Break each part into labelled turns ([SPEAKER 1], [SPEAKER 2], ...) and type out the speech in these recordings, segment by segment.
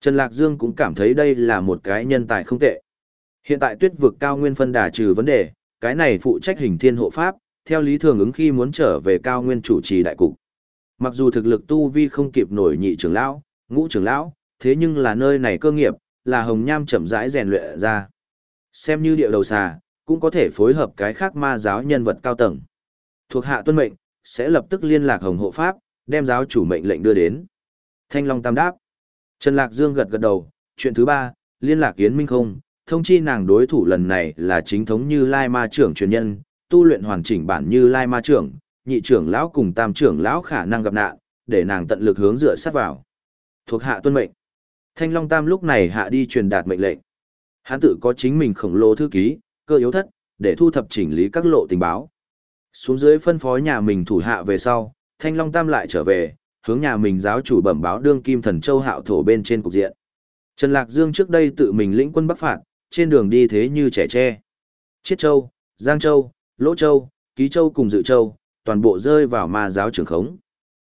[SPEAKER 1] Trần Lạc Dương cũng cảm thấy đây là một cái nhân tài không tệ. Hiện tại tuyết vực cao nguyên phân đà trừ vấn đề, cái này phụ trách hình thiên hộ pháp, theo lý thường ứng khi muốn trở về cao nguyên chủ trì đại cục. Mặc dù thực lực tu vi không kịp nổi nhị trưởng lão, ngũ trưởng lão, thế nhưng là nơi này cơ nghiệp, là hồng nham chậm rãi rèn luyện ra. Xem như địa đầu xà, cũng có thể phối hợp cái khác ma giáo nhân vật cao tầng. Thuộc hạ tuân mệnh, sẽ lập tức liên lạc hồng hộ pháp, đem giáo chủ mệnh lệnh đưa đến. Thanh Long tam đáp. Trần Lạc Dương gật gật đầu, chuyện thứ ba, liên lạc Yến Minh không, thông chi nàng đối thủ lần này là chính thống như Lai Ma trưởng truyền nhân, tu luyện hoàn chỉnh bản như Lai Ma trưởng, nhị trưởng lão cùng tam trưởng lão khả năng gặp nạn, để nàng tận lực hướng dựa sát vào. Thuộc hạ tuân mệnh. Thanh Long Tam lúc này hạ đi truyền đạt mệnh lệnh. Hắn tự có chính mình khổng lồ thư ký, cơ yếu thất, để thu thập chỉnh lý các lộ tình báo. Xuống dưới phân phối nhà mình thủ hạ về sau, Thanh Long Tam lại trở về, hướng nhà mình giáo chủ bẩm báo đương kim thần châu hạo thổ bên trên cục diện. Trần Lạc Dương trước đây tự mình lĩnh quân bắc phạt, trên đường đi thế như trẻ tre. Chiết Châu, Giang Châu, Lỗ Châu, Ký Châu cùng Dự Châu, toàn bộ rơi vào ma giáo trưởng khống.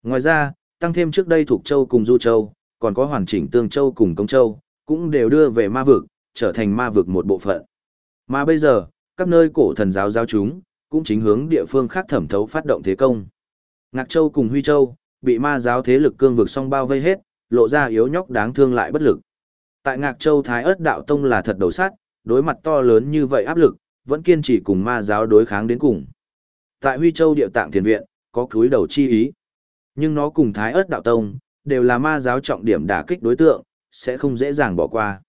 [SPEAKER 1] Ngoài ra, tăng thêm trước đây thuộc Châu cùng Du Châu, còn có hoàn chỉnh Tương Châu cùng Công Châu, cũng đều đưa về ma vực, trở thành ma vực một bộ phận. Mà bây giờ, các nơi cổ thần giáo giáo chúng, cũng chính hướng địa phương khác thẩm thấu phát động thế công. Ngạc Châu cùng Huy Châu, bị ma giáo thế lực cương vực song bao vây hết, lộ ra yếu nhóc đáng thương lại bất lực. Tại Ngạc Châu Thái Ức đạo tông là thật đầu sát, đối mặt to lớn như vậy áp lực, vẫn kiên trì cùng ma giáo đối kháng đến cùng. Tại Huy Châu địa tạng thiền viện, có cúi đầu chi ý. Nhưng nó cùng Thái Ức đạo tông, đều là ma giáo trọng điểm đả kích đối tượng, sẽ không dễ dàng bỏ qua.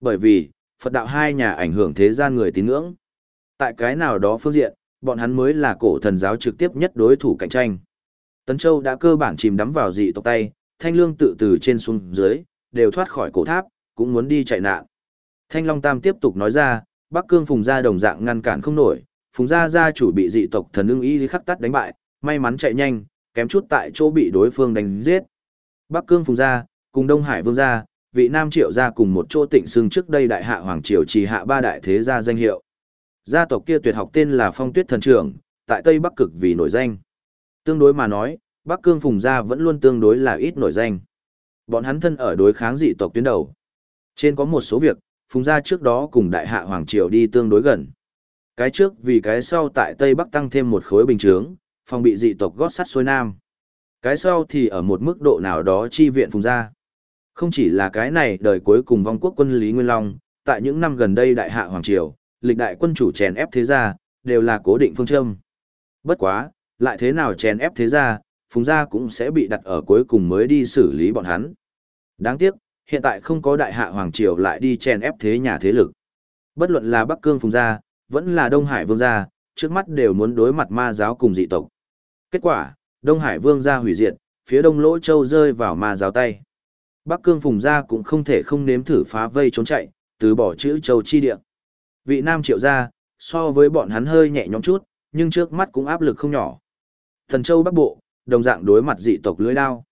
[SPEAKER 1] Bởi vì, Phật đạo hai nhà ảnh hưởng thế gian người tín ngưỡng. Tại cái nào đó phương diện, bọn hắn mới là cổ thần giáo trực tiếp nhất đối thủ cạnh tranh. Tấn Châu đã cơ bản chìm đắm vào dị tộc tay, Thanh Lương tự từ trên xuống dưới, đều thoát khỏi cổ tháp, cũng muốn đi chạy nạn. Thanh Long Tam tiếp tục nói ra, Bắc Cương Phùng gia đồng dạng ngăn cản không nổi, Phùng gia gia chủ bị dị tộc thần ưng y khắc tắt đánh bại, may mắn chạy nhanh, kém chút tại chỗ bị đối phương đánh giết. Bắc Cương Phùng gia, cùng Đông Hải Vương gia, vị Nam Triệu gia cùng một chỗ tịnh xương trước đây đại hạ hoàng triều trì hạ ba đại thế gia danh hiệu. Gia tộc kia tuyệt học tên là Phong Tuyết thần trưởng, tại Tây Bắc cực vì nổi danh. Tương đối mà nói, Bắc Cương Phùng gia vẫn luôn tương đối là ít nổi danh. Bọn hắn thân ở đối kháng dị tộc tuyến đầu. Trên có một số việc, Phùng gia trước đó cùng đại hạ hoàng triều đi tương đối gần. Cái trước vì cái sau tại Tây Bắc tăng thêm một khối bình chướng, phòng bị dị tộc gót sắt xuôi nam. Cái sau thì ở một mức độ nào đó chi viện Phùng gia. Không chỉ là cái này đời cuối cùng vong quốc quân Lý Nguyên Long, tại những năm gần đây đại hạ hoàng triều, lịch đại quân chủ chèn ép thế gia, đều là cố định phương châm. Bất quá, lại thế nào chèn ép thế gia, phùng gia cũng sẽ bị đặt ở cuối cùng mới đi xử lý bọn hắn. Đáng tiếc, hiện tại không có đại hạ hoàng triều lại đi chèn ép thế nhà thế lực. Bất luận là Bắc Cương phùng gia, vẫn là Đông Hải vương gia, trước mắt đều muốn đối mặt ma giáo cùng dị tộc. Kết quả, Đông Hải vương gia hủy diệt, phía Đông Lỗ Châu rơi vào ma giáo tay. Bắc Cương phùng gia cũng không thể không nếm thử phá vây trốn chạy, từ bỏ chữ Châu chi địa. Vị Nam triệu gia, so với bọn hắn hơi nhẹ nhõm chút, nhưng trước mắt cũng áp lực không nhỏ. Thần Châu Bắc Bộ, đồng dạng đối mặt dị tộc lưới đao.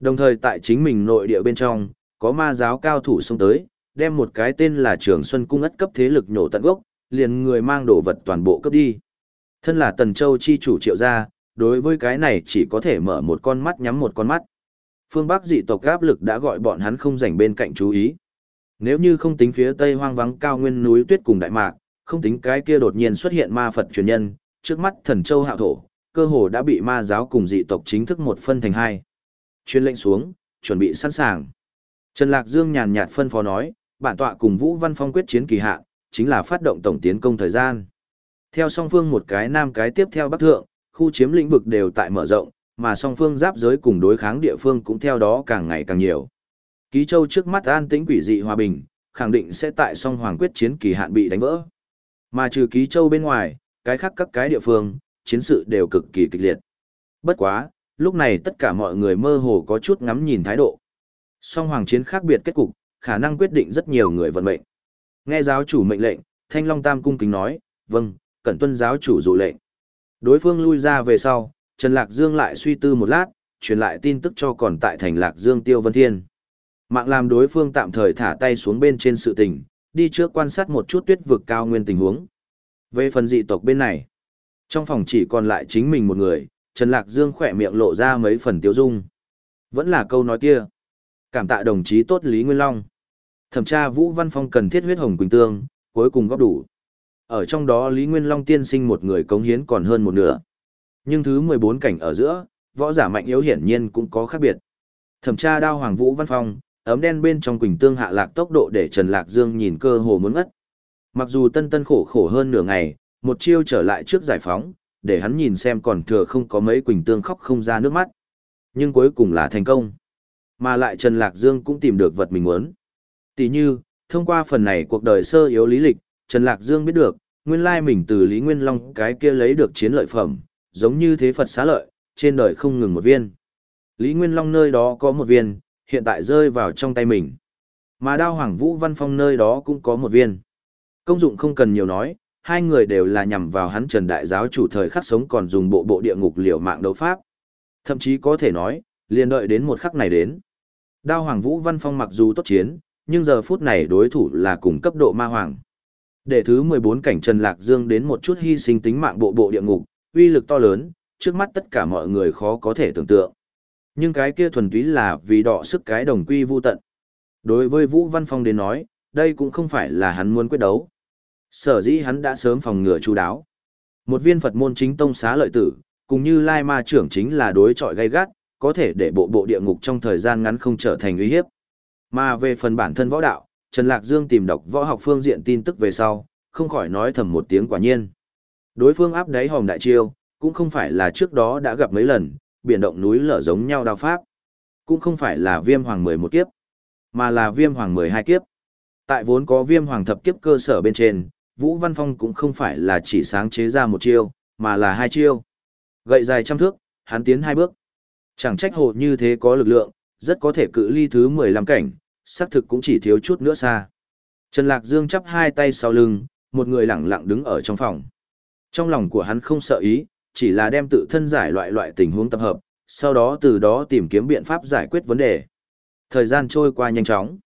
[SPEAKER 1] Đồng thời tại chính mình nội địa bên trong, có ma giáo cao thủ xông tới, đem một cái tên là Trường Xuân Cung ất cấp thế lực nhổ tận gốc, liền người mang đồ vật toàn bộ cấp đi. Thân là Tần Châu chi chủ triệu gia, đối với cái này chỉ có thể mở một con mắt nhắm một con mắt. Phương Bắc dị tộc áp lực đã gọi bọn hắn không dành bên cạnh chú ý. Nếu như không tính phía tây hoang vắng cao nguyên núi tuyết cùng đại mạc, không tính cái kia đột nhiên xuất hiện ma Phật truyền nhân, trước mắt thần châu hạo thổ, cơ hồ đã bị ma giáo cùng dị tộc chính thức một phân thành hai. Chuyên lệnh xuống, chuẩn bị sẵn sàng. Trần Lạc Dương nhàn nhạt phân phó nói, bản tọa cùng Vũ Văn Phong quyết chiến kỳ hạn, chính là phát động tổng tiến công thời gian. Theo song phương một cái nam cái tiếp theo bắc thượng, khu chiếm lĩnh vực đều tại mở rộng, mà song phương giáp giới cùng đối kháng địa phương cũng theo đó càng ngày càng nhiều. Ký Châu trước mắt an tĩnh quỷ dị hòa bình, khẳng định sẽ tại song hoàng quyết chiến kỳ hạn bị đánh vỡ. Mà trừ Ký Châu bên ngoài, cái khác các cái địa phương, chiến sự đều cực kỳ kịch liệt. Bất quá, lúc này tất cả mọi người mơ hồ có chút ngắm nhìn thái độ. Song hoàng chiến khác biệt kết cục, khả năng quyết định rất nhiều người vận mệnh. Nghe giáo chủ mệnh lệnh, Thanh Long Tam cung kính nói, vâng, cẩn tuân giáo chủ dụ lệnh. Đối phương lui ra về sau, Trần Lạc Dương lại suy tư một lát, truyền lại tin tức cho còn tại thành Lạc Dương Tiêu Vân Thiên. Mạng làm đối phương tạm thời thả tay xuống bên trên sự tình, đi trước quan sát một chút tuyết vực cao nguyên tình huống. Về phần dị tộc bên này, trong phòng chỉ còn lại chính mình một người, Trần Lạc Dương khỏe miệng lộ ra mấy phần tiêu dung. Vẫn là câu nói kia. Cảm tạ đồng chí tốt Lý Nguyên Long. Thẩm tra Vũ Văn Phong cần thiết huyết hồng quỳnh tương, cuối cùng góp đủ. Ở trong đó Lý Nguyên Long tiên sinh một người cống hiến còn hơn một nửa. Nhưng thứ 14 cảnh ở giữa, võ giả mạnh yếu hiển nhiên cũng có khác biệt. Thẩm tra đao Hoàng Vũ Văn Phong, ấm đen bên trong quỳnh tương hạ lạc tốc độ để Trần Lạc Dương nhìn cơ hồ muốn ngất. Mặc dù tân tân khổ khổ hơn nửa ngày, một chiêu trở lại trước giải phóng, để hắn nhìn xem còn thừa không có mấy quỳnh tương khóc không ra nước mắt. Nhưng cuối cùng là thành công. Mà lại Trần Lạc Dương cũng tìm được vật mình muốn. Tỷ như, thông qua phần này cuộc đời sơ yếu lý lịch, Trần Lạc Dương biết được, nguyên lai mình từ Lý Nguyên Long cái kia lấy được chiến lợi phẩm, giống như thế Phật xá lợi, trên đời không ngừng một viên. Lý Nguyên Long nơi đó có một viên, hiện tại rơi vào trong tay mình. Mà đao hoàng vũ văn phong nơi đó cũng có một viên. Công dụng không cần nhiều nói, hai người đều là nhằm vào hắn trần đại giáo chủ thời khắc sống còn dùng bộ bộ địa ngục liều mạng đấu pháp. Thậm chí có thể nói, liền đợi đến một khắc này đến. Đao hoàng vũ văn phong mặc dù tốt chiến, nhưng giờ phút này đối thủ là cùng cấp độ ma hoàng. Để thứ 14 cảnh Trần Lạc Dương đến một chút hy sinh tính mạng bộ bộ địa ngục, uy lực to lớn, trước mắt tất cả mọi người khó có thể tưởng tượng. Nhưng cái kia thuần túy là vì đọ sức cái đồng quy vu tận. Đối với Vũ Văn Phong đến nói, đây cũng không phải là hắn muốn quyết đấu. Sở dĩ hắn đã sớm phòng ngừa chú đáo. Một viên Phật môn chính tông xá lợi tử, cùng như Lai Ma trưởng chính là đối trọi gay gắt, có thể để bộ bộ địa ngục trong thời gian ngắn không trở thành uy hiếp. Mà về phần bản thân võ đạo, Trần Lạc Dương tìm đọc võ học phương diện tin tức về sau, không khỏi nói thầm một tiếng quả nhiên. Đối phương áp đáy hòm đại chiêu, cũng không phải là trước đó đã gặp mấy lần, biển động núi lở giống nhau đao pháp. Cũng không phải là viêm hoàng 11 kiếp, mà là viêm hoàng 12 kiếp. Tại vốn có viêm hoàng thập kiếp cơ sở bên trên, Vũ Văn Phong cũng không phải là chỉ sáng chế ra một chiêu, mà là hai chiêu. Gậy dài trăm thước, hắn tiến hai bước. Chẳng trách hồ như thế có lực lượng, rất có thể cự ly thứ 15 cảnh, xác thực cũng chỉ thiếu chút nữa xa. Trần Lạc Dương chắp hai tay sau lưng, một người lặng lặng đứng ở trong phòng. Trong lòng của hắn không sợ ý, chỉ là đem tự thân giải loại loại tình huống tập hợp, sau đó từ đó tìm kiếm biện pháp giải quyết vấn đề. Thời gian trôi qua nhanh chóng.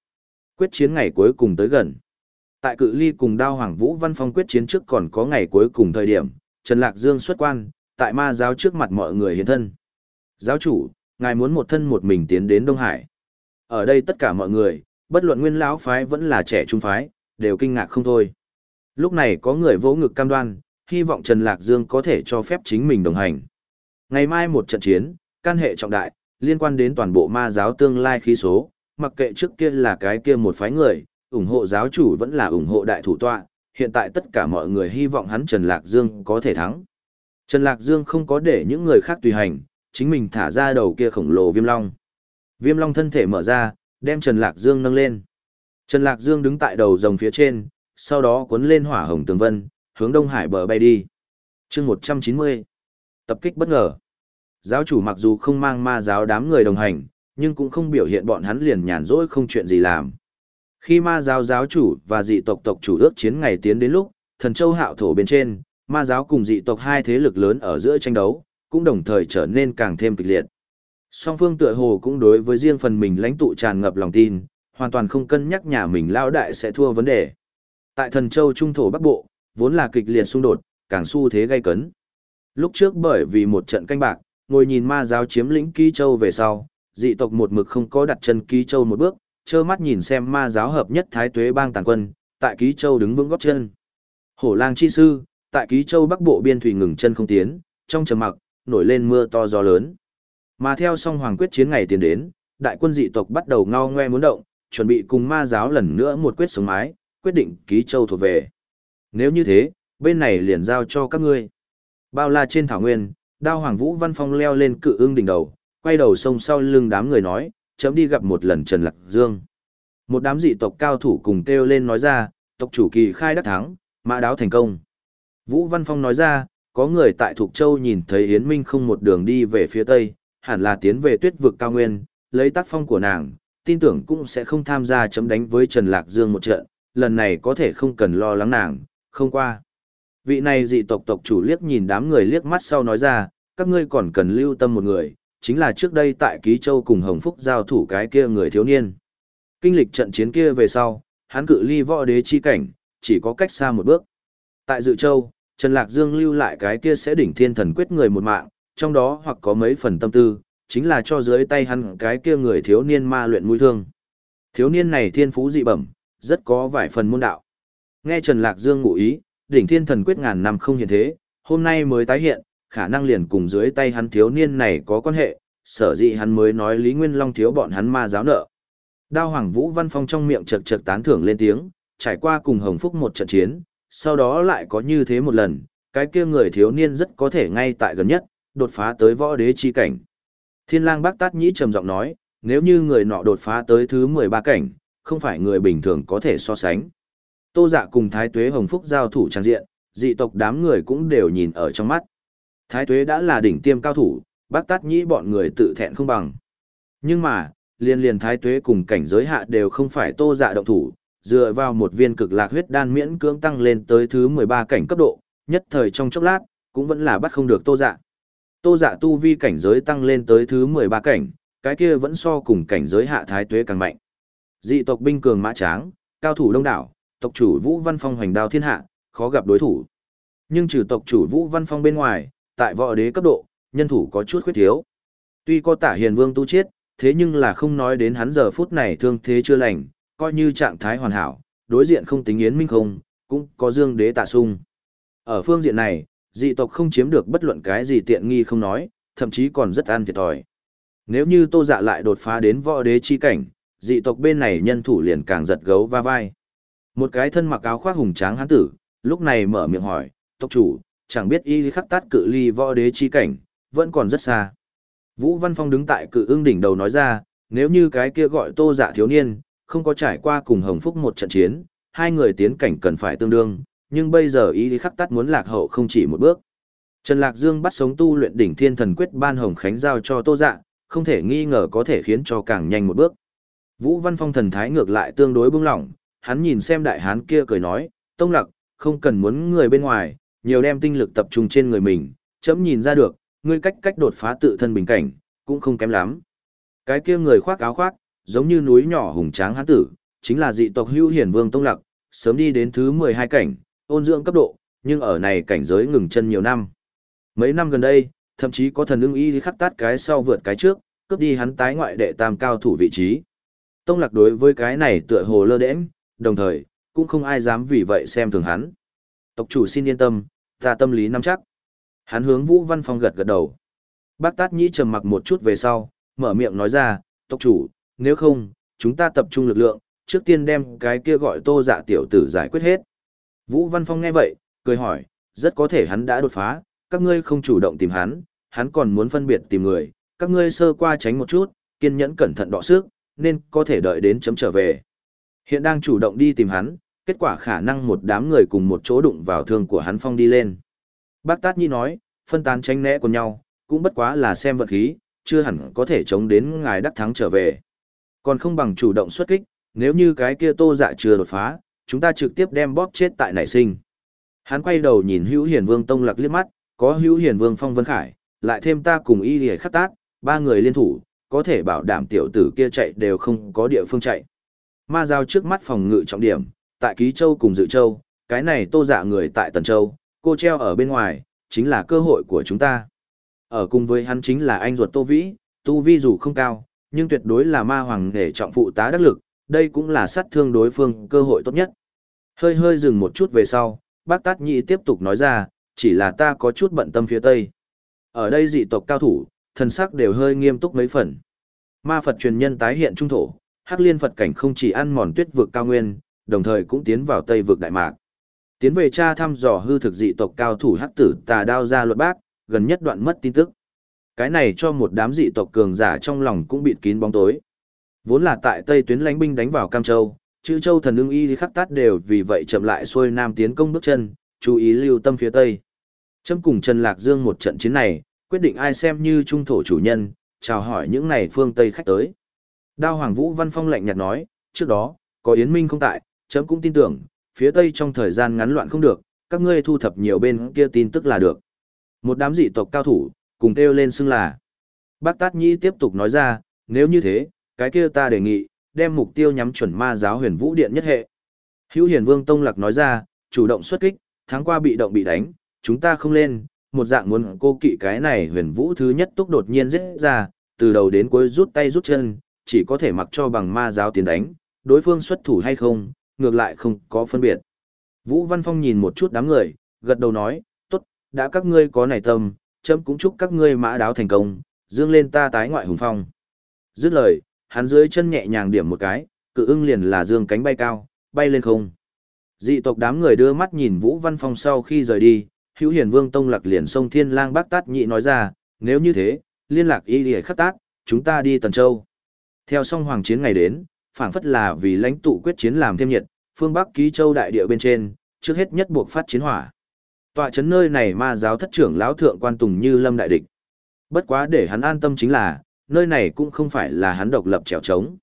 [SPEAKER 1] Quyết chiến ngày cuối cùng tới gần. Tại cự ly cùng đao hoàng vũ văn phong quyết chiến trước còn có ngày cuối cùng thời điểm, Trần Lạc Dương xuất quan, tại ma giáo trước mặt mọi người hiện thân. Giáo chủ, ngài muốn một thân một mình tiến đến Đông Hải. Ở đây tất cả mọi người, bất luận nguyên lão phái vẫn là trẻ trung phái, đều kinh ngạc không thôi. Lúc này có người vỗ ngực cam đoan, hy vọng Trần Lạc Dương có thể cho phép chính mình đồng hành. Ngày mai một trận chiến, can hệ trọng đại, liên quan đến toàn bộ ma giáo tương lai khí số, mặc kệ trước kia là cái kia một phái người, ủng hộ giáo chủ vẫn là ủng hộ đại thủ tọa, hiện tại tất cả mọi người hy vọng hắn Trần Lạc Dương có thể thắng. Trần Lạc Dương không có để những người khác tùy hành, chính mình thả ra đầu kia khổng lồ viêm long. Viêm long thân thể mở ra, đem Trần Lạc Dương nâng lên. Trần Lạc Dương đứng tại đầu rồng phía trên, sau đó cuốn lên hỏa hồng tường vân, hướng Đông Hải bờ bay đi. chương 190. Tập kích bất ngờ. Giáo chủ mặc dù không mang ma giáo đám người đồng hành, nhưng cũng không biểu hiện bọn hắn liền nhàn rỗi không chuyện gì làm. Khi ma giáo giáo chủ và dị tộc tộc chủ ước chiến ngày tiến đến lúc, thần châu hạo thổ bên trên, ma giáo cùng dị tộc hai thế lực lớn ở giữa tranh đấu, cũng đồng thời trở nên càng thêm kịch liệt. Song phương tựa hồ cũng đối với riêng phần mình lãnh tụ tràn ngập lòng tin, hoàn toàn không cân nhắc nhà mình lao đại sẽ thua vấn đề. Tại thần châu trung thổ bắc bộ, vốn là kịch liệt xung đột, càng xu thế gây cấn. Lúc trước bởi vì một trận canh bạc, ngồi nhìn ma giáo chiếm lĩnh ký châu về sau, dị tộc một mực không có đặt chân ký châu một bước, trơ mắt nhìn xem ma giáo hợp nhất thái tuế bang tàn quân, tại ký châu đứng vững góp chân. Hổ lang chi sư, tại ký châu bắc bộ biên thủy ngừng chân không tiến, trong trầm mặc, nổi lên mưa to gió lớn. Mà theo song hoàng quyết chiến ngày tiến đến, đại quân dị tộc bắt đầu ngao ngoe muốn động, chuẩn bị cùng ma giáo lần nữa một quyết sống mái, quyết định ký châu thuộc về. Nếu như thế, bên này liền giao cho các ngươi. Bao la trên thảo nguyên, đao hoàng vũ văn phong leo lên cự ương đỉnh đầu, quay đầu sông sau lưng đám người nói, chấm đi gặp một lần Trần Lạc Dương. Một đám dị tộc cao thủ cùng kêu lên nói ra, tộc chủ kỳ khai đắc thắng, mã đáo thành công. Vũ Văn Phong nói ra, có người tại Thục Châu nhìn thấy Yến Minh không một đường đi về phía Tây, hẳn là tiến về tuyết vực cao nguyên, lấy tác phong của nàng, tin tưởng cũng sẽ không tham gia chấm đánh với Trần Lạc Dương một trận, lần này có thể không cần lo lắng nàng, không qua. Vị này dị tộc tộc chủ liếc nhìn đám người liếc mắt sau nói ra, các ngươi còn cần lưu tâm một người, chính là trước đây tại Ký Châu cùng Hồng Phúc giao thủ cái kia người thiếu niên. Kinh lịch trận chiến kia về sau, hắn cự ly võ đế chi cảnh, chỉ có cách xa một bước. Tại Dự Châu, Trần Lạc Dương lưu lại cái kia sẽ đỉnh thiên thần quyết người một mạng, trong đó hoặc có mấy phần tâm tư, chính là cho dưới tay hắn cái kia người thiếu niên ma luyện mũi thương. Thiếu niên này thiên phú dị bẩm, rất có vài phần môn đạo. Nghe Trần Lạc Dương ngụ ý, đỉnh thiên thần quyết ngàn năm không hiện thế, hôm nay mới tái hiện, khả năng liền cùng dưới tay hắn thiếu niên này có quan hệ, sở dĩ hắn mới nói Lý Nguyên Long thiếu bọn hắn ma giáo nợ. Đao Hoàng Vũ Văn Phong trong miệng chật chật tán thưởng lên tiếng, trải qua cùng Hồng Phúc một trận chiến, sau đó lại có như thế một lần, cái kia người thiếu niên rất có thể ngay tại gần nhất, đột phá tới võ đế chi cảnh. Thiên lang bác tát nhĩ trầm giọng nói, nếu như người nọ đột phá tới thứ 13 cảnh, không phải người bình thường có thể so sánh. Tô dạ cùng Thái Tuế Hồng Phúc giao thủ trang diện, dị tộc đám người cũng đều nhìn ở trong mắt. Thái Tuế đã là đỉnh tiêm cao thủ, bác tát nhĩ bọn người tự thẹn không bằng. Nhưng mà, liên liền Thái Tuế cùng cảnh giới hạ đều không phải tô dạ động thủ, dựa vào một viên cực lạc huyết đan miễn cưỡng tăng lên tới thứ 13 cảnh cấp độ, nhất thời trong chốc lát, cũng vẫn là bắt không được tô dạ. Tô dạ tu vi cảnh giới tăng lên tới thứ 13 cảnh, cái kia vẫn so cùng cảnh giới hạ thái tuế càng mạnh. Dị tộc binh cường mã tráng, cao thủ đông đảo, tộc chủ Vũ Văn Phong hoành đao thiên hạ, khó gặp đối thủ. Nhưng trừ tộc chủ Vũ Văn Phong bên ngoài, tại võ đế cấp độ, nhân thủ có chút khuyết thiếu. Tuy có tả hiền vương tu chết, thế nhưng là không nói đến hắn giờ phút này thương thế chưa lành, coi như trạng thái hoàn hảo, đối diện không tính yến minh không, cũng có dương đế tạ sung. Ở phương diện này, dị tộc không chiếm được bất luận cái gì tiện nghi không nói, thậm chí còn rất an thiệt thòi. Nếu như tô dạ lại đột phá đến võ đế chi cảnh, dị tộc bên này nhân thủ liền càng giật gấu va vai. Một cái thân mặc áo khoác hùng tráng hán tử, lúc này mở miệng hỏi, tộc chủ, chẳng biết y khắc tát cự ly võ đế chi cảnh, vẫn còn rất xa. Vũ Văn Phong đứng tại cự ương đỉnh đầu nói ra, nếu như cái kia gọi tô dạ thiếu niên, không có trải qua cùng Hồng Phúc một trận chiến, hai người tiến cảnh cần phải tương đương, nhưng bây giờ ý khắc tát muốn lạc hậu không chỉ một bước. Trần Lạc Dương bắt sống tu luyện đỉnh thiên thần quyết ban hồng khánh giao cho tô dạ, không thể nghi ngờ có thể khiến cho càng nhanh một bước. Vũ Văn Phong thần thái ngược lại tương đối bưng lỏng, hắn nhìn xem đại hán kia cười nói, tông lạc, không cần muốn người bên ngoài, nhiều đem tinh lực tập trung trên người mình, chấm nhìn ra được, ngươi cách cách đột phá tự thân bình cảnh, cũng không kém lắm. Cái kia người khoác áo khoác, giống như núi nhỏ hùng tráng hán tử, chính là dị tộc hưu hiển vương tông lạc, sớm đi đến thứ 12 cảnh, ôn dưỡng cấp độ, nhưng ở này cảnh giới ngừng chân nhiều năm. Mấy năm gần đây, thậm chí có thần ưng y khắc tát cái sau vượt cái trước, cướp đi hắn tái ngoại đệ tam cao thủ vị trí. Tông lạc đối với cái này tựa hồ lơ đễnh, đồng thời, cũng không ai dám vì vậy xem thường hắn. Tộc chủ xin yên tâm, ta tâm lý nắm chắc. Hắn hướng Vũ Văn Phong gật gật đầu. Bác Tát Nhĩ trầm mặc một chút về sau, mở miệng nói ra, tộc chủ, nếu không, chúng ta tập trung lực lượng, trước tiên đem cái kia gọi tô dạ tiểu tử giải quyết hết. Vũ Văn Phong nghe vậy, cười hỏi, rất có thể hắn đã đột phá, các ngươi không chủ động tìm hắn, hắn còn muốn phân biệt tìm người, các ngươi sơ qua tránh một chút, kiên nhẫn cẩn thận đọ sức, nên có thể đợi đến chấm trở về. Hiện đang chủ động đi tìm hắn, kết quả khả năng một đám người cùng một chỗ đụng vào thương của hắn phong đi lên. Bác Tát Nhi nói, phân tán tránh né của nhau, cũng bất quá là xem vật khí, chưa hẳn có thể chống đến ngài đắc thắng trở về. Còn không bằng chủ động xuất kích, nếu như cái kia tô dạ chưa đột phá, chúng ta trực tiếp đem bóp chết tại nảy sinh. Hắn quay đầu nhìn hữu hiền vương tông lạc liếc mắt, có hữu hiền vương phong vân khải, lại thêm ta cùng y lìa khắc tát, ba người liên thủ, có thể bảo đảm tiểu tử kia chạy đều không có địa phương chạy. Ma giao trước mắt phòng ngự trọng điểm, tại Ký Châu cùng Dự Châu, cái này tô dạ người tại Tần Châu, cô treo ở bên ngoài, chính là cơ hội của chúng ta. Ở cùng với hắn chính là anh ruột Tô Vĩ, tu vi dù không cao, nhưng tuyệt đối là ma hoàng để trọng phụ tá đắc lực, đây cũng là sát thương đối phương cơ hội tốt nhất. Hơi hơi dừng một chút về sau, bác Tát Nhị tiếp tục nói ra, chỉ là ta có chút bận tâm phía Tây. Ở đây dị tộc cao thủ, thần sắc đều hơi nghiêm túc mấy phần. Ma Phật truyền nhân tái hiện trung thổ, Hắc Liên Phật cảnh không chỉ ăn mòn tuyết vực cao nguyên, đồng thời cũng tiến vào Tây vực Đại Mạc. Tiến về tra thăm dò hư thực dị tộc cao thủ Hắc Tử Tà Đao ra luật bác, gần nhất đoạn mất tin tức. Cái này cho một đám dị tộc cường giả trong lòng cũng bịt kín bóng tối. Vốn là tại Tây tuyến lãnh binh đánh vào Cam Châu, chữ Châu thần ưng y khắc tát đều vì vậy chậm lại xuôi nam tiến công bước chân, chú ý lưu tâm phía Tây. Châm cùng Trần Lạc Dương một trận chiến này, quyết định ai xem như trung thổ chủ nhân, chào hỏi những này phương Tây khách tới. Đao Hoàng Vũ Văn Phong lạnh nhạt nói, trước đó, có Yến Minh không tại, chấm cũng tin tưởng, phía Tây trong thời gian ngắn loạn không được, các ngươi thu thập nhiều bên kia tin tức là được. Một đám dị tộc cao thủ, cùng kêu lên xưng là. Bác Tát Nhĩ tiếp tục nói ra, nếu như thế, cái kia ta đề nghị, đem mục tiêu nhắm chuẩn ma giáo huyền vũ điện nhất hệ. Hữu hiền vương Tông Lạc nói ra, chủ động xuất kích, tháng qua bị động bị đánh, chúng ta không lên, một dạng muốn cô kỵ cái này huyền vũ thứ nhất túc đột nhiên giết ra, từ đầu đến cuối rút tay rút chân, chỉ có thể mặc cho bằng ma giáo tiến đánh, đối phương xuất thủ hay không, ngược lại không có phân biệt. Vũ Văn Phong nhìn một chút đám người, gật đầu nói, tốt, đã các ngươi có nảy tâm, chấm cũng chúc các ngươi mã đáo thành công, dương lên ta tái ngoại hùng phong. Dứt lời, hắn dưới chân nhẹ nhàng điểm một cái, cự ưng liền là dương cánh bay cao, bay lên không. Dị tộc đám người đưa mắt nhìn Vũ Văn Phong sau khi rời đi, hữu hiền vương tông lạc liền sông thiên lang bác tát nhị nói ra, nếu như thế, liên lạc y lìa khắc tát, chúng ta đi Tần Châu. Theo song hoàng chiến ngày đến, phảng phất là vì lãnh tụ quyết chiến làm thêm nhiệt, phương Bắc ký châu đại địa bên trên, trước hết nhất buộc phát chiến hỏa. Tọa chấn nơi này ma giáo thất trưởng lão thượng quan tùng như lâm đại địch. Bất quá để hắn an tâm chính là, nơi này cũng không phải là hắn độc lập trèo trống.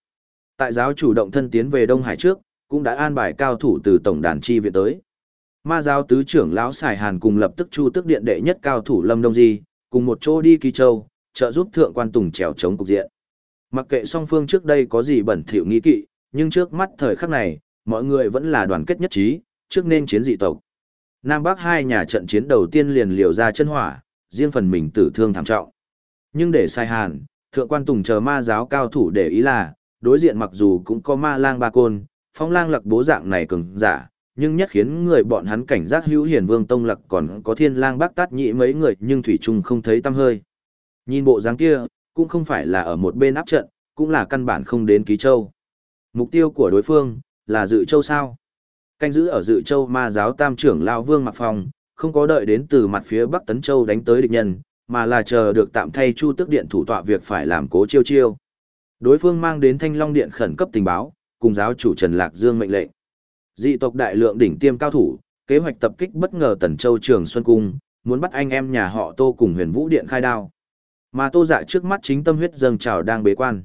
[SPEAKER 1] Tại giáo chủ động thân tiến về Đông Hải trước, cũng đã an bài cao thủ từ tổng đàn chi viện tới. Ma giáo tứ trưởng lão Sài Hàn cùng lập tức chu tức điện đệ nhất cao thủ Lâm Đông Di, cùng một chỗ đi Kỳ Châu, trợ giúp thượng quan tùng trèo chống cục diện. Mặc kệ song phương trước đây có gì bẩn thỉu nghi kỵ, nhưng trước mắt thời khắc này, mọi người vẫn là đoàn kết nhất trí, trước nên chiến dị tộc. Nam Bắc hai nhà trận chiến đầu tiên liền liều ra chân hỏa, riêng phần mình tử thương thảm trọng. Nhưng để sai hàn, thượng quan tùng chờ ma giáo cao thủ để ý là, đối diện mặc dù cũng có ma lang ba côn, phong lang lặc bố dạng này cường giả, nhưng nhất khiến người bọn hắn cảnh giác hữu hiển vương tông lặc còn có thiên lang bác tát nhị mấy người nhưng thủy trung không thấy tâm hơi. Nhìn bộ dáng kia, cũng không phải là ở một bên áp trận, cũng là căn bản không đến ký châu. Mục tiêu của đối phương, là dự châu sao? Canh giữ ở dự châu ma giáo tam trưởng lao vương mặc phòng, không có đợi đến từ mặt phía bắc tấn châu đánh tới địch nhân, mà là chờ được tạm thay chu tước điện thủ tọa việc phải làm cố chiêu chiêu. Đối phương mang đến thanh long điện khẩn cấp tình báo, cùng giáo chủ Trần Lạc Dương mệnh lệnh. Dị tộc đại lượng đỉnh tiêm cao thủ, kế hoạch tập kích bất ngờ Tần Châu Trường Xuân Cung, muốn bắt anh em nhà họ Tô cùng huyền vũ điện khai đao. Mà Tô dạ trước mắt chính tâm huyết dâng trào đang bế quan.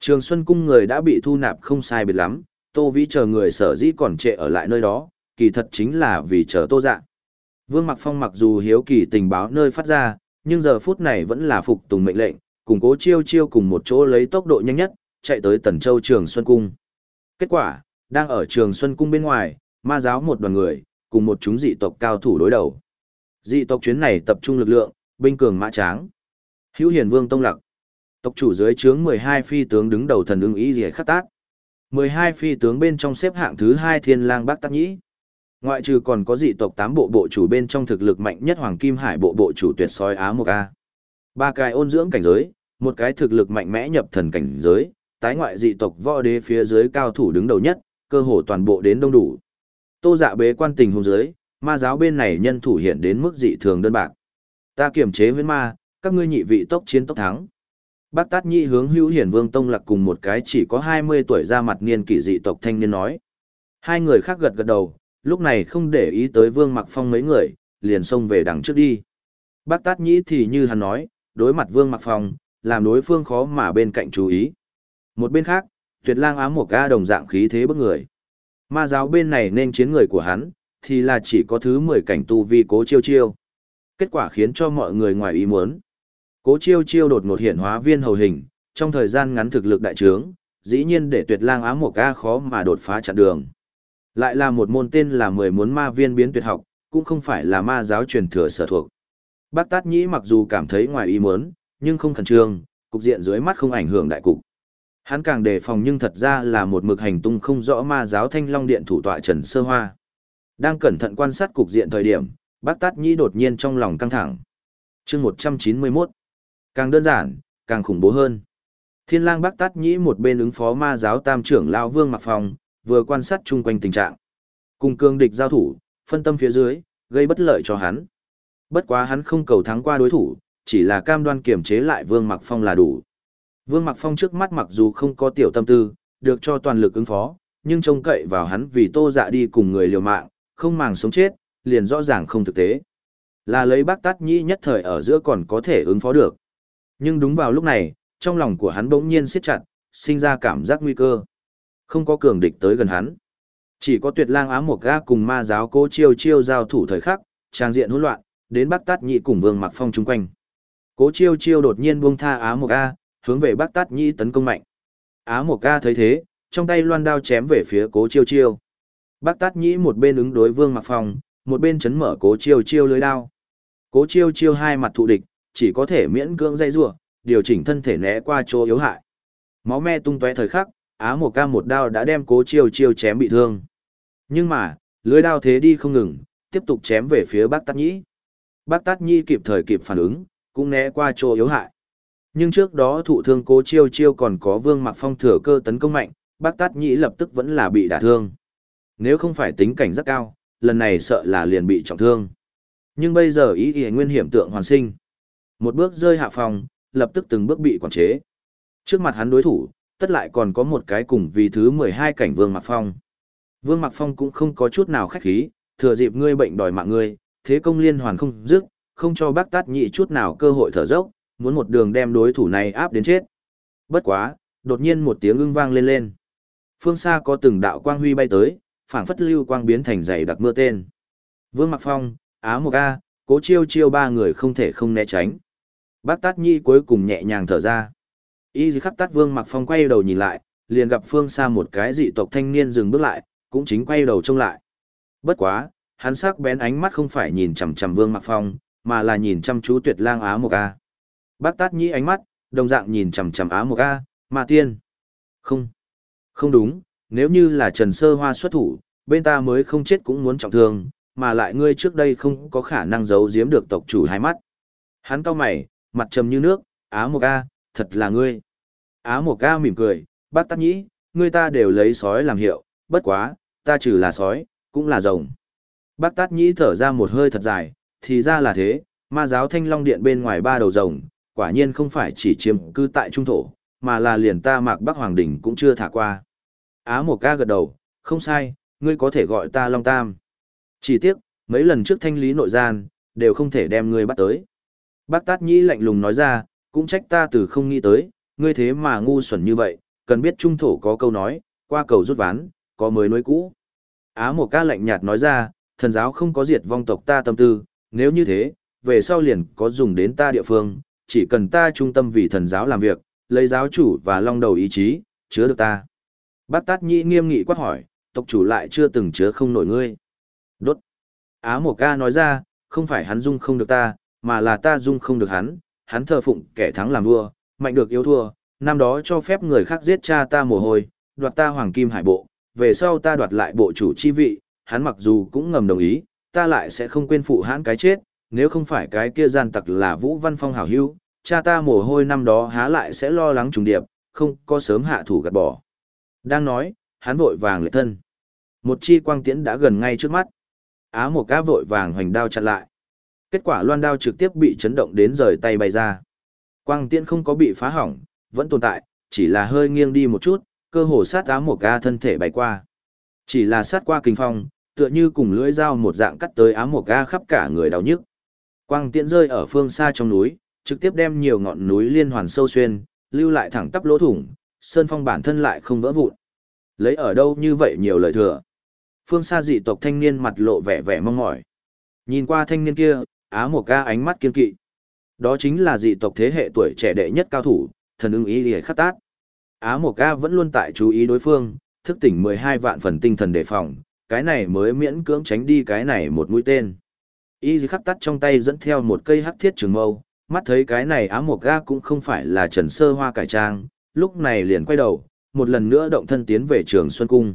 [SPEAKER 1] Trường Xuân Cung người đã bị thu nạp không sai biệt lắm, Tô Vĩ chờ người sở dĩ còn trệ ở lại nơi đó, kỳ thật chính là vì chờ Tô dạ. Vương Mặc Phong mặc dù hiếu kỳ tình báo nơi phát ra, nhưng giờ phút này vẫn là phục tùng mệnh lệnh, cùng cố chiêu chiêu cùng một chỗ lấy tốc độ nhanh nhất, chạy tới Tần Châu Trường Xuân Cung. Kết quả, đang ở Trường Xuân Cung bên ngoài, ma giáo một đoàn người, cùng một chúng dị tộc cao thủ đối đầu. Dị tộc chuyến này tập trung lực lượng, binh cường mã tráng. Hữu Hiền Vương Tông Lạc, Tộc chủ dưới trướng 12 phi tướng đứng đầu thần ưng ý gì khắc tác. 12 phi tướng bên trong xếp hạng thứ 2 Thiên Lang Bắc Tắc Nhĩ. Ngoại trừ còn có dị tộc 8 bộ bộ chủ bên trong thực lực mạnh nhất Hoàng Kim Hải bộ bộ chủ tuyệt sói Á Mộc A. Ba cái ôn dưỡng cảnh giới, một cái thực lực mạnh mẽ nhập thần cảnh giới, tái ngoại dị tộc võ đế phía dưới cao thủ đứng đầu nhất, cơ hồ toàn bộ đến đông đủ. Tô dạ bế quan tình huống giới, ma giáo bên này nhân thủ hiện đến mức dị thường đơn bạc. Ta kiểm chế huyết ma, các ngươi nhị vị tốc chiến tốc thắng. Bác Tát Nhị hướng hữu hiển vương tông lạc cùng một cái chỉ có 20 tuổi ra mặt niên kỷ dị tộc thanh niên nói. Hai người khác gật gật đầu, lúc này không để ý tới vương mặc phong mấy người, liền xông về đằng trước đi. Bác Tát Nhĩ thì như hắn nói, đối mặt vương mặc phong, làm đối phương khó mà bên cạnh chú ý. Một bên khác, tuyệt lang ám một ga đồng dạng khí thế bức người. Ma giáo bên này nên chiến người của hắn, thì là chỉ có thứ 10 cảnh tu vi cố chiêu chiêu. Kết quả khiến cho mọi người ngoài ý muốn. Cố chiêu chiêu đột ngột hiện hóa viên hầu hình, trong thời gian ngắn thực lực đại trướng, dĩ nhiên để tuyệt lang ám một ca khó mà đột phá chặn đường. Lại là một môn tên là mười muốn ma viên biến tuyệt học, cũng không phải là ma giáo truyền thừa sở thuộc. Bác Tát Nhĩ mặc dù cảm thấy ngoài ý muốn, nhưng không khẩn trương, cục diện dưới mắt không ảnh hưởng đại cục. Hắn càng đề phòng nhưng thật ra là một mực hành tung không rõ ma giáo thanh long điện thủ tọa Trần Sơ Hoa. Đang cẩn thận quan sát cục diện thời điểm, bác Tát Nhĩ đột nhiên trong lòng căng thẳng. chương 191. Càng đơn giản, càng khủng bố hơn. Thiên lang bác Tát Nhĩ một bên ứng phó ma giáo tam trưởng Lão vương mặc Phong, vừa quan sát chung quanh tình trạng. Cùng cương địch giao thủ, phân tâm phía dưới, gây bất lợi cho hắn. Bất quá hắn không cầu thắng qua đối thủ, chỉ là cam đoan kiểm chế lại Vương Mặc Phong là đủ. Vương Mặc Phong trước mắt mặc dù không có tiểu tâm tư, được cho toàn lực ứng phó, nhưng trông cậy vào hắn vì tô dạ đi cùng người liều mạng, không màng sống chết, liền rõ ràng không thực tế. Là lấy bác tát nhĩ nhất thời ở giữa còn có thể ứng phó được. Nhưng đúng vào lúc này, trong lòng của hắn bỗng nhiên siết chặt, sinh ra cảm giác nguy cơ. Không có cường địch tới gần hắn. Chỉ có tuyệt lang ám một ga cùng ma giáo cố chiêu chiêu giao thủ thời khắc, trang diện hỗn loạn, đến bác Tát nhị cùng Vương Mặc Phong chung quanh. Cố chiêu chiêu đột nhiên buông tha Á một ga, hướng về bác Tát nhị tấn công mạnh. Á một ga thấy thế, trong tay loan đao chém về phía cố chiêu chiêu. Bác Tát nhị một bên ứng đối Vương Mặc Phong, một bên chấn mở cố chiêu chiêu lưới đao. Cố chiêu chiêu hai mặt thụ địch, chỉ có thể miễn cưỡng dây rủa, điều chỉnh thân thể né qua chỗ yếu hại. Máu me tung tóe thời khắc, Á một ca một đao đã đem cố chiêu chiêu chém bị thương. Nhưng mà, lưới đao thế đi không ngừng, tiếp tục chém về phía bác tát nhĩ. Bác tát nhĩ kịp thời kịp phản ứng, cũng né qua chỗ yếu hại. Nhưng trước đó thụ thương cố chiêu chiêu còn có vương mặc phong thừa cơ tấn công mạnh, bác tát nhĩ lập tức vẫn là bị đả thương. Nếu không phải tính cảnh rất cao, lần này sợ là liền bị trọng thương. Nhưng bây giờ ý ý nguyên hiểm tượng hoàn sinh. Một bước rơi hạ phòng, lập tức từng bước bị quản chế. Trước mặt hắn đối thủ, tất lại còn có một cái cùng vì thứ 12 cảnh Vương Mặc Phong. Vương Mặc Phong cũng không có chút nào khách khí, thừa dịp ngươi bệnh đòi mạng ngươi, thế công liên hoàn không dứt, không cho bác tát nhị chút nào cơ hội thở dốc, muốn một đường đem đối thủ này áp đến chết. Bất quá, đột nhiên một tiếng ưng vang lên lên. Phương xa có từng đạo quang huy bay tới, phảng phất lưu quang biến thành dày đặc mưa tên. Vương Mặc Phong, Á Mộc A, Cố Chiêu Chiêu ba người không thể không né tránh. Bác Tát Nhi cuối cùng nhẹ nhàng thở ra. Y khắc Tát Vương Mặc Phong quay đầu nhìn lại, liền gặp phương xa một cái dị tộc thanh niên dừng bước lại, cũng chính quay đầu trông lại. Bất quá, hắn sắc bén ánh mắt không phải nhìn chằm chằm Vương Mặc Phong, mà là nhìn chăm chú Tuyệt Lang Á Mộc A. Bác Tát Nhi ánh mắt, đồng dạng nhìn chằm chằm Á Mộc A, Ma Tiên. Không, không đúng, nếu như là Trần Sơ Hoa xuất thủ, bên ta mới không chết cũng muốn trọng thương, mà lại ngươi trước đây không có khả năng giấu giếm được tộc chủ hai mắt. Hắn cau mày, mặt trầm như nước, Á Mộc A, thật là ngươi. Á Mộc A mỉm cười, bác tắc nhĩ, ngươi ta đều lấy sói làm hiệu, bất quá, ta trừ là sói, cũng là rồng. Bác tát nhĩ thở ra một hơi thật dài, thì ra là thế, ma giáo thanh long điện bên ngoài ba đầu rồng, quả nhiên không phải chỉ chiếm cư tại trung thổ, mà là liền ta mạc bắc hoàng đỉnh cũng chưa thả qua. Á Mộc ca gật đầu, không sai, ngươi có thể gọi ta Long Tam. Chỉ tiếc, mấy lần trước thanh lý nội gian, đều không thể đem ngươi bắt tới. Bác Tát Nhĩ lạnh lùng nói ra, cũng trách ta từ không nghĩ tới, ngươi thế mà ngu xuẩn như vậy, cần biết trung thổ có câu nói, qua cầu rút ván, có mới nối cũ. Á một ca lạnh nhạt nói ra, thần giáo không có diệt vong tộc ta tâm tư, nếu như thế, về sau liền có dùng đến ta địa phương, chỉ cần ta trung tâm vì thần giáo làm việc, lấy giáo chủ và long đầu ý chí, chứa được ta. Bát Tát Nhĩ nghiêm nghị quát hỏi, tộc chủ lại chưa từng chứa không nổi ngươi. Đốt. Á một ca nói ra, không phải hắn dung không được ta, mà là ta dung không được hắn, hắn thờ phụng kẻ thắng làm vua, mạnh được yếu thua, năm đó cho phép người khác giết cha ta mồ hôi, đoạt ta hoàng kim hải bộ, về sau ta đoạt lại bộ chủ chi vị, hắn mặc dù cũng ngầm đồng ý, ta lại sẽ không quên phụ hắn cái chết, nếu không phải cái kia gian tặc là Vũ Văn Phong hảo hữu, cha ta mồ hôi năm đó há lại sẽ lo lắng trùng điệp, không có sớm hạ thủ gạt bỏ. Đang nói, hắn vội vàng lệ thân. Một chi quang tiễn đã gần ngay trước mắt. Á một cá vội vàng hoành đao chặn lại. Kết quả loan đao trực tiếp bị chấn động đến rời tay bay ra. Quang tiễn không có bị phá hỏng, vẫn tồn tại, chỉ là hơi nghiêng đi một chút, cơ hồ sát á một ga thân thể bay qua. Chỉ là sát qua kinh phong, tựa như cùng lưỡi dao một dạng cắt tới ám một ga khắp cả người đau nhức. Quang tiễn rơi ở phương xa trong núi, trực tiếp đem nhiều ngọn núi liên hoàn sâu xuyên, lưu lại thẳng tắp lỗ thủng, sơn phong bản thân lại không vỡ vụn. Lấy ở đâu như vậy nhiều lời thừa. Phương xa dị tộc thanh niên mặt lộ vẻ vẻ mong mỏi. Nhìn qua thanh niên kia, á một ca ánh mắt kiên kỵ. Đó chính là dị tộc thế hệ tuổi trẻ đệ nhất cao thủ, thần ưng ý lìa khắc tát. Á một ca vẫn luôn tại chú ý đối phương, thức tỉnh 12 vạn phần tinh thần đề phòng, cái này mới miễn cưỡng tránh đi cái này một mũi tên. Y khắc tắt trong tay dẫn theo một cây hắc thiết trường mâu, mắt thấy cái này á một ga cũng không phải là trần sơ hoa cải trang, lúc này liền quay đầu, một lần nữa động thân tiến về trường Xuân Cung.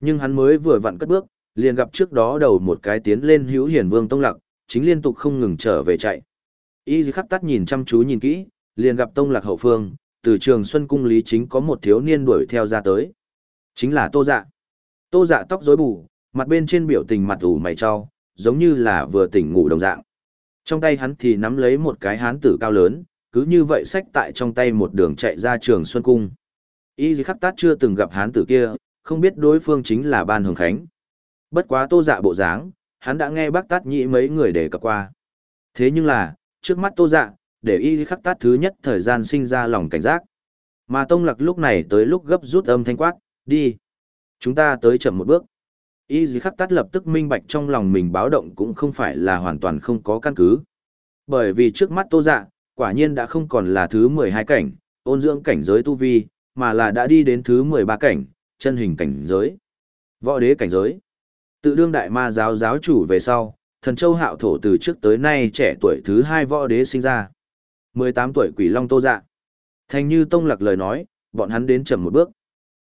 [SPEAKER 1] Nhưng hắn mới vừa vặn cất bước, liền gặp trước đó đầu một cái tiến lên hữu hiển vương tông lặc, chính liên tục không ngừng trở về chạy. Y khắc tắt nhìn chăm chú nhìn kỹ, liền gặp tông lạc hậu phương, từ trường Xuân Cung Lý Chính có một thiếu niên đuổi theo ra tới. Chính là Tô Dạ. Tô Dạ tóc rối bù, mặt bên trên biểu tình mặt ủ mày cho, giống như là vừa tỉnh ngủ đồng dạng. Trong tay hắn thì nắm lấy một cái hán tử cao lớn, cứ như vậy xách tại trong tay một đường chạy ra trường Xuân Cung. Y khắc tát chưa từng gặp hán tử kia, không biết đối phương chính là Ban Hồng Khánh. Bất quá tô dạ bộ dáng, hắn đã nghe bác tát nhị mấy người đề cập qua. Thế nhưng là, trước mắt tô dạ, để y khắc tát thứ nhất thời gian sinh ra lòng cảnh giác. Mà tông lạc lúc này tới lúc gấp rút âm thanh quát, đi. Chúng ta tới chậm một bước. Y khắc tát lập tức minh bạch trong lòng mình báo động cũng không phải là hoàn toàn không có căn cứ. Bởi vì trước mắt tô dạ, quả nhiên đã không còn là thứ 12 cảnh, ôn dưỡng cảnh giới tu vi, mà là đã đi đến thứ 13 cảnh, chân hình cảnh giới. Võ đế cảnh giới. Tự đương đại ma giáo giáo chủ về sau, thần châu hạo thổ từ trước tới nay trẻ tuổi thứ hai võ đế sinh ra. 18 tuổi quỷ long tô dạ. Thành như tông lạc lời nói, bọn hắn đến chậm một bước.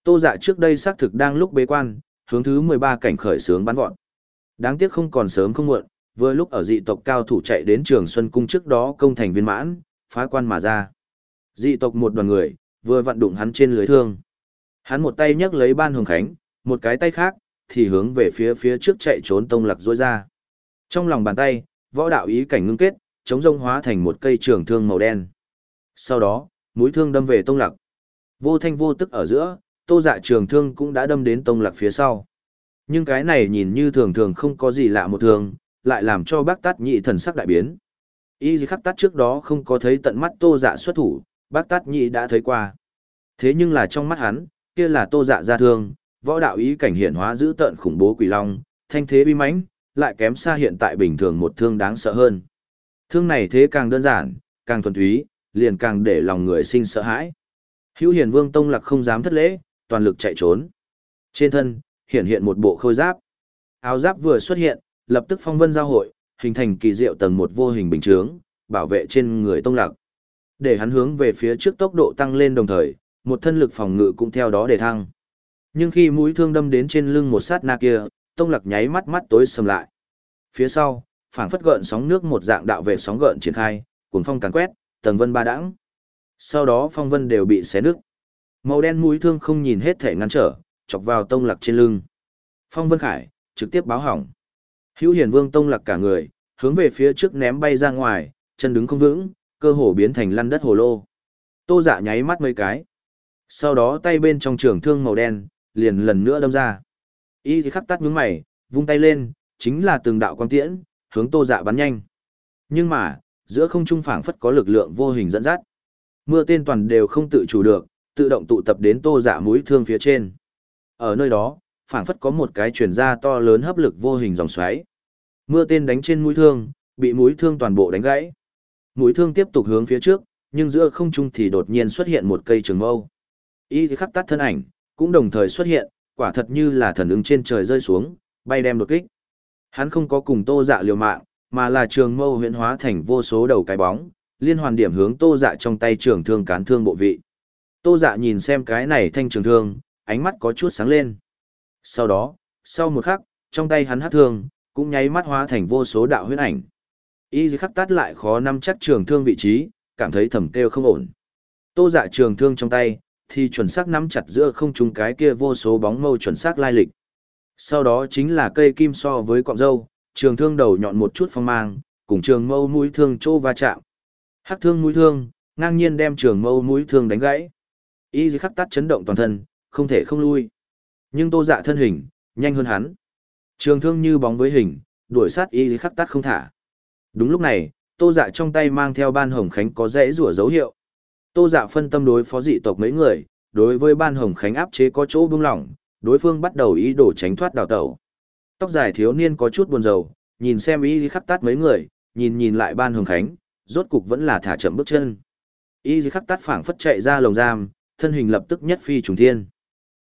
[SPEAKER 1] Tô dạ trước đây xác thực đang lúc bế quan, hướng thứ 13 cảnh khởi sướng bắn vọn, Đáng tiếc không còn sớm không muộn, vừa lúc ở dị tộc cao thủ chạy đến trường Xuân Cung trước đó công thành viên mãn, phá quan mà ra. Dị tộc một đoàn người, vừa vặn đụng hắn trên lưới thương. Hắn một tay nhấc lấy ban hồng khánh, một cái tay khác, thì hướng về phía phía trước chạy trốn tông lạc rối ra. Trong lòng bàn tay, võ đạo ý cảnh ngưng kết, chống rông hóa thành một cây trường thương màu đen. Sau đó, mũi thương đâm về tông lạc. Vô thanh vô tức ở giữa, tô dạ trường thương cũng đã đâm đến tông lạc phía sau. Nhưng cái này nhìn như thường thường không có gì lạ một thường, lại làm cho bác tát nhị thần sắc đại biến. Y khắc tát trước đó không có thấy tận mắt tô dạ xuất thủ, bác tát nhị đã thấy qua. Thế nhưng là trong mắt hắn, kia là tô dạ ra thương, võ đạo ý cảnh hiện hóa giữ tận khủng bố quỷ long, thanh thế uy mãnh, lại kém xa hiện tại bình thường một thương đáng sợ hơn. Thương này thế càng đơn giản, càng thuần túy, liền càng để lòng người sinh sợ hãi. Hữu Hiền Vương Tông Lạc không dám thất lễ, toàn lực chạy trốn. Trên thân, hiện hiện một bộ khôi giáp. Áo giáp vừa xuất hiện, lập tức phong vân giao hội, hình thành kỳ diệu tầng một vô hình bình chướng, bảo vệ trên người Tông Lạc. Để hắn hướng về phía trước tốc độ tăng lên đồng thời, một thân lực phòng ngự cũng theo đó để thăng. Nhưng khi mũi thương đâm đến trên lưng một sát na kia, Tông Lạc nháy mắt mắt tối sầm lại. Phía sau, phảng phất gợn sóng nước một dạng đạo vệ sóng gợn triển khai, cuồng phong càn quét, tầng vân ba đãng. Sau đó phong vân đều bị xé nứt. Màu đen mũi thương không nhìn hết thể ngăn trở, chọc vào tông lạc trên lưng. Phong vân khải, trực tiếp báo hỏng. Hữu hiền vương tông lạc cả người, hướng về phía trước ném bay ra ngoài, chân đứng không vững, cơ hồ biến thành lăn đất hồ lô. Tô dạ nháy mắt mấy cái. Sau đó tay bên trong trường thương màu đen, liền lần nữa đâm ra. Y thì khắc tắt nhướng mày, vung tay lên, chính là từng đạo quang tiễn, hướng tô dạ bắn nhanh. Nhưng mà, giữa không trung phảng phất có lực lượng vô hình dẫn dắt. Mưa tên toàn đều không tự chủ được, tự động tụ tập đến tô dạ mũi thương phía trên. Ở nơi đó, phảng phất có một cái truyền ra to lớn hấp lực vô hình dòng xoáy. Mưa tên đánh trên mũi thương, bị mũi thương toàn bộ đánh gãy. Mũi thương tiếp tục hướng phía trước, nhưng giữa không trung thì đột nhiên xuất hiện một cây trường mâu. Y thì khắc tắt thân ảnh, cũng đồng thời xuất hiện, quả thật như là thần ứng trên trời rơi xuống, bay đem đột kích. Hắn không có cùng tô dạ liều mạng, mà là trường mâu huyễn hóa thành vô số đầu cái bóng, liên hoàn điểm hướng tô dạ trong tay trường thương cán thương bộ vị. Tô dạ nhìn xem cái này thanh trường thương, ánh mắt có chút sáng lên. Sau đó, sau một khắc, trong tay hắn hát thương, cũng nháy mắt hóa thành vô số đạo huyễn ảnh. Y khắc tát lại khó nắm chắc trường thương vị trí, cảm thấy thầm kêu không ổn. Tô dạ trường thương trong tay, thì chuẩn xác nắm chặt giữa không trung cái kia vô số bóng mâu chuẩn xác lai lịch. Sau đó chính là cây kim so với cọng dâu, trường thương đầu nhọn một chút phong mang, cùng trường mâu mũi thương chỗ va chạm. Hắc thương mũi thương, ngang nhiên đem trường mâu mũi thương đánh gãy. Y khắc tắt chấn động toàn thân, không thể không lui. Nhưng tô dạ thân hình, nhanh hơn hắn. Trường thương như bóng với hình, đuổi sát y khắc tắt không thả. Đúng lúc này, tô dạ trong tay mang theo ban hồng khánh có rẽ rủa dấu hiệu. Tô dạ phân tâm đối phó dị tộc mấy người, đối với ban hồng khánh áp chế có chỗ buông lỏng, đối phương bắt đầu ý đồ tránh thoát đào tẩu. Tóc dài thiếu niên có chút buồn rầu, nhìn xem y khắc tát mấy người, nhìn nhìn lại ban hồng khánh, rốt cục vẫn là thả chậm bước chân. Y khắc tát phảng phất chạy ra lồng giam, thân hình lập tức nhất phi trùng thiên.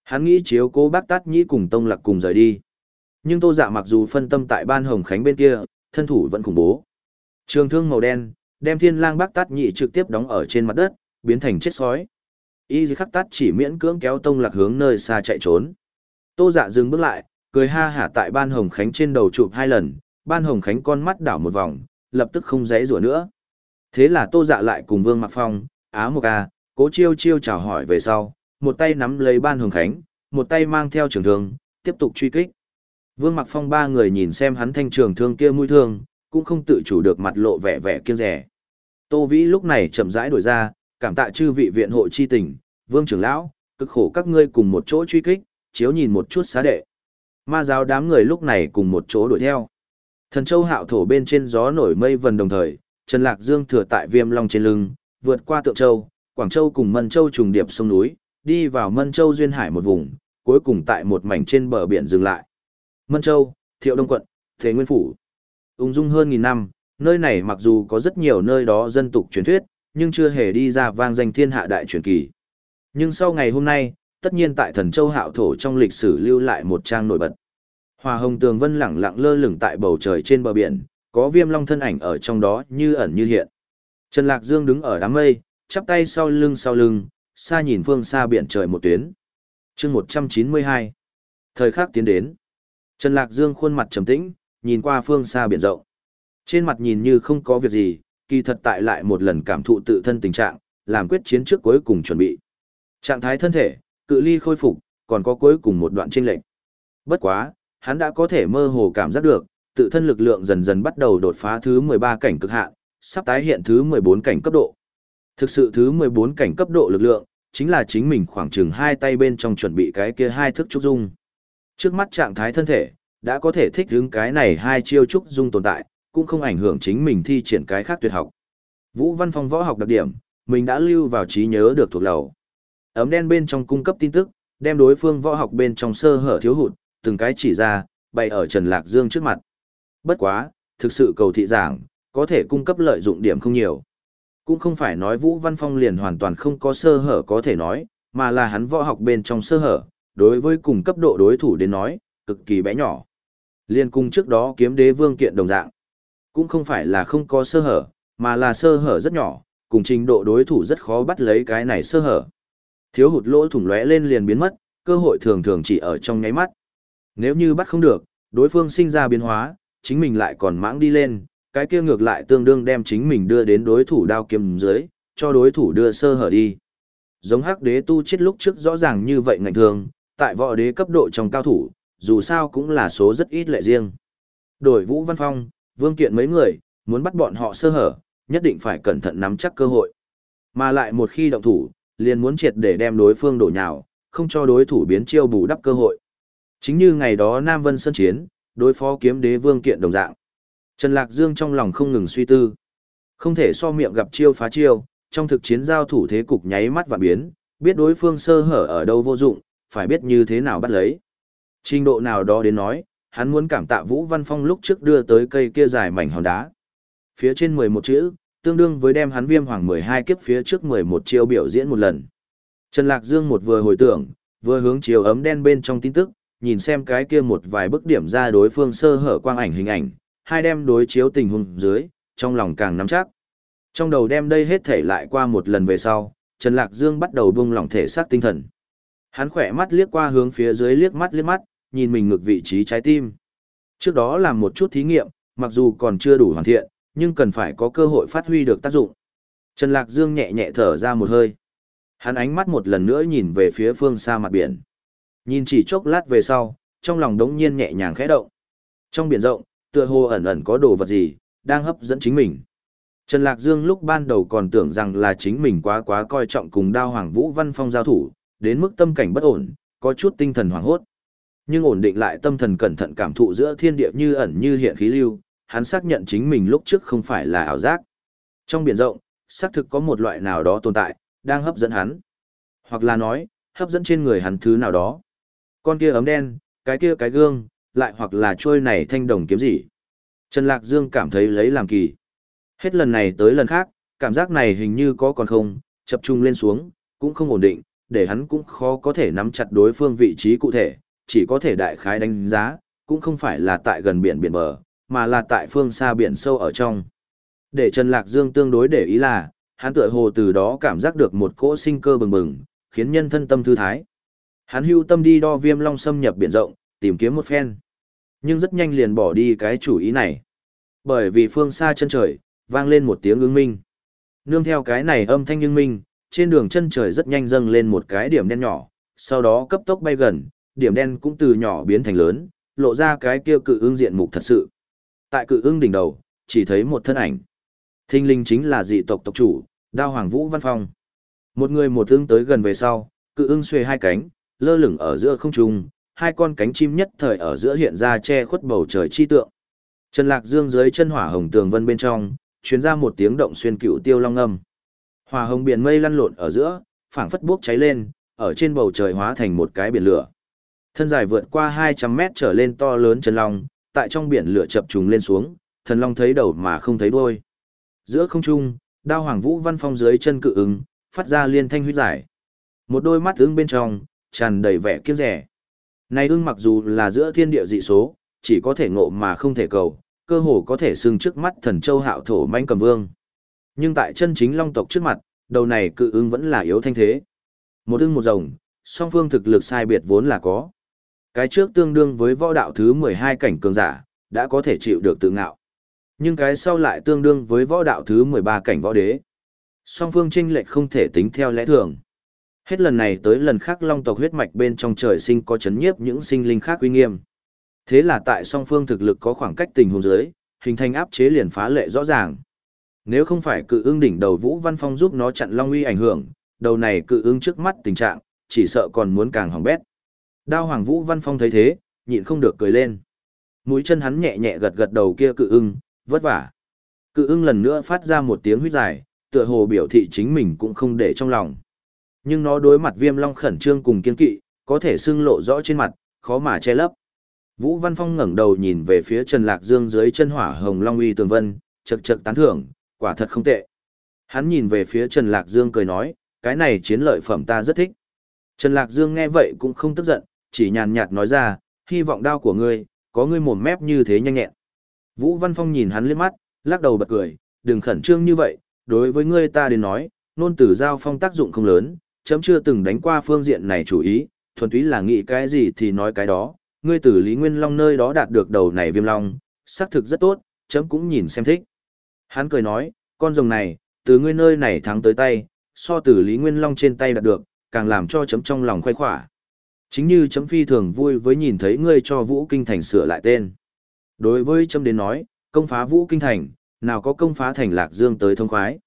[SPEAKER 1] Hắn nghĩ chiếu cố bác tát nhĩ cùng tông lạc cùng rời đi. Nhưng tô dạ mặc dù phân tâm tại ban hồng khánh bên kia, thân thủ vẫn khủng bố. Trường thương màu đen, đem thiên lang bác tát nhị trực tiếp đóng ở trên mặt đất, biến thành chết sói. Y khắc tát chỉ miễn cưỡng kéo tông lạc hướng nơi xa chạy trốn. Tô dạ dừng bước lại, cười ha hả tại ban hồng khánh trên đầu chụp hai lần, ban hồng khánh con mắt đảo một vòng, lập tức không dãy rủa nữa. Thế là tô dạ lại cùng Vương Mặc Phong, Á Mộc A, cố chiêu chiêu chào hỏi về sau, một tay nắm lấy ban hồng khánh, một tay mang theo trường thương, tiếp tục truy kích. Vương Mặc Phong ba người nhìn xem hắn thanh trường thương kia mũi thương, cũng không tự chủ được mặt lộ vẻ vẻ kiêng rẻ. Tô Vĩ lúc này chậm rãi đổi ra, cảm tạ chư vị viện hộ chi tình, Vương trưởng lão, cực khổ các ngươi cùng một chỗ truy kích, chiếu nhìn một chút xá đệ. Ma giáo đám người lúc này cùng một chỗ đuổi theo. Thần châu hạo thổ bên trên gió nổi mây vần đồng thời, Trần Lạc Dương thừa tại viêm long trên lưng, vượt qua tượng châu, Quảng Châu cùng Mân Châu trùng điệp sông núi, đi vào Mân Châu duyên hải một vùng, cuối cùng tại một mảnh trên bờ biển dừng lại. Mân Châu, Thiệu Đông quận, Thế Nguyên phủ. Ung dung hơn nghìn năm, nơi này mặc dù có rất nhiều nơi đó dân tục truyền thuyết, nhưng chưa hề đi ra vang danh thiên hạ đại truyền kỳ. Nhưng sau ngày hôm nay, tất nhiên tại thần châu hạo thổ trong lịch sử lưu lại một trang nổi bật. Hòa hồng tường vân lẳng lặng lơ lửng tại bầu trời trên bờ biển, có viêm long thân ảnh ở trong đó như ẩn như hiện. Trần Lạc Dương đứng ở đám mây, chắp tay sau lưng sau lưng, xa nhìn phương xa biển trời một tuyến. chương 192. Thời khắc tiến đến. Trần Lạc Dương khuôn mặt trầm tĩnh, nhìn qua phương xa biển rộng. Trên mặt nhìn như không có việc gì, kỳ thật tại lại một lần cảm thụ tự thân tình trạng, làm quyết chiến trước cuối cùng chuẩn bị. Trạng thái thân thể, cự ly khôi phục, còn có cuối cùng một đoạn chênh lệch. Bất quá, hắn đã có thể mơ hồ cảm giác được, tự thân lực lượng dần dần bắt đầu đột phá thứ 13 cảnh cực hạn, sắp tái hiện thứ 14 cảnh cấp độ. Thực sự thứ 14 cảnh cấp độ lực lượng, chính là chính mình khoảng chừng hai tay bên trong chuẩn bị cái kia hai thức trúc dung. Trước mắt trạng thái thân thể, đã có thể thích ứng cái này hai chiêu trúc dung tồn tại, cũng không ảnh hưởng chính mình thi triển cái khác tuyệt học. Vũ Văn Phong võ học đặc điểm, mình đã lưu vào trí nhớ được thuộc lầu. Ấm đen bên trong cung cấp tin tức, đem đối phương võ học bên trong sơ hở thiếu hụt, từng cái chỉ ra, bày ở Trần Lạc Dương trước mặt. Bất quá, thực sự cầu thị giảng, có thể cung cấp lợi dụng điểm không nhiều. Cũng không phải nói Vũ Văn Phong liền hoàn toàn không có sơ hở có thể nói, mà là hắn võ học bên trong sơ hở, đối với cùng cấp độ đối thủ đến nói, cực kỳ bé nhỏ. Liên cung trước đó kiếm đế vương kiện đồng dạng. Cũng không phải là không có sơ hở, mà là sơ hở rất nhỏ, cùng trình độ đối thủ rất khó bắt lấy cái này sơ hở. Thiếu hụt lỗ thủng lóe lên liền biến mất, cơ hội thường thường chỉ ở trong nháy mắt. Nếu như bắt không được, đối phương sinh ra biến hóa, chính mình lại còn mãng đi lên, cái kia ngược lại tương đương đem chính mình đưa đến đối thủ đao kiếm dưới, cho đối thủ đưa sơ hở đi. Giống hắc đế tu chết lúc trước rõ ràng như vậy ngạnh thường, tại võ đế cấp độ trong cao thủ, dù sao cũng là số rất ít lệ riêng. Đổi Vũ Văn Phong, Vương Kiện mấy người, muốn bắt bọn họ sơ hở, nhất định phải cẩn thận nắm chắc cơ hội. Mà lại một khi động thủ, liền muốn triệt để đem đối phương đổ nhào, không cho đối thủ biến chiêu bù đắp cơ hội. Chính như ngày đó Nam Vân Sơn Chiến, đối phó kiếm đế Vương Kiện đồng dạng. Trần Lạc Dương trong lòng không ngừng suy tư. Không thể so miệng gặp chiêu phá chiêu, trong thực chiến giao thủ thế cục nháy mắt và biến, biết đối phương sơ hở ở đâu vô dụng, phải biết như thế nào bắt lấy. Trình độ nào đó đến nói, hắn muốn cảm tạ Vũ Văn Phong lúc trước đưa tới cây kia dài mảnh hòn đá. Phía trên 11 chữ, tương đương với đem hắn viêm hoàng 12 kiếp phía trước 11 chiêu biểu diễn một lần. Trần Lạc Dương một vừa hồi tưởng, vừa hướng chiều ấm đen bên trong tin tức, nhìn xem cái kia một vài bức điểm ra đối phương sơ hở quang ảnh hình ảnh, hai đem đối chiếu tình huống dưới, trong lòng càng nắm chắc. Trong đầu đem đây hết thể lại qua một lần về sau, Trần Lạc Dương bắt đầu buông lỏng thể xác tinh thần. Hắn khỏe mắt liếc qua hướng phía dưới liếc mắt liếc mắt, nhìn mình ngược vị trí trái tim. Trước đó làm một chút thí nghiệm, mặc dù còn chưa đủ hoàn thiện, nhưng cần phải có cơ hội phát huy được tác dụng. Trần Lạc Dương nhẹ nhẹ thở ra một hơi. Hắn ánh mắt một lần nữa nhìn về phía phương xa mặt biển. Nhìn chỉ chốc lát về sau, trong lòng đống nhiên nhẹ nhàng khẽ động. Trong biển rộng, tựa hồ ẩn ẩn có đồ vật gì, đang hấp dẫn chính mình. Trần Lạc Dương lúc ban đầu còn tưởng rằng là chính mình quá quá coi trọng cùng đao hoàng vũ văn phong giao thủ, đến mức tâm cảnh bất ổn, có chút tinh thần hoảng hốt. Nhưng ổn định lại tâm thần cẩn thận cảm thụ giữa thiên địa như ẩn như hiện khí lưu, hắn xác nhận chính mình lúc trước không phải là ảo giác. Trong biển rộng, xác thực có một loại nào đó tồn tại, đang hấp dẫn hắn. Hoặc là nói, hấp dẫn trên người hắn thứ nào đó. Con kia ấm đen, cái kia cái gương, lại hoặc là trôi này thanh đồng kiếm gì. Trần Lạc Dương cảm thấy lấy làm kỳ. Hết lần này tới lần khác, cảm giác này hình như có còn không, chập trung lên xuống, cũng không ổn định, để hắn cũng khó có thể nắm chặt đối phương vị trí cụ thể, chỉ có thể đại khái đánh giá, cũng không phải là tại gần biển biển bờ, mà là tại phương xa biển sâu ở trong. Để Trần Lạc Dương tương đối để ý là, hắn tựa hồ từ đó cảm giác được một cỗ sinh cơ bừng bừng, khiến nhân thân tâm thư thái. Hắn hưu tâm đi đo viêm long xâm nhập biển rộng, tìm kiếm một phen. Nhưng rất nhanh liền bỏ đi cái chủ ý này. Bởi vì phương xa chân trời, vang lên một tiếng ứng minh. Nương theo cái này âm thanh ứng minh, trên đường chân trời rất nhanh dâng lên một cái điểm đen nhỏ, sau đó cấp tốc bay gần, điểm đen cũng từ nhỏ biến thành lớn, lộ ra cái kia cự ưng diện mục thật sự. Tại cự ưng đỉnh đầu, chỉ thấy một thân ảnh. Thinh linh chính là dị tộc tộc chủ, Đao Hoàng Vũ Văn Phong. Một người một ưng tới gần về sau, cự ưng xuề hai cánh, lơ lửng ở giữa không trung, hai con cánh chim nhất thời ở giữa hiện ra che khuất bầu trời chi tượng. Trần Lạc Dương dưới chân hỏa hồng tường vân bên trong, truyền ra một tiếng động xuyên cựu tiêu long âm. Hỏa hồng biển mây lăn lộn ở giữa, phảng phất bốc cháy lên, ở trên bầu trời hóa thành một cái biển lửa. Thân dài vượt qua 200 mét trở lên to lớn chân long, tại trong biển lửa chập trùng lên xuống, thần long thấy đầu mà không thấy đuôi. Giữa không trung, đao hoàng vũ văn phong dưới chân cự ứng, phát ra liên thanh huyết giải. Một đôi mắt ứng bên trong, tràn đầy vẻ kiêu rẻ. Này ưng mặc dù là giữa thiên địa dị số, chỉ có thể ngộ mà không thể cầu, cơ hồ có thể xưng trước mắt thần châu hạo thổ manh cầm vương. Nhưng tại chân chính long tộc trước mặt, đầu này cự ưng vẫn là yếu thanh thế. Một ưng một rồng, song phương thực lực sai biệt vốn là có. Cái trước tương đương với võ đạo thứ 12 cảnh cường giả, đã có thể chịu được tự ngạo. Nhưng cái sau lại tương đương với võ đạo thứ 13 cảnh võ đế. Song phương tranh lệch không thể tính theo lẽ thường. Hết lần này tới lần khác long tộc huyết mạch bên trong trời sinh có chấn nhiếp những sinh linh khác uy nghiêm. Thế là tại song phương thực lực có khoảng cách tình huống dưới, hình thành áp chế liền phá lệ rõ ràng. Nếu không phải cự ưng đỉnh đầu Vũ Văn Phong giúp nó chặn long uy ảnh hưởng, đầu này cự ưng trước mắt tình trạng, chỉ sợ còn muốn càng hỏng bét. Đao Hoàng Vũ Văn Phong thấy thế, nhịn không được cười lên. Mũi chân hắn nhẹ nhẹ gật gật đầu kia cự ưng, vất vả. Cự ưng lần nữa phát ra một tiếng huyết dài, tựa hồ biểu thị chính mình cũng không để trong lòng. Nhưng nó đối mặt viêm long khẩn trương cùng kiên kỵ, có thể xưng lộ rõ trên mặt, khó mà che lấp. Vũ Văn Phong ngẩng đầu nhìn về phía Trần Lạc Dương dưới chân hỏa hồng long uy tường vân, chật chật tán thưởng, quả thật không tệ. Hắn nhìn về phía Trần Lạc Dương cười nói, cái này chiến lợi phẩm ta rất thích. Trần Lạc Dương nghe vậy cũng không tức giận, chỉ nhàn nhạt nói ra, hy vọng đao của ngươi, có ngươi mồm mép như thế nhanh nhẹn. Vũ Văn Phong nhìn hắn liếc mắt, lắc đầu bật cười, đừng khẩn trương như vậy, đối với ngươi ta đến nói, nôn tử giao phong tác dụng không lớn, chấm chưa từng đánh qua phương diện này chủ ý, thuần túy là nghĩ cái gì thì nói cái đó, ngươi tử Lý Nguyên Long nơi đó đạt được đầu này viêm long, xác thực rất tốt, chấm cũng nhìn xem thích. Hắn cười nói, con rồng này, từ ngươi nơi này thắng tới tay, so tử Lý Nguyên Long trên tay đạt được, càng làm cho chấm trong lòng khoái khỏa. Chính như chấm phi thường vui với nhìn thấy ngươi cho Vũ Kinh Thành sửa lại tên. Đối với chấm đến nói, công phá Vũ Kinh Thành, nào có công phá thành Lạc Dương tới thông khoái.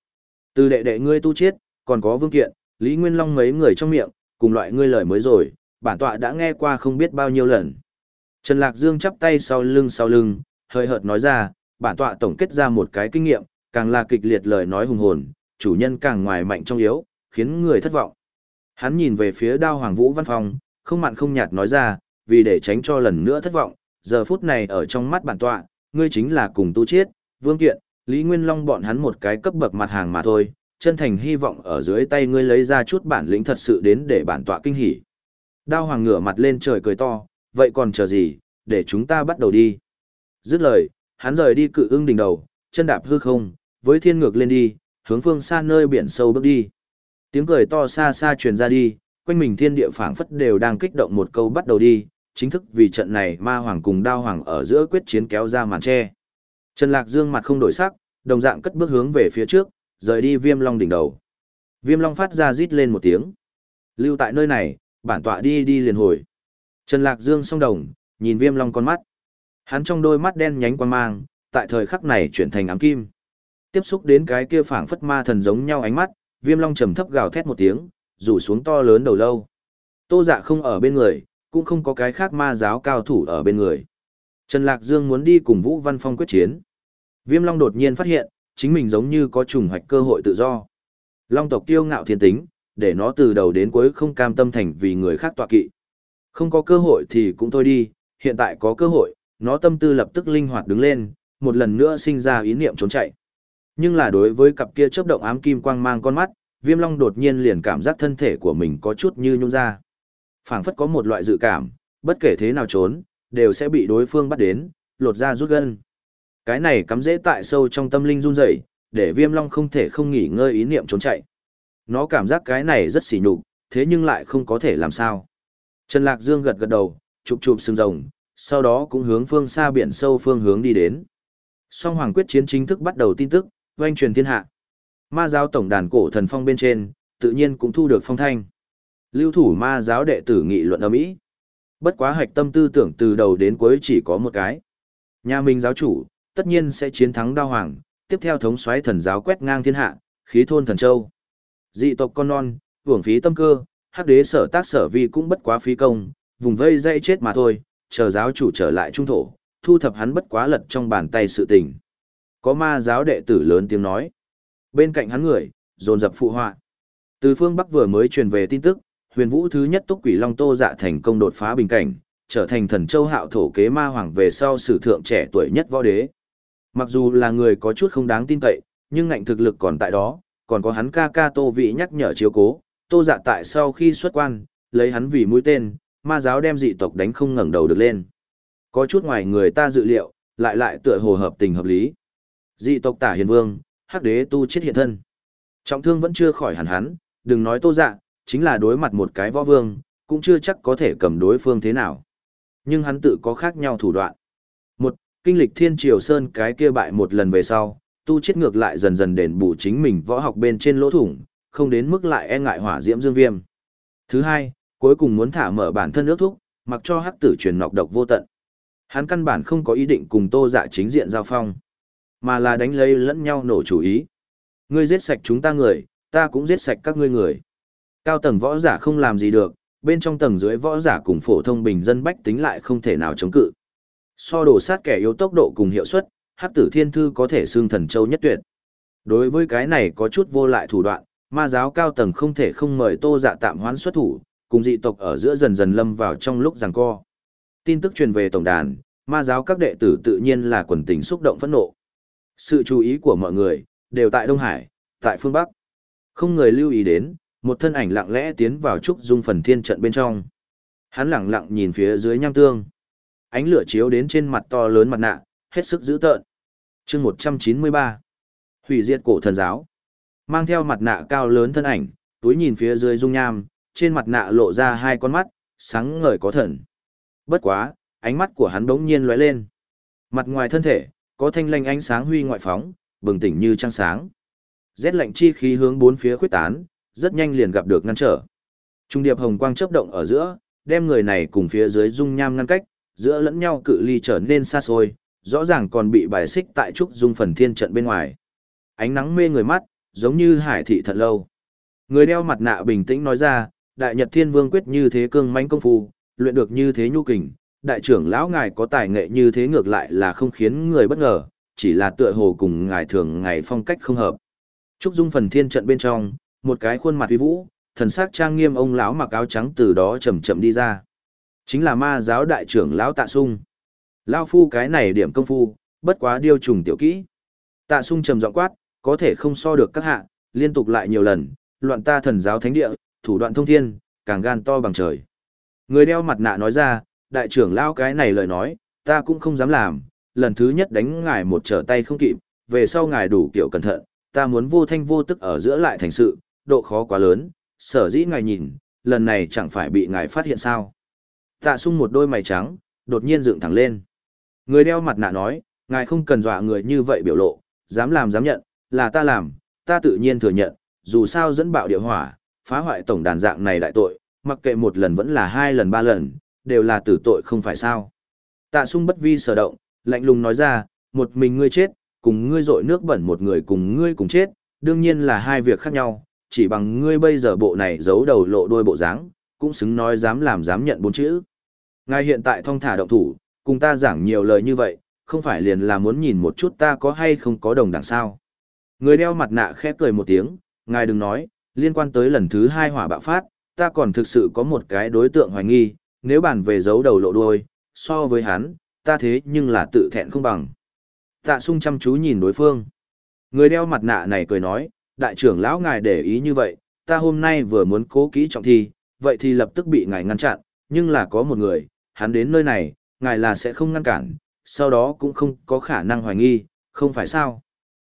[SPEAKER 1] Từ đệ đệ ngươi tu chết, còn có Vương Kiện, Lý Nguyên Long mấy người trong miệng, cùng loại ngươi lời mới rồi, bản tọa đã nghe qua không biết bao nhiêu lần. Trần Lạc Dương chắp tay sau lưng sau lưng, hơi hợt nói ra, bản tọa tổng kết ra một cái kinh nghiệm, càng là kịch liệt lời nói hùng hồn, chủ nhân càng ngoài mạnh trong yếu, khiến người thất vọng. Hắn nhìn về phía đao hoàng vũ văn phòng, không mặn không nhạt nói ra, vì để tránh cho lần nữa thất vọng, giờ phút này ở trong mắt bản tọa, ngươi chính là cùng tu chiết, vương kiện, Lý Nguyên Long bọn hắn một cái cấp bậc mặt hàng mà thôi, chân thành hy vọng ở dưới tay ngươi lấy ra chút bản lĩnh thật sự đến để bản tọa kinh hỉ. Đao hoàng ngửa mặt lên trời cười to, vậy còn chờ gì, để chúng ta bắt đầu đi. Dứt lời, hắn rời đi cự ưng đỉnh đầu, chân đạp hư không, với thiên ngược lên đi, hướng phương xa nơi biển sâu bước đi. Tiếng cười to xa xa truyền ra đi, quanh mình thiên địa phảng phất đều đang kích động một câu bắt đầu đi, chính thức vì trận này ma hoàng cùng đao hoàng ở giữa quyết chiến kéo ra màn che. Trần Lạc Dương mặt không đổi sắc, đồng dạng cất bước hướng về phía trước, rời đi viêm long đỉnh đầu. Viêm long phát ra rít lên một tiếng. Lưu tại nơi này, bản tọa đi đi liền hồi. Trần Lạc Dương song đồng, nhìn viêm long con mắt. Hắn trong đôi mắt đen nhánh quan mang, tại thời khắc này chuyển thành ám kim. Tiếp xúc đến cái kia phảng phất ma thần giống nhau ánh mắt, viêm long trầm thấp gào thét một tiếng, rủ xuống to lớn đầu lâu. Tô dạ không ở bên người, cũng không có cái khác ma giáo cao thủ ở bên người. Trần Lạc Dương muốn đi cùng Vũ Văn Phong quyết chiến. Viêm Long đột nhiên phát hiện, chính mình giống như có trùng hoạch cơ hội tự do. Long tộc tiêu ngạo thiên tính, để nó từ đầu đến cuối không cam tâm thành vì người khác tọa kỵ. Không có cơ hội thì cũng thôi đi, hiện tại có cơ hội, nó tâm tư lập tức linh hoạt đứng lên, một lần nữa sinh ra ý niệm trốn chạy. Nhưng là đối với cặp kia chớp động ám kim quang mang con mắt, Viêm Long đột nhiên liền cảm giác thân thể của mình có chút như nhung ra. Phảng phất có một loại dự cảm, bất kể thế nào trốn, đều sẽ bị đối phương bắt đến, lột ra rút gân. Cái này cắm dễ tại sâu trong tâm linh run rẩy, để Viêm Long không thể không nghỉ ngơi ý niệm trốn chạy. Nó cảm giác cái này rất xỉ nhục, thế nhưng lại không có thể làm sao. Trần Lạc Dương gật gật đầu, chụp chụp sừng rồng, sau đó cũng hướng phương xa biển sâu phương hướng đi đến. Song Hoàng quyết chiến chính thức bắt đầu tin tức, oanh truyền thiên hạ. Ma giáo tổng đàn cổ thần phong bên trên, tự nhiên cũng thu được phong thanh. Lưu thủ ma giáo đệ tử nghị luận ở Mỹ. Bất quá hạch tâm tư tưởng từ đầu đến cuối chỉ có một cái. Nhà mình giáo chủ, tất nhiên sẽ chiến thắng đao hoàng, tiếp theo thống soái thần giáo quét ngang thiên hạ, khí thôn thần châu. Dị tộc con non, hưởng phí tâm cơ, hắc đế sở tác sở vi cũng bất quá phí công, vùng vây dây chết mà thôi, chờ giáo chủ trở lại trung thổ, thu thập hắn bất quá lật trong bàn tay sự tình. Có ma giáo đệ tử lớn tiếng nói. Bên cạnh hắn người, dồn dập phụ họa. Từ phương Bắc vừa mới truyền về tin tức, huyền vũ thứ nhất túc quỷ long tô dạ thành công đột phá bình cảnh, trở thành thần châu hạo thổ kế ma hoàng về sau sử thượng trẻ tuổi nhất võ đế. Mặc dù là người có chút không đáng tin cậy, nhưng ngạnh thực lực còn tại đó, còn có hắn ca ca tô vị nhắc nhở chiếu cố, tô dạ tại sau khi xuất quan, lấy hắn vì mũi tên, ma giáo đem dị tộc đánh không ngẩng đầu được lên. Có chút ngoài người ta dự liệu, lại lại tựa hồ hợp tình hợp lý. Dị tộc tả hiền vương, hắc đế tu chết hiện thân. Trọng thương vẫn chưa khỏi hẳn hắn, đừng nói tô dạ, chính là đối mặt một cái võ vương, cũng chưa chắc có thể cầm đối phương thế nào. Nhưng hắn tự có khác nhau thủ đoạn. Một, kinh lịch thiên triều sơn cái kia bại một lần về sau, tu chết ngược lại dần dần đền bù chính mình võ học bên trên lỗ thủng, không đến mức lại e ngại hỏa diễm dương viêm. Thứ hai, cuối cùng muốn thả mở bản thân nước thúc, mặc cho hắc tử truyền nọc độc vô tận. Hắn căn bản không có ý định cùng tô dạ chính diện giao phong, mà là đánh lấy lẫn nhau nổ chủ ý. Ngươi giết sạch chúng ta người, ta cũng giết sạch các ngươi người. Cao tầng võ giả không làm gì được, bên trong tầng dưới võ giả cùng phổ thông bình dân bách tính lại không thể nào chống cự. So đổ sát kẻ yếu tốc độ cùng hiệu suất, hắc tử thiên thư có thể xương thần châu nhất tuyệt. Đối với cái này có chút vô lại thủ đoạn, ma giáo cao tầng không thể không mời tô dạ tạm hoán xuất thủ, cùng dị tộc ở giữa dần dần lâm vào trong lúc giằng co. Tin tức truyền về tổng đàn, ma giáo các đệ tử tự nhiên là quần tình xúc động phẫn nộ. Sự chú ý của mọi người, đều tại Đông Hải, tại phương Bắc. Không người lưu ý đến, một thân ảnh lặng lẽ tiến vào trúc dung phần thiên trận bên trong. Hắn lặng lặng nhìn phía dưới nham tương. Ánh lửa chiếu đến trên mặt to lớn mặt nạ, hết sức dữ tợn. chương 193. Hủy diệt cổ thần giáo. Mang theo mặt nạ cao lớn thân ảnh, túi nhìn phía dưới dung nham, trên mặt nạ lộ ra hai con mắt, sáng ngời có thần. Bất quá, ánh mắt của hắn đống nhiên lóe lên. Mặt ngoài thân thể, có thanh lanh ánh sáng huy ngoại phóng, bừng tỉnh như trăng sáng. Rét lạnh chi khí hướng bốn phía khuếch tán, rất nhanh liền gặp được ngăn trở. Trung điệp hồng quang chớp động ở giữa, đem người này cùng phía dưới dung nham ngăn cách, giữa lẫn nhau cự ly trở nên xa xôi, rõ ràng còn bị bài xích tại trúc dung phần thiên trận bên ngoài. Ánh nắng mê người mắt, giống như hải thị thật lâu. Người đeo mặt nạ bình tĩnh nói ra, đại nhật thiên vương quyết như thế cương mãnh công phu, luyện được như thế nhu kình, đại trưởng lão ngài có tài nghệ như thế ngược lại là không khiến người bất ngờ, chỉ là tựa hồ cùng ngài thường ngày phong cách không hợp. Trúc Dung phần thiên trận bên trong, một cái khuôn mặt uy vũ, thần sắc trang nghiêm ông lão mặc áo trắng từ đó chậm chậm đi ra. Chính là ma giáo đại trưởng lão Tạ Sung. Lão phu cái này điểm công phu, bất quá điêu trùng tiểu kỹ. Tạ Sung trầm giọng quát, có thể không so được các hạ, liên tục lại nhiều lần, loạn ta thần giáo thánh địa, thủ đoạn thông thiên, càng gan to bằng trời. Người đeo mặt nạ nói ra, đại trưởng lão cái này lời nói, ta cũng không dám làm, lần thứ nhất đánh ngài một trở tay không kịp, về sau ngài đủ kiểu cẩn thận, ta muốn vô thanh vô tức ở giữa lại thành sự, độ khó quá lớn, sở dĩ ngài nhìn, lần này chẳng phải bị ngài phát hiện sao. Tạ sung một đôi mày trắng, đột nhiên dựng thẳng lên. Người đeo mặt nạ nói, ngài không cần dọa người như vậy biểu lộ, dám làm dám nhận, là ta làm, ta tự nhiên thừa nhận, dù sao dẫn bạo địa hỏa, phá hoại tổng đàn dạng này đại tội, mặc kệ một lần vẫn là hai lần ba lần, đều là tử tội không phải sao. Tạ sung bất vi sở động, lạnh lùng nói ra, một mình ngươi chết, cùng ngươi dội nước bẩn một người cùng ngươi cùng chết, đương nhiên là hai việc khác nhau, chỉ bằng ngươi bây giờ bộ này giấu đầu lộ đuôi bộ dáng, cũng xứng nói dám làm dám nhận bốn chữ. Ngài hiện tại thông thả động thủ, cùng ta giảng nhiều lời như vậy, không phải liền là muốn nhìn một chút ta có hay không có đồng đảng sao. Người đeo mặt nạ khẽ cười một tiếng, ngài đừng nói, liên quan tới lần thứ hai hỏa bạo phát, ta còn thực sự có một cái đối tượng hoài nghi, nếu bàn về giấu đầu lộ đuôi, so với hắn, ta thế nhưng là tự thẹn không bằng. Tạ sung chăm chú nhìn đối phương. Người đeo mặt nạ này cười nói, đại trưởng lão ngài để ý như vậy, ta hôm nay vừa muốn cố kỹ trọng thi, vậy thì lập tức bị ngài ngăn chặn, nhưng là có một người, hắn đến nơi này, ngài là sẽ không ngăn cản, sau đó cũng không có khả năng hoài nghi, không phải sao.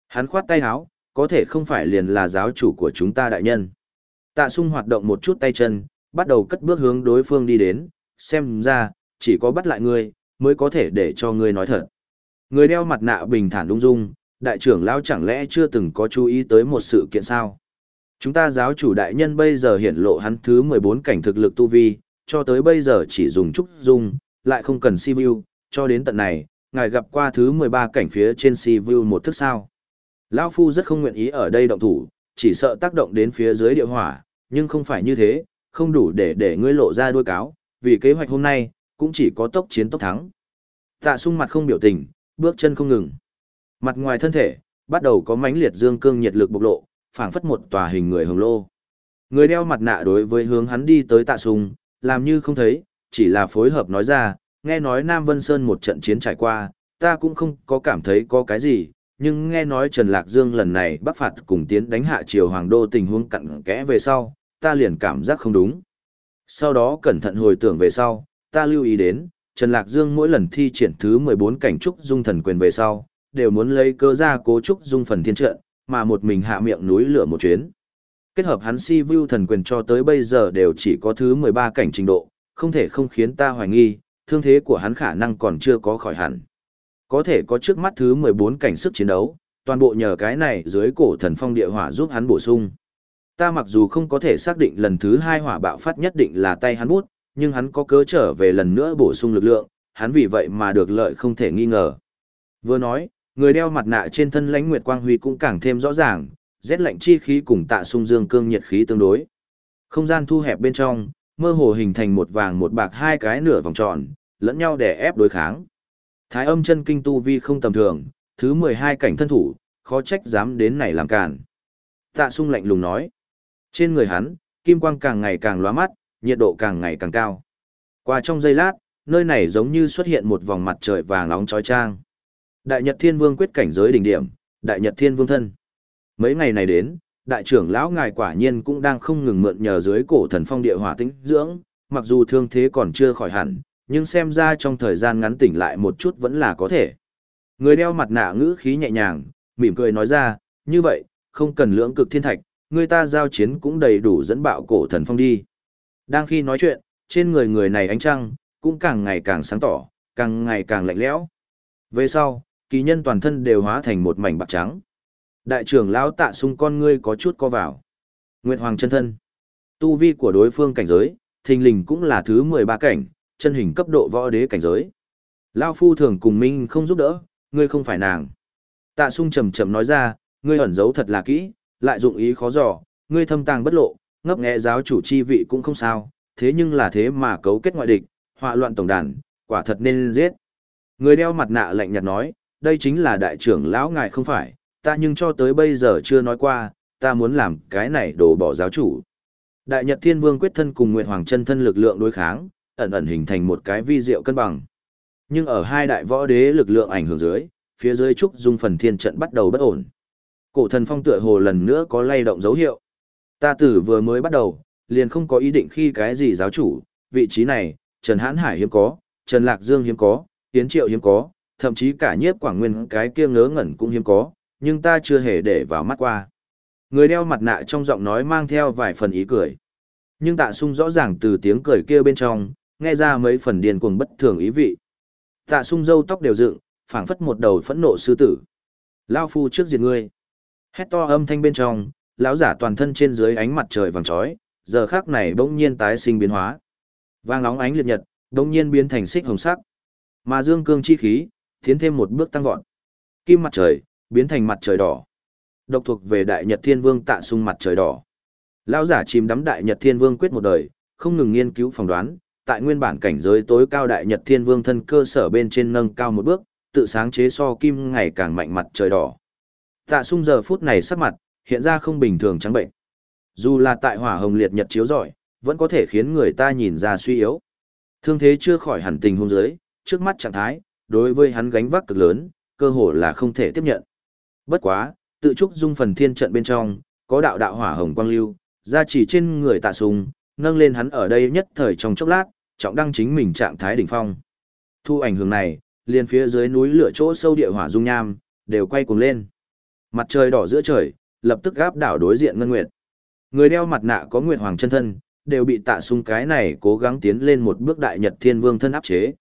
[SPEAKER 1] Hắn khoát tay háo, có thể không phải liền là giáo chủ của chúng ta đại nhân. Tạ sung hoạt động một chút tay chân, bắt đầu cất bước hướng đối phương đi đến, xem ra, chỉ có bắt lại ngươi, mới có thể để cho ngươi nói thật. Người đeo mặt nạ bình thản đung dung, đại trưởng lão chẳng lẽ chưa từng có chú ý tới một sự kiện sao? Chúng ta giáo chủ đại nhân bây giờ hiển lộ hắn thứ 14 cảnh thực lực tu vi, cho tới bây giờ chỉ dùng trúc dung, lại không cần si view, cho đến tận này, ngài gặp qua thứ 13 cảnh phía trên si view một thức sao. Lão Phu rất không nguyện ý ở đây động thủ, chỉ sợ tác động đến phía dưới địa hỏa, nhưng không phải như thế, không đủ để để ngươi lộ ra đuôi cáo, vì kế hoạch hôm nay, cũng chỉ có tốc chiến tốc thắng. Tạ sung mặt không biểu tình, bước chân không ngừng. Mặt ngoài thân thể, bắt đầu có mãnh liệt dương cương nhiệt lực bộc lộ, phảng phất một tòa hình người hồng lô. Người đeo mặt nạ đối với hướng hắn đi tới tạ sung, làm như không thấy, chỉ là phối hợp nói ra, nghe nói Nam Vân Sơn một trận chiến trải qua, ta cũng không có cảm thấy có cái gì, nhưng nghe nói Trần Lạc Dương lần này bắc phạt cùng tiến đánh hạ triều hoàng đô tình huống cặn kẽ về sau, ta liền cảm giác không đúng. Sau đó cẩn thận hồi tưởng về sau, ta lưu ý đến, Trần Lạc Dương mỗi lần thi triển thứ 14 cảnh trúc dung thần quyền về sau, đều muốn lấy cơ ra cố trúc dung phần thiên trận, mà một mình hạ miệng núi lửa một chuyến. Kết hợp hắn si view thần quyền cho tới bây giờ đều chỉ có thứ 13 cảnh trình độ, không thể không khiến ta hoài nghi, thương thế của hắn khả năng còn chưa có khỏi hẳn. Có thể có trước mắt thứ 14 cảnh sức chiến đấu, toàn bộ nhờ cái này dưới cổ thần phong địa hỏa giúp hắn bổ sung. Ta mặc dù không có thể xác định lần thứ hai hỏa bạo phát nhất định là tay hắn bút, nhưng hắn có cớ trở về lần nữa bổ sung lực lượng, hắn vì vậy mà được lợi không thể nghi ngờ. Vừa nói, người đeo mặt nạ trên thân lãnh nguyệt quang huy cũng càng thêm rõ ràng, rét lạnh chi khí cùng tạ sung dương cương nhiệt khí tương đối. Không gian thu hẹp bên trong, mơ hồ hình thành một vàng một bạc hai cái nửa vòng tròn, lẫn nhau để ép đối kháng. Thái âm chân kinh tu vi không tầm thường, thứ 12 cảnh thân thủ, khó trách dám đến này làm cản. Tạ sung lạnh lùng nói. Trên người hắn, kim quang càng ngày càng lóa mắt, nhiệt độ càng ngày càng cao. Qua trong giây lát, nơi này giống như xuất hiện một vòng mặt trời vàng nóng chói chang. Đại Nhật Thiên Vương quyết cảnh giới đỉnh điểm, Đại Nhật Thiên Vương thân. Mấy ngày này đến, đại trưởng lão ngài quả nhiên cũng đang không ngừng mượn nhờ dưới cổ thần phong địa hỏa tĩnh dưỡng, mặc dù thương thế còn chưa khỏi hẳn, nhưng xem ra trong thời gian ngắn tỉnh lại một chút vẫn là có thể. Người đeo mặt nạ ngữ khí nhẹ nhàng, mỉm cười nói ra, như vậy, không cần lưỡng cực thiên thạch, người ta giao chiến cũng đầy đủ dẫn bạo cổ thần phong đi. Đang khi nói chuyện, trên người người này ánh trăng, cũng càng ngày càng sáng tỏ, càng ngày càng lạnh lẽo. Về sau, kỳ nhân toàn thân đều hóa thành một mảnh bạc trắng. Đại trưởng lão tạ sung con ngươi có chút co vào. Nguyệt Hoàng chân thân. Tu vi của đối phương cảnh giới, thình lình cũng là thứ 13 cảnh, chân hình cấp độ võ đế cảnh giới. Lão phu thường cùng minh không giúp đỡ, ngươi không phải nàng. Tạ sung chậm chậm nói ra, ngươi ẩn giấu thật là kỹ, lại dụng ý khó dò, ngươi thâm tàng bất lộ, ngấp nghé giáo chủ chi vị cũng không sao, thế nhưng là thế mà cấu kết ngoại địch, họa loạn tổng đàn, quả thật nên giết. Người đeo mặt nạ lạnh nhạt nói, đây chính là đại trưởng lão ngài không phải, ta nhưng cho tới bây giờ chưa nói qua, ta muốn làm cái này đổ bỏ giáo chủ. Đại Nhật Thiên Vương quyết thân cùng Nguyệt Hoàng chân thân lực lượng đối kháng, ẩn ẩn hình thành một cái vi diệu cân bằng. Nhưng ở hai đại võ đế lực lượng ảnh hưởng dưới, phía dưới trúc dung phần thiên trận bắt đầu bất ổn. Cổ thần phong tựa hồ lần nữa có lay động dấu hiệu. Ta tử vừa mới bắt đầu, liền không có ý định khi cái gì giáo chủ, vị trí này, Trần Hãn Hải hiếm có, Trần Lạc Dương hiếm có, Tiến Triệu hiếm có, thậm chí cả nhiếp quảng nguyên cái kia ngớ ngẩn cũng hiếm có, nhưng ta chưa hề để vào mắt qua. Người đeo mặt nạ trong giọng nói mang theo vài phần ý cười. Nhưng tạ sung rõ ràng từ tiếng cười kia bên trong, nghe ra mấy phần điên cuồng bất thường ý vị. Tạ sung râu tóc đều dựng, phảng phất một đầu phẫn nộ sư tử. Lao phu trước diệt ngươi. Hét to âm thanh bên trong, lão giả toàn thân trên dưới ánh mặt trời vàng chói, giờ khắc này bỗng nhiên tái sinh biến hóa. Vàng nóng ánh liệt nhật, bỗng nhiên biến thành xích hồng sắc. Mà dương cương chi khí, tiến thêm một bước tăng vọt. Kim mặt trời, biến thành mặt trời đỏ. Độc thuộc về Đại Nhật Thiên Vương tạ sung mặt trời đỏ. Lão giả chìm đắm Đại Nhật Thiên Vương quyết một đời, không ngừng nghiên cứu phỏng đoán, tại nguyên bản cảnh giới tối cao Đại Nhật Thiên Vương thân cơ sở bên trên nâng cao một bước, tự sáng chế so kim ngày càng mạnh mặt trời đỏ. Tạ sung giờ phút này sắc mặt, hiện ra không bình thường trắng bệnh. Dù là tại hỏa hồng liệt nhật chiếu rọi, vẫn có thể khiến người ta nhìn ra suy yếu. Thương thế chưa khỏi hẳn tình hôn giới, trước mắt trạng thái, đối với hắn gánh vác cực lớn, cơ hồ là không thể tiếp nhận. Bất quá, tự trúc dung phần thiên trận bên trong, có đạo đạo hỏa hồng quang lưu, ra chỉ trên người tạ sùng, nâng lên hắn ở đây nhất thời trong chốc lát, trọng đăng chính mình trạng thái đỉnh phong. Thu ảnh hưởng này, liền phía dưới núi lửa chỗ sâu địa hỏa dung nham, đều quay cuồng lên. Mặt trời đỏ giữa trời, lập tức gáp đảo đối diện ngân nguyệt. Người đeo mặt nạ có nguyệt hoàng chân thân, đều bị tạ sung cái này cố gắng tiến lên một bước đại nhật thiên vương thân áp chế.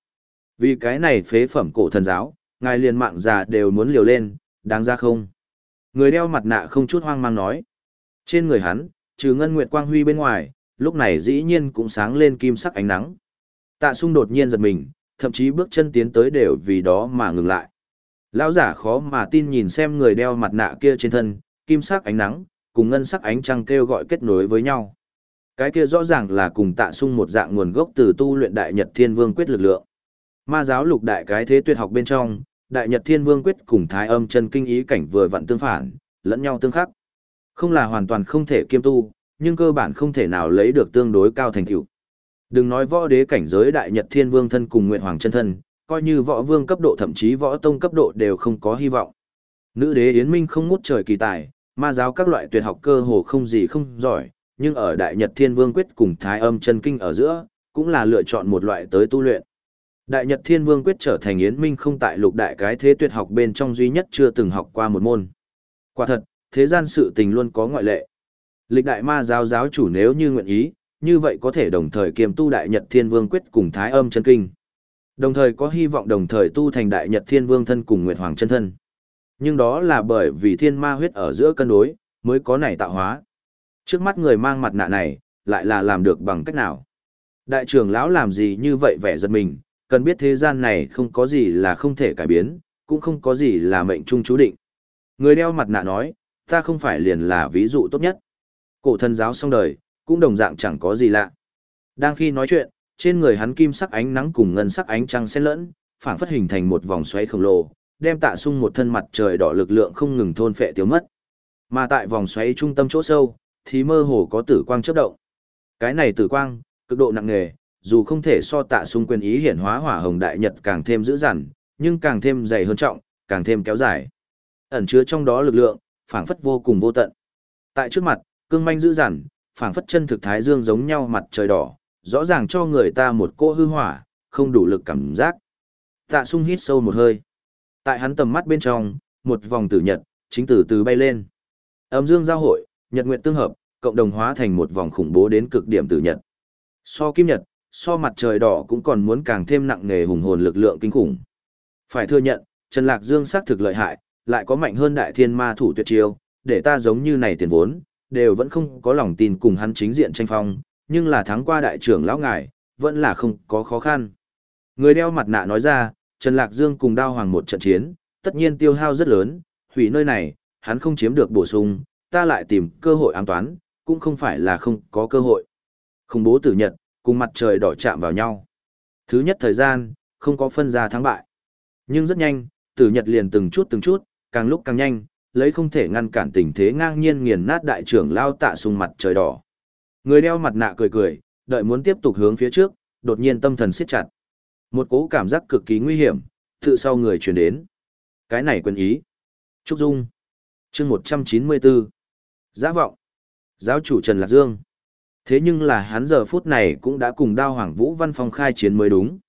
[SPEAKER 1] Vì cái này phế phẩm cổ thần giáo, ngài liền mạng già đều muốn liều lên, đáng ra không? Người đeo mặt nạ không chút hoang mang nói. Trên người hắn, trừ ngân nguyệt quang huy bên ngoài, lúc này dĩ nhiên cũng sáng lên kim sắc ánh nắng. Tạ sung đột nhiên giật mình, thậm chí bước chân tiến tới đều vì đó mà ngừng lại. Lão giả khó mà tin nhìn xem người đeo mặt nạ kia trên thân, kim sắc ánh nắng, cùng ngân sắc ánh trăng kêu gọi kết nối với nhau. Cái kia rõ ràng là cùng tạ sung một dạng nguồn gốc từ tu luyện đại nhật thiên vương quyết lực lượng. Ma giáo lục đại cái thế tuyệt học bên trong, đại nhật thiên vương quyết cùng thái âm chân kinh ý cảnh vừa vặn tương phản, lẫn nhau tương khắc. Không là hoàn toàn không thể kiêm tu, nhưng cơ bản không thể nào lấy được tương đối cao thành tựu. Đừng nói võ đế cảnh giới đại nhật thiên vương thân cùng nguyện hoàng chân thân, coi như võ vương cấp độ thậm chí võ tông cấp độ đều không có hy vọng. Nữ đế Yến Minh không ngút trời kỳ tài, ma giáo các loại tuyệt học cơ hồ không gì không giỏi, nhưng ở Đại Nhật Thiên Vương Quyết cùng Thái Âm Chân Kinh ở giữa, cũng là lựa chọn một loại tới tu luyện. Đại Nhật Thiên Vương Quyết trở thành Yến Minh không tại lục đại cái thế tuyệt học bên trong duy nhất chưa từng học qua một môn. Quả thật, thế gian sự tình luôn có ngoại lệ. Lịch đại ma giáo giáo chủ nếu như nguyện ý, như vậy có thể đồng thời kiềm tu đại nhật thiên vương quyết cùng thái âm chân kinh. Đồng thời có hy vọng đồng thời tu thành đại nhật thiên vương thân cùng nguyệt hoàng chân thân. Nhưng đó là bởi vì thiên ma huyết ở giữa cân đối, mới có này tạo hóa. Trước mắt người mang mặt nạ này, lại là làm được bằng cách nào? Đại trưởng lão làm gì như vậy vẻ giật mình, cần biết thế gian này không có gì là không thể cải biến, cũng không có gì là mệnh trung chú định. Người đeo mặt nạ nói, ta không phải liền là ví dụ tốt nhất. Cổ thần giáo xong đời, cũng đồng dạng chẳng có gì lạ. Đang khi nói chuyện, trên người hắn kim sắc ánh nắng cùng ngân sắc ánh trăng xen lẫn, phảng phất hình thành một vòng xoáy khổng lồ, đem tạ sung một thân mặt trời đỏ lực lượng không ngừng thôn phệ tiêu mất. Mà tại vòng xoáy trung tâm chỗ sâu, thì mơ hồ có tử quang chớp động. Cái này tử quang, cực độ nặng nề, dù không thể so tạ sung quyền ý hiển hóa hỏa hồng đại nhật càng thêm dữ dằn, nhưng càng thêm dày hơn trọng, càng thêm kéo dài. Ẩn chứa trong đó lực lượng, phảng phất vô cùng vô tận. Tại trước mặt, cương manh dữ dằn, phảng phất chân thực thái dương giống nhau mặt trời đỏ, rõ ràng cho người ta một cô hư hỏa, không đủ lực cảm giác. Tạ sung hít sâu một hơi. Tại hắn tầm mắt bên trong, một vòng tử nhật, chính từ từ bay lên. Âm dương giao hội, nhật nguyện tương hợp, cộng đồng hóa thành một vòng khủng bố đến cực điểm tử nhật. So kim nhật, so mặt trời đỏ cũng còn muốn càng thêm nặng nề hùng hồn lực lượng kinh khủng. Phải thừa nhận, Trần Lạc Dương xác thực lợi hại, lại có mạnh hơn đại thiên ma thủ tuyệt chiêu, để ta giống như này tiền vốn, đều vẫn không có lòng tin cùng hắn chính diện tranh phong, nhưng là thắng qua đại trưởng lão ngài, vẫn là không có khó khăn. Người đeo mặt nạ nói ra, Trần Lạc Dương cùng đao hoàng một trận chiến, tất nhiên tiêu hao rất lớn, hủy nơi này, hắn không chiếm được bổ sung, ta lại tìm cơ hội ám toán, cũng không phải là không có cơ hội. không bố tử nhật, cùng mặt trời đỏ chạm vào nhau. Thứ nhất thời gian, không có phân ra thắng bại. Nhưng rất nhanh, tử nhật liền từng chút từng chút, càng lúc càng nhanh, lấy không thể ngăn cản tình thế ngang nhiên nghiền nát đại trưởng lao tạ sung mặt trời đỏ. Người đeo mặt nạ cười cười, đợi muốn tiếp tục hướng phía trước, đột nhiên tâm thần siết chặt. Một cố cảm giác cực kỳ nguy hiểm, tự sau người truyền đến. Cái này quân ý. Trúc Dung. chương 194. Giã vọng. Giáo chủ Trần Lạc Dương. Thế nhưng là hắn giờ phút này cũng đã cùng đao hoàng vũ văn phong khai chiến mới đúng.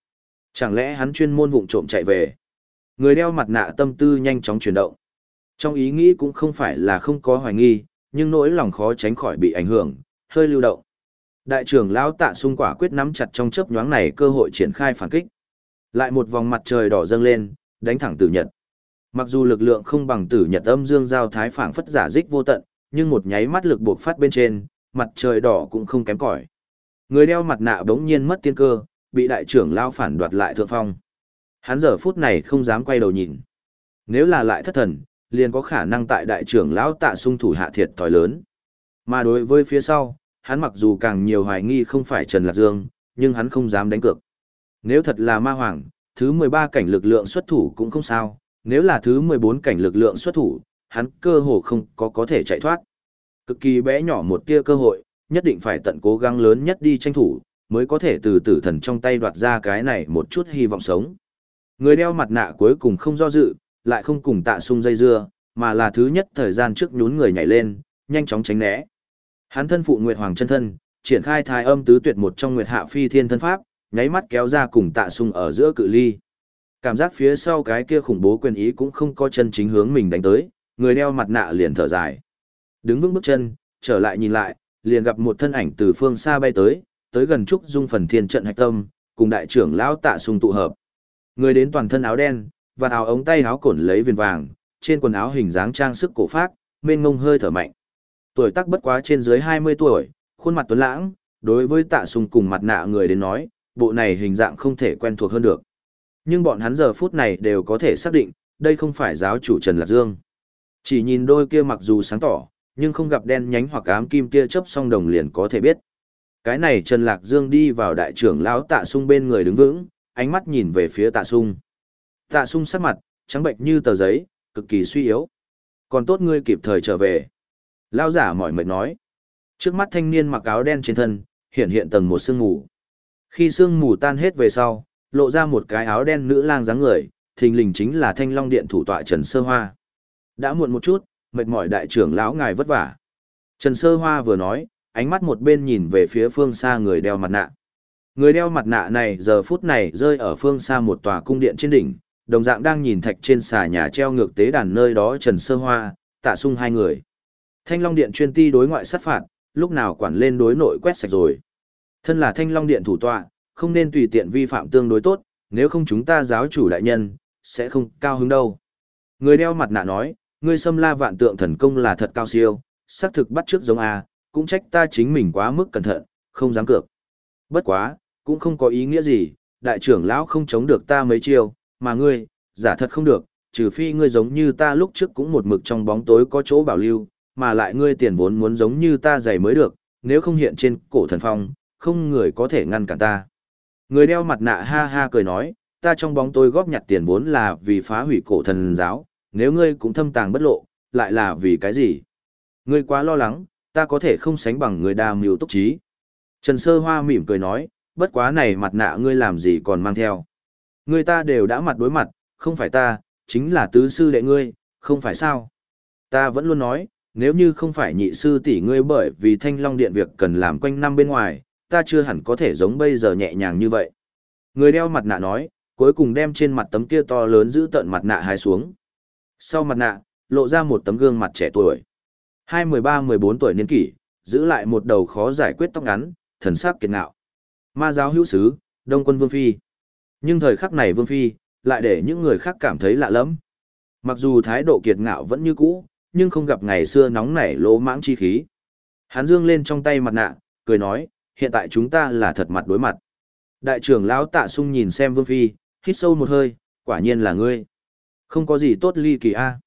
[SPEAKER 1] Chẳng lẽ hắn chuyên môn vụng trộm chạy về? Người đeo mặt nạ tâm tư nhanh chóng chuyển động. Trong ý nghĩ cũng không phải là không có hoài nghi, nhưng nỗi lòng khó tránh khỏi bị ảnh hưởng, hơi lưu động. Đại trưởng lão tạ sung quả quyết nắm chặt trong chớp nhoáng này cơ hội triển khai phản kích. Lại một vòng mặt trời đỏ dâng lên, đánh thẳng tử nhật. Mặc dù lực lượng không bằng tử nhật âm dương giao thái phảng phất giả dích vô tận, nhưng một nháy mắt lực buộc phát bên trên, mặt trời đỏ cũng không kém cỏi. Người đeo mặt nạ bỗng nhiên mất tiên cơ, bị đại trưởng lão phản đoạt lại thượng phong. Hắn giờ phút này không dám quay đầu nhìn. Nếu là lại thất thần, liền có khả năng tại đại trưởng lão tạ sung thủ hạ thiệt thòi lớn. Mà đối với phía sau, hắn mặc dù càng nhiều hoài nghi không phải Trần Lạc Dương, nhưng hắn không dám đánh cược. Nếu thật là ma hoàng, thứ 13 cảnh lực lượng xuất thủ cũng không sao, nếu là thứ 14 cảnh lực lượng xuất thủ, hắn cơ hồ không có có thể chạy thoát. Cực kỳ bé nhỏ một tia cơ hội, nhất định phải tận cố gắng lớn nhất đi tranh thủ, mới có thể từ tử thần trong tay đoạt ra cái này một chút hy vọng sống. Người đeo mặt nạ cuối cùng không do dự, lại không cùng tạ sung dây dưa, mà là thứ nhất thời gian trước nhún người nhảy lên, nhanh chóng tránh né. Hắn thân phụ Nguyệt Hoàng chân thân, triển khai thái âm tứ tuyệt một trong Nguyệt Hạ Phi Thiên thân pháp, nháy mắt kéo ra cùng tạ sung ở giữa cự ly. Cảm giác phía sau cái kia khủng bố quyền ý cũng không có chân chính hướng mình đánh tới, người đeo mặt nạ liền thở dài. Đứng vững bước chân, trở lại nhìn lại, liền gặp một thân ảnh từ phương xa bay tới, tới gần trúc dung phần thiên trận hạch tâm, cùng đại trưởng lão tạ sung tụ hợp. Người đến toàn thân áo đen, và áo ống tay áo cổn lấy viền vàng, trên quần áo hình dáng trang sức cổ phác, mênh ngông hơi thở mạnh. Tuổi tác bất quá trên dưới 20 tuổi, khuôn mặt tuấn lãng, đối với tạ sùng cùng mặt nạ người đến nói, bộ này hình dạng không thể quen thuộc hơn được. Nhưng bọn hắn giờ phút này đều có thể xác định, đây không phải giáo chủ Trần Lạc Dương. Chỉ nhìn đôi kia mặc dù sáng tỏ, nhưng không gặp đen nhánh hoặc ám kim kia chấp song đồng liền có thể biết. Cái này Trần Lạc Dương đi vào đại trưởng lão tạ sung bên người đứng vững, ánh mắt nhìn về phía tạ sung. Tạ sung sắc mặt, trắng bệnh như tờ giấy, cực kỳ suy yếu. Còn tốt ngươi kịp thời trở về. Lao giả mỏi mệt nói. Trước mắt thanh niên mặc áo đen trên thân, hiện hiện tầng một sương mù. Khi sương mù tan hết về sau, lộ ra một cái áo đen nữ lang dáng người, thình lình chính là thanh long điện thủ tọa Trần Sơ Hoa. Đã muộn một chút, mệt mỏi đại trưởng lão ngài vất vả. Trần Sơ Hoa vừa nói, ánh mắt một bên nhìn về phía phương xa người đeo mặt nạ. Người đeo mặt nạ này giờ phút này rơi ở phương xa một tòa cung điện trên đỉnh, đồng dạng đang nhìn thạch trên xà nhà treo ngược tế đàn nơi đó Trần Sơ Hoa, tạ sung hai người. Thanh Long Điện chuyên ti đối ngoại sát phạt, lúc nào quản lên đối nội quét sạch rồi. Thân là Thanh Long Điện thủ tọa, không nên tùy tiện vi phạm tương đối tốt, nếu không chúng ta giáo chủ đại nhân, sẽ không cao hứng đâu. Người đeo mặt nạ nói, ngươi xâm la vạn tượng thần công là thật cao siêu, xác thực bắt trước giống A, cũng trách ta chính mình quá mức cẩn thận, không dám cược. Bất quá, cũng không có ý nghĩa gì, đại trưởng lão không chống được ta mấy chiêu, mà ngươi, giả thật không được, trừ phi ngươi giống như ta lúc trước cũng một mực trong bóng tối có chỗ bảo lưu, mà lại ngươi tiền vốn muốn giống như ta dày mới được, nếu không hiện trên cổ thần phong, không người có thể ngăn cản ta. Người đeo mặt nạ ha ha cười nói, ta trong bóng tối góp nhặt tiền vốn là vì phá hủy cổ thần giáo, nếu ngươi cũng thâm tàng bất lộ, lại là vì cái gì? Ngươi quá lo lắng, ta có thể không sánh bằng người đa mưu túc trí. Trần Sơ Hoa mỉm cười nói, bất quá này mặt nạ ngươi làm gì còn mang theo. Ngươi ta đều đã mặt đối mặt, không phải ta, chính là tứ sư đệ ngươi, không phải sao. Ta vẫn luôn nói, nếu như không phải nhị sư tỷ ngươi bởi vì thanh long điện việc cần làm quanh năm bên ngoài, ta chưa hẳn có thể giống bây giờ nhẹ nhàng như vậy. Người đeo mặt nạ nói, cuối cùng đem trên mặt tấm kia to lớn giữ tận mặt nạ hai xuống. Sau mặt nạ, lộ ra một tấm gương mặt trẻ tuổi. Hai mười ba mười bốn tuổi niên kỷ, giữ lại một đầu khó giải quyết tóc ngắn, thần sắc kiệt ngạo. Ma giáo hữu sứ, Đông quân Vương Phi. Nhưng thời khắc này Vương Phi, lại để những người khác cảm thấy lạ lẫm. Mặc dù thái độ kiệt ngạo vẫn như cũ, nhưng không gặp ngày xưa nóng nảy lỗ mãng chi khí. Hắn dương lên trong tay mặt nạ, cười nói, hiện tại chúng ta là thật mặt đối mặt. Đại trưởng lão tạ sung nhìn xem Vương Phi, hít sâu một hơi, quả nhiên là ngươi. Không có gì tốt ly kỳ a.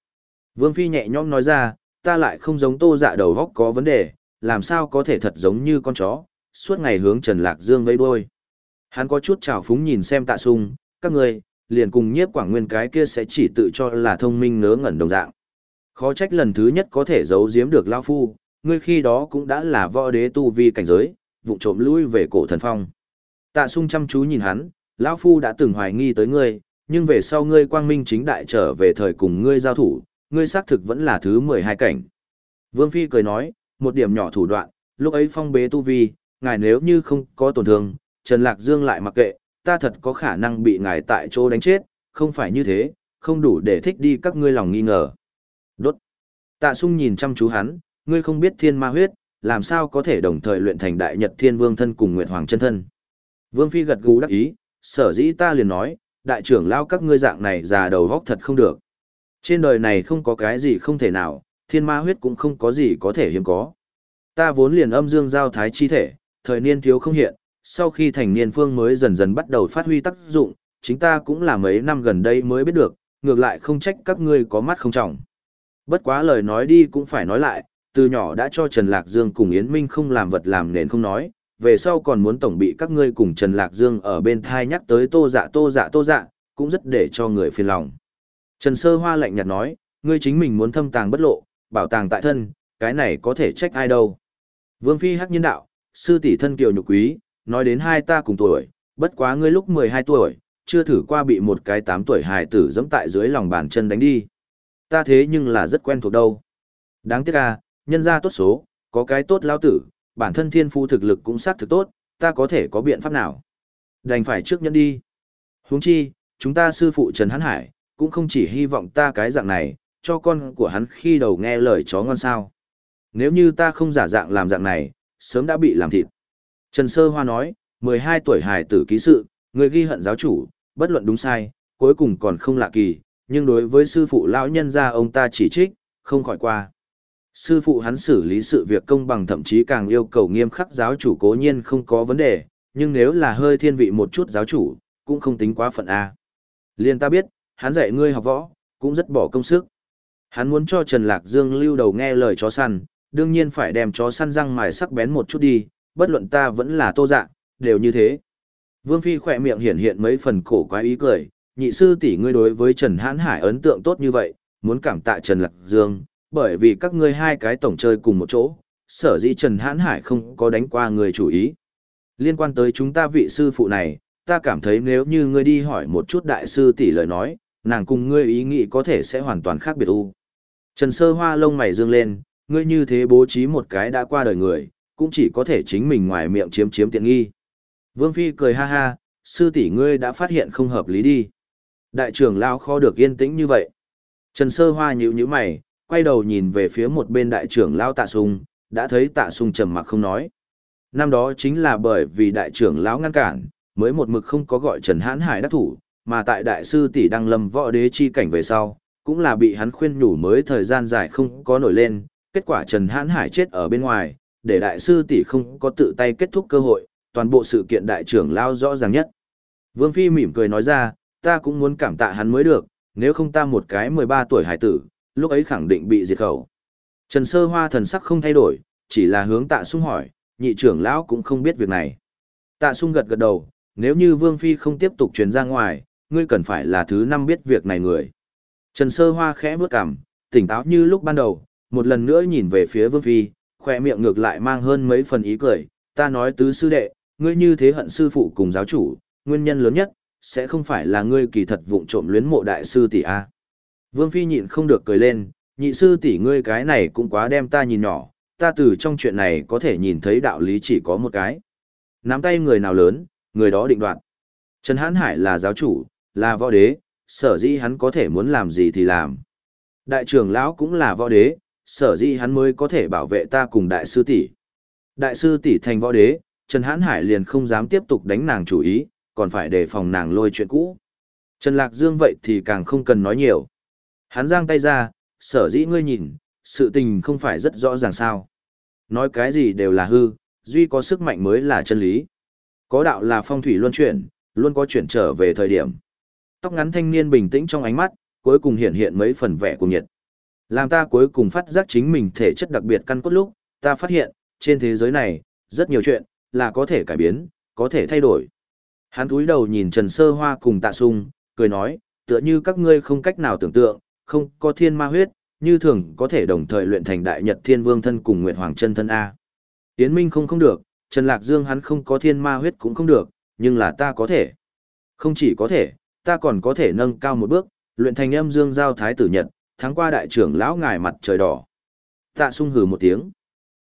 [SPEAKER 1] Vương Phi nhẹ nhõm nói ra, ta lại không giống tô dạ đầu góc có vấn đề, làm sao có thể thật giống như con chó, suốt ngày hướng Trần Lạc Dương vây đuôi. Hắn có chút trào phúng nhìn xem tạ sung, các người, liền cùng nhiếp quảng nguyên cái kia sẽ chỉ tự cho là thông minh nớ ngẩn đồng dạng. Khó trách lần thứ nhất có thể giấu giếm được Lao Phu, ngươi khi đó cũng đã là võ đế tu vi cảnh giới, vụ trộm lui về cổ thần phong. Tạ sung chăm chú nhìn hắn, Lão Phu đã từng hoài nghi tới ngươi, nhưng về sau ngươi quang minh chính đại trở về thời cùng ngươi giao thủ, ngươi xác thực vẫn là thứ 12 cảnh. Vương Phi cười nói, một điểm nhỏ thủ đoạn, lúc ấy phong bế tu vi, ngài nếu như không có tổn thương, Trần Lạc Dương lại mặc kệ, ta thật có khả năng bị ngài tại chỗ đánh chết, không phải như thế, không đủ để thích đi các ngươi lòng nghi ngờ. Tạ sung nhìn chăm chú hắn, ngươi không biết thiên ma huyết, làm sao có thể đồng thời luyện thành đại nhật thiên vương thân cùng Nguyệt Hoàng chân thân. Vương Phi gật gù đắc ý, sở dĩ ta liền nói, đại trưởng lao các ngươi dạng này già đầu góc thật không được. Trên đời này không có cái gì không thể nào, thiên ma huyết cũng không có gì có thể hiếm có. Ta vốn liền âm dương giao thái chi thể, thời niên thiếu không hiện, sau khi thành niên phương mới dần dần bắt đầu phát huy tác dụng, chính ta cũng là mấy năm gần đây mới biết được, ngược lại không trách các ngươi có mắt không trọng. Bất quá lời nói đi cũng phải nói lại, từ nhỏ đã cho Trần Lạc Dương cùng Yến Minh không làm vật làm nền không nói, về sau còn muốn tổng bị các ngươi cùng Trần Lạc Dương ở bên thai nhắc tới tô dạ tô dạ tô dạ, cũng rất để cho người phiền lòng. Trần Sơ Hoa lạnh nhạt nói, ngươi chính mình muốn thâm tàng bất lộ, bảo tàng tại thân, cái này có thể trách ai đâu. Vương Phi hắc nhân đạo, sư tỷ thân kiều nhục quý, nói đến hai ta cùng tuổi, bất quá ngươi lúc 12 tuổi, chưa thử qua bị một cái 8 tuổi hài tử dẫm tại dưới lòng bàn chân đánh đi. Ta thế nhưng là rất quen thuộc đâu. Đáng tiếc à, nhân ra tốt số, có cái tốt lao tử, bản thân thiên phu thực lực cũng xác thực tốt, ta có thể có biện pháp nào. Đành phải trước nhẫn đi. huống chi, chúng ta sư phụ Trần Hán Hải, cũng không chỉ hy vọng ta cái dạng này, cho con của hắn khi đầu nghe lời chó ngon sao. Nếu như ta không giả dạng làm dạng này, sớm đã bị làm thịt. Trần Sơ Hoa nói, 12 tuổi hài tử ký sự, người ghi hận giáo chủ, bất luận đúng sai, cuối cùng còn không lạ kỳ, nhưng đối với sư phụ lão nhân gia ông ta chỉ trích, không khỏi qua. Sư phụ hắn xử lý sự việc công bằng thậm chí càng yêu cầu nghiêm khắc giáo chủ cố nhiên không có vấn đề, nhưng nếu là hơi thiên vị một chút giáo chủ, cũng không tính quá phận A. Liên ta biết, hắn dạy ngươi học võ, cũng rất bỏ công sức. Hắn muốn cho Trần Lạc Dương lưu đầu nghe lời chó săn, đương nhiên phải đem chó săn răng mài sắc bén một chút đi, bất luận ta vẫn là tô dạ đều như thế. Vương Phi khỏe miệng hiện hiện mấy phần cổ quái ý cười, nhị sư tỷ ngươi đối với Trần Hãn Hải ấn tượng tốt như vậy, muốn cảm tạ Trần Lạc Dương, bởi vì các ngươi hai cái tổng chơi cùng một chỗ, sở dĩ Trần Hãn Hải không có đánh qua người chủ ý. Liên quan tới chúng ta vị sư phụ này, ta cảm thấy nếu như ngươi đi hỏi một chút đại sư tỷ lời nói, nàng cùng ngươi ý nghĩ có thể sẽ hoàn toàn khác biệt u. Trần Sơ Hoa lông mày dương lên, ngươi như thế bố trí một cái đã qua đời người, cũng chỉ có thể chính mình ngoài miệng chiếm chiếm tiện nghi. Vương Phi cười ha ha, sư tỷ ngươi đã phát hiện không hợp lý đi. Đại trưởng lao khó được yên tĩnh như vậy. Trần Sơ Hoa nhíu nhíu mày, quay đầu nhìn về phía một bên đại trưởng lão tạ sung, đã thấy tạ sung trầm mặc không nói. Năm đó chính là bởi vì đại trưởng lão ngăn cản, mới một mực không có gọi Trần Hãn Hải đắc thủ, mà tại đại sư tỷ đăng lâm võ đế chi cảnh về sau, cũng là bị hắn khuyên nhủ mới thời gian dài không có nổi lên, kết quả Trần Hãn Hải chết ở bên ngoài, để đại sư tỷ không có tự tay kết thúc cơ hội, toàn bộ sự kiện đại trưởng lao rõ ràng nhất. Vương Phi mỉm cười nói ra, ta cũng muốn cảm tạ hắn mới được, nếu không ta một cái 13 tuổi hải tử, lúc ấy khẳng định bị diệt khẩu. Trần Sơ Hoa thần sắc không thay đổi, chỉ là hướng tạ sung hỏi, nhị trưởng lão cũng không biết việc này. Tạ sung gật gật đầu, nếu như Vương Phi không tiếp tục truyền ra ngoài, ngươi cần phải là thứ năm biết việc này người. Trần Sơ Hoa khẽ bước cằm, tỉnh táo như lúc ban đầu, một lần nữa nhìn về phía Vương Phi, khỏe miệng ngược lại mang hơn mấy phần ý cười, ta nói tứ sư đệ, ngươi như thế hận sư phụ cùng giáo chủ, nguyên nhân lớn nhất, sẽ không phải là ngươi kỳ thật vụng trộm luyến mộ đại sư tỷ A. Vương Phi nhịn không được cười lên, nhị sư tỷ ngươi cái này cũng quá đem ta nhìn nhỏ, ta từ trong chuyện này có thể nhìn thấy đạo lý chỉ có một cái. Nắm tay người nào lớn, người đó định đoạt. Trần hãn Hải là giáo chủ, là võ đế, sở dĩ hắn có thể muốn làm gì thì làm. Đại trưởng lão cũng là võ đế, sở dĩ hắn mới có thể bảo vệ ta cùng đại sư tỷ. Đại sư tỷ thành võ đế, Trần hãn Hải liền không dám tiếp tục đánh nàng chủ ý, còn phải đề phòng nàng lôi chuyện cũ. Trần Lạc Dương vậy thì càng không cần nói nhiều. Hắn giang tay ra, sở dĩ ngươi nhìn, sự tình không phải rất rõ ràng sao. Nói cái gì đều là hư, duy có sức mạnh mới là chân lý. Có đạo là phong thủy luân chuyển, luôn có chuyển trở về thời điểm. Tóc ngắn thanh niên bình tĩnh trong ánh mắt, cuối cùng hiện hiện mấy phần vẻ cùng nhiệt. Làm ta cuối cùng phát giác chính mình thể chất đặc biệt căn cốt lúc, ta phát hiện, trên thế giới này, rất nhiều chuyện, là có thể cải biến, có thể thay đổi. Hắn cúi đầu nhìn Trần Sơ Hoa cùng Tạ Sung, cười nói, tựa như các ngươi không cách nào tưởng tượng, không có thiên ma huyết, như thường có thể đồng thời luyện thành đại nhật thiên vương thân cùng Nguyệt Hoàng chân thân A. Yến Minh không không được, Trần Lạc Dương hắn không có thiên ma huyết cũng không được, nhưng là ta có thể. Không chỉ có thể, ta còn có thể nâng cao một bước, luyện thành âm dương giao thái tử nhật, tháng qua đại trưởng lão ngài mặt trời đỏ. Tạ sung hừ một tiếng.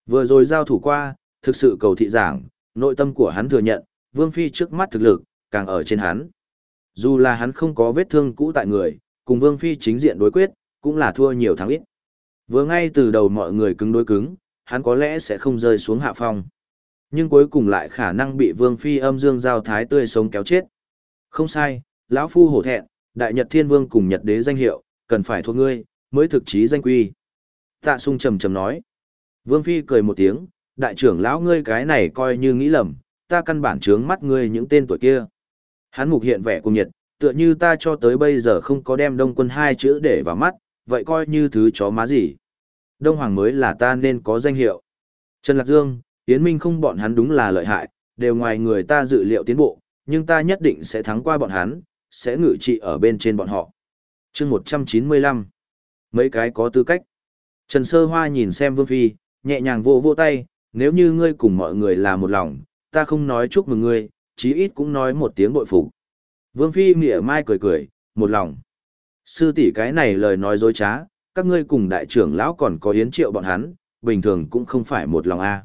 [SPEAKER 1] Vừa rồi giao thủ qua, thực sự cầu thị giảng, nội tâm của hắn thừa nhận, Vương Phi trước mắt thực lực, càng ở trên hắn. Dù là hắn không có vết thương cũ tại người, cùng Vương Phi chính diện đối quyết, cũng là thua nhiều thắng ít. Vừa ngay từ đầu mọi người cứng đối cứng, hắn có lẽ sẽ không rơi xuống hạ phong. Nhưng cuối cùng lại khả năng bị Vương Phi âm dương giao thái tươi sống kéo chết. Không sai, lão Phu hổ thẹn, Đại Nhật Thiên Vương cùng Nhật Đế danh hiệu, cần phải thuộc ngươi, mới thực chí danh quy. Tạ sung trầm trầm nói. Vương Phi cười một tiếng, đại trưởng lão ngươi cái này coi như nghĩ lầm, ta căn bản trướng mắt ngươi những tên tuổi kia. Hắn mục hiện vẻ cùng nhiệt, tựa như ta cho tới bây giờ không có đem đông quân hai chữ để vào mắt, vậy coi như thứ chó má gì. Đông Hoàng mới là ta nên có danh hiệu. Trần Lạc Dương, Yến Minh không bọn hắn đúng là lợi hại, đều ngoài người ta dự liệu tiến bộ, nhưng ta nhất định sẽ thắng qua bọn hắn, sẽ ngự trị ở bên trên bọn họ. chương 195 Mấy cái có tư cách. Trần Sơ Hoa nhìn xem Vương Phi, nhẹ nhàng vô vô tay, nếu như ngươi cùng mọi người là một lòng, ta không nói chúc mừng ngươi, chí ít cũng nói một tiếng bội phục. Vương Phi mỉa mai cười cười, một lòng. Sư tỷ cái này lời nói dối trá, các ngươi cùng đại trưởng lão còn có yến triệu bọn hắn, bình thường cũng không phải một lòng a.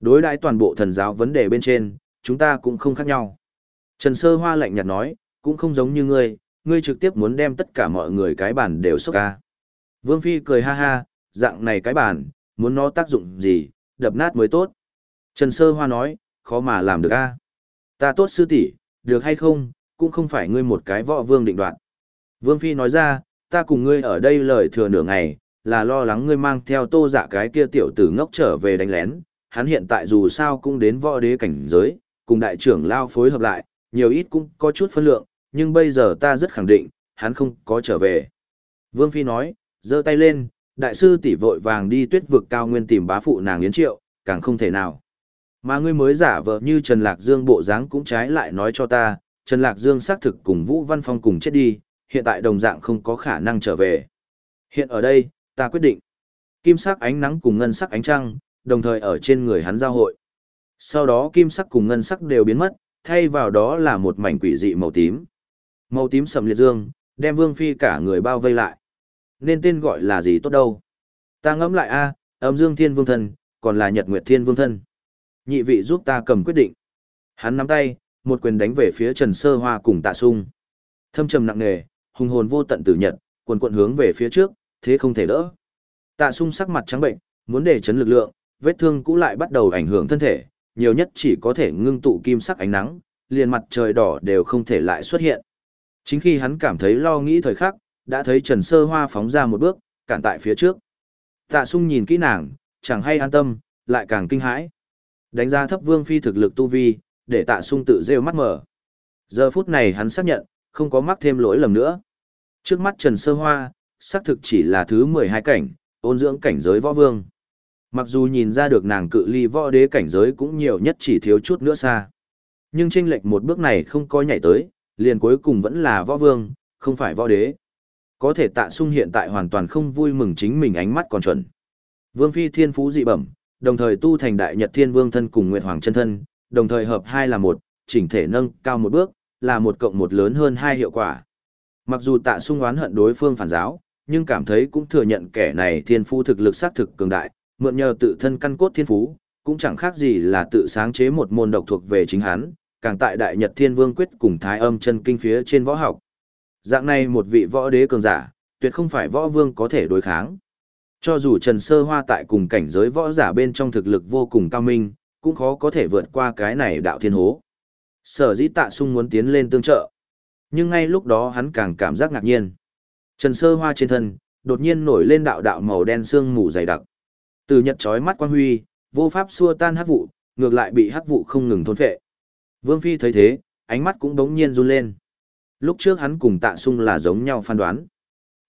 [SPEAKER 1] Đối đãi toàn bộ thần giáo vấn đề bên trên, chúng ta cũng không khác nhau. Trần Sơ Hoa lạnh nhạt nói, cũng không giống như ngươi, ngươi trực tiếp muốn đem tất cả mọi người cái bản đều sốc ca. Vương Phi cười ha ha, dạng này cái bản, muốn nó tác dụng gì, đập nát mới tốt. Trần Sơ Hoa nói, khó mà làm được a. Ta tốt sư tỷ, được hay không, cũng không phải ngươi một cái võ vương định đoạt. Vương Phi nói ra, ta cùng ngươi ở đây lời thừa nửa ngày, là lo lắng ngươi mang theo tô dạ cái kia tiểu tử ngốc trở về đánh lén. Hắn hiện tại dù sao cũng đến võ đế cảnh giới, cùng đại trưởng lao phối hợp lại, nhiều ít cũng có chút phân lượng, nhưng bây giờ ta rất khẳng định, hắn không có trở về. Vương Phi nói, giơ tay lên, đại sư tỷ vội vàng đi tuyết vực cao nguyên tìm bá phụ nàng Yến Triệu, càng không thể nào. Mà ngươi mới giả vờ như Trần Lạc Dương bộ dáng cũng trái lại nói cho ta, Trần Lạc Dương xác thực cùng Vũ Văn Phong cùng chết đi, hiện tại đồng dạng không có khả năng trở về. Hiện ở đây, ta quyết định. Kim sắc ánh nắng cùng ngân sắc ánh trăng, đồng thời ở trên người hắn giao hội. Sau đó kim sắc cùng ngân sắc đều biến mất, thay vào đó là một mảnh quỷ dị màu tím. Màu tím sầm liệt dương, đem Vương Phi cả người bao vây lại. Nên tên gọi là gì tốt đâu? Ta ngẫm lại a, âm dương thiên vương thân, còn là nhật nguyệt thiên vương thân. Nhị vị giúp ta cầm quyết định. Hắn nắm tay, một quyền đánh về phía Trần Sơ Hoa cùng Tạ Sung. Thâm trầm nặng nề, hùng hồn vô tận tử nhật, quần quận hướng về phía trước, thế không thể đỡ. Tạ sung sắc mặt trắng bệnh, muốn để chấn lực lượng, vết thương cũ lại bắt đầu ảnh hưởng thân thể, nhiều nhất chỉ có thể ngưng tụ kim sắc ánh nắng, liền mặt trời đỏ đều không thể lại xuất hiện. Chính khi hắn cảm thấy lo nghĩ thời khắc, đã thấy Trần Sơ Hoa phóng ra một bước, cản tại phía trước. Tạ sung nhìn kỹ nàng, chẳng hay an tâm, lại càng kinh hãi. Đánh giá thấp vương phi thực lực tu vi, để tạ sung tự rêu mắt mở. Giờ phút này hắn xác nhận, không có mắc thêm lỗi lầm nữa. Trước mắt Trần Sơ Hoa, xác thực chỉ là thứ 12 cảnh, ôn dưỡng cảnh giới võ vương. Mặc dù nhìn ra được nàng cự ly võ đế cảnh giới cũng nhiều nhất chỉ thiếu chút nữa xa. Nhưng tranh lệch một bước này không coi nhảy tới, liền cuối cùng vẫn là võ vương, không phải võ đế. Có thể tạ sung hiện tại hoàn toàn không vui mừng chính mình ánh mắt còn chuẩn. Vương phi thiên phú dị bẩm, đồng thời tu thành đại nhật thiên vương thân cùng nguyệt hoàng chân thân, đồng thời hợp hai là một, chỉnh thể nâng cao một bước, là một cộng một lớn hơn hai hiệu quả. Mặc dù tạ sung oán hận đối phương phản giáo, nhưng cảm thấy cũng thừa nhận kẻ này thiên phú thực lực xác thực cường đại, mượn nhờ tự thân căn cốt thiên phú, cũng chẳng khác gì là tự sáng chế một môn độc thuộc về chính hắn, càng tại Đại Nhật Thiên Vương quyết cùng Thái Âm chân kinh phía trên võ học. Dạng này một vị võ đế cường giả, tuyệt không phải võ vương có thể đối kháng. Cho dù Trần Sơ Hoa tại cùng cảnh giới võ giả bên trong thực lực vô cùng cao minh, cũng khó có thể vượt qua cái này đạo thiên hố. Sở dĩ tạ sung muốn tiến lên tương trợ. Nhưng ngay lúc đó hắn càng cảm giác ngạc nhiên. Trần Sơ Hoa trên thân, đột nhiên nổi lên đạo đạo màu đen sương mù dày đặc. Từ nhật chói mắt quan huy, vô pháp xua tan hắc vụ, ngược lại bị hắc vụ không ngừng thôn phệ. Vương Phi thấy thế, ánh mắt cũng đống nhiên run lên. Lúc trước hắn cùng tạ sung là giống nhau phán đoán.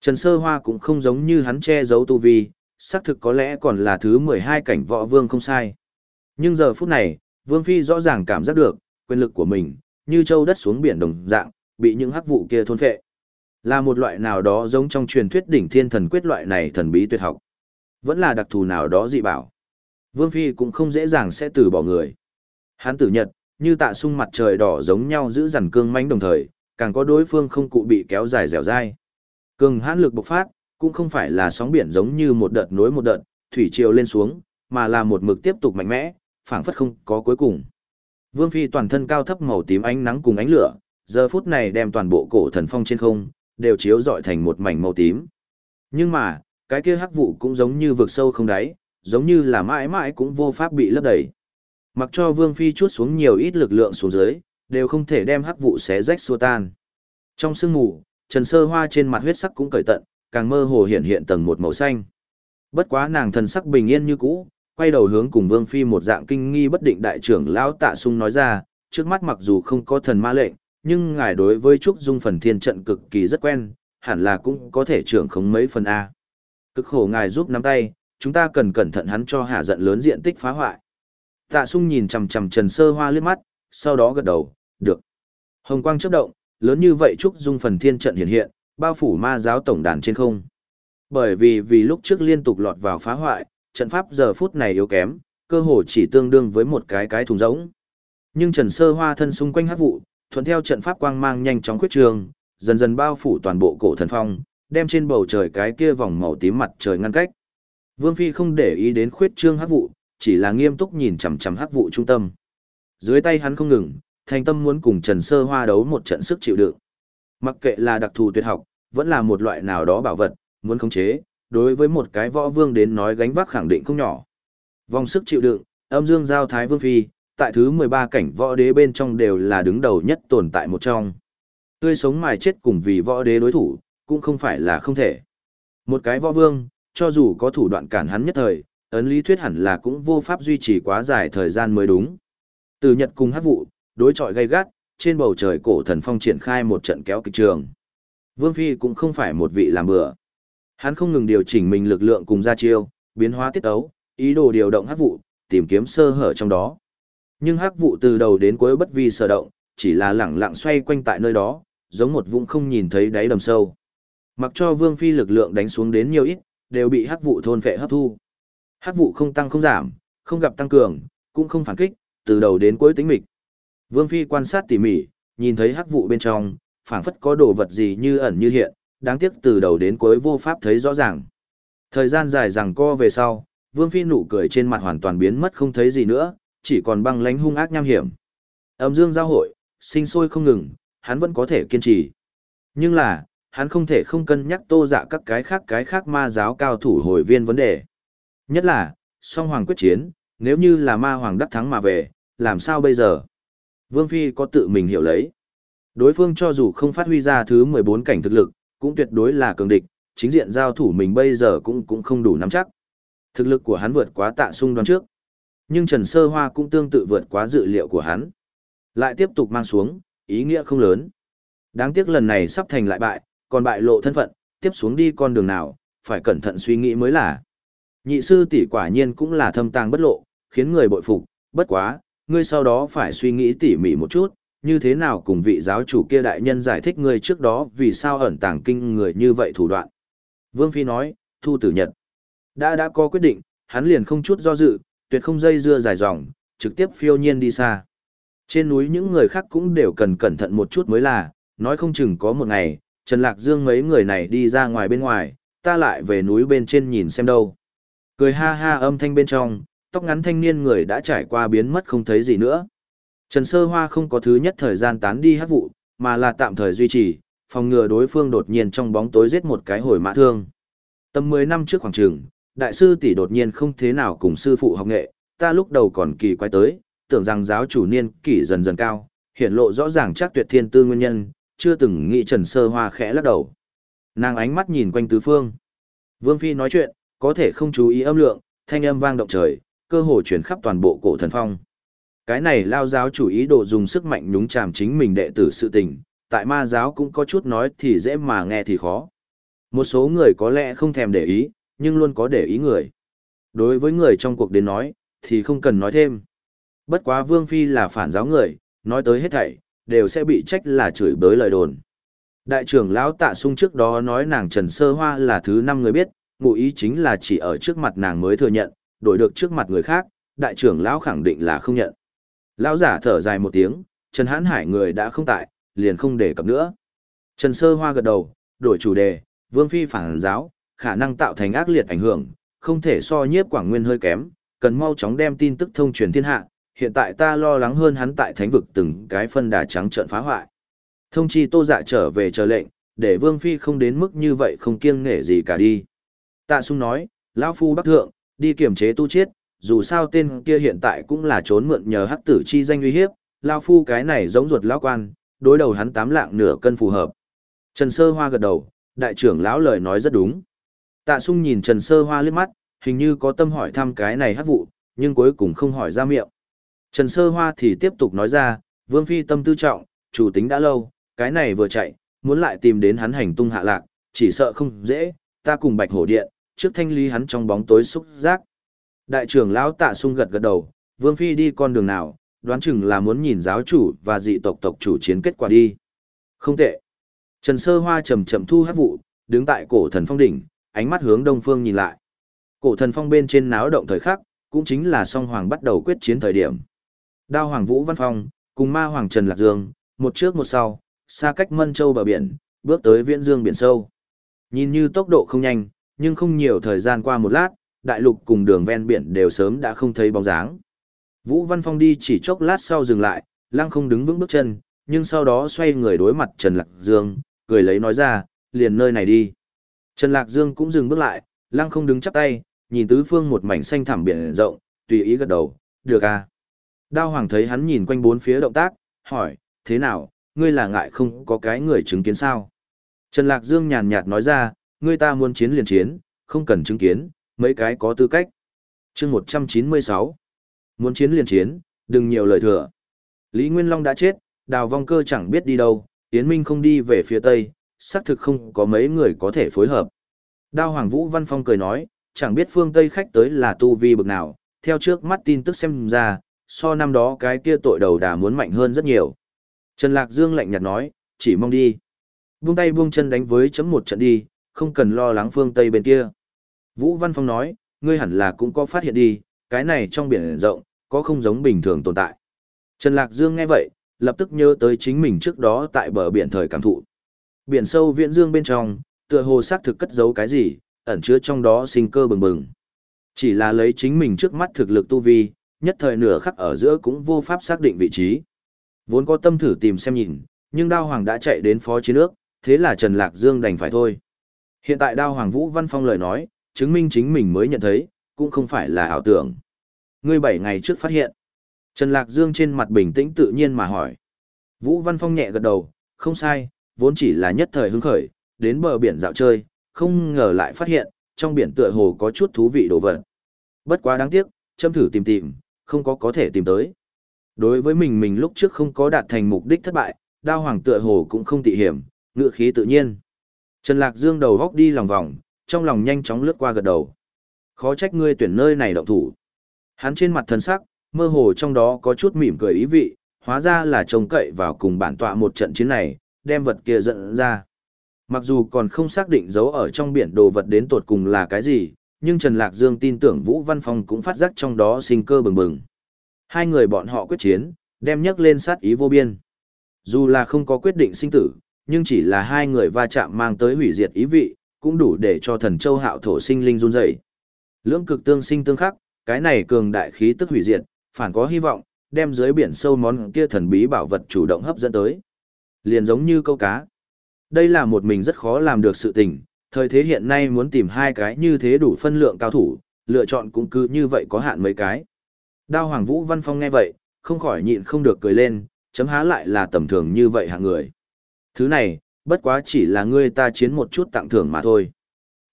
[SPEAKER 1] Trần Sơ Hoa cũng không giống như hắn che giấu tu vi, xác thực có lẽ còn là thứ 12 cảnh võ vương không sai. Nhưng giờ phút này, Vương Phi rõ ràng cảm giác được, quyền lực của mình, như châu đất xuống biển đồng dạng, bị những hắc vụ kia thôn phệ. Là một loại nào đó giống trong truyền thuyết đỉnh thiên thần quyết loại này thần bí tuyệt học. Vẫn là đặc thù nào đó dị bảo. Vương Phi cũng không dễ dàng sẽ từ bỏ người. Hắn tử nhật, như tạ sung mặt trời đỏ giống nhau giữ dằn cương mãnh đồng thời, càng có đối phương không cụ bị kéo dài dẻo dai. Cường hãn lực bộc phát, cũng không phải là sóng biển giống như một đợt nối một đợt, thủy triều lên xuống, mà là một mực tiếp tục mạnh mẽ, phảng phất không có cuối cùng. Vương Phi toàn thân cao thấp màu tím ánh nắng cùng ánh lửa, giờ phút này đem toàn bộ cổ thần phong trên không, đều chiếu rọi thành một mảnh màu tím. Nhưng mà, cái kia hắc vụ cũng giống như vực sâu không đáy, giống như là mãi mãi cũng vô pháp bị lấp đầy. Mặc cho Vương Phi chút xuống nhiều ít lực lượng xuống dưới, đều không thể đem hắc vụ xé rách xua tan. Trong sương mù, Trần Sơ Hoa trên mặt huyết sắc cũng cởi tận, càng mơ hồ hiện hiện tầng một màu xanh. Bất quá nàng thần sắc bình yên như cũ, quay đầu hướng cùng Vương Phi một dạng kinh nghi bất định đại trưởng lão Tạ Sung nói ra, trước mắt mặc dù không có thần ma lệnh, nhưng ngài đối với Trúc Dung phần thiên trận cực kỳ rất quen, hẳn là cũng có thể trưởng khống mấy phần A. Cực khổ ngài giúp nắm tay, chúng ta cần cẩn thận hắn cho hạ giận lớn diện tích phá hoại. Tạ sung nhìn chằm chằm Trần Sơ Hoa liếc mắt, sau đó gật đầu, được. Hồng quang chớp động, lớn như vậy Trúc Dung phần thiên trận hiện hiện, bao phủ ma giáo tổng đàn trên không. Bởi vì vì lúc trước liên tục lọt vào phá hoại, trận pháp giờ phút này yếu kém, cơ hồ chỉ tương đương với một cái cái thùng rỗng. Nhưng Trần Sơ Hoa thân xung quanh hắc vụ, thuận theo trận pháp quang mang nhanh chóng khuyết trường, dần dần bao phủ toàn bộ cổ thần phong, đem trên bầu trời cái kia vòng màu tím mặt trời ngăn cách. Vương Phi không để ý đến khuyết trương hắc vụ, chỉ là nghiêm túc nhìn chằm chằm hắc vụ trung tâm. Dưới tay hắn không ngừng, thành tâm muốn cùng Trần Sơ Hoa đấu một trận sức chịu đựng. Mặc kệ là đặc thù tuyệt học, vẫn là một loại nào đó bảo vật, muốn khống chế, đối với một cái võ vương đến nói gánh vác khẳng định không nhỏ. Vòng sức chịu đựng, âm dương giao thái vương phi, tại thứ 13 cảnh võ đế bên trong đều là đứng đầu nhất tồn tại một trong. Tươi sống mài chết cùng vì võ đế đối thủ, cũng không phải là không thể. Một cái võ vương, cho dù có thủ đoạn cản hắn nhất thời, ấn lý thuyết hẳn là cũng vô pháp duy trì quá dài thời gian mới đúng. Từ Nhật cùng hát vụ, đối chọi gay gắt, trên bầu trời cổ thần phong triển khai một trận kéo kịch trường. Vương Phi cũng không phải một vị làm bừa. Hắn không ngừng điều chỉnh mình lực lượng cùng ra chiêu, biến hóa tiết ấu, ý đồ điều động Hắc vụ, tìm kiếm sơ hở trong đó. Nhưng hắc vụ từ đầu đến cuối bất vi sở động, chỉ là lẳng lặng xoay quanh tại nơi đó, giống một vũng không nhìn thấy đáy đầm sâu. Mặc cho Vương Phi lực lượng đánh xuống đến nhiều ít, đều bị hắc vụ thôn phệ hấp thu. Hắc vụ không tăng không giảm, không gặp tăng cường, cũng không phản kích, từ đầu đến cuối tính mịch. Vương Phi quan sát tỉ mỉ, nhìn thấy hắc vụ bên trong, phảng phất có đồ vật gì như ẩn như hiện, đáng tiếc từ đầu đến cuối vô pháp thấy rõ ràng. Thời gian dài rằng co về sau, Vương Phi nụ cười trên mặt hoàn toàn biến mất không thấy gì nữa, chỉ còn băng lánh hung ác nham hiểm. Âm dương giao hội, sinh sôi không ngừng, hắn vẫn có thể kiên trì. Nhưng là, hắn không thể không cân nhắc tô dạ các cái khác cái khác ma giáo cao thủ hồi viên vấn đề. Nhất là, song hoàng quyết chiến, nếu như là ma hoàng đắc thắng mà về, làm sao bây giờ? Vương Phi có tự mình hiểu lấy. Đối phương cho dù không phát huy ra thứ 14 cảnh thực lực, cũng tuyệt đối là cường địch, chính diện giao thủ mình bây giờ cũng cũng không đủ nắm chắc. Thực lực của hắn vượt quá tạ sung đoán trước. Nhưng Trần Sơ Hoa cũng tương tự vượt quá dự liệu của hắn. Lại tiếp tục mang xuống, ý nghĩa không lớn. Đáng tiếc lần này sắp thành lại bại, còn bại lộ thân phận, tiếp xuống đi con đường nào, phải cẩn thận suy nghĩ mới là. Nhị sư tỷ quả nhiên cũng là thâm tàng bất lộ, khiến người bội phục, bất quá, ngươi sau đó phải suy nghĩ tỉ mỉ một chút, như thế nào cùng vị giáo chủ kia đại nhân giải thích ngươi trước đó vì sao ẩn tàng kinh người như vậy thủ đoạn. Vương Phi nói, thu tử nhật. Đã đã có quyết định, hắn liền không chút do dự, tuyệt không dây dưa dài dòng, trực tiếp phiêu nhiên đi xa. Trên núi những người khác cũng đều cần cẩn thận một chút mới là, nói không chừng có một ngày, Trần Lạc Dương mấy người này đi ra ngoài bên ngoài, ta lại về núi bên trên nhìn xem đâu. Cười ha ha âm thanh bên trong, tóc ngắn thanh niên người đã trải qua biến mất không thấy gì nữa. Trần Sơ Hoa không có thứ nhất thời gian tán đi hát vụ, mà là tạm thời duy trì, phòng ngừa đối phương đột nhiên trong bóng tối giết một cái hồi mã thương. Tầm 10 năm trước khoảng trường, đại sư tỷ đột nhiên không thế nào cùng sư phụ học nghệ, ta lúc đầu còn kỳ quay tới, tưởng rằng giáo chủ niên kỷ dần dần cao, hiện lộ rõ ràng chắc tuyệt thiên tư nguyên nhân, chưa từng nghĩ Trần Sơ Hoa khẽ lắc đầu. Nàng ánh mắt nhìn quanh tứ phương. Vương Phi nói chuyện, có thể không chú ý âm lượng, thanh âm vang động trời, cơ hồ chuyển khắp toàn bộ cổ thần phong. Cái này lao giáo chủ ý đồ dùng sức mạnh nhúng chàm chính mình đệ tử sự tình, tại ma giáo cũng có chút nói thì dễ mà nghe thì khó. Một số người có lẽ không thèm để ý, nhưng luôn có để ý người. Đối với người trong cuộc đến nói, thì không cần nói thêm. Bất quá Vương Phi là phản giáo người, nói tới hết thảy, đều sẽ bị trách là chửi bới lời đồn. Đại trưởng lão tạ sung trước đó nói nàng Trần Sơ Hoa là thứ năm người biết, ngụ ý chính là chỉ ở trước mặt nàng mới thừa nhận, đổi được trước mặt người khác, đại trưởng lão khẳng định là không nhận. Lão giả thở dài một tiếng, Trần Hãn Hải người đã không tại, liền không để cập nữa. Trần Sơ Hoa gật đầu, đổi chủ đề, Vương Phi phản giáo, khả năng tạo thành ác liệt ảnh hưởng, không thể so nhiếp quảng nguyên hơi kém, cần mau chóng đem tin tức thông truyền thiên hạ, hiện tại ta lo lắng hơn hắn tại thánh vực từng cái phân đà trắng trợn phá hoại. Thông chi tô dạ trở về chờ lệnh, để Vương Phi không đến mức như vậy không kiêng nể gì cả đi. Tạ sung nói, lão Phu Bắc Thượng, đi kiểm chế tu chiết, dù sao tên kia hiện tại cũng là trốn mượn nhờ hắc tử chi danh uy hiếp, lao Phu cái này giống ruột lão quan, đối đầu hắn tám lạng nửa cân phù hợp. Trần Sơ Hoa gật đầu, đại trưởng lão lời nói rất đúng. Tạ sung nhìn Trần Sơ Hoa liếc mắt, hình như có tâm hỏi thăm cái này hắc vụ, nhưng cuối cùng không hỏi ra miệng. Trần Sơ Hoa thì tiếp tục nói ra, Vương Phi tâm tư trọng, chủ tính đã lâu, cái này vừa chạy, muốn lại tìm đến hắn hành tung hạ lạc, chỉ sợ không dễ, ta cùng Bạch Hổ Điện, trước thanh lý hắn trong bóng tối xúc giác. Đại trưởng lão tạ sung gật gật đầu, Vương Phi đi con đường nào, đoán chừng là muốn nhìn giáo chủ và dị tộc tộc chủ chiến kết quả đi. Không tệ. Trần Sơ Hoa chậm chậm thu hát vụ, đứng tại cổ thần phong đỉnh, ánh mắt hướng đông phương nhìn lại. Cổ thần phong bên trên náo động thời khắc, cũng chính là song hoàng bắt đầu quyết chiến thời điểm. Đao Hoàng Vũ Văn Phong, cùng ma Hoàng Trần Lạc Dương, một trước một sau, xa cách Mân Châu bờ biển, bước tới viễn dương biển sâu. Nhìn như tốc độ không nhanh, nhưng không nhiều thời gian qua một lát, đại lục cùng đường ven biển đều sớm đã không thấy bóng dáng. Vũ Văn Phong đi chỉ chốc lát sau dừng lại, lăng không đứng vững bước chân, nhưng sau đó xoay người đối mặt Trần Lạc Dương, cười lấy nói ra, liền nơi này đi. Trần Lạc Dương cũng dừng bước lại, lăng không đứng chắp tay, nhìn tứ phương một mảnh xanh thẳm biển rộng, tùy ý gật đầu, được à. Đao Hoàng thấy hắn nhìn quanh bốn phía động tác, hỏi, thế nào, ngươi là ngại không có cái người chứng kiến sao? Trần Lạc Dương nhàn nhạt nói ra, ngươi ta muốn chiến liền chiến, không cần chứng kiến, mấy cái có tư cách. chương 196. Muốn chiến liền chiến, đừng nhiều lời thừa. Lý Nguyên Long đã chết, đào vong cơ chẳng biết đi đâu, Yến Minh không đi về phía Tây, xác thực không có mấy người có thể phối hợp. Đao Hoàng Vũ Văn Phong cười nói, chẳng biết phương Tây khách tới là tu vi bực nào, theo trước mắt tin tức xem ra, so năm đó cái kia tội đầu đà muốn mạnh hơn rất nhiều. Trần Lạc Dương lạnh nhạt nói, chỉ mong đi. Buông tay buông chân đánh với chấm một trận đi, không cần lo lắng phương Tây bên kia. Vũ Văn Phong nói, ngươi hẳn là cũng có phát hiện đi, cái này trong biển rộng, có không giống bình thường tồn tại. Trần Lạc Dương nghe vậy, lập tức nhớ tới chính mình trước đó tại bờ biển thời cảm thụ. Biển sâu viễn dương bên trong, tựa hồ xác thực cất giấu cái gì, ẩn chứa trong đó sinh cơ bừng bừng. Chỉ là lấy chính mình trước mắt thực lực tu vi, nhất thời nửa khắc ở giữa cũng vô pháp xác định vị trí. Vốn có tâm thử tìm xem nhìn, nhưng đao hoàng đã chạy đến phó chiến nước, thế là Trần Lạc Dương đành phải thôi. Hiện tại đao Hoàng Vũ Văn Phong lời nói, chứng minh chính mình mới nhận thấy, cũng không phải là ảo tưởng. Ngươi bảy ngày trước phát hiện. Trần Lạc Dương trên mặt bình tĩnh tự nhiên mà hỏi. Vũ Văn Phong nhẹ gật đầu, không sai, vốn chỉ là nhất thời hứng khởi, đến bờ biển dạo chơi, không ngờ lại phát hiện, trong biển tựa hồ có chút thú vị đồ vật. Bất quá đáng tiếc, châm thử tìm tìm, không có có thể tìm tới. Đối với mình mình lúc trước không có đạt thành mục đích thất bại, đao hoàng tựa hồ cũng không tị hiểm, ngựa khí tự nhiên. Trần Lạc Dương đầu góc đi lòng vòng, trong lòng nhanh chóng lướt qua gật đầu. Khó trách ngươi tuyển nơi này động thủ. Hắn trên mặt thần sắc, mơ hồ trong đó có chút mỉm cười ý vị, hóa ra là trông cậy vào cùng bản tọa một trận chiến này, đem vật kia dẫn ra. Mặc dù còn không xác định dấu ở trong biển đồ vật đến tột cùng là cái gì, nhưng Trần Lạc Dương tin tưởng Vũ Văn Phong cũng phát giác trong đó sinh cơ bừng bừng. Hai người bọn họ quyết chiến, đem nhắc lên sát ý vô biên. Dù là không có quyết định sinh tử, nhưng chỉ là hai người va chạm mang tới hủy diệt ý vị, cũng đủ để cho thần châu hạo thổ sinh linh run rẩy. Lưỡng cực tương sinh tương khắc, cái này cường đại khí tức hủy diệt, phản có hy vọng, đem dưới biển sâu món kia thần bí bảo vật chủ động hấp dẫn tới. Liền giống như câu cá. Đây là một mình rất khó làm được sự tình, thời thế hiện nay muốn tìm hai cái như thế đủ phân lượng cao thủ, lựa chọn cũng cứ như vậy có hạn mấy cái. Đao Hoàng Vũ Văn Phong nghe vậy, không khỏi nhịn không được cười lên, chấm há lại là tầm thường như vậy hạng người. Thứ này, bất quá chỉ là ngươi ta chiến một chút tặng thưởng mà thôi.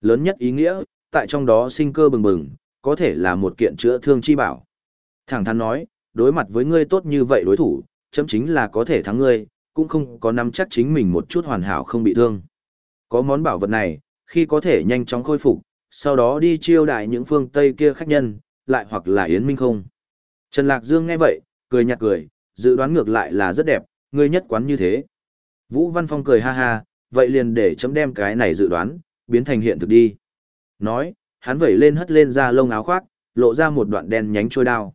[SPEAKER 1] Lớn nhất ý nghĩa, tại trong đó sinh cơ bừng bừng, có thể là một kiện chữa thương chi bảo. Thẳng thắn nói, đối mặt với ngươi tốt như vậy đối thủ, chấm chính là có thể thắng ngươi, cũng không có nắm chắc chính mình một chút hoàn hảo không bị thương. Có món bảo vật này, khi có thể nhanh chóng khôi phục, sau đó đi chiêu đại những phương Tây kia khách nhân, lại hoặc là Yến Minh không. Trần Lạc Dương nghe vậy, cười nhạt cười, dự đoán ngược lại là rất đẹp, ngươi nhất quán như thế. Vũ Văn Phong cười ha ha, vậy liền để chấm đem cái này dự đoán, biến thành hiện thực đi. Nói, hắn vẩy lên hất lên ra lông áo khoác, lộ ra một đoạn đen nhánh trôi đao.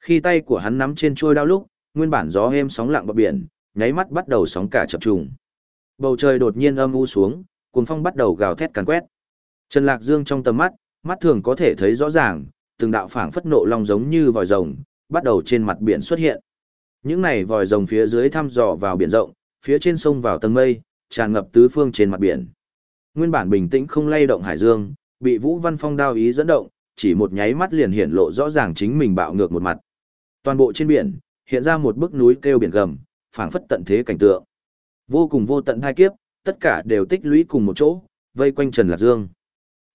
[SPEAKER 1] Khi tay của hắn nắm trên trôi đao lúc, nguyên bản gió êm sóng lặng bờ biển, nháy mắt bắt đầu sóng cả chập trùng. Bầu trời đột nhiên âm u xuống, cuồng phong bắt đầu gào thét càn quét. Trần Lạc Dương trong tầm mắt, mắt thường có thể thấy rõ ràng, từng đạo phảng phất nộ long giống như vòi rồng, bắt đầu trên mặt biển xuất hiện. Những này vòi rồng phía dưới thăm dò vào biển rộng, phía trên sông vào tầng mây, tràn ngập tứ phương trên mặt biển. Nguyên bản bình tĩnh không lay động hải dương, bị Vũ Văn Phong đao ý dẫn động, chỉ một nháy mắt liền hiện lộ rõ ràng chính mình bạo ngược một mặt. Toàn bộ trên biển, hiện ra một bức núi kêu biển gầm, phảng phất tận thế cảnh tượng. Vô cùng vô tận hai kiếp, tất cả đều tích lũy cùng một chỗ, vây quanh Trần Lạc Dương.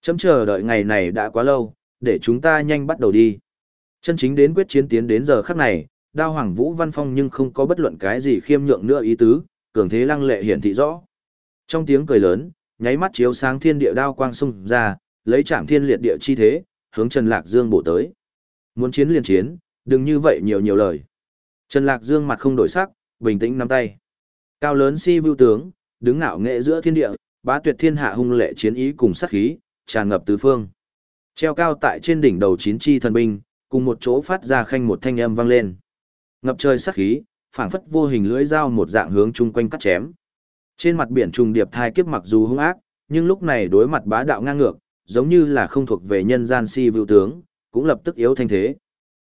[SPEAKER 1] Chấm chờ đợi ngày này đã quá lâu, để chúng ta nhanh bắt đầu đi. Chân chính đến quyết chiến tiến đến giờ khắc này, đao hoàng vũ văn phong nhưng không có bất luận cái gì khiêm nhượng nữa ý tứ, cường thế lăng lệ hiển thị rõ. Trong tiếng cười lớn, nháy mắt chiếu sáng thiên địa đao quang xung ra, lấy chạm thiên liệt địa chi thế, hướng Trần Lạc Dương bổ tới. Muốn chiến liền chiến, đừng như vậy nhiều nhiều lời. Trần Lạc Dương mặt không đổi sắc, bình tĩnh nắm tay. Cao lớn si vưu tướng, đứng ngạo nghệ giữa thiên địa, bá tuyệt thiên hạ hung lệ chiến ý cùng sát khí, tràn ngập tứ phương. Treo cao tại trên đỉnh đầu chín chi thần binh, cùng một chỗ phát ra khanh một thanh âm vang lên. Ngập trời sát khí, phảng phất vô hình lưỡi dao một dạng hướng chung quanh cắt chém. Trên mặt biển trùng điệp thai kiếp mặc dù hung ác, nhưng lúc này đối mặt bá đạo ngang ngược, giống như là không thuộc về nhân gian si vưu tướng, cũng lập tức yếu thanh thế.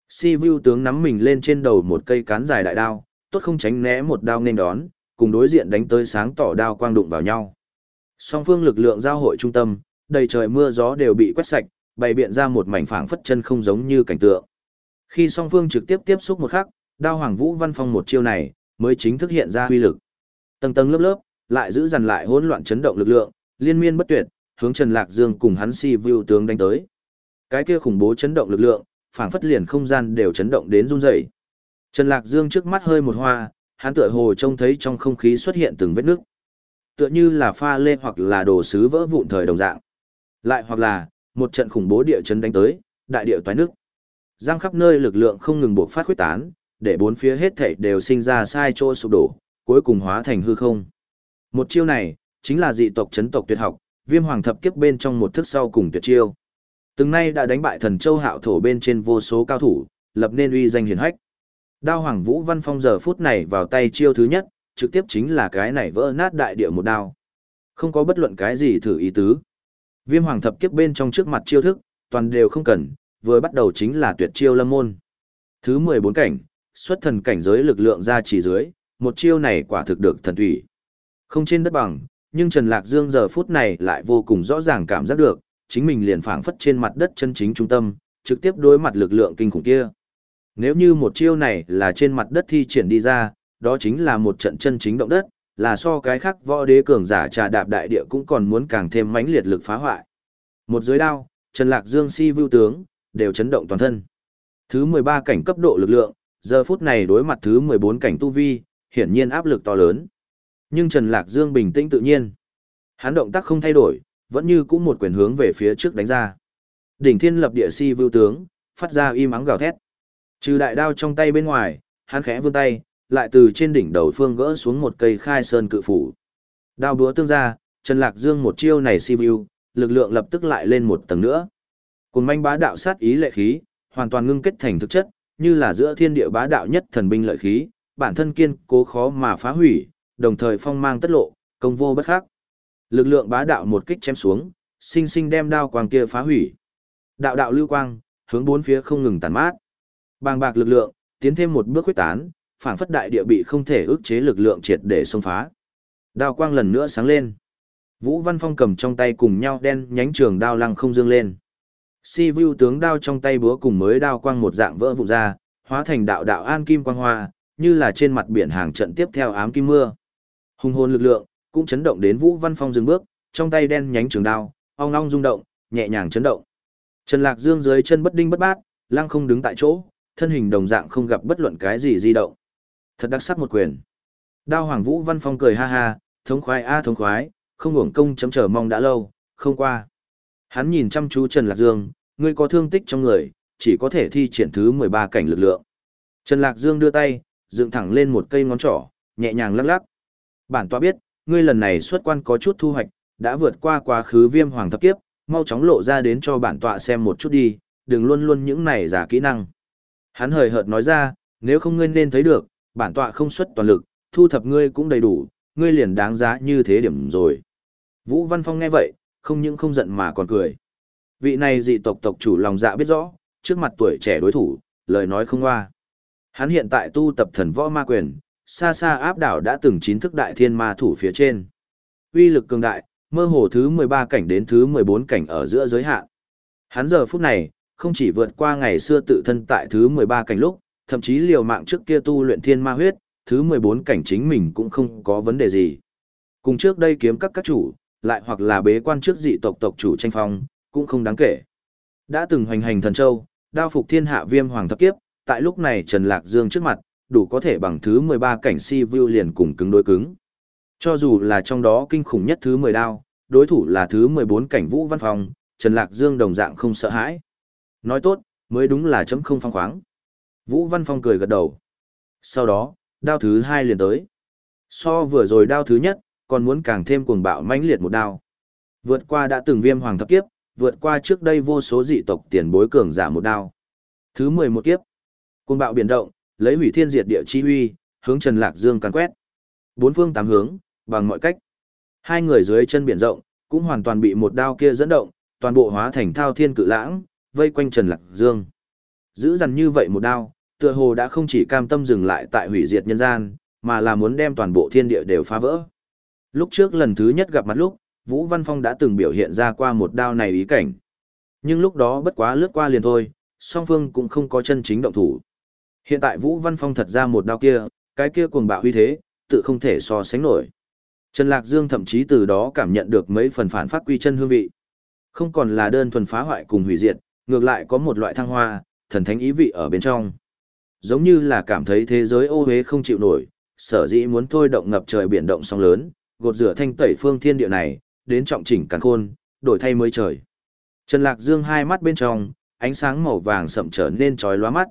[SPEAKER 1] Si vưu tướng nắm mình lên trên đầu một cây cán dài đại đao, tốt không tránh né một đao nên đón, cùng đối diện đánh tới sáng tỏ đao quang đụng vào nhau. Song phương lực lượng giao hội trung tâm, đầy trời mưa gió đều bị quét sạch, bày biện ra một mảnh phảng phất chân không giống như cảnh tượng. Khi song phương trực tiếp tiếp xúc một khắc, đao hoàng vũ văn phong một chiêu này, mới chính thức hiện ra uy lực. Tầng tầng lớp lớp, lại giữ dằn lại hỗn loạn chấn động lực lượng, liên miên bất tuyệt, hướng Trần Lạc Dương cùng hắn si view tướng đánh tới. Cái kia khủng bố chấn động lực lượng, phảng phất liền không gian đều chấn động đến run rẩy. Trần Lạc Dương trước mắt hơi một hoa, hắn tựa hồ trông thấy trong không khí xuất hiện từng vết nước. Tựa như là pha lê hoặc là đồ sứ vỡ vụn thời đồng dạng. Lại hoặc là, một trận khủng bố địa chấn đánh tới, đại địa toái nước. Giang khắp nơi lực lượng không ngừng buộc phát khuếch tán, để bốn phía hết thảy đều sinh ra sai chỗ sụp đổ, cuối cùng hóa thành hư không. Một chiêu này, chính là dị tộc chấn tộc tuyệt học, viêm hoàng thập kiếp bên trong một thức sau cùng tuyệt chiêu. Từng nay đã đánh bại thần châu hạo thổ bên trên vô số cao thủ, lập nên uy danh hiển hách. Đao Hoàng Vũ Văn Phong giờ phút này vào tay chiêu thứ nhất, trực tiếp chính là cái này vỡ nát đại địa một đao. Không có bất luận cái gì thử ý tứ. Viêm Hoàng thập kiếp bên trong trước mặt chiêu thức, toàn đều không cần, vừa bắt đầu chính là tuyệt chiêu lâm môn. Thứ 14 cảnh, xuất thần cảnh giới lực lượng ra chỉ dưới, một chiêu này quả thực được thần thủy. Không trên đất bằng, nhưng Trần Lạc Dương giờ phút này lại vô cùng rõ ràng cảm giác được, chính mình liền phảng phất trên mặt đất chân chính trung tâm, trực tiếp đối mặt lực lượng kinh khủng kia. Nếu như một chiêu này là trên mặt đất thi triển đi ra, đó chính là một trận chân chính động đất, là so cái khác võ đế cường giả trà đạp đại địa cũng còn muốn càng thêm mãnh liệt lực phá hoại. Một dưới đao, Trần Lạc Dương si vưu tướng, đều chấn động toàn thân. Thứ 13 cảnh cấp độ lực lượng, giờ phút này đối mặt thứ 14 cảnh tu vi, hiển nhiên áp lực to lớn. Nhưng Trần Lạc Dương bình tĩnh tự nhiên. Hắn động tác không thay đổi, vẫn như cũ một quyền hướng về phía trước đánh ra. Đỉnh thiên lập địa si vưu tướng, phát ra im ắng gào thét. Trừ đại đao trong tay bên ngoài, hắn khẽ vươn tay, lại từ trên đỉnh đầu phương gỡ xuống một cây khai sơn cự phủ. Đao búa tương ra, Trần Lạc Dương một chiêu này si view, lực lượng lập tức lại lên một tầng nữa. Cùng manh bá đạo sát ý lệ khí, hoàn toàn ngưng kết thành thực chất, như là giữa thiên địa bá đạo nhất thần binh lợi khí, bản thân kiên cố khó mà phá hủy, đồng thời phong mang tất lộ, công vô bất khắc. Lực lượng bá đạo một kích chém xuống, sinh sinh đem đao quang kia phá hủy. Đạo đạo lưu quang, hướng bốn phía không ngừng tàn mát. Bàng bạc lực lượng, tiến thêm một bước huyết tán, phản phất đại địa bị không thể ức chế lực lượng triệt để xông phá. Đao quang lần nữa sáng lên. Vũ Văn Phong cầm trong tay cùng nhau đen nhánh trường đao lăng không dương lên. Si Vu tướng đao trong tay búa cùng mới đao quang một dạng vỡ vụn ra, hóa thành đạo đạo an kim quang hoa, như là trên mặt biển hàng trận tiếp theo ám kim mưa. Hùng hồn lực lượng cũng chấn động đến Vũ Văn Phong dừng bước, trong tay đen nhánh trường đao, ong ong rung động, nhẹ nhàng chấn động. Trần Lạc Dương dưới chân bất đinh bất bát, lăng không đứng tại chỗ, thân hình đồng dạng không gặp bất luận cái gì di động. Thật đặc sắc một quyền. Đao Hoàng Vũ Văn Phong cười ha ha, thống khoái a thống khoái, không hưởng công chấm chờ mong đã lâu, không qua. Hắn nhìn chăm chú Trần Lạc Dương, ngươi có thương tích trong người, chỉ có thể thi triển thứ 13 cảnh lực lượng. Trần Lạc Dương đưa tay, dựng thẳng lên một cây ngón trỏ, nhẹ nhàng lắc lắc. Bản tọa biết, ngươi lần này xuất quan có chút thu hoạch, đã vượt qua quá khứ viêm hoàng thập kiếp, mau chóng lộ ra đến cho bản tọa xem một chút đi, đừng luôn luôn những này giả kỹ năng. Hắn hời hợt nói ra, nếu không ngươi nên thấy được, bản tọa không xuất toàn lực, thu thập ngươi cũng đầy đủ, ngươi liền đáng giá như thế điểm rồi. Vũ Văn Phong nghe vậy, không những không giận mà còn cười. Vị này dị tộc tộc chủ lòng dạ biết rõ, trước mặt tuổi trẻ đối thủ, lời nói không hoa. Hắn hiện tại tu tập thần võ ma quyền, xa xa áp đảo đã từng chín thức đại thiên ma thủ phía trên. Uy lực cường đại, mơ hồ thứ 13 cảnh đến thứ 14 cảnh ở giữa giới hạn. Hắn giờ phút này, không chỉ vượt qua ngày xưa tự thân tại thứ 13 cảnh lúc, thậm chí liều mạng trước kia tu luyện thiên ma huyết, thứ 14 cảnh chính mình cũng không có vấn đề gì. Cùng trước đây kiếm các các chủ, lại hoặc là bế quan trước dị tộc tộc chủ tranh phong, cũng không đáng kể. Đã từng hoành hành thần châu, đao phục thiên hạ viêm hoàng thập kiếp, tại lúc này Trần Lạc Dương trước mặt, đủ có thể bằng thứ 13 cảnh si view liền cùng cứng đối cứng. Cho dù là trong đó kinh khủng nhất thứ 10 đao, đối thủ là thứ 14 cảnh Vũ Văn Phong, Trần Lạc Dương đồng dạng không sợ hãi. Nói tốt, mới đúng là chấm không phong khoáng. Vũ Văn Phong cười gật đầu. Sau đó, đao thứ hai liền tới. So vừa rồi đao thứ nhất, còn muốn càng thêm cuồng bạo mãnh liệt một đao. Vượt qua đã từng viêm hoàng thập kiếp, vượt qua trước đây vô số dị tộc tiền bối cường giả một đao. Thứ 11 kiếp. Cuồng bạo biển động, lấy hủy thiên diệt địa chi huy, hướng Trần Lạc Dương càn quét. Bốn phương tám hướng, bằng mọi cách. Hai người dưới chân biển rộng, cũng hoàn toàn bị một đao kia dẫn động, toàn bộ hóa thành thao thiên cự lãng, vây quanh Trần Lạc Dương. Giữ dằn như vậy một đao, tựa hồ đã không chỉ cam tâm dừng lại tại hủy diệt nhân gian, mà là muốn đem toàn bộ thiên địa đều phá vỡ. Lúc trước lần thứ nhất gặp mặt lúc, Vũ Văn Phong đã từng biểu hiện ra qua một đao này ý cảnh. Nhưng lúc đó bất quá lướt qua liền thôi, song phương cũng không có chân chính động thủ. Hiện tại Vũ Văn Phong thật ra một đao kia, cái kia cuồng bạo huy thế, tự không thể so sánh nổi. Trần Lạc Dương thậm chí từ đó cảm nhận được mấy phần phản phát quy chân hương vị. Không còn là đơn thuần phá hoại cùng hủy diệt, ngược lại có một loại thăng hoa, thần thánh ý vị ở bên trong. Giống như là cảm thấy thế giới ô hế không chịu nổi, sở dĩ muốn thôi động ngập trời biển động sóng lớn, gột rửa thanh tẩy phương thiên địa này, đến trọng chỉnh càn khôn, đổi thay mới trời. Trần Lạc Dương hai mắt bên trong, ánh sáng màu vàng sậm trở nên chói lóa mắt.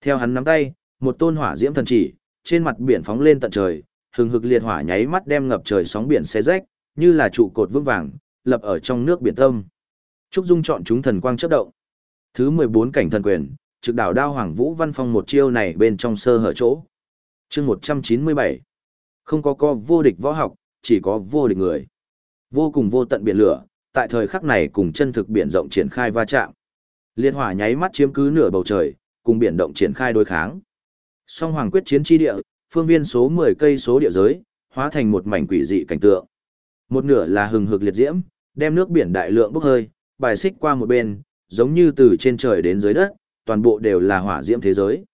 [SPEAKER 1] Theo hắn nắm tay, một tôn hỏa diễm thần chỉ, trên mặt biển phóng lên tận trời, hừng hực liệt hỏa nháy mắt đem ngập trời sóng biển xé rách, như là trụ cột vững vàng, lập ở trong nước biển tâm. Trúc Dung chọn chúng thần quang chớp động. Thứ 14 cảnh thần quyền, trực đảo đao Hoàng Vũ Văn Phong một chiêu này bên trong sơ hở chỗ. Chương 197. Không có co vô địch võ học, chỉ có vô địch người. Vô cùng vô tận biển lửa, tại thời khắc này cùng chân thực biển rộng triển khai va chạm. Liệt hỏa nháy mắt chiếm cứ nửa bầu trời, cùng biển động triển khai đối kháng. Song Hoàng quyết chiến chi địa, phương viên số 10 cây số địa giới, hóa thành một mảnh quỷ dị cảnh tượng. Một nửa là hừng hực liệt diễm, đem nước biển đại lượng bốc hơi, bài xích qua một bên, giống như từ trên trời đến dưới đất, toàn bộ đều là hỏa diễm thế giới.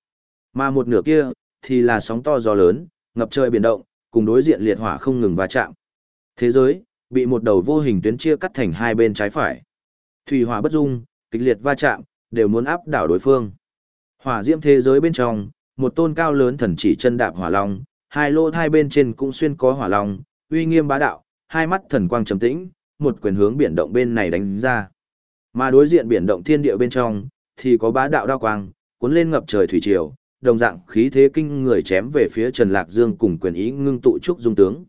[SPEAKER 1] Mà một nửa kia, thì là sóng to gió lớn, ngập trời biển động, cùng đối diện liệt hỏa không ngừng va chạm. Thế giới, bị một đầu vô hình tuyến chia cắt thành hai bên trái phải. Thủy hỏa bất dung, kịch liệt va chạm, đều muốn áp đảo đối phương. Hỏa diễm thế giới bên trong, một tôn cao lớn thần chỉ chân đạp hỏa long, hai lô hai bên trên cũng xuyên có hỏa long, uy nghiêm bá đạo, hai mắt thần quang trầm tĩnh, một quyền hướng biển động bên này đánh ra. Mà đối diện biển động thiên địa bên trong, thì có bá đạo đao quang, cuốn lên ngập trời thủy triều, đồng dạng khí thế kinh người chém về phía Trần Lạc Dương cùng quyền ý ngưng tụ trúc dung tướng.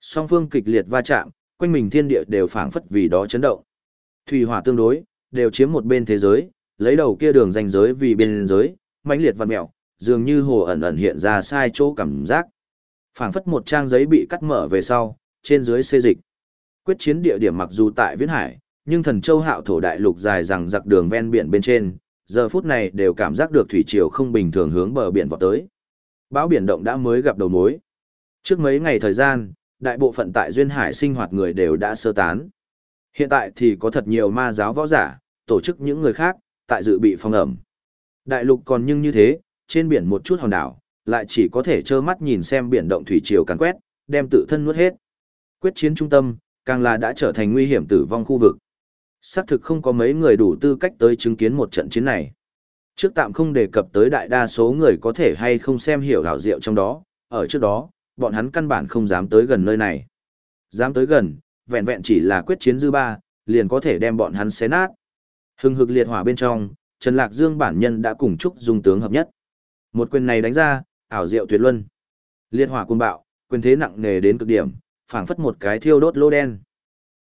[SPEAKER 1] Song phương kịch liệt va chạm, quanh mình thiên địa đều phảng phất vì đó chấn động. Thủy hỏa tương đối, đều chiếm một bên thế giới, lấy đầu kia đường ranh giới vì biên giới, mãnh liệt vặn mèo, dường như hồ ẩn ẩn hiện ra sai chỗ cảm giác. Phảng phất một trang giấy bị cắt mở về sau, trên dưới xê dịch. Quyết chiến địa điểm mặc dù tại Viễn Hải, nhưng thần châu hạo thổ đại lục dài rằng giặc đường ven biển bên trên, giờ phút này đều cảm giác được thủy triều không bình thường hướng bờ biển vọt tới. Bão biển động đã mới gặp đầu mối. Trước mấy ngày thời gian, đại bộ phận tại Duyên Hải sinh hoạt người đều đã sơ tán. Hiện tại thì có thật nhiều ma giáo võ giả, tổ chức những người khác, tại dự bị phong ẩm. Đại lục còn nhưng như thế, trên biển một chút hòn đảo, lại chỉ có thể trơ mắt nhìn xem biển động thủy triều càn quét, đem tự thân nuốt hết. Quyết chiến trung tâm, càng là đã trở thành nguy hiểm tử vong khu vực. Xác thực không có mấy người đủ tư cách tới chứng kiến một trận chiến này. Trước tạm không đề cập tới đại đa số người có thể hay không xem hiểu hảo diệu trong đó, ở trước đó, bọn hắn căn bản không dám tới gần nơi này. Dám tới gần, vẹn vẹn chỉ là quyết chiến dư ba, liền có thể đem bọn hắn xé nát. Hưng hực liệt hỏa bên trong, Trần Lạc Dương bản nhân đã cùng chúc Dung tướng hợp nhất. Một quyền này đánh ra, ảo diệu tuyệt luân. Liệt hỏa cuồng bạo, quyền thế nặng nề đến cực điểm, phảng phất một cái thiêu đốt lô đen.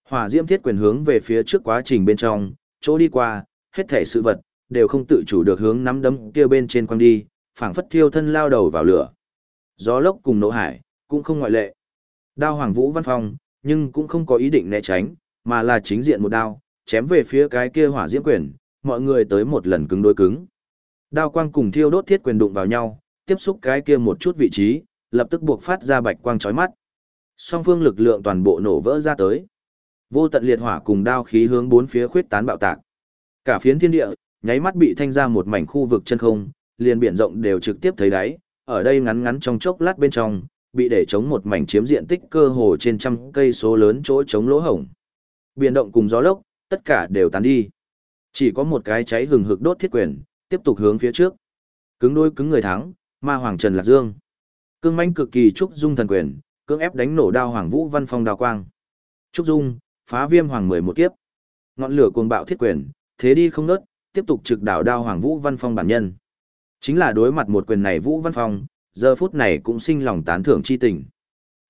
[SPEAKER 1] Hỏa diễm thiết quyền hướng về phía trước quá trình bên trong, chỗ đi qua, hết thể sự vật đều không tự chủ được hướng nắm đấm kia bên trên quăng đi, phảng phất thiêu thân lao đầu vào lửa. Gió lốc cùng nổ hải, cũng không ngoại lệ. Đao Hoàng Vũ Văn Phong, nhưng cũng không có ý định né tránh, mà là chính diện một đao, chém về phía cái kia hỏa diễm quyền, mọi người tới một lần cứng đối cứng. Đao quang cùng thiêu đốt thiết quyền đụng vào nhau, tiếp xúc cái kia một chút vị trí, lập tức buộc phát ra bạch quang chói mắt. Song phương lực lượng toàn bộ nổ vỡ ra tới. Vô tận liệt hỏa cùng đao khí hướng bốn phía khuyết tán bạo tạc. Cả phiến thiên địa, nháy mắt bị thanh ra một mảnh khu vực chân không, liền biển rộng đều trực tiếp thấy đáy, ở đây ngắn ngắn trong chốc lát bên trong, bị để chống một mảnh chiếm diện tích cơ hồ trên trăm cây số lớn chỗ chống lỗ hổng. Biển động cùng gió lốc, tất cả đều tán đi. Chỉ có một cái cháy hừng hực đốt thiết quyền, tiếp tục hướng phía trước. Cứng đôi cứng người thắng, ma hoàng Trần Lạc Dương. Cương manh cực kỳ trúc dung thần quyền, cưỡng ép đánh nổ đao hoàng vũ văn phong đào quang. Trúc dung, phá viêm hoàng mười một kiếp. Ngọn lửa cuồng bạo thiết quyền, thế đi không nớt, tiếp tục trực đảo đao hoàng vũ văn phong bản nhân. Chính là đối mặt một quyền này vũ văn phong, giờ phút này cũng sinh lòng tán thưởng chi tình.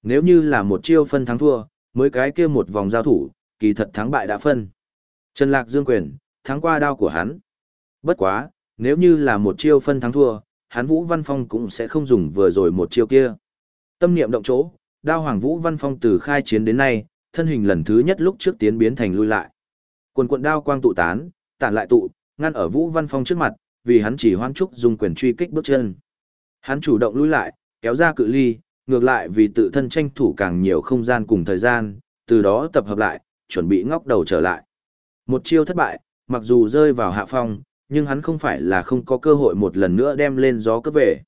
[SPEAKER 1] Nếu như là một chiêu phân thắng thua, mới cái kia một vòng giao thủ, kỳ thật thắng bại đã phân. Trần Lạc Dương quyền, thắng qua đao của hắn. Bất quá, nếu như là một chiêu phân thắng thua, hắn Vũ Văn Phong cũng sẽ không dùng vừa rồi một chiêu kia. Tâm niệm động chỗ, đao hoàng Vũ Văn Phong từ khai chiến đến nay, thân hình lần thứ nhất lúc trước tiến biến thành lui lại. Quần quần đao quang tụ tán, tản lại tụ, ngăn ở Vũ Văn Phong trước mặt, vì hắn chỉ hoan trúc dùng quyền truy kích bước chân. Hắn chủ động lui lại, kéo ra cự ly, ngược lại vì tự thân tranh thủ càng nhiều không gian cùng thời gian, từ đó tập hợp lại, chuẩn bị ngóc đầu trở lại. Một chiêu thất bại, mặc dù rơi vào hạ phong, nhưng hắn không phải là không có cơ hội một lần nữa đem lên gió cấp về.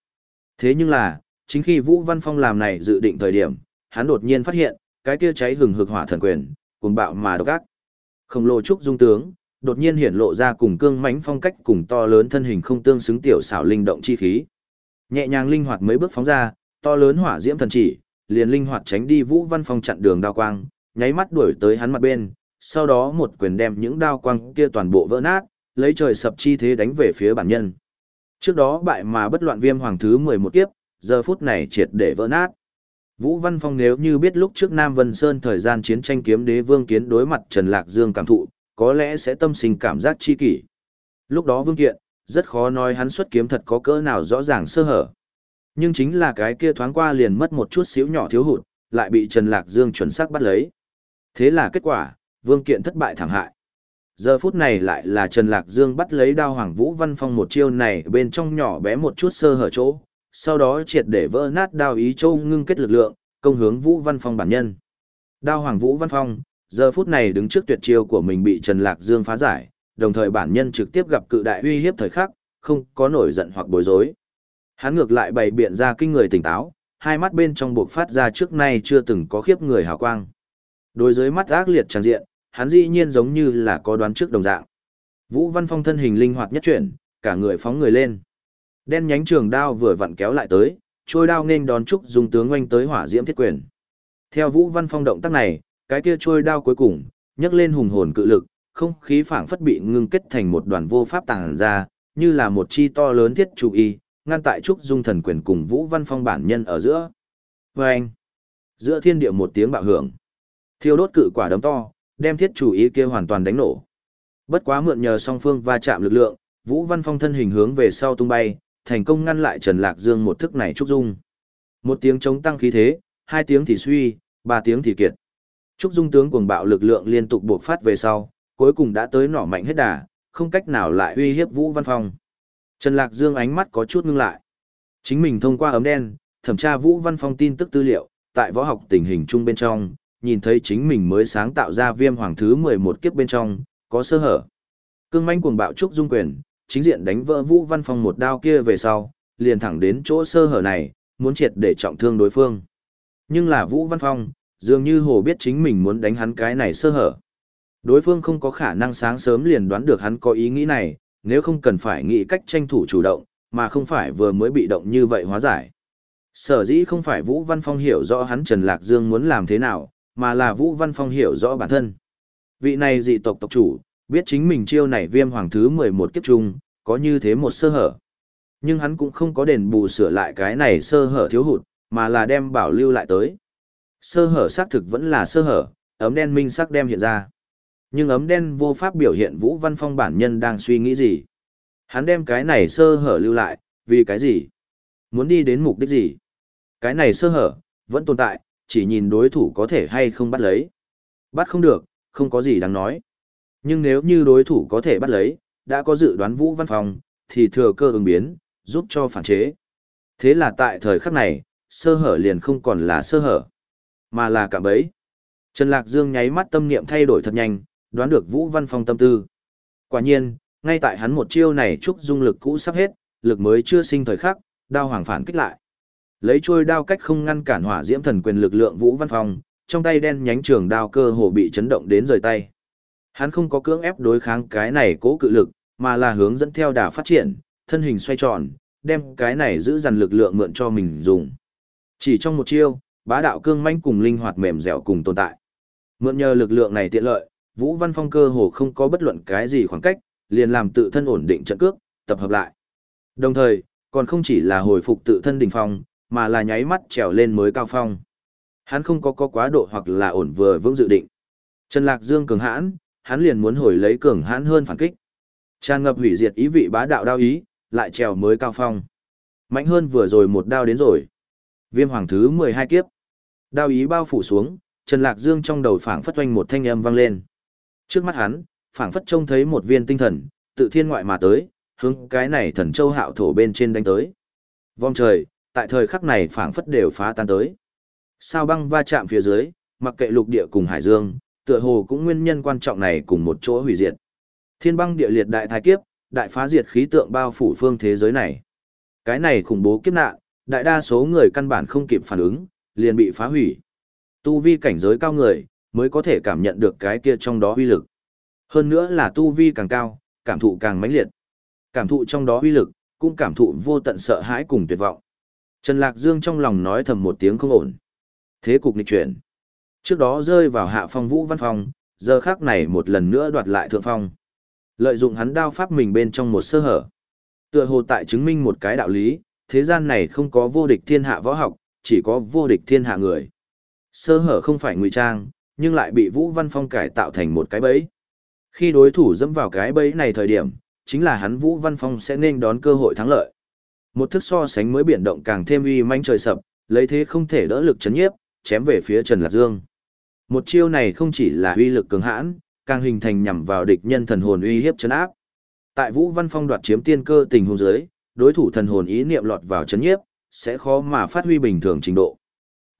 [SPEAKER 1] Thế nhưng là, chính khi Vũ Văn Phong làm này dự định thời điểm, hắn đột nhiên phát hiện, cái kia cháy hừng hực hỏa thần quyền, cuồng bạo mà độc ác. Khổng lồ trúc dung tướng, đột nhiên hiển lộ ra cùng cương mãnh phong cách cùng to lớn thân hình không tương xứng tiểu xảo linh động chi khí. Nhẹ nhàng linh hoạt mấy bước phóng ra, to lớn hỏa diễm thần chỉ, liền linh hoạt tránh đi Vũ Văn Phong chặn đường đao quang, nháy mắt đuổi tới hắn mặt bên, sau đó một quyền đem những đao quang kia toàn bộ vỡ nát, lấy trời sập chi thế đánh về phía bản nhân. Trước đó bại mà bất loạn viêm hoàng thứ 11 kiếp, giờ phút này triệt để vỡ nát. Vũ Văn Phong nếu như biết lúc trước Nam Vân Sơn thời gian chiến tranh kiếm đế vương kiến đối mặt Trần Lạc Dương cảm thụ, có lẽ sẽ tâm sinh cảm giác chi kỷ. Lúc đó vương kiện, rất khó nói hắn xuất kiếm thật có cỡ nào rõ ràng sơ hở. Nhưng chính là cái kia thoáng qua liền mất một chút xíu nhỏ thiếu hụt, lại bị Trần Lạc Dương chuẩn xác bắt lấy. Thế là kết quả, vương kiện thất bại thảm hại. Giờ phút này lại là Trần Lạc Dương bắt lấy đao Hoàng Vũ Văn Phong một chiêu này bên trong nhỏ bé một chút sơ hở chỗ, sau đó triệt để vỡ nát đao ý châu ngưng kết lực lượng, công hướng Vũ Văn Phong bản nhân. Đao Hoàng Vũ Văn Phong, giờ phút này đứng trước tuyệt chiêu của mình bị Trần Lạc Dương phá giải, đồng thời bản nhân trực tiếp gặp cự đại uy hiếp thời khắc, không có nổi giận hoặc bối rối. Hắn ngược lại bày biện ra kinh người tỉnh táo, hai mắt bên trong buộc phát ra trước nay chưa từng có khiếp người hào quang. Đối dưới mắt ác liệt tràn diện, hắn dĩ nhiên giống như là có đoán trước đồng dạng. Vũ Văn Phong thân hình linh hoạt nhất chuyển, cả người phóng người lên. Đen nhánh trường đao vừa vặn kéo lại tới, trôi đao nên đón trúc dung tướng oanh tới hỏa diễm thiết quyền. Theo Vũ Văn Phong động tác này, cái kia trôi đao cuối cùng nhấc lên hùng hồn cự lực, không khí phảng phất bị ngưng kết thành một đoàn vô pháp tàng ra, như là một chi to lớn thiết trụ y, ngăn tại trúc dung thần quyền cùng Vũ Văn Phong bản nhân ở giữa. Vâng! Giữa thiên địa một tiếng bạo hưởng. Thiêu đốt cự quả đấm to, đem thiết chủ ý kia hoàn toàn đánh nổ. Bất quá mượn nhờ song phương va chạm lực lượng, Vũ Văn Phong thân hình hướng về sau tung bay, thành công ngăn lại Trần Lạc Dương một thức này trúc dung. Một tiếng chống tăng khí thế, hai tiếng thì suy, ba tiếng thì kiệt. Trúc dung tướng cuồng bạo lực lượng liên tục buộc phát về sau, cuối cùng đã tới nỏ mạnh hết đà, không cách nào lại uy hiếp Vũ Văn Phong. Trần Lạc Dương ánh mắt có chút ngưng lại. Chính mình thông qua ấm đen, thẩm tra Vũ Văn Phong tin tức tư liệu, tại võ học tình hình chung bên trong, nhìn thấy chính mình mới sáng tạo ra viêm hoàng thứ 11 kiếp bên trong, có sơ hở. Cương manh cuồng bạo trúc dung quyền, chính diện đánh vỡ Vũ Văn Phong một đao kia về sau, liền thẳng đến chỗ sơ hở này, muốn triệt để trọng thương đối phương. Nhưng là Vũ Văn Phong, dường như hồ biết chính mình muốn đánh hắn cái này sơ hở. Đối phương không có khả năng sáng sớm liền đoán được hắn có ý nghĩ này, nếu không cần phải nghĩ cách tranh thủ chủ động, mà không phải vừa mới bị động như vậy hóa giải. Sở dĩ không phải Vũ Văn Phong hiểu rõ hắn Trần Lạc Dương muốn làm thế nào, mà là Vũ Văn Phong hiểu rõ bản thân. Vị này dị tộc tộc chủ, biết chính mình chiêu này viêm hoàng thứ 11 kiếp trung, có như thế một sơ hở. Nhưng hắn cũng không có đền bù sửa lại cái này sơ hở thiếu hụt, mà là đem bảo lưu lại tới. Sơ hở xác thực vẫn là sơ hở, ấm đen minh sắc đem hiện ra. Nhưng ấm đen vô pháp biểu hiện Vũ Văn Phong bản nhân đang suy nghĩ gì. Hắn đem cái này sơ hở lưu lại, vì cái gì? Muốn đi đến mục đích gì? Cái này sơ hở, vẫn tồn tại, chỉ nhìn đối thủ có thể hay không bắt lấy. Bắt không được, không có gì đáng nói. Nhưng nếu như đối thủ có thể bắt lấy, đã có dự đoán Vũ Văn Phong, thì thừa cơ ứng biến, giúp cho phản chế. Thế là tại thời khắc này, sơ hở liền không còn là sơ hở, mà là cả bấy. Trần Lạc Dương nháy mắt tâm niệm thay đổi thật nhanh, đoán được Vũ Văn Phong tâm tư. Quả nhiên, ngay tại hắn một chiêu này trúc dung lực cũ sắp hết, lực mới chưa sinh thời khắc, đao hoàng phản kích lại. Lấy trôi đao cách không ngăn cản hỏa diễm thần quyền lực lượng Vũ Văn Phong, trong tay đen nhánh trường đao cơ hồ bị chấn động đến rời tay. Hắn không có cưỡng ép đối kháng cái này cố cự lực, mà là hướng dẫn theo đà phát triển, thân hình xoay tròn, đem cái này giữ dần lực lượng mượn cho mình dùng. Chỉ trong một chiêu, bá đạo cương manh cùng linh hoạt mềm dẻo cùng tồn tại. Mượn nhờ lực lượng này tiện lợi, Vũ Văn Phong cơ hồ không có bất luận cái gì khoảng cách, liền làm tự thân ổn định trận cước, tập hợp lại. Đồng thời, còn không chỉ là hồi phục tự thân đỉnh phong, mà là nháy mắt trèo lên mới cao phong. Hắn không có có quá độ hoặc là ổn vừa vững dự định. Trần Lạc Dương cường hãn, hắn liền muốn hồi lấy cường hãn hơn phản kích. Tràn ngập hủy diệt ý vị bá đạo đao ý, lại trèo mới cao phong. Mạnh hơn vừa rồi một đao đến rồi. Viêm hoàng thứ 12 kiếp. Đao ý bao phủ xuống, Trần Lạc Dương trong đầu phảng phất oanh một thanh âm vang lên. Trước mắt hắn, phảng phất trông thấy một viên tinh thần, tự thiên ngoại mà tới, hướng cái này thần châu hạo thổ bên trên đánh tới. Vong trời, tại thời khắc này phảng phất đều phá tan tới. Sao băng va chạm phía dưới, mặc kệ lục địa cùng hải dương, tựa hồ cũng nguyên nhân quan trọng này cùng một chỗ hủy diệt. Thiên băng địa liệt đại thái kiếp, đại phá diệt khí tượng bao phủ phương thế giới này. Cái này khủng bố kiếp nạn, đại đa số người căn bản không kịp phản ứng, liền bị phá hủy. Tu vi cảnh giới cao người, mới có thể cảm nhận được cái kia trong đó uy lực. Hơn nữa là tu vi càng cao, cảm thụ càng mãnh liệt. Cảm thụ trong đó uy lực, cũng cảm thụ vô tận sợ hãi cùng tuyệt vọng. Trần Lạc Dương trong lòng nói thầm một tiếng không ổn. Thế cục nghịch chuyển. Trước đó rơi vào hạ phong vũ văn phòng, giờ khác này một lần nữa đoạt lại thượng phong. Lợi dụng hắn đao pháp mình bên trong một sơ hở. Tựa hồ tại chứng minh một cái đạo lý, thế gian này không có vô địch thiên hạ võ học, chỉ có vô địch thiên hạ người. Sơ hở không phải ngụy trang, nhưng lại bị Vũ Văn Phong cải tạo thành một cái bẫy. Khi đối thủ dẫm vào cái bẫy này thời điểm, chính là hắn Vũ Văn Phong sẽ nên đón cơ hội thắng lợi. Một thức so sánh mới biển động càng thêm uy manh trời sập, lấy thế không thể đỡ lực chấn nhiếp, chém về phía Trần Lạc Dương. Một chiêu này không chỉ là uy lực cường hãn, càng hình thành nhằm vào địch nhân thần hồn uy hiếp chấn áp. Tại Vũ Văn Phong đoạt chiếm tiên cơ tình huống dưới, đối thủ thần hồn ý niệm lọt vào chấn nhiếp, sẽ khó mà phát huy bình thường trình độ.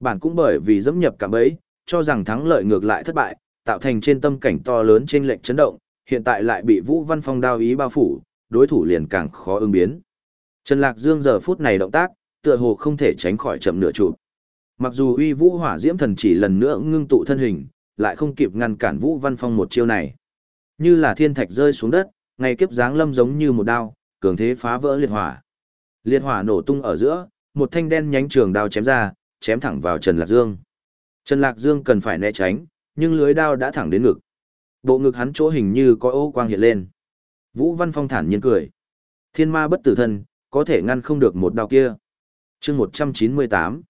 [SPEAKER 1] Bản cũng bởi vì dẫm nhập cảm ấy, cho rằng thắng lợi ngược lại thất bại, tạo thành trên tâm cảnh to lớn trên lệnh chấn động, hiện tại lại bị Vũ Văn Phong đao ý bao phủ, đối thủ liền càng khó ứng biến. Trần Lạc Dương giờ phút này động tác, tựa hồ không thể tránh khỏi chậm nửa chụp. Mặc dù uy vũ hỏa diễm thần chỉ lần nữa ngưng tụ thân hình, lại không kịp ngăn cản Vũ Văn Phong một chiêu này. Như là thiên thạch rơi xuống đất, ngày kiếp dáng lâm giống như một đao, cường thế phá vỡ liệt hỏa. Liệt hỏa nổ tung ở giữa, một thanh đen nhánh trường đao chém ra, chém thẳng vào Trần Lạc Dương. Trần Lạc Dương cần phải né tránh, nhưng lưới đao đã thẳng đến ngực. Bộ ngực hắn chỗ hình như có ô quang hiện lên. Vũ Văn Phong thản nhiên cười. Thiên ma bất tử thân, có thể ngăn không được một đao kia. chương 198.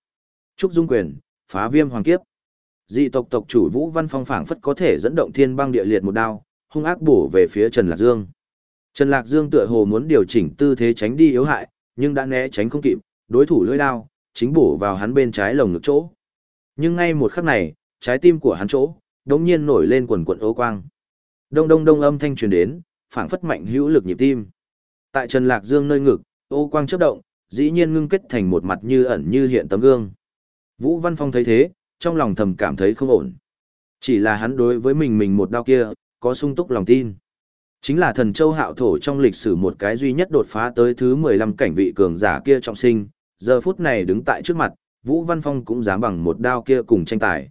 [SPEAKER 1] Trúc Dung Quyền, phá viêm hoàng kiếp. Dị tộc tộc chủ Vũ Văn Phong phảng phất có thể dẫn động thiên băng địa liệt một đao, hung ác bổ về phía Trần Lạc Dương. Trần Lạc Dương tựa hồ muốn điều chỉnh tư thế tránh đi yếu hại, nhưng đã né tránh không kịp, đối thủ lưỡi đao, chính bổ vào hắn bên trái lồng ngực chỗ. Nhưng ngay một khắc này, trái tim của hắn chỗ, đột nhiên nổi lên quần quần ố quang. Đông đông đông âm thanh truyền đến, phảng phất mạnh hữu lực nhịp tim. Tại Trần Lạc Dương nơi ngực, ô quang chớp động, dĩ nhiên ngưng kết thành một mặt như ẩn như hiện tấm gương. Vũ Văn Phong thấy thế, trong lòng thầm cảm thấy không ổn. Chỉ là hắn đối với mình mình một đao kia, có sung túc lòng tin. Chính là thần châu hạo thổ trong lịch sử một cái duy nhất đột phá tới thứ 15 cảnh vị cường giả kia trọng sinh, giờ phút này đứng tại trước mặt, Vũ Văn Phong cũng dám bằng một đao kia cùng tranh tài.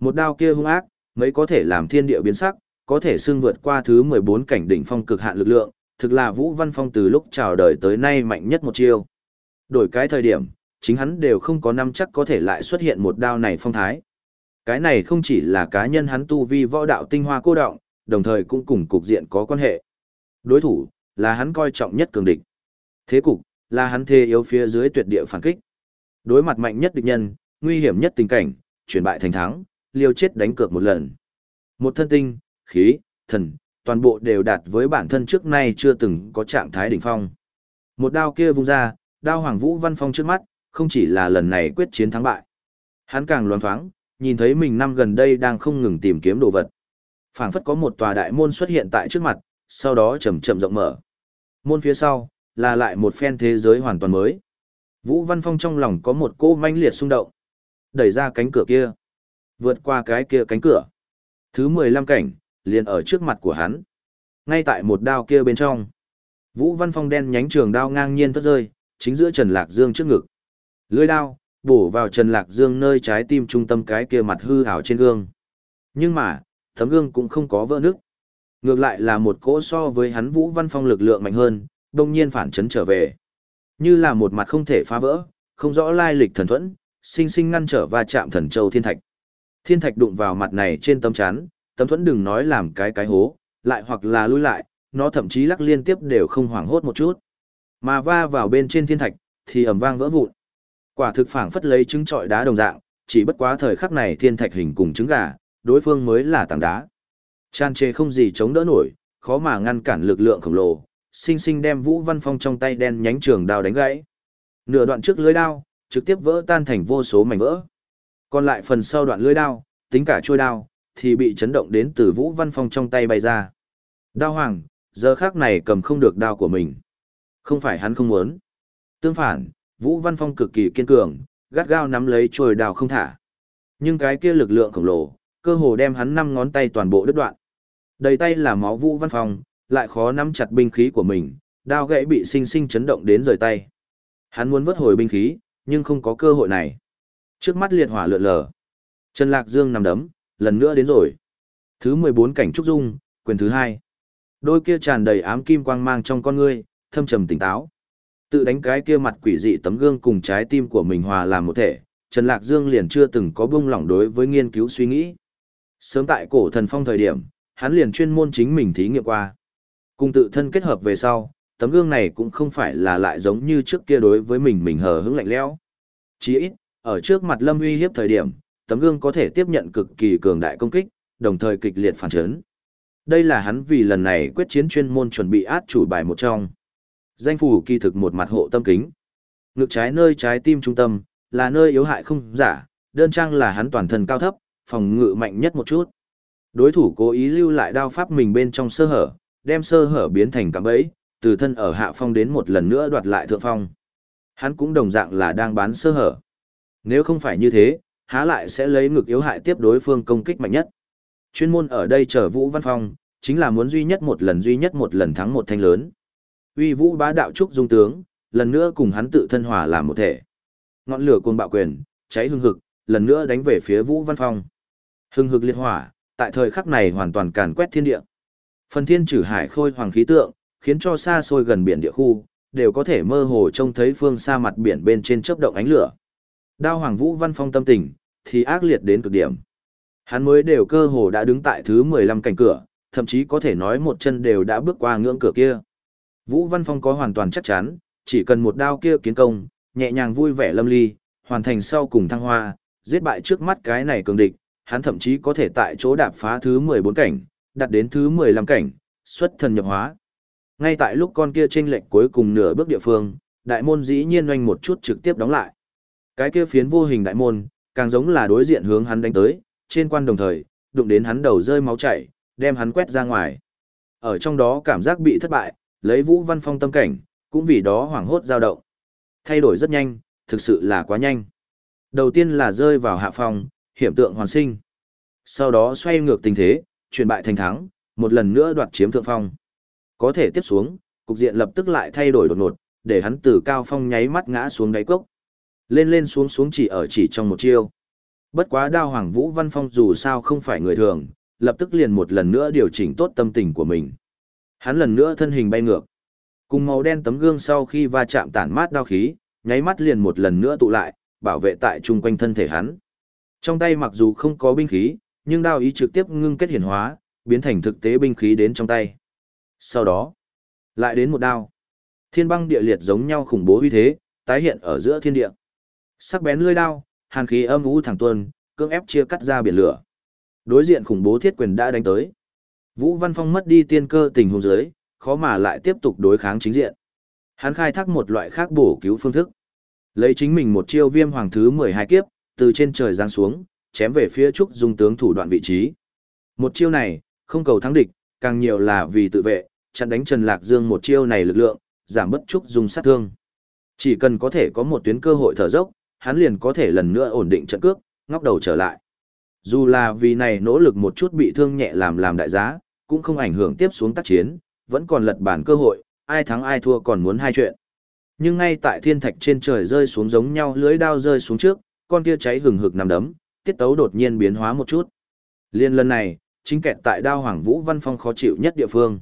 [SPEAKER 1] Một đao kia hung ác, mấy có thể làm thiên địa biến sắc, có thể xưng vượt qua thứ 14 cảnh đỉnh phong cực hạn lực lượng, thực là Vũ Văn Phong từ lúc chào đời tới nay mạnh nhất một chiêu. Đổi cái thời điểm, chính hắn đều không có năm chắc có thể lại xuất hiện một đao này phong thái. Cái này không chỉ là cá nhân hắn tu vi võ đạo tinh hoa cô động, đồng thời cũng cùng cục diện có quan hệ. Đối thủ, là hắn coi trọng nhất cường địch. Thế cục, là hắn thê yếu phía dưới tuyệt địa phản kích. Đối mặt mạnh nhất địch nhân, nguy hiểm nhất tình cảnh, chuyển bại thành thắng, liều chết đánh cược một lần. Một thân tinh, khí, thần, toàn bộ đều đạt với bản thân trước nay chưa từng có trạng thái đỉnh phong. Một đao kia vung ra, đao Hoàng Vũ Văn Phong trước mắt, không chỉ là lần này quyết chiến thắng bại. Hắn càng loáng thoáng, nhìn thấy mình năm gần đây đang không ngừng tìm kiếm đồ vật. phảng phất có một tòa đại môn xuất hiện tại trước mặt, sau đó chậm chậm rộng mở. Môn phía sau, là lại một phen thế giới hoàn toàn mới. Vũ Văn Phong trong lòng có một cô manh liệt xung động. Đẩy ra cánh cửa kia. Vượt qua cái kia cánh cửa. Thứ 15 cảnh, liền ở trước mặt của hắn. Ngay tại một đao kia bên trong. Vũ Văn Phong đen nhánh trường đao ngang nhiên thoát rơi, chính giữa Trần Lạc Dương trước ngực. Lưỡi đao, bổ vào Trần Lạc Dương nơi trái tim trung tâm cái kia mặt hư ảo trên gương. Nhưng mà, tấm gương cũng không có vỡ nước. Ngược lại là một cỗ so với hắn Vũ Văn Phong lực lượng mạnh hơn, đồng nhiên phản chấn trở về. Như là một mặt không thể phá vỡ, không rõ lai lịch thần thuẫn, sinh sinh ngăn trở va chạm thần châu thiên thạch. Thiên thạch đụng vào mặt này trên tấm chắn, tấm thuẫn đừng nói làm cái cái hố, lại hoặc là lui lại, nó thậm chí lắc liên tiếp đều không hoảng hốt một chút. Mà va vào bên trên thiên thạch, thì ầm vang vỡ vụn. Quả thực phảng phất lấy trứng trọi đá đồng dạng, chỉ bất quá thời khắc này thiên thạch hình cùng trứng gà, đối phương mới là tảng đá. Chan chê không gì chống đỡ nổi, khó mà ngăn cản lực lượng khổng lồ, sinh sinh đem Vũ Văn Phong trong tay đen nhánh trường đao đánh gãy. Nửa đoạn trước lưới đao, trực tiếp vỡ tan thành vô số mảnh vỡ. Còn lại phần sau đoạn lưới đao, tính cả trôi đao, thì bị chấn động đến từ Vũ Văn Phong trong tay bay ra. Đao hoàng, giờ khác này cầm không được đao của mình. Không phải hắn không muốn. Tương phản, Vũ Văn Phong cực kỳ kiên cường, gắt gao nắm lấy trôi đào không thả. Nhưng cái kia lực lượng khổng lồ, cơ hồ đem hắn năm ngón tay toàn bộ đứt đoạn. Đầy tay là máu Vũ Văn Phong, lại khó nắm chặt binh khí của mình, đao gãy bị sinh sinh chấn động đến rời tay. Hắn muốn vớt hồi binh khí, nhưng không có cơ hội này. Trước mắt liệt hỏa lượn lờ. Trần Lạc Dương nằm đấm, lần nữa đến rồi. Thứ 14 cảnh trúc dung, quyền thứ hai. Đôi kia tràn đầy ám kim quang mang trong con ngươi, thâm trầm tỉnh táo. Tự đánh cái kia mặt quỷ dị tấm gương cùng trái tim của mình hòa làm một thể, Trần Lạc Dương liền chưa từng có buông lỏng đối với nghiên cứu suy nghĩ. Sớm tại cổ thần phong thời điểm, hắn liền chuyên môn chính mình thí nghiệm qua. Cùng tự thân kết hợp về sau, tấm gương này cũng không phải là lại giống như trước kia đối với mình mình hờ hững lạnh lẽo. Chỉ ít, ở trước mặt Lâm uy hiếp thời điểm, tấm gương có thể tiếp nhận cực kỳ cường đại công kích, đồng thời kịch liệt phản chấn. Đây là hắn vì lần này quyết chiến chuyên môn chuẩn bị át chủ bài một trong. Danh phủ kỳ thực một mặt hộ tâm kính. Ngực trái nơi trái tim trung tâm, là nơi yếu hại không giả, đơn trang là hắn toàn thân cao thấp, phòng ngự mạnh nhất một chút. Đối thủ cố ý lưu lại đao pháp mình bên trong sơ hở, đem sơ hở biến thành cạm bẫy, từ thân ở hạ phong đến một lần nữa đoạt lại thượng phong. Hắn cũng đồng dạng là đang bán sơ hở. Nếu không phải như thế, há lại sẽ lấy ngực yếu hại tiếp đối phương công kích mạnh nhất. Chuyên môn ở đây chờ Vũ Văn Phong, chính là muốn duy nhất một lần duy nhất một lần thắng một thanh lớn. Uy Vũ bá đạo trúc dung tướng, lần nữa cùng hắn tự thân hòa làm một thể. Ngọn lửa cuồng bạo quyền, cháy hưng hực, lần nữa đánh về phía Vũ Văn Phong. Hưng hực liệt hỏa, tại thời khắc này hoàn toàn càn quét thiên địa. Phần thiên trừ hải khôi hoàng khí tượng, khiến cho xa xôi gần biển địa khu, đều có thể mơ hồ trông thấy phương xa mặt biển bên trên chớp động ánh lửa. Đao Hoàng Vũ Văn Phong tâm tình, thì ác liệt đến cực điểm. Hắn mới đều cơ hồ đã đứng tại thứ 15 cảnh cửa, thậm chí có thể nói một chân đều đã bước qua ngưỡng cửa kia. Vũ Văn Phong có hoàn toàn chắc chắn, chỉ cần một đao kia kiến công, nhẹ nhàng vui vẻ lâm ly, hoàn thành sau cùng thăng hoa, giết bại trước mắt cái này cường địch, hắn thậm chí có thể tại chỗ đạp phá thứ 14 cảnh, đặt đến thứ 15 cảnh, xuất thần nhập hóa. Ngay tại lúc con kia chênh lệch cuối cùng nửa bước địa phương, đại môn dĩ nhiên oanh một chút trực tiếp đóng lại. Cái kia phiến vô hình đại môn, càng giống là đối diện hướng hắn đánh tới, trên quan đồng thời, đụng đến hắn đầu rơi máu chảy, đem hắn quét ra ngoài. Ở trong đó cảm giác bị thất bại, lấy Vũ Văn Phong tâm cảnh, cũng vì đó hoảng hốt dao động. Thay đổi rất nhanh, thực sự là quá nhanh. Đầu tiên là rơi vào hạ phong, hiểm tượng hoàn sinh. Sau đó xoay ngược tình thế, chuyển bại thành thắng, một lần nữa đoạt chiếm thượng phong. Có thể tiếp xuống, cục diện lập tức lại thay đổi đột ngột, để hắn từ cao phong nháy mắt ngã xuống đáy cốc. Lên lên xuống xuống chỉ ở chỉ trong một chiêu. Bất quá đao hoàng vũ văn phong dù sao không phải người thường, lập tức liền một lần nữa điều chỉnh tốt tâm tình của mình. Hắn lần nữa thân hình bay ngược. Cùng màu đen tấm gương sau khi va chạm tản mát đao khí, nháy mắt liền một lần nữa tụ lại, bảo vệ tại chung quanh thân thể hắn. Trong tay mặc dù không có binh khí, nhưng đao ý trực tiếp ngưng kết hiển hóa, biến thành thực tế binh khí đến trong tay. Sau đó, lại đến một đao. Thiên băng địa liệt giống nhau khủng bố uy thế, tái hiện ở giữa thiên địa. Sắc bén lưỡi đao, hàn khí âm u thẳng tuôn, cưỡng ép chia cắt ra biển lửa. Đối diện khủng bố thiết quyền đã đánh tới. Vũ Văn Phong mất đi tiên cơ tình huống dưới, khó mà lại tiếp tục đối kháng chính diện. Hắn khai thác một loại khác bổ cứu phương thức. Lấy chính mình một chiêu viêm hoàng thứ 12 kiếp, từ trên trời giáng xuống, chém về phía Trúc Dung tướng thủ đoạn vị trí. Một chiêu này, không cầu thắng địch, càng nhiều là vì tự vệ, chặn đánh Trần Lạc Dương một chiêu này lực lượng, giảm bất Trúc Dung sát thương. Chỉ cần có thể có một tuyến cơ hội thở dốc, hắn liền có thể lần nữa ổn định trận cước, ngóc đầu trở lại. Dù là vì này nỗ lực một chút bị thương nhẹ làm làm đại giá, cũng không ảnh hưởng tiếp xuống tác chiến, vẫn còn lật bản cơ hội, ai thắng ai thua còn muốn hai chuyện. Nhưng ngay tại thiên thạch trên trời rơi xuống giống nhau lưới đao rơi xuống trước, con kia cháy hừng hực nằm đấm, tiết tấu đột nhiên biến hóa một chút. Liên lần này, chính kẹt tại đao Hoàng Vũ Văn Phong khó chịu nhất địa phương.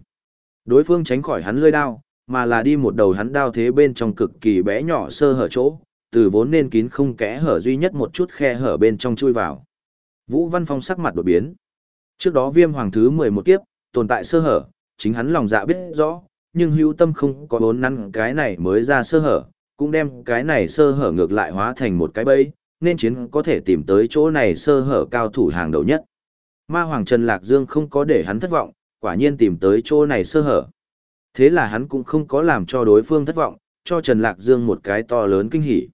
[SPEAKER 1] Đối phương tránh khỏi hắn lưới đao, mà là đi một đầu hắn đao thế bên trong cực kỳ bé nhỏ sơ hở chỗ, từ vốn nên kín không kẽ hở duy nhất một chút khe hở bên trong chui vào. Vũ Văn Phong sắc mặt đột biến. Trước đó viêm hoàng thứ 11 kiếp, tồn tại sơ hở, chính hắn lòng dạ biết rõ, nhưng hữu tâm không có bốn năn cái này mới ra sơ hở, cũng đem cái này sơ hở ngược lại hóa thành một cái bẫy, nên chiến có thể tìm tới chỗ này sơ hở cao thủ hàng đầu nhất. Ma Hoàng Trần Lạc Dương không có để hắn thất vọng, quả nhiên tìm tới chỗ này sơ hở. Thế là hắn cũng không có làm cho đối phương thất vọng, cho Trần Lạc Dương một cái to lớn kinh hỉ.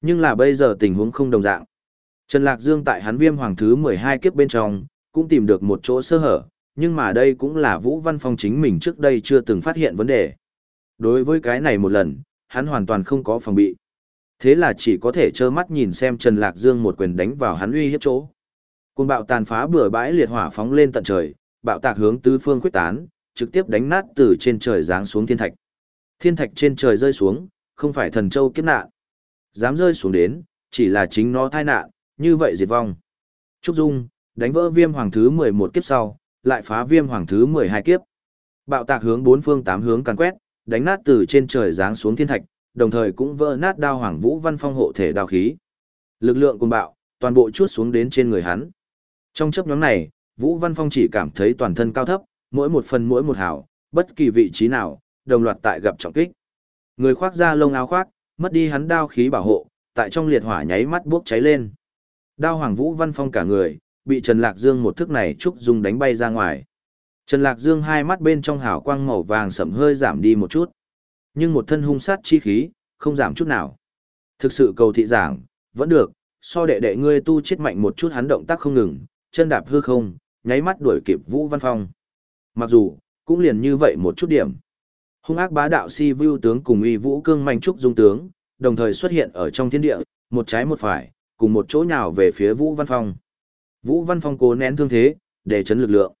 [SPEAKER 1] Nhưng là bây giờ tình huống không đồng dạng. Trần Lạc Dương tại hắn viêm hoàng thứ 12 kiếp bên trong, cũng tìm được một chỗ sơ hở, nhưng mà đây cũng là Vũ Văn Phong chính mình trước đây chưa từng phát hiện vấn đề. Đối với cái này một lần, hắn hoàn toàn không có phòng bị. Thế là chỉ có thể trơ mắt nhìn xem Trần Lạc Dương một quyền đánh vào hắn uy hiếp chỗ. Cùng bạo tàn phá bừa bãi liệt hỏa phóng lên tận trời, bạo tạc hướng tứ phương quyết tán, trực tiếp đánh nát từ trên trời giáng xuống thiên thạch. Thiên thạch trên trời rơi xuống, không phải thần châu kiếp nạn. Dám rơi xuống đến, chỉ là chính nó tai nạn, như vậy diệt vong. Trúc Dung, đánh vỡ viêm hoàng thứ 11 kiếp sau, lại phá viêm hoàng thứ 12 kiếp. Bạo tạc hướng bốn phương tám hướng càn quét, đánh nát từ trên trời giáng xuống thiên thạch, đồng thời cũng vỡ nát đao hoàng vũ văn phong hộ thể đao khí. Lực lượng cuồng bạo, toàn bộ chuốt xuống đến trên người hắn. Trong chấp nhóm này, Vũ Văn Phong chỉ cảm thấy toàn thân cao thấp, mỗi một phần mỗi một hào, bất kỳ vị trí nào, đồng loạt tại gặp trọng kích. Người khoác da lông áo khoác, mất đi hắn đao khí bảo hộ, tại trong liệt hỏa nháy mắt bốc cháy lên. Đao Hoàng Vũ Văn Phong cả người, bị Trần Lạc Dương một thức này trúc dung đánh bay ra ngoài. Trần Lạc Dương hai mắt bên trong hào quang màu vàng sẫm hơi giảm đi một chút. Nhưng một thân hung sát chi khí, không giảm chút nào. Thực sự cầu thị giảng, vẫn được, so đệ đệ ngươi tu chết mạnh một chút hắn động tác không ngừng, chân đạp hư không, nháy mắt đuổi kịp Vũ Văn Phong. Mặc dù, cũng liền như vậy một chút điểm. Hung ác bá đạo si view tướng cùng uy vũ cương mạnh trúc dung tướng, đồng thời xuất hiện ở trong thiên địa, một trái một phải, cùng một chỗ nhào về phía Vũ Văn Phong. Vũ Văn Phong cố nén thương thế, để chấn lực lượng.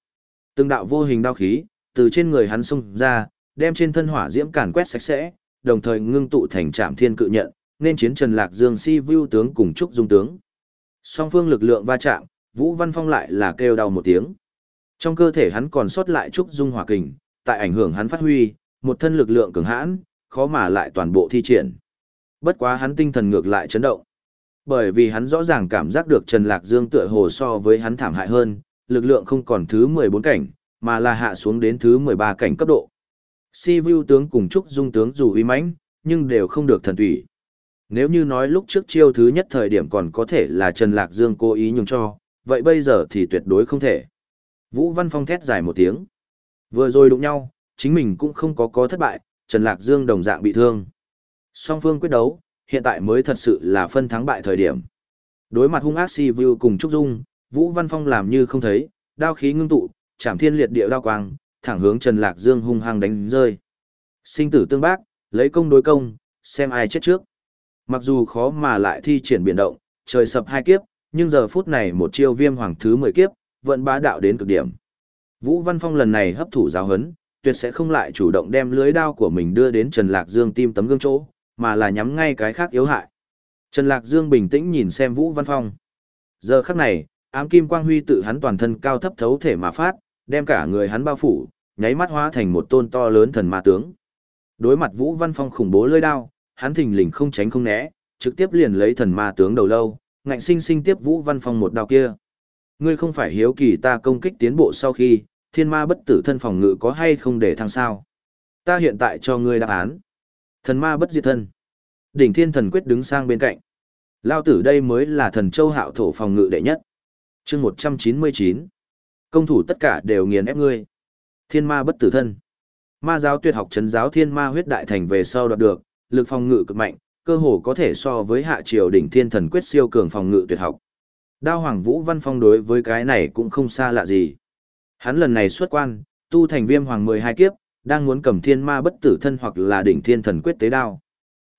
[SPEAKER 1] Từng đạo vô hình đao khí, từ trên người hắn xung ra, đem trên thân hỏa diễm càn quét sạch sẽ, đồng thời ngưng tụ thành trạm thiên cự nhận, nên chiến Trần Lạc Dương si view tướng cùng Trúc Dung tướng. Song phương lực lượng va chạm, Vũ Văn Phong lại là kêu đau một tiếng. Trong cơ thể hắn còn sót lại Trúc Dung hỏa kình, tại ảnh hưởng hắn phát huy, một thân lực lượng cường hãn, khó mà lại toàn bộ thi triển. Bất quá hắn tinh thần ngược lại chấn động. Bởi vì hắn rõ ràng cảm giác được Trần Lạc Dương tựa hồ so với hắn thảm hại hơn, lực lượng không còn thứ 14 cảnh, mà là hạ xuống đến thứ 13 cảnh cấp độ. Si Vu tướng cùng Trúc Dung tướng dù uy mãnh, nhưng đều không được thần thủy. Nếu như nói lúc trước chiêu thứ nhất thời điểm còn có thể là Trần Lạc Dương cố ý nhường cho, vậy bây giờ thì tuyệt đối không thể. Vũ Văn Phong thét dài một tiếng. Vừa rồi đụng nhau, chính mình cũng không có có thất bại, Trần Lạc Dương đồng dạng bị thương. Song phương quyết đấu, hiện tại mới thật sự là phân thắng bại thời điểm. Đối mặt hung ác si view cùng Trúc Dung, Vũ Văn Phong làm như không thấy, đao khí ngưng tụ, chạm thiên liệt địa đao quang, thẳng hướng Trần Lạc Dương hung hăng đánh rơi. Sinh tử tương bác, lấy công đối công, xem ai chết trước. Mặc dù khó mà lại thi triển biến động, trời sập hai kiếp, nhưng giờ phút này một chiêu viêm hoàng thứ 10 kiếp, vẫn bá đạo đến cực điểm. Vũ Văn Phong lần này hấp thụ giáo hấn, tuyệt sẽ không lại chủ động đem lưới đao của mình đưa đến Trần Lạc Dương tim tấm gương chỗ, mà là nhắm ngay cái khác yếu hại. Trần Lạc Dương bình tĩnh nhìn xem Vũ Văn Phong. Giờ khắc này, ám kim quang huy tự hắn toàn thân cao thấp thấu thể mà phát, đem cả người hắn bao phủ, nháy mắt hóa thành một tôn to lớn thần ma tướng. Đối mặt Vũ Văn Phong khủng bố lưỡi đao, hắn thình lình không tránh không né, trực tiếp liền lấy thần ma tướng đầu lâu, ngạnh sinh sinh tiếp Vũ Văn Phong một đao kia. Ngươi không phải hiếu kỳ ta công kích tiến bộ sau khi, thiên ma bất tử thân phòng ngự có hay không để thăng sao? Ta hiện tại cho ngươi đáp án. Thần ma bất diệt thân. Đỉnh thiên thần quyết đứng sang bên cạnh. Lao tử đây mới là thần châu hạo thổ phòng ngự đệ nhất. chương 199. Công thủ tất cả đều nghiền ép ngươi. Thiên ma bất tử thân. Ma giáo tuyệt học chấn giáo thiên ma huyết đại thành về sau đoạt được, lực phòng ngự cực mạnh, cơ hồ có thể so với hạ triều đỉnh thiên thần quyết siêu cường phòng ngự tuyệt học. Đao Hoàng Vũ Văn Phong đối với cái này cũng không xa lạ gì. Hắn lần này xuất quan, tu thành viêm hoàng 12 kiếp, đang muốn cầm thiên ma bất tử thân hoặc là đỉnh thiên thần quyết tế đao.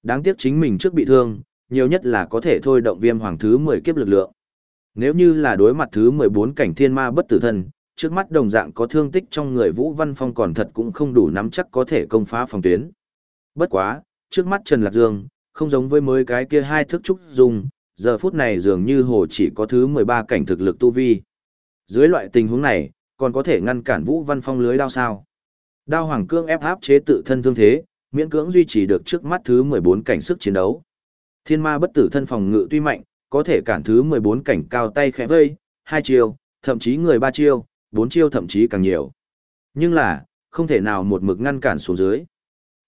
[SPEAKER 1] Đáng tiếc chính mình trước bị thương, nhiều nhất là có thể thôi động viêm hoàng thứ 10 kiếp lực lượng. Nếu như là đối mặt thứ 14 cảnh thiên ma bất tử thân, trước mắt đồng dạng có thương tích trong người Vũ Văn Phong còn thật cũng không đủ nắm chắc có thể công phá phòng tuyến. Bất quá, trước mắt Trần Lạc Dương, không giống với mới cái kia hai thức trúc dùng, giờ phút này dường như hồ chỉ có thứ 13 cảnh thực lực tu vi. Dưới loại tình huống này, còn có thể ngăn cản Vũ Văn Phong lưới đao sao? Đao Hoàng Cương ép áp chế tự thân thương thế, miễn cưỡng duy trì được trước mắt thứ 14 cảnh sức chiến đấu. Thiên ma bất tử thân phòng ngự tuy mạnh, có thể cản thứ 14 cảnh cao tay khẽ vây, hai chiêu, thậm chí người ba chiêu, bốn chiêu thậm chí càng nhiều. Nhưng là, không thể nào một mực ngăn cản xuống dưới.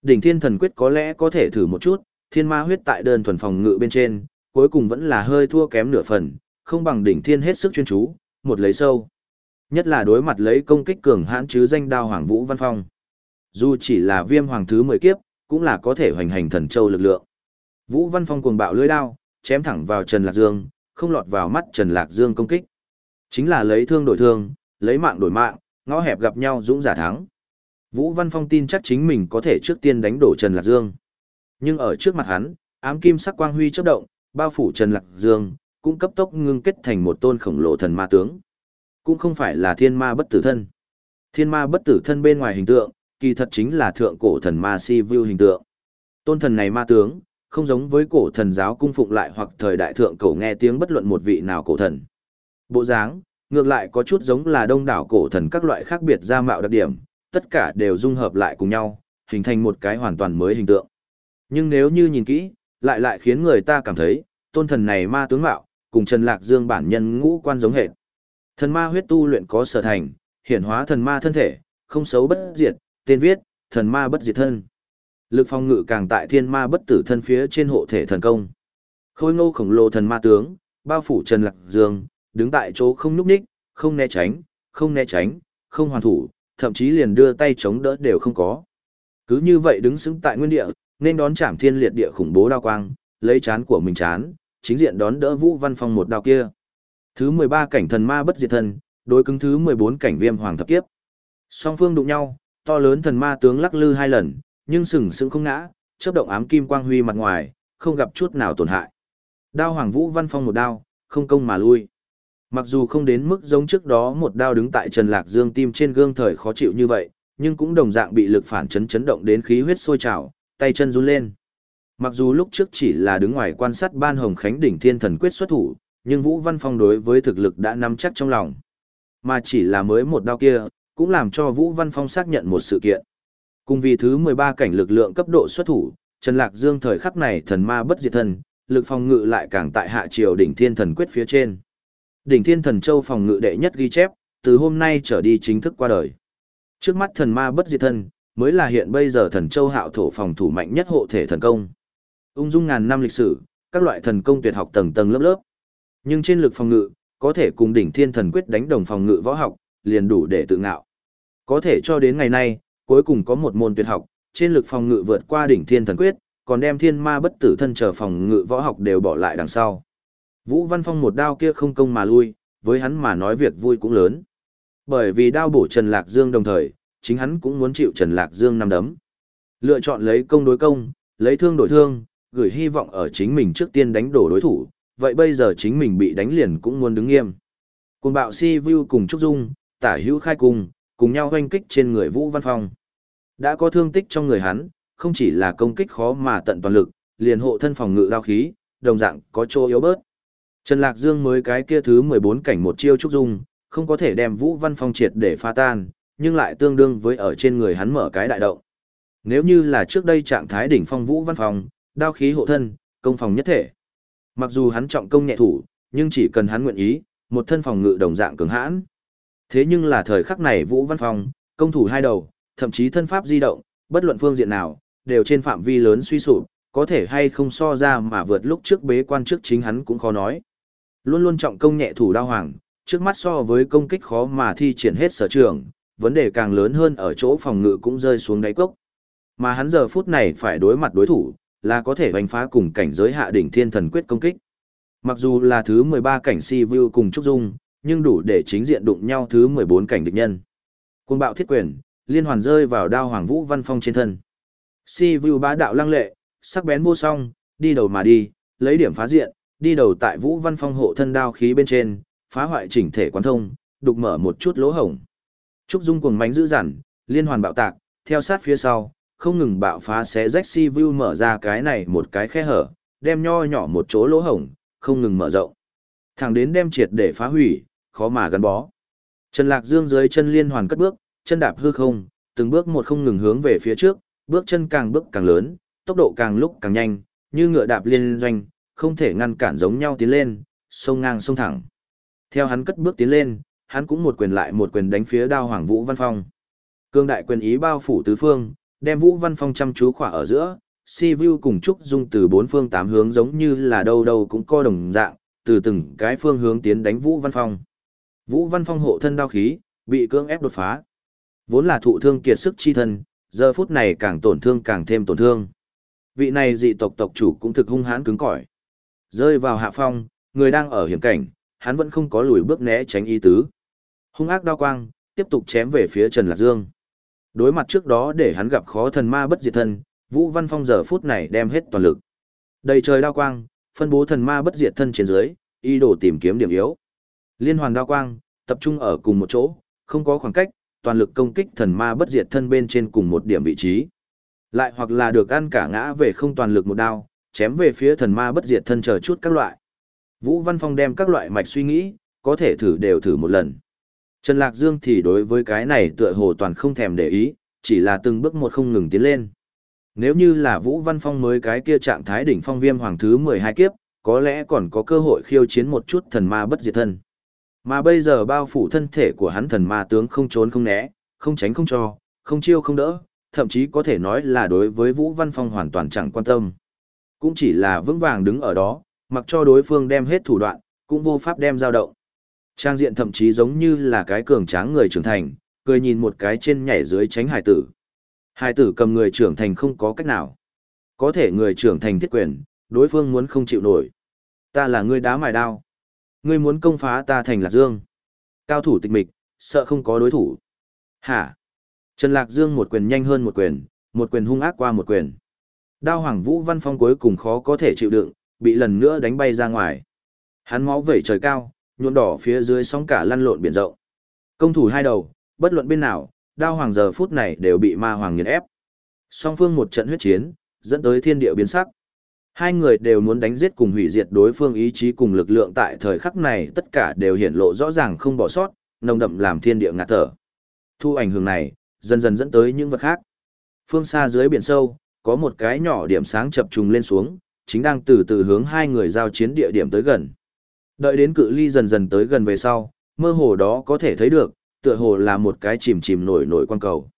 [SPEAKER 1] Đỉnh thiên thần quyết có lẽ có thể thử một chút, thiên ma huyết tại đơn thuần phòng ngự bên trên, cuối cùng vẫn là hơi thua kém nửa phần, không bằng đỉnh thiên hết sức chuyên chú, một lấy sâu. Nhất là đối mặt lấy công kích cường hãn chứ danh đao hoàng vũ văn phong. Dù chỉ là viêm hoàng thứ 10 kiếp, cũng là có thể hoành hành thần châu lực lượng. Vũ văn phong cuồng bạo lưỡi đao, chém thẳng vào Trần Lạc Dương, không lọt vào mắt Trần Lạc Dương công kích. Chính là lấy thương đổi thương, lấy mạng đổi mạng, ngõ hẹp gặp nhau dũng giả thắng. Vũ Văn Phong tin chắc chính mình có thể trước tiên đánh đổ Trần Lạc Dương. Nhưng ở trước mặt hắn, ám kim sắc quang huy chớp động, bao phủ Trần Lạc Dương, cũng cấp tốc ngưng kết thành một tôn khổng lồ thần ma tướng. Cũng không phải là thiên ma bất tử thân. Thiên ma bất tử thân bên ngoài hình tượng, kỳ thật chính là thượng cổ thần ma si view hình tượng. Tôn thần này ma tướng, không giống với cổ thần giáo cung phụng lại hoặc thời đại thượng cổ nghe tiếng bất luận một vị nào cổ thần. Bộ dáng, ngược lại có chút giống là đông đảo cổ thần các loại khác biệt ra mạo đặc điểm, tất cả đều dung hợp lại cùng nhau, hình thành một cái hoàn toàn mới hình tượng. Nhưng nếu như nhìn kỹ, lại lại khiến người ta cảm thấy, tôn thần này ma tướng mạo, cùng Trần Lạc Dương bản nhân ngũ quan giống hệt. Thần ma huyết tu luyện có sở thành, hiển hóa thần ma thân thể, không xấu bất diệt, tên viết, thần ma bất diệt thân. Lực phong ngự càng tại thiên ma bất tử thân phía trên hộ thể thần công. Khôi ngô khổng lồ thần ma tướng, bao phủ Trần Lạc Dương, đứng tại chỗ không nhúc nhích, không né tránh, không né tránh, không hoàn thủ, thậm chí liền đưa tay chống đỡ đều không có. Cứ như vậy đứng xứng tại nguyên địa, nên đón chạm thiên liệt địa khủng bố đao quang, lấy chán của mình chán, chính diện đón đỡ Vũ Văn Phong một đao kia. Thứ 13 cảnh thần ma bất diệt thân, đối cứng thứ 14 cảnh viêm hoàng thập kiếp. Song phương đụng nhau, to lớn thần ma tướng lắc lư hai lần, nhưng sừng sững không ngã, chớp động ám kim quang huy mặt ngoài, không gặp chút nào tổn hại. Đao Hoàng Vũ Văn Phong một đao, không công mà lui. Mặc dù không đến mức giống trước đó một đao đứng tại Trần Lạc Dương tim trên gương thời khó chịu như vậy, nhưng cũng đồng dạng bị lực phản chấn chấn động đến khí huyết sôi trào, tay chân run lên. Mặc dù lúc trước chỉ là đứng ngoài quan sát ban Hồng Khánh đỉnh thiên thần quyết xuất thủ, nhưng Vũ Văn Phong đối với thực lực đã nắm chắc trong lòng. Mà chỉ là mới một đao kia, cũng làm cho Vũ Văn Phong xác nhận một sự kiện. Cùng vì thứ 13 cảnh lực lượng cấp độ xuất thủ, Trần Lạc Dương thời khắc này thần ma bất diệt thân, lực phòng ngự lại càng tại hạ triều đỉnh thiên thần quyết phía trên. Đỉnh thiên thần châu phòng ngự đệ nhất ghi chép, từ hôm nay trở đi chính thức qua đời. Trước mắt thần ma bất diệt thân, mới là hiện bây giờ thần châu hạo thổ phòng thủ mạnh nhất hộ thể thần công. Ung dung ngàn năm lịch sử, các loại thần công tuyệt học tầng tầng lớp lớp. Nhưng trên lực phòng ngự, có thể cùng đỉnh thiên thần quyết đánh đồng phòng ngự võ học, liền đủ để tự ngạo. Có thể cho đến ngày nay, cuối cùng có một môn tuyệt học, trên lực phòng ngự vượt qua đỉnh thiên thần quyết, còn đem thiên ma bất tử thân trở phòng ngự võ học đều bỏ lại đằng sau. Vũ Văn Phong một đao kia không công mà lui, với hắn mà nói việc vui cũng lớn. Bởi vì đao bổ Trần Lạc Dương đồng thời, chính hắn cũng muốn chịu Trần Lạc Dương năm đấm. Lựa chọn lấy công đối công, lấy thương đổi thương, gửi hy vọng ở chính mình trước tiên đánh đổ đối thủ, vậy bây giờ chính mình bị đánh liền cũng muốn đứng nghiêm. Cùng bạo si view cùng Trúc Dung, tả hữu khai cùng, cùng nhau hoanh kích trên người Vũ Văn Phong. Đã có thương tích trong người hắn, không chỉ là công kích khó mà tận toàn lực, liền hộ thân phòng ngự đao khí, đồng dạng có chỗ yếu bớt. Trần Lạc Dương mới cái kia thứ 14 cảnh một chiêu trúc dung, không có thể đem Vũ Văn Phong triệt để phá tan, nhưng lại tương đương với ở trên người hắn mở cái đại động. Nếu như là trước đây trạng thái đỉnh phong Vũ Văn Phong, đao khí hộ thân, công phòng nhất thể. Mặc dù hắn trọng công nhẹ thủ, nhưng chỉ cần hắn nguyện ý, một thân phòng ngự đồng dạng cường hãn. Thế nhưng là thời khắc này Vũ Văn Phong, công thủ hai đầu, thậm chí thân pháp di động, bất luận phương diện nào, đều trên phạm vi lớn suy sụp, có thể hay không so ra mà vượt lúc trước bế quan trước chính hắn cũng khó nói. Luôn luôn trọng công nhẹ thủ đao hoàng, trước mắt so với công kích khó mà thi triển hết sở trường, vấn đề càng lớn hơn ở chỗ phòng ngự cũng rơi xuống đáy cốc. Mà hắn giờ phút này phải đối mặt đối thủ, là có thể hoành phá cùng cảnh giới hạ đỉnh thiên thần quyết công kích. Mặc dù là thứ 13 cảnh si view cùng Trúc Dung, nhưng đủ để chính diện đụng nhau thứ 14 cảnh địch nhân. Cuồng bạo thiết quyền, liên hoàn rơi vào đao hoàng vũ văn phong trên thân. Si view bá đạo lăng lệ, sắc bén vô song, đi đầu mà đi, lấy điểm phá diện, đi đầu tại Vũ Văn Phong hộ thân đao khí bên trên, phá hoại chỉnh thể quán thông, đục mở một chút lỗ hổng. Trúc Dung cuồng mánh dữ dằn, liên hoàn bạo tạc, theo sát phía sau, không ngừng bạo phá xé rách si vu mở ra cái này một cái khe hở, đem nho nhỏ một chỗ lỗ hổng, không ngừng mở rộng. Thẳng đến đem triệt để phá hủy, khó mà gắn bó. Trần Lạc Dương dưới chân liên hoàn cất bước, chân đạp hư không, từng bước một không ngừng hướng về phía trước, bước chân càng bước càng lớn, tốc độ càng lúc càng nhanh, như ngựa đạp liên doanh, không thể ngăn cản giống nhau tiến lên, sông ngang sông thẳng. Theo hắn cất bước tiến lên, hắn cũng một quyền lại một quyền đánh phía đao hoàng Vũ Văn Phong. Cương đại quyền ý bao phủ tứ phương, đem Vũ Văn Phong chăm chú khỏa ở giữa, si Vu cùng trúc dung từ bốn phương tám hướng giống như là đâu đâu cũng co đồng dạng, từ từng cái phương hướng tiến đánh Vũ Văn Phong. Vũ Văn Phong hộ thân đao khí, bị cưỡng ép đột phá. Vốn là thụ thương kiệt sức chi thân, giờ phút này càng tổn thương càng thêm tổn thương. Vị này dị tộc tộc chủ cũng thực hung hãn cứng cỏi. Rơi vào hạ phong, người đang ở hiểm cảnh, hắn vẫn không có lùi bước né tránh ý tứ. Hung ác đao quang, tiếp tục chém về phía Trần Lạc Dương. Đối mặt trước đó để hắn gặp khó thần ma bất diệt thân, Vũ Văn Phong giờ phút này đem hết toàn lực. Đầy trời đao quang, phân bố thần ma bất diệt thân trên dưới, ý đồ tìm kiếm điểm yếu. Liên hoàn đao quang, tập trung ở cùng một chỗ, không có khoảng cách, toàn lực công kích thần ma bất diệt thân bên trên cùng một điểm vị trí. Lại hoặc là được ăn cả ngã về không toàn lực một đao, chém về phía thần ma bất diệt thân chờ chút các loại. Vũ Văn Phong đem các loại mạch suy nghĩ, có thể thử đều thử một lần. Trần Lạc Dương thì đối với cái này tựa hồ toàn không thèm để ý, chỉ là từng bước một không ngừng tiến lên. Nếu như là Vũ Văn Phong mới cái kia trạng thái đỉnh phong viêm hoàng thứ 12 kiếp, có lẽ còn có cơ hội khiêu chiến một chút thần ma bất diệt thân. Mà bây giờ bao phủ thân thể của hắn thần ma tướng không trốn không né, không tránh không cho, không chiêu không đỡ, thậm chí có thể nói là đối với Vũ Văn Phong hoàn toàn chẳng quan tâm. Cũng chỉ là vững vàng đứng ở đó, mặc cho đối phương đem hết thủ đoạn, cũng vô pháp đem dao động. Trang diện thậm chí giống như là cái cường tráng người trưởng thành, cười nhìn một cái trên nhảy dưới tránh hải tử. Hải tử cầm người trưởng thành không có cách nào. Có thể người trưởng thành thiết quyền, đối phương muốn không chịu nổi. Ta là người đá mài đao. Ngươi muốn công phá ta thành Lạc Dương. Cao thủ tịch mịch, sợ không có đối thủ. Hả? Trần Lạc Dương một quyền nhanh hơn một quyền, một quyền hung ác qua một quyền. Đao Hoàng Vũ Văn Phong cuối cùng khó có thể chịu đựng, bị lần nữa đánh bay ra ngoài. Hắn máu vẩy trời cao, nhuộm đỏ phía dưới sóng cả lăn lộn biển rộng. Công thủ hai đầu, bất luận bên nào, đao hoàng giờ phút này đều bị ma hoàng nghiền ép. Song phương một trận huyết chiến, dẫn tới thiên địa biến sắc. Hai người đều muốn đánh giết cùng hủy diệt đối phương ý chí cùng lực lượng tại thời khắc này tất cả đều hiển lộ rõ ràng không bỏ sót, nồng đậm làm thiên địa ngạt thở. Thu ảnh hưởng này, dần dần dẫn tới những vật khác. Phương xa dưới biển sâu, có một cái nhỏ điểm sáng chập trùng lên xuống, chính đang từ từ hướng hai người giao chiến địa điểm tới gần. Đợi đến cự ly dần dần tới gần về sau, mơ hồ đó có thể thấy được, tựa hồ là một cái chìm chìm nổi nổi quang cầu.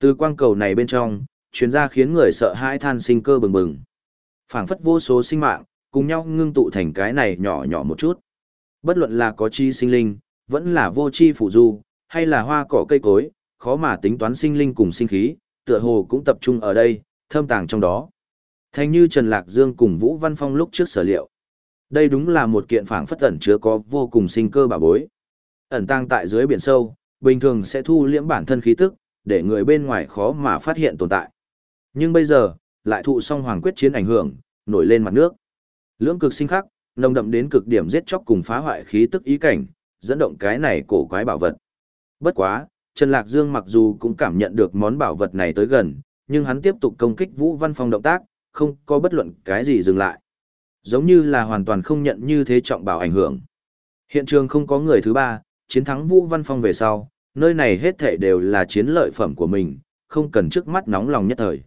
[SPEAKER 1] Từ quang cầu này bên trong, chuyến ra khiến người sợ hãi than sinh cơ bừng bừng. phảng phất vô số sinh mạng, cùng nhau ngưng tụ thành cái này nhỏ nhỏ một chút. Bất luận là có chi sinh linh, vẫn là vô chi phụ du, hay là hoa cỏ cây cối, khó mà tính toán sinh linh cùng sinh khí, tựa hồ cũng tập trung ở đây, thâm tàng trong đó. Thành như Trần Lạc Dương cùng Vũ Văn Phong lúc trước sở liệu. Đây đúng là một kiện phảng phất ẩn chứa có vô cùng sinh cơ bảo bối. Ẩn tàng tại dưới biển sâu, bình thường sẽ thu liễm bản thân khí tức, để người bên ngoài khó mà phát hiện tồn tại. Nhưng bây giờ, lại thụ song hoàng quyết chiến ảnh hưởng, nổi lên mặt nước. Lưỡng cực sinh khắc, nồng đậm đến cực điểm giết chóc cùng phá hoại khí tức ý cảnh, dẫn động cái này cổ quái bảo vật. Bất quá, Trần Lạc Dương mặc dù cũng cảm nhận được món bảo vật này tới gần, nhưng hắn tiếp tục công kích Vũ Văn Phong động tác, không có bất luận cái gì dừng lại. Giống như là hoàn toàn không nhận như thế trọng bảo ảnh hưởng. Hiện trường không có người thứ ba, chiến thắng Vũ Văn Phong về sau, nơi này hết thảy đều là chiến lợi phẩm của mình, không cần trước mắt nóng lòng nhất thời.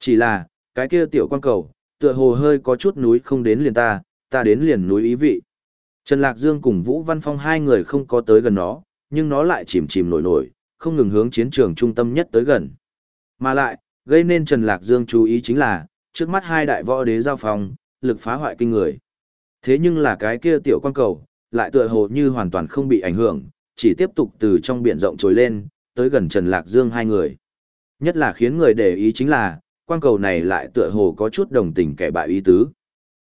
[SPEAKER 1] Chỉ là, cái kia tiểu quan cầu, tựa hồ hơi có chút núi không đến liền ta, ta đến liền núi ý vị. Trần Lạc Dương cùng Vũ Văn Phong hai người không có tới gần nó, nhưng nó lại chìm chìm nổi nổi, không ngừng hướng chiến trường trung tâm nhất tới gần. Mà lại, gây nên Trần Lạc Dương chú ý chính là, trước mắt hai đại võ đế giao phòng lực phá hoại kinh người. Thế nhưng là cái kia tiểu quan cầu, lại tựa hồ như hoàn toàn không bị ảnh hưởng, chỉ tiếp tục từ trong biển rộng trồi lên, tới gần Trần Lạc Dương hai người. Nhất là khiến người để ý chính là, quan cầu này lại tựa hồ có chút đồng tình kẻ bại ý tứ.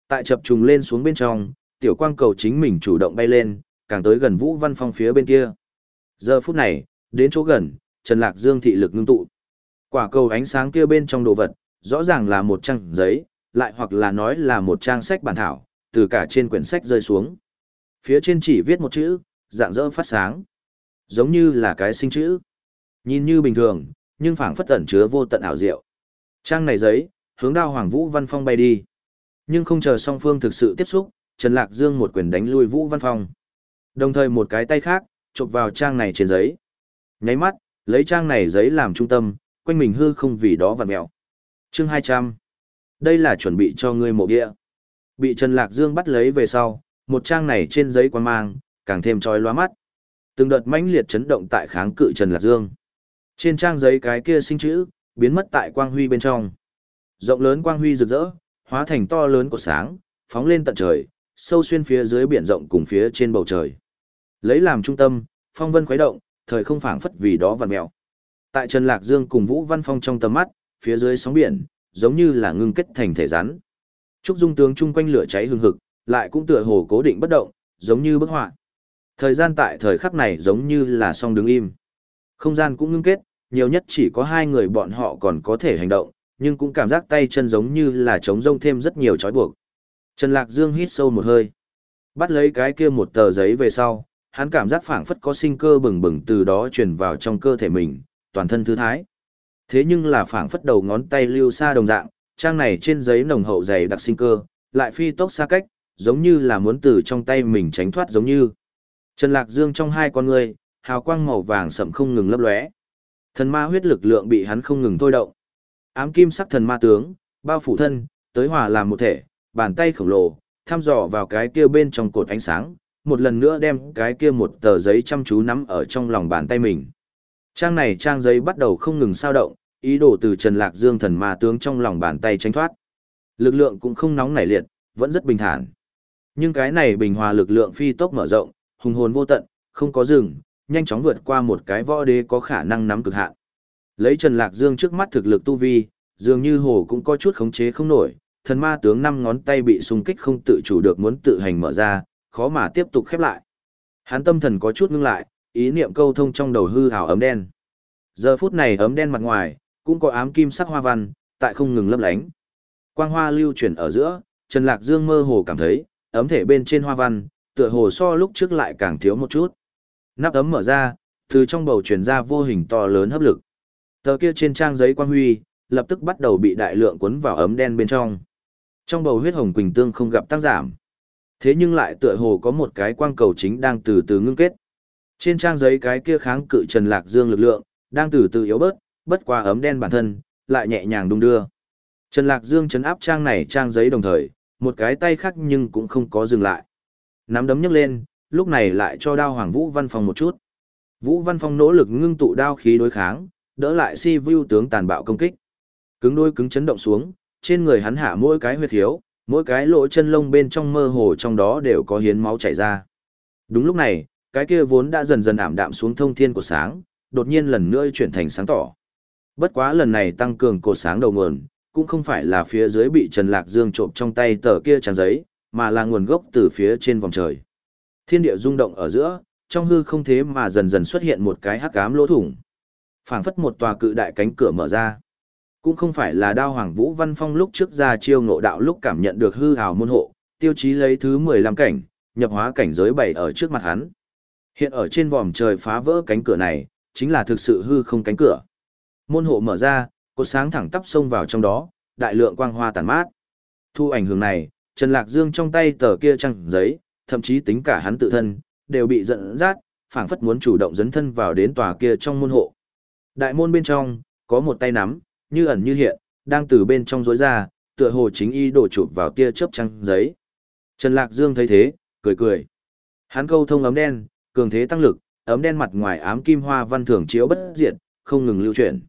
[SPEAKER 1] Tại chập trùng lên xuống bên trong, tiểu quang cầu chính mình chủ động bay lên, càng tới gần Vũ Văn Phong phía bên kia. Giờ phút này, đến chỗ gần, Trần Lạc Dương thị lực ngưng tụ. Quả cầu ánh sáng kia bên trong đồ vật, rõ ràng là một trang giấy, lại hoặc là nói là một trang sách bản thảo, từ cả trên quyển sách rơi xuống. Phía trên chỉ viết một chữ, dạng dỡ phát sáng. Giống như là cái sinh chữ. Nhìn như bình thường, nhưng phảng phất tẩn chứa vô tận ảo diệu. Trang này giấy, hướng đao Hoàng Vũ Văn Phong bay đi. Nhưng không chờ song phương thực sự tiếp xúc, Trần Lạc Dương một quyền đánh lui Vũ Văn Phong. Đồng thời một cái tay khác, chụp vào trang này trên giấy. Nháy mắt, lấy trang này giấy làm trung tâm, quanh mình hư không vì đó vặn mẹo. Chương 200. Đây là chuẩn bị cho ngươi mộ địa. Bị Trần Lạc Dương bắt lấy về sau, một trang này trên giấy quan mang, càng thêm trói lóa mắt. Từng đợt mãnh liệt chấn động tại kháng cự Trần Lạc Dương. Trên trang giấy cái kia sinh chữ, biến mất tại quang huy bên trong. Rộng lớn quang huy rực rỡ, hóa thành to lớn của sáng, phóng lên tận trời, sâu xuyên phía dưới biển rộng cùng phía trên bầu trời. Lấy làm trung tâm, phong vân khuấy động, thời không phảng phất vì đó vằn mèo. Tại Trần Lạc Dương cùng Vũ Văn Phong trong tầm mắt, phía dưới sóng biển, giống như là ngưng kết thành thể rắn. Trúc dung tướng chung quanh lửa cháy hừng hực, lại cũng tựa hồ cố định bất động, giống như bức họa. Thời gian tại thời khắc này giống như là song đứng im. Không gian cũng ngưng kết, nhiều nhất chỉ có hai người bọn họ còn có thể hành động, nhưng cũng cảm giác tay chân giống như là trống rông thêm rất nhiều trói buộc. Trần Lạc Dương hít sâu một hơi. Bắt lấy cái kia một tờ giấy về sau, hắn cảm giác phảng phất có sinh cơ bừng bừng từ đó truyền vào trong cơ thể mình, toàn thân thư thái. Thế nhưng là phảng phất đầu ngón tay lưu xa đồng dạng, trang này trên giấy nồng hậu dày đặc sinh cơ, lại phi tốc xa cách, giống như là muốn từ trong tay mình tránh thoát giống như. Trần Lạc Dương trong hai con người, hào quang màu vàng sậm không ngừng lấp lóe. Thần ma huyết lực lượng bị hắn không ngừng thôi động. Ám kim sắc thần ma tướng, bao phủ thân, tới hòa làm một thể, bàn tay khổng lồ, thăm dò vào cái kia bên trong cột ánh sáng, một lần nữa đem cái kia một tờ giấy chăm chú nắm ở trong lòng bàn tay mình. Trang này trang giấy bắt đầu không ngừng sao động, ý đồ từ Trần Lạc Dương thần ma tướng trong lòng bàn tay tránh thoát. Lực lượng cũng không nóng nảy liệt, vẫn rất bình thản. Nhưng cái này bình hòa lực lượng phi tốc mở rộng, hùng hồn vô tận, không có dừng, nhanh chóng vượt qua một cái võ đế có khả năng nắm cực hạn. Lấy Trần Lạc Dương trước mắt thực lực tu vi, dường như hồ cũng có chút khống chế không nổi, thần ma tướng năm ngón tay bị xung kích không tự chủ được muốn tự hành mở ra, khó mà tiếp tục khép lại. Hắn tâm thần có chút ngưng lại, ý niệm câu thông trong đầu hư hào ấm đen. Giờ phút này ấm đen mặt ngoài, cũng có ám kim sắc hoa văn, tại không ngừng lấp lánh. Quang hoa lưu chuyển ở giữa, Trần Lạc Dương mơ hồ cảm thấy, ấm thể bên trên hoa văn, tựa hồ so lúc trước lại càng thiếu một chút. Nắp ấm mở ra, từ trong bầu truyền ra vô hình to lớn hấp lực. Tờ kia trên trang giấy quang huy, lập tức bắt đầu bị đại lượng cuốn vào ấm đen bên trong. Trong bầu huyết hồng quỳnh tương không gặp tăng giảm. Thế nhưng lại tựa hồ có một cái quang cầu chính đang từ từ ngưng kết. Trên trang giấy cái kia kháng cự Trần Lạc Dương lực lượng, đang từ từ yếu bớt, bất qua ấm đen bản thân, lại nhẹ nhàng đung đưa. Trần Lạc Dương chấn áp trang này trang giấy đồng thời, một cái tay khác nhưng cũng không có dừng lại. Nắm đấm nhấc lên, lúc này lại cho đao Hoàng Vũ Văn Phong một chút. Vũ Văn Phong nỗ lực ngưng tụ đao khí đối kháng, đỡ lại si view tướng tàn bạo công kích. Cứng đôi cứng chấn động xuống, trên người hắn hạ mỗi cái huyệt hiếu, mỗi cái lỗ chân lông bên trong mơ hồ trong đó đều có hiến máu chảy ra. Đúng lúc này, cái kia vốn đã dần dần ảm đạm xuống thông thiên của sáng, đột nhiên lần nữa chuyển thành sáng tỏ. Bất quá lần này tăng cường cột sáng đầu nguồn, cũng không phải là phía dưới bị Trần Lạc Dương trộm trong tay tờ kia trang giấy, mà là nguồn gốc từ phía trên vòng trời. Thiên địa rung động ở giữa, trong hư không thế mà dần dần xuất hiện một cái hắc ám lỗ thủng. Phảng phất một tòa cự đại cánh cửa mở ra. Cũng không phải là đao hoàng vũ văn phong lúc trước ra chiêu ngộ đạo lúc cảm nhận được hư hào môn hộ, tiêu chí lấy thứ 15 cảnh, nhập hóa cảnh giới bảy ở trước mặt hắn. Hiện ở trên vòm trời phá vỡ cánh cửa này, chính là thực sự hư không cánh cửa. Môn hộ mở ra, cột sáng thẳng tắp xông vào trong đó, đại lượng quang hoa tàn mát. Thu ảnh hưởng này, Trần Lạc Dương trong tay tờ kia trăng giấy, thậm chí tính cả hắn tự thân, đều bị giận dắt, phảng phất muốn chủ động dấn thân vào đến tòa kia trong môn hộ. Đại môn bên trong, có một tay nắm, như ẩn như hiện, đang từ bên trong rối ra, tựa hồ chính y đổ chụp vào tia chớp trăng giấy. Trần Lạc Dương thấy thế, cười cười. Hắn câu thông ấm đen, cường thế tăng lực, ấm đen mặt ngoài ám kim hoa văn thường chiếu bất diệt, không ngừng lưu chuyển.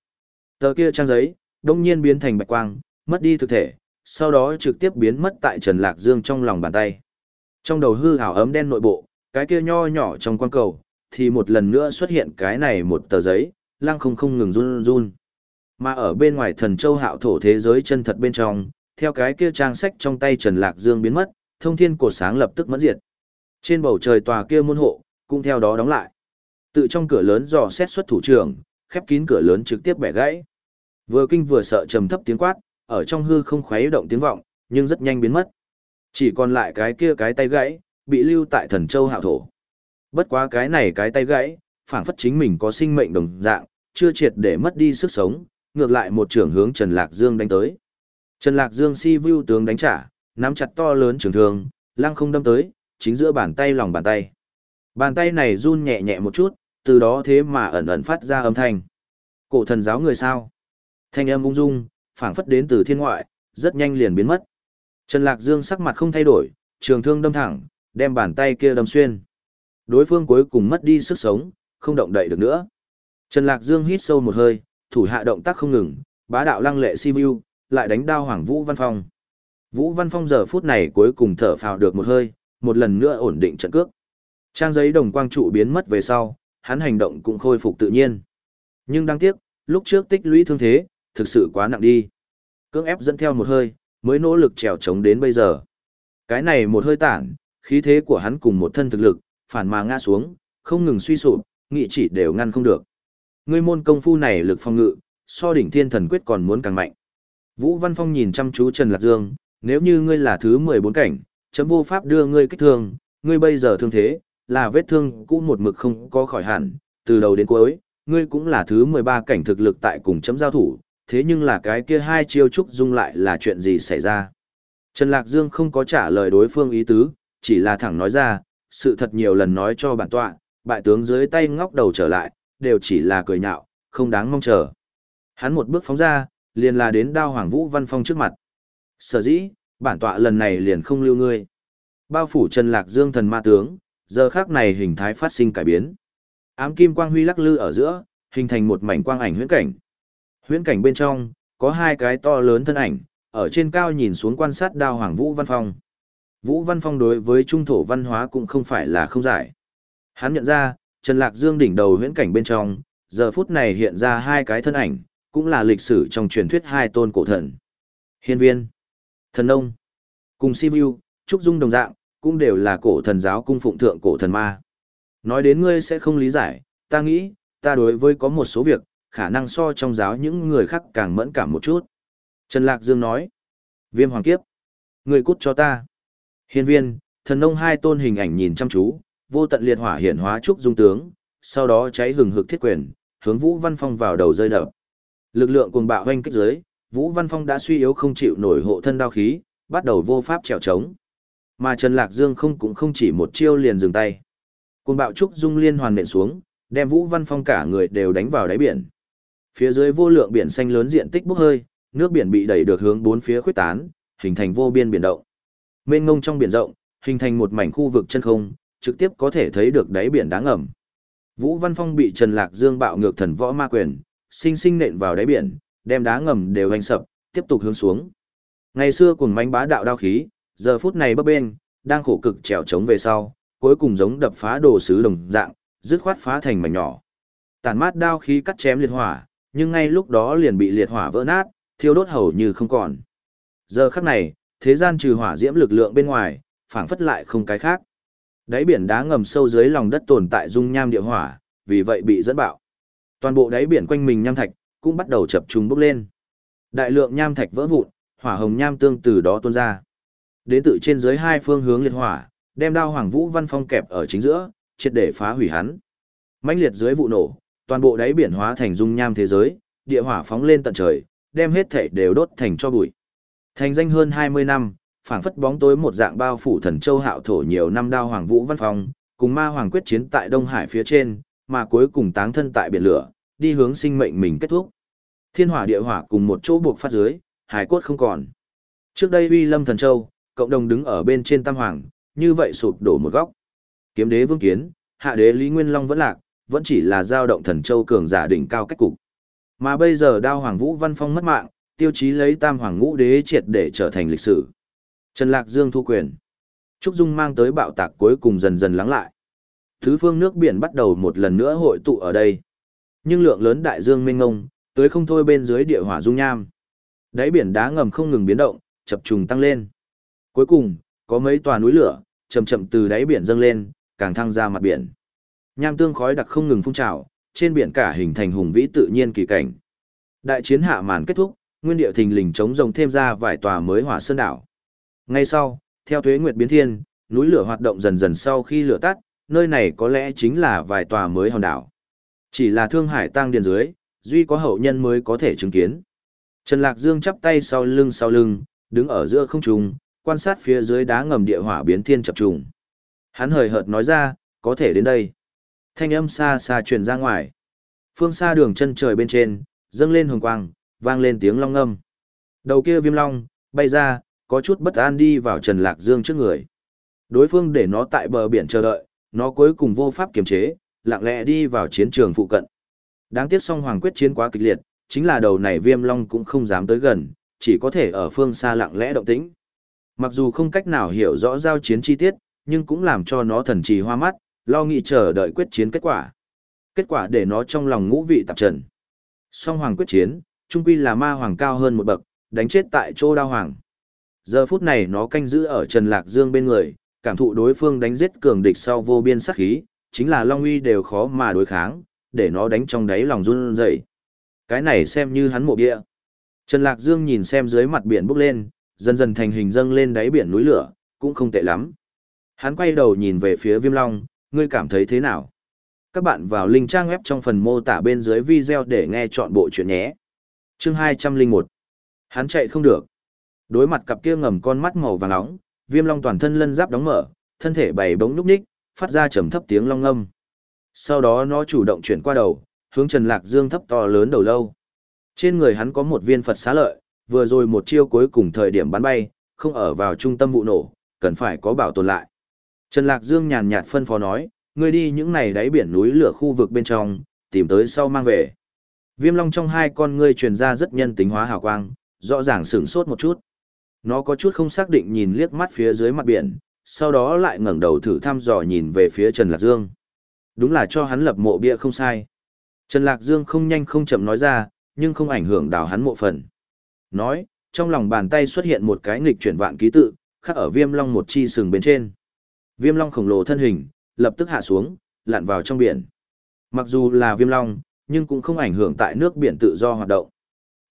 [SPEAKER 1] Tờ kia trang giấy, đông nhiên biến thành bạch quang, mất đi thực thể, sau đó trực tiếp biến mất tại Trần Lạc Dương trong lòng bàn tay. Trong đầu hư ảo ấm đen nội bộ, cái kia nho nhỏ trong quang cầu, thì một lần nữa xuất hiện cái này một tờ giấy, lang không không ngừng run run. Mà ở bên ngoài thần châu hạo thổ thế giới chân thật bên trong, theo cái kia trang sách trong tay Trần Lạc Dương biến mất, thông thiên cổ sáng lập tức mẫn diệt. Trên bầu trời tòa kia môn hộ, cũng theo đó đóng lại. Tự trong cửa lớn dò xét xuất thủ trưởng, khép kín cửa lớn trực tiếp bẻ gãy. Vừa kinh vừa sợ trầm thấp tiếng quát, ở trong hư không khuấy động tiếng vọng, nhưng rất nhanh biến mất. Chỉ còn lại cái kia cái tay gãy, bị lưu tại thần châu hạo thổ. Bất quá cái này cái tay gãy, phảng phất chính mình có sinh mệnh đồng dạng, chưa triệt để mất đi sức sống, ngược lại một trưởng hướng Trần Lạc Dương đánh tới. Trần Lạc Dương si view tướng đánh trả, nắm chặt to lớn trường thương, lăng không đâm tới, chính giữa bàn tay lòng bàn tay. Bàn tay này run nhẹ nhẹ một chút, từ đó thế mà ẩn ẩn phát ra âm thanh. Cổ thần giáo người sao? Thanh âm ung dung, phảng phất đến từ thiên ngoại, rất nhanh liền biến mất. Trần Lạc Dương sắc mặt không thay đổi, trường thương đâm thẳng, đem bàn tay kia đâm xuyên. Đối phương cuối cùng mất đi sức sống, không động đậy được nữa. Trần Lạc Dương hít sâu một hơi, thủ hạ động tác không ngừng, bá đạo lăng lệ si view, lại đánh đao Hoàng Vũ Văn Phong. Vũ Văn Phong giờ phút này cuối cùng thở phào được một hơi, một lần nữa ổn định trận cước. Trang giấy đồng quang trụ biến mất về sau, hắn hành động cũng khôi phục tự nhiên. Nhưng đáng tiếc, lúc trước tích lũy thương thế, thực sự quá nặng đi. Cưỡng ép dẫn theo một hơi, mới nỗ lực trèo chống đến bây giờ. Cái này một hơi tản, khí thế của hắn cùng một thân thực lực, phản mà ngã xuống, không ngừng suy sụp, nghị chỉ đều ngăn không được. Ngươi môn công phu này lực phong ngự, so đỉnh thiên thần quyết còn muốn càng mạnh. Vũ Văn Phong nhìn chăm chú Trần Lạc Dương, nếu như ngươi là thứ 14 cảnh, chấm vô pháp đưa ngươi kích thương, ngươi bây giờ thương thế, là vết thương cũ một mực không có khỏi hẳn, từ đầu đến cuối, ngươi cũng là thứ 13 cảnh thực lực tại cùng chấm giao thủ, thế nhưng là cái kia hai chiêu trúc dung lại là chuyện gì xảy ra. Trần Lạc Dương không có trả lời đối phương ý tứ, chỉ là thẳng nói ra, sự thật nhiều lần nói cho bản tọa, bại tướng dưới tay ngóc đầu trở lại, đều chỉ là cười nhạo, không đáng mong chờ. Hắn một bước phóng ra, liền là đến đao Hoàng Vũ Văn Phong trước mặt. Sở dĩ, bản tọa lần này liền không lưu ngươi. Bao phủ Trần Lạc Dương thần ma tướng, giờ khác này hình thái phát sinh cải biến. Ám kim quang huy lắc lư ở giữa, hình thành một mảnh quang ảnh huyễn cảnh. Huyễn cảnh bên trong, có hai cái to lớn thân ảnh, ở trên cao nhìn xuống quan sát đao Hoàng Vũ Văn Phong. Vũ Văn Phong đối với trung thổ văn hóa cũng không phải là không giải. Hắn nhận ra, Trần Lạc Dương đỉnh đầu huyễn cảnh bên trong, giờ phút này hiện ra hai cái thân ảnh, cũng là lịch sử trong truyền thuyết hai tôn cổ thần. Hiên viên, thần nông, cùng Sivu, Trúc Dung đồng dạng, cũng đều là cổ thần giáo cung phụng thượng cổ thần ma. Nói đến ngươi sẽ không lý giải, ta nghĩ, ta đối với có một số việc, khả năng so trong giáo những người khác càng mẫn cảm một chút. Trần Lạc Dương nói, viêm hoàng kiếp. Người cút cho ta. Hiên viên, thần nông hai tôn hình ảnh nhìn chăm chú, vô tận liệt hỏa hiển hóa trúc dung tướng, sau đó cháy hừng hực thiết quyền, hướng Vũ Văn Phong vào đầu rơi đập. Lực lượng cuồng bạo hoanh kích dưới, Vũ Văn Phong đã suy yếu không chịu nổi hộ thân đao khí, bắt đầu vô pháp trèo trống. Mà Trần Lạc Dương không cũng không chỉ một chiêu liền dừng tay. Cùng bạo trúc dung liên hoàn nện xuống, đem Vũ Văn Phong cả người đều đánh vào đáy biển. Phía dưới vô lượng biển xanh lớn diện tích bốc hơi, nước biển bị đẩy được hướng bốn phía khuếch tán, hình thành vô biên biển động. Mênh ngông trong biển rộng, hình thành một mảnh khu vực chân không, trực tiếp có thể thấy được đáy biển đáng ngầm. Vũ Văn Phong bị Trần Lạc Dương bạo ngược thần võ ma quyền, sinh sinh nện vào đáy biển, đem đá ngầm đều hành sập, tiếp tục hướng xuống. Ngày xưa cùng mánh bá đạo đao khí, giờ phút này bấp bên, đang khổ cực trèo trống về sau, cuối cùng giống đập phá đồ sứ đồng dạng, dứt khoát phá thành mảnh nhỏ. Tàn mát đao khí cắt chém liệt hỏa, nhưng ngay lúc đó liền bị liệt hỏa vỡ nát, thiêu đốt hầu như không còn. Giờ khắc này, thế gian trừ hỏa diễm lực lượng bên ngoài, phảng phất lại không cái khác. Đáy biển đá ngầm sâu dưới lòng đất tồn tại dung nham địa hỏa, vì vậy bị dẫn bạo. Toàn bộ đáy biển quanh mình nham thạch cũng bắt đầu chập trùng bốc lên. Đại lượng nham thạch vỡ vụn, hỏa hồng nham tương từ đó tuôn ra. Đến từ trên dưới hai phương hướng liệt hỏa, đem đao Hoàng Vũ Văn Phong kẹp ở chính giữa, triệt để phá hủy hắn. Mãnh liệt dưới vụ nổ, toàn bộ đáy biển hóa thành dung nham thế giới, địa hỏa phóng lên tận trời, đem hết thể đều đốt thành cho bụi. Thành danh hơn 20 năm, phảng phất bóng tối một dạng bao phủ thần châu hạo thổ nhiều năm đao Hoàng Vũ Văn Phong, cùng ma hoàng quyết chiến tại Đông Hải phía trên, mà cuối cùng táng thân tại biển lửa, đi hướng sinh mệnh mình kết thúc. Thiên hỏa địa hỏa cùng một chỗ buộc phát dưới, hải cốt không còn. Trước đây uy lâm thần châu, cộng đồng đứng ở bên trên tam hoàng, như vậy sụp đổ một góc. Kiếm đế vương kiến, hạ đế Lý Nguyên Long vẫn lạc, vẫn chỉ là giao động thần châu cường giả đỉnh cao cách cục. Mà bây giờ đao hoàng vũ văn phong mất mạng, tiêu chí lấy tam hoàng ngũ đế triệt để trở thành lịch sử. Trần Lạc Dương thu quyền. Trúc Dung mang tới bạo tạc cuối cùng dần dần lắng lại. Thứ phương nước biển bắt đầu một lần nữa hội tụ ở đây. Nhưng lượng lớn đại dương mênh ngông, tới không thôi bên dưới địa hỏa dung nham. Đáy biển đá ngầm không ngừng biến động, chập trùng tăng lên. Cuối cùng, có mấy tòa núi lửa, chậm chậm từ đáy biển dâng lên, càng thăng ra mặt biển. Nham tương khói đặc không ngừng phun trào, trên biển cả hình thành hùng vĩ tự nhiên kỳ cảnh. Đại chiến hạ màn kết thúc, nguyên địa thình lình chống rồng thêm ra vài tòa mới hỏa sơn đảo. Ngay sau, theo thuế nguyệt biến thiên, núi lửa hoạt động dần dần sau khi lửa tắt, nơi này có lẽ chính là vài tòa mới hòn đảo. Chỉ là Thương Hải tăng điền dưới, duy có hậu nhân mới có thể chứng kiến. Trần Lạc Dương chắp tay sau lưng sau lưng, đứng ở giữa không trung, quan sát phía dưới đá ngầm địa hỏa biến thiên chập trùng. Hắn hời hợt nói ra, có thể đến đây. Thanh âm xa xa truyền ra ngoài. Phương xa đường chân trời bên trên, dâng lên hồng quang, vang lên tiếng long ngâm. Đầu kia viêm long, bay ra, có chút bất an đi vào Trần Lạc Dương trước người. Đối phương để nó tại bờ biển chờ đợi, nó cuối cùng vô pháp kiềm chế, lặng lẽ đi vào chiến trường phụ cận. Đáng tiếc song hoàng quyết chiến quá kịch liệt, chính là đầu này viêm long cũng không dám tới gần, chỉ có thể ở phương xa lặng lẽ động tĩnh. Mặc dù không cách nào hiểu rõ giao chiến chi tiết, nhưng cũng làm cho nó thần trì hoa mắt, lo nghĩ chờ đợi quyết chiến kết quả. Kết quả để nó trong lòng ngũ vị tạp trần. Song hoàng quyết chiến, trung quy là ma hoàng cao hơn một bậc, đánh chết tại chỗ đao hoàng. Giờ phút này nó canh giữ ở Trần Lạc Dương bên người, cảm thụ đối phương đánh giết cường địch sau vô biên sát khí, chính là Long Uy đều khó mà đối kháng, để nó đánh trong đáy lòng run rẩy. Cái này xem như hắn mộ địa. Trần Lạc Dương nhìn xem dưới mặt biển bốc lên, dần dần thành hình dâng lên đáy biển núi lửa, cũng không tệ lắm. Hắn quay đầu nhìn về phía Viêm Long, ngươi cảm thấy thế nào? Các bạn vào link trang web trong phần mô tả bên dưới video để nghe chọn bộ chuyện nhé. Chương 201 Hắn chạy không được. Đối mặt cặp kia ngầm con mắt màu vàng nóng, Viêm Long toàn thân lân giáp đóng mở, thân thể bày bóng núp ních, phát ra trầm thấp tiếng long ngâm. Sau đó nó chủ động chuyển qua đầu, hướng Trần Lạc Dương thấp to lớn đầu lâu. Trên người hắn có một viên Phật xá lợi, vừa rồi một chiêu cuối cùng thời điểm bắn bay, không ở vào trung tâm vụ nổ, cần phải có bảo tồn lại. Trần Lạc Dương nhàn nhạt phân phó nói, ngươi đi những này đáy biển núi lửa khu vực bên trong, tìm tới sau mang về. Viêm long trong hai con ngươi truyền ra rất nhân tính hóa hào quang, rõ ràng sửng sốt một chút. Nó có chút không xác định nhìn liếc mắt phía dưới mặt biển, sau đó lại ngẩng đầu thử thăm dò nhìn về phía Trần Lạc Dương. Đúng là cho hắn lập mộ bia không sai. Trần Lạc Dương không nhanh không chậm nói ra, nhưng không ảnh hưởng đào hắn mộ phần. Nói, trong lòng bàn tay xuất hiện một cái nghịch chuyển vạn ký tự, khắc ở viêm long một chi sừng bên trên. Viêm long khổng lồ thân hình, lập tức hạ xuống, lặn vào trong biển. Mặc dù là viêm long, nhưng cũng không ảnh hưởng tại nước biển tự do hoạt động.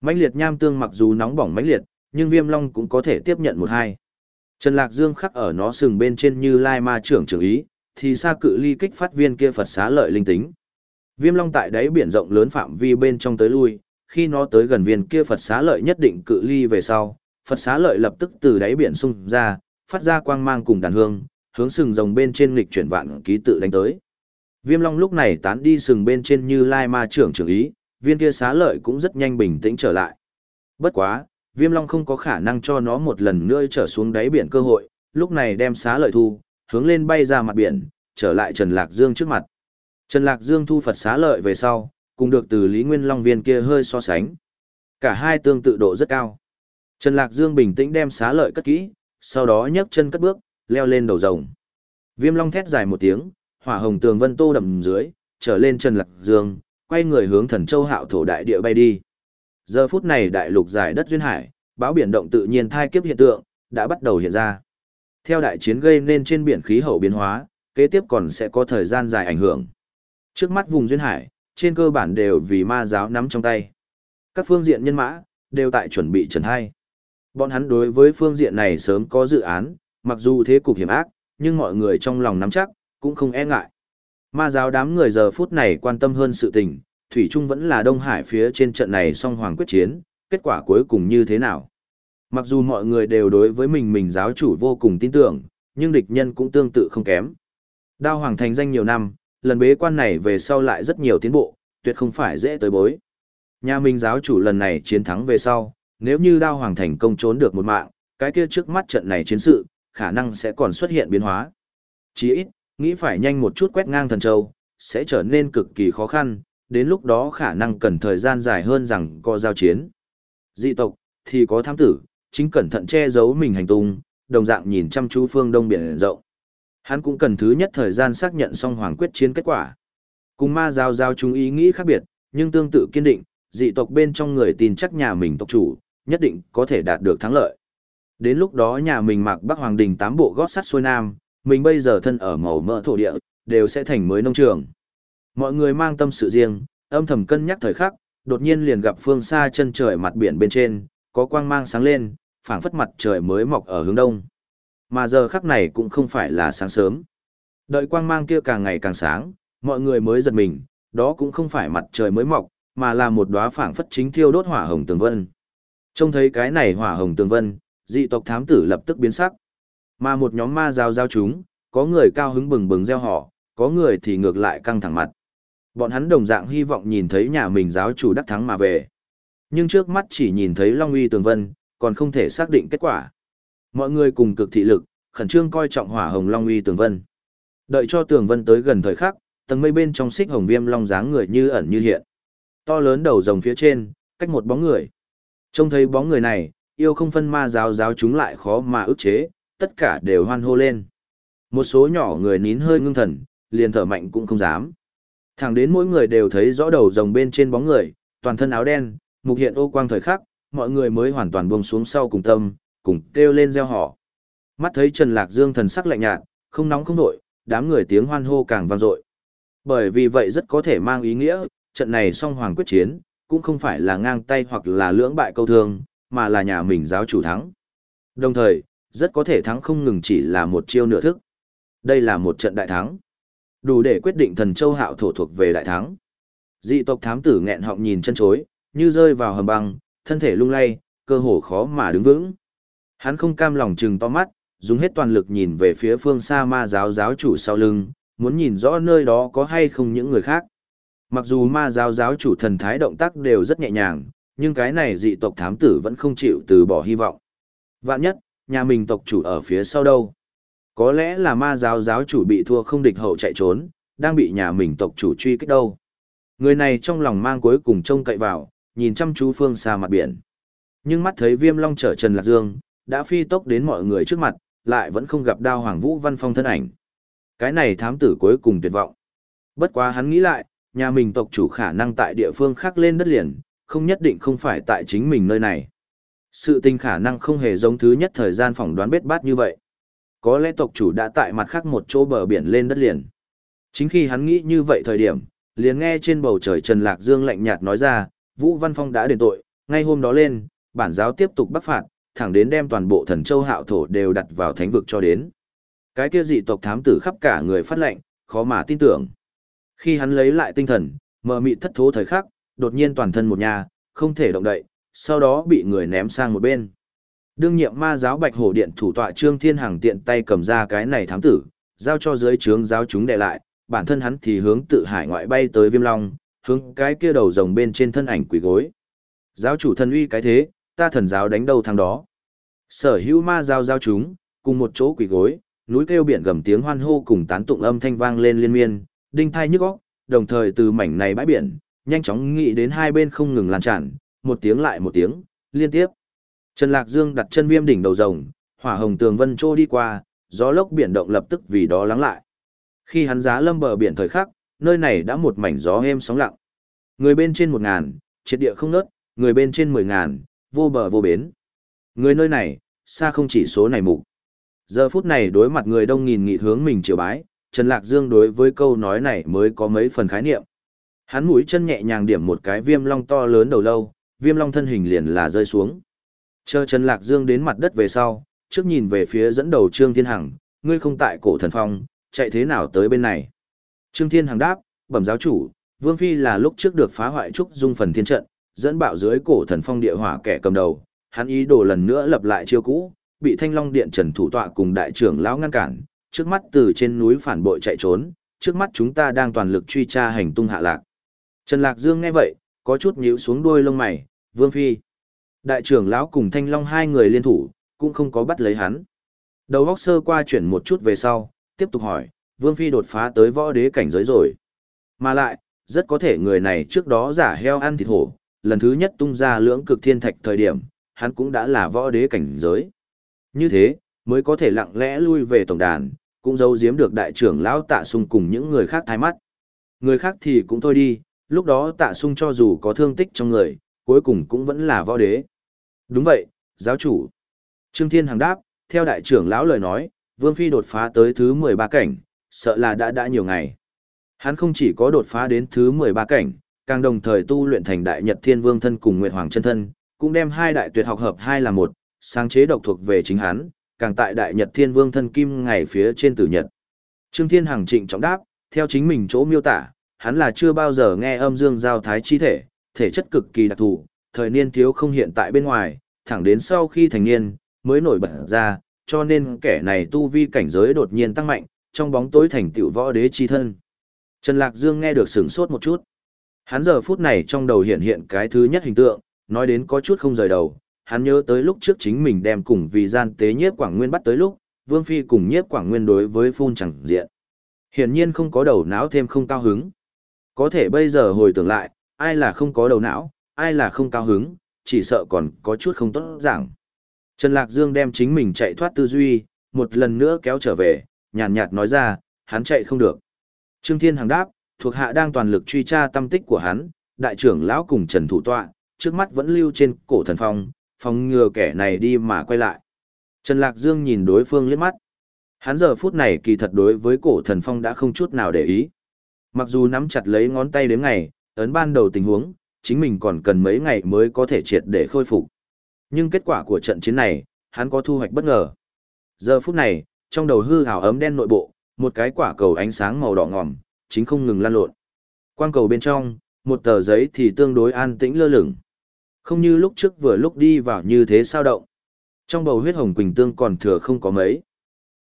[SPEAKER 1] Mãnh liệt nham tương mặc dù nóng bỏng mãnh liệt, nhưng viêm long cũng có thể tiếp nhận một hai. Trần Lạc Dương khắc ở nó sừng bên trên như lai ma trưởng trưởng ý, thì xa cự ly kích phát viên kia Phật xá lợi linh tính. Viêm long tại đáy biển rộng lớn phạm vi bên trong tới lui, khi nó tới gần viên kia Phật xá lợi nhất định cự ly về sau, Phật xá lợi lập tức từ đáy biển xung ra, phát ra quang mang cùng đàn hương, hướng sừng rồng bên trên nghịch chuyển vạn ký tự đánh tới. Viêm long lúc này tán đi sừng bên trên như lai ma trưởng trưởng ý, viên kia xá lợi cũng rất nhanh bình tĩnh trở lại. Bất quá, viêm long không có khả năng cho nó một lần nữa trở xuống đáy biển cơ hội, lúc này đem xá lợi thu, hướng lên bay ra mặt biển, trở lại Trần Lạc Dương trước mặt. Trần Lạc Dương thu Phật xá lợi về sau, cùng được từ Lý Nguyên Long viên kia hơi so sánh. Cả hai tương tự độ rất cao. Trần Lạc Dương bình tĩnh đem xá lợi cất kỹ, sau đó nhấc chân cất bước, leo lên đầu rồng. Viêm Long thét dài một tiếng, hỏa hồng tường vân tô đậm dưới, trở lên Trần Lạc Dương, quay người hướng Thần Châu Hạo thổ đại địa bay đi. Giờ phút này đại lục giải đất duyên hải, báo biển động tự nhiên thai kiếp hiện tượng đã bắt đầu hiện ra. Theo đại chiến gây nên trên biển khí hậu biến hóa, kế tiếp còn sẽ có thời gian dài ảnh hưởng. Trước mắt vùng duyên hải, trên cơ bản đều vì ma giáo nắm trong tay. Các phương diện nhân mã, đều tại chuẩn bị trần hai. Bọn hắn đối với phương diện này sớm có dự án, mặc dù thế cục hiểm ác, nhưng mọi người trong lòng nắm chắc, cũng không e ngại. Ma giáo đám người giờ phút này quan tâm hơn sự tình, Thủy Trung vẫn là Đông Hải phía trên trận này song hoàng quyết chiến, kết quả cuối cùng như thế nào. Mặc dù mọi người đều đối với mình mình giáo chủ vô cùng tin tưởng, nhưng địch nhân cũng tương tự không kém. Đao Hoàng thành danh nhiều năm, lần bế quan này về sau lại rất nhiều tiến bộ, tuyệt không phải dễ tới bối. Nhà Minh giáo chủ lần này chiến thắng về sau, nếu như Đao Hoàng thành công trốn được một mạng, cái kia trước mắt trận này chiến sự, khả năng sẽ còn xuất hiện biến hóa. Chỉ ít, nghĩ phải nhanh một chút quét ngang thần châu, sẽ trở nên cực kỳ khó khăn, đến lúc đó khả năng cần thời gian dài hơn rằng có giao chiến. Dị tộc, thì có tham tử, chính cẩn thận che giấu mình hành tung, đồng dạng nhìn chăm chú phương đông biển rộng. Hắn cũng cần thứ nhất thời gian xác nhận xong hoàng quyết chiến kết quả. Cùng ma giao giao chúng ý nghĩ khác biệt, nhưng tương tự kiên định, dị tộc bên trong người tin chắc nhà mình tộc chủ, nhất định có thể đạt được thắng lợi. Đến lúc đó nhà mình mặc Bắc Hoàng Đình tám bộ gót sắt xuôi nam, mình bây giờ thân ở màu mỡ thổ địa, đều sẽ thành mới nông trường. Mọi người mang tâm sự riêng, âm thầm cân nhắc thời khắc, đột nhiên liền gặp phương xa chân trời mặt biển bên trên, có quang mang sáng lên, phảng phất mặt trời mới mọc ở hướng đông. Mà giờ khắc này cũng không phải là sáng sớm. Đợi quang mang kia càng ngày càng sáng, mọi người mới giật mình, đó cũng không phải mặt trời mới mọc, mà là một đóa phảng phất chính thiêu đốt hỏa hồng tường vân. Trông thấy cái này hỏa hồng tường vân, dị tộc thám tử lập tức biến sắc. Mà một nhóm ma giao giao chúng, có người cao hứng bừng bừng gieo họ, có người thì ngược lại căng thẳng mặt. Bọn hắn đồng dạng hy vọng nhìn thấy nhà mình giáo chủ đắc thắng mà về. Nhưng trước mắt chỉ nhìn thấy Long uy tường vân, còn không thể xác định kết quả. Mọi người cùng cực thị lực, khẩn trương coi trọng hỏa hồng Long uy tường vân. Đợi cho tường vân tới gần thời khắc, tầng mây bên trong xích hồng viêm long dáng người như ẩn như hiện. To lớn đầu rồng phía trên, cách một bóng người. Trông thấy bóng người này, yêu không phân ma giáo giáo chúng lại khó mà ức chế, tất cả đều hoan hô lên. Một số nhỏ người nín hơi ngưng thần, liền thở mạnh cũng không dám. Thẳng đến mỗi người đều thấy rõ đầu rồng bên trên bóng người, toàn thân áo đen, mục hiện ô quang thời khắc, mọi người mới hoàn toàn buông xuống sau cùng tâm, cùng kêu lên reo họ. Mắt thấy Trần Lạc Dương thần sắc lạnh nhạt, không nóng không nổi, đám người tiếng hoan hô càng vang dội. Bởi vì vậy rất có thể mang ý nghĩa, trận này song hoàng quyết chiến, cũng không phải là ngang tay hoặc là lưỡng bại câu thương, mà là nhà mình giáo chủ thắng. Đồng thời, rất có thể thắng không ngừng chỉ là một chiêu nửa thức. Đây là một trận đại thắng. Đủ để quyết định thần châu hạo thổ thuộc về đại thắng. Dị tộc thám tử nghẹn họng nhìn chân chối, như rơi vào hầm băng, thân thể lung lay, cơ hồ khó mà đứng vững. Hắn không cam lòng trừng to mắt, dùng hết toàn lực nhìn về phía phương xa ma giáo giáo chủ sau lưng, muốn nhìn rõ nơi đó có hay không những người khác. Mặc dù ma giáo giáo chủ thần thái động tác đều rất nhẹ nhàng, nhưng cái này dị tộc thám tử vẫn không chịu từ bỏ hy vọng. Vạn nhất, nhà mình tộc chủ ở phía sau đâu. Có lẽ là ma giáo giáo chủ bị thua không địch hậu chạy trốn, đang bị nhà mình tộc chủ truy kích đâu. Người này trong lòng mang cuối cùng trông cậy vào, nhìn chăm chú phương xa mặt biển. Nhưng mắt thấy viêm long trở Trần Lạc Dương, đã phi tốc đến mọi người trước mặt, lại vẫn không gặp đao Hoàng Vũ Văn Phong thân ảnh. Cái này thám tử cuối cùng tuyệt vọng. Bất quá hắn nghĩ lại, nhà mình tộc chủ khả năng tại địa phương khác lên đất liền, không nhất định không phải tại chính mình nơi này. Sự tình khả năng không hề giống thứ nhất thời gian phỏng đoán bết bát như vậy. Có lẽ tộc chủ đã tại mặt khác một chỗ bờ biển lên đất liền. Chính khi hắn nghĩ như vậy thời điểm, liền nghe trên bầu trời Trần Lạc Dương lạnh nhạt nói ra, Vũ Văn Phong đã đền tội, ngay hôm đó lên, bản giáo tiếp tục bắt phạt, thẳng đến đem toàn bộ thần châu hạo thổ đều đặt vào thánh vực cho đến. Cái kia dị tộc thám tử khắp cả người phát lệnh, khó mà tin tưởng. Khi hắn lấy lại tinh thần, mờ mịt thất thố thời khắc, đột nhiên toàn thân một nhà, không thể động đậy, sau đó bị người ném sang một bên. Đương nhiệm ma giáo bạch hổ điện thủ tọa Trương Thiên Hằng tiện tay cầm ra cái này thám tử, giao cho dưới trướng giáo chúng đệ lại, bản thân hắn thì hướng tự hải ngoại bay tới viêm long, hướng cái kia đầu rồng bên trên thân ảnh quỷ gối. Giáo chủ thần uy cái thế, ta thần giáo đánh đầu thằng đó. Sở hữu ma giao giao chúng, cùng một chỗ quỷ gối, núi kêu biển gầm tiếng hoan hô cùng tán tụng âm thanh vang lên liên miên, đinh thai nhức óc, đồng thời từ mảnh này bãi biển, nhanh chóng nghĩ đến hai bên không ngừng lan tràn, một tiếng lại một tiếng, liên tiếp. Trần Lạc Dương đặt chân viêm đỉnh đầu rồng, hỏa hồng tường vân trô đi qua, gió lốc biển động lập tức vì đó lắng lại. Khi hắn giá lâm bờ biển thời khắc, nơi này đã một mảnh gió êm sóng lặng. Người bên trên một ngàn, triệt địa không nớt, người bên trên mười ngàn, vô bờ vô bến. Người nơi này, xa không chỉ số này mục. Giờ phút này đối mặt người đông nghìn nghị hướng mình triều bái, Trần Lạc Dương đối với câu nói này mới có mấy phần khái niệm. Hắn mũi chân nhẹ nhàng điểm một cái viêm long to lớn đầu lâu, viêm long thân hình liền là rơi xuống. Chờ Trần Lạc Dương đến mặt đất về sau, trước nhìn về phía dẫn đầu Trương Thiên Hằng, ngươi không tại cổ thần phong, chạy thế nào tới bên này. Trương Thiên Hằng đáp, bẩm giáo chủ, Vương Phi là lúc trước được phá hoại trúc dung phần thiên trận, dẫn bạo dưới cổ thần phong địa hỏa kẻ cầm đầu, hắn ý đồ lần nữa lập lại chiêu cũ, bị Thanh Long Điện Trần thủ tọa cùng đại trưởng lão ngăn cản, trước mắt từ trên núi phản bội chạy trốn, trước mắt chúng ta đang toàn lực truy tra hành tung hạ lạc. Trần Lạc Dương nghe vậy, có chút nhíu xuống đuôi lông mày, Vương Phi. Đại trưởng lão cùng Thanh Long hai người liên thủ, cũng không có bắt lấy hắn. Đầu góc sơ qua chuyển một chút về sau, tiếp tục hỏi, Vương Phi đột phá tới võ đế cảnh giới rồi. Mà lại, rất có thể người này trước đó giả heo ăn thịt hổ, lần thứ nhất tung ra lưỡng cực thiên thạch thời điểm, hắn cũng đã là võ đế cảnh giới. Như thế, mới có thể lặng lẽ lui về tổng đàn, cũng giấu giếm được đại trưởng lão tạ sung cùng những người khác thái mắt. Người khác thì cũng thôi đi, lúc đó tạ sung cho dù có thương tích trong người, cuối cùng cũng vẫn là võ đế. Đúng vậy, giáo chủ. Trương Thiên Hằng đáp, theo đại trưởng lão lời nói, Vương Phi đột phá tới thứ 13 cảnh, sợ là đã đã nhiều ngày. Hắn không chỉ có đột phá đến thứ 13 cảnh, càng đồng thời tu luyện thành đại nhật thiên vương thân cùng Nguyệt Hoàng chân thân, cũng đem hai đại tuyệt học hợp hai là một, sáng chế độc thuộc về chính hắn, càng tại đại nhật thiên vương thân kim ngày phía trên tử nhật. Trương Thiên Hằng trịnh trọng đáp, theo chính mình chỗ miêu tả, hắn là chưa bao giờ nghe âm dương giao thái chi thể, thể chất cực kỳ đặc thù, thời niên thiếu không hiện tại bên ngoài, thẳng đến sau khi thành niên, mới nổi bật ra, cho nên kẻ này tu vi cảnh giới đột nhiên tăng mạnh, trong bóng tối thành tựu võ đế chi thân. Trần Lạc Dương nghe được sửng sốt một chút. Hắn giờ phút này trong đầu hiện hiện cái thứ nhất hình tượng, nói đến có chút không rời đầu, hắn nhớ tới lúc trước chính mình đem cùng vì gian tế nhiếp Quảng Nguyên bắt tới lúc, Vương Phi cùng nhiếp Quảng Nguyên đối với phun chẳng diện. Hiển nhiên không có đầu não thêm không cao hứng. Có thể bây giờ hồi tưởng lại, ai là không có đầu não, ai là không cao hứng, chỉ sợ còn có chút không tốt giảng. Trần Lạc Dương đem chính mình chạy thoát tư duy, một lần nữa kéo trở về, nhàn nhạt nói ra, hắn chạy không được. Trương Thiên Hằng đáp, thuộc hạ đang toàn lực truy tra tâm tích của hắn, đại trưởng lão cùng Trần Thủ Tọa, trước mắt vẫn lưu trên cổ thần phong, phòng ngừa kẻ này đi mà quay lại. Trần Lạc Dương nhìn đối phương liếc mắt. Hắn giờ phút này kỳ thật đối với cổ thần phong đã không chút nào để ý. Mặc dù nắm chặt lấy ngón tay đến ngày, ấn ban đầu tình huống, chính mình còn cần mấy ngày mới có thể triệt để khôi phục. Nhưng kết quả của trận chiến này, hắn có thu hoạch bất ngờ. Giờ phút này, trong đầu hư hào ấm đen nội bộ, một cái quả cầu ánh sáng màu đỏ ngòm, chính không ngừng lan lộn. Quang cầu bên trong, một tờ giấy thì tương đối an tĩnh lơ lửng. Không như lúc trước vừa lúc đi vào như thế sao động. Trong bầu huyết hồng quỳnh tương còn thừa không có mấy.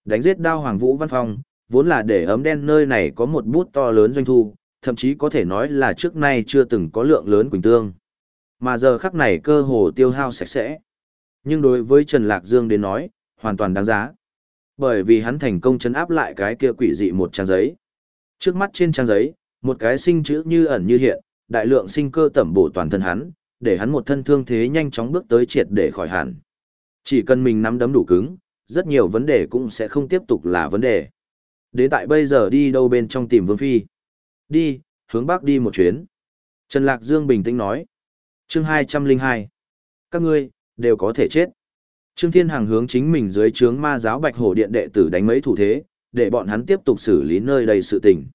[SPEAKER 1] Đánh giết đao hoàng vũ văn phong, vốn là để ấm đen nơi này có một bút to lớn doanh thu, thậm chí có thể nói là trước nay chưa từng có lượng lớn quỳnh tương. Mà giờ khắc này cơ hồ tiêu hao sạch sẽ. Nhưng đối với Trần Lạc Dương đến nói, hoàn toàn đáng giá. Bởi vì hắn thành công chấn áp lại cái kia quỷ dị một trang giấy. Trước mắt trên trang giấy, một cái sinh chữ như ẩn như hiện, đại lượng sinh cơ tẩm bổ toàn thân hắn, để hắn một thân thương thế nhanh chóng bước tới triệt để khỏi hẳn. Chỉ cần mình nắm đấm đủ cứng, rất nhiều vấn đề cũng sẽ không tiếp tục là vấn đề. Đến tại bây giờ đi đâu bên trong tìm Vương Phi? Đi, hướng Bắc đi một chuyến. Trần Lạc Dương bình tĩnh nói. Chương 202. Các ngươi, đều có thể chết. Trương Thiên Hằng hướng chính mình dưới trướng ma giáo Bạch Hổ Điện đệ tử đánh mấy thủ thế, để bọn hắn tiếp tục xử lý nơi đầy sự tình.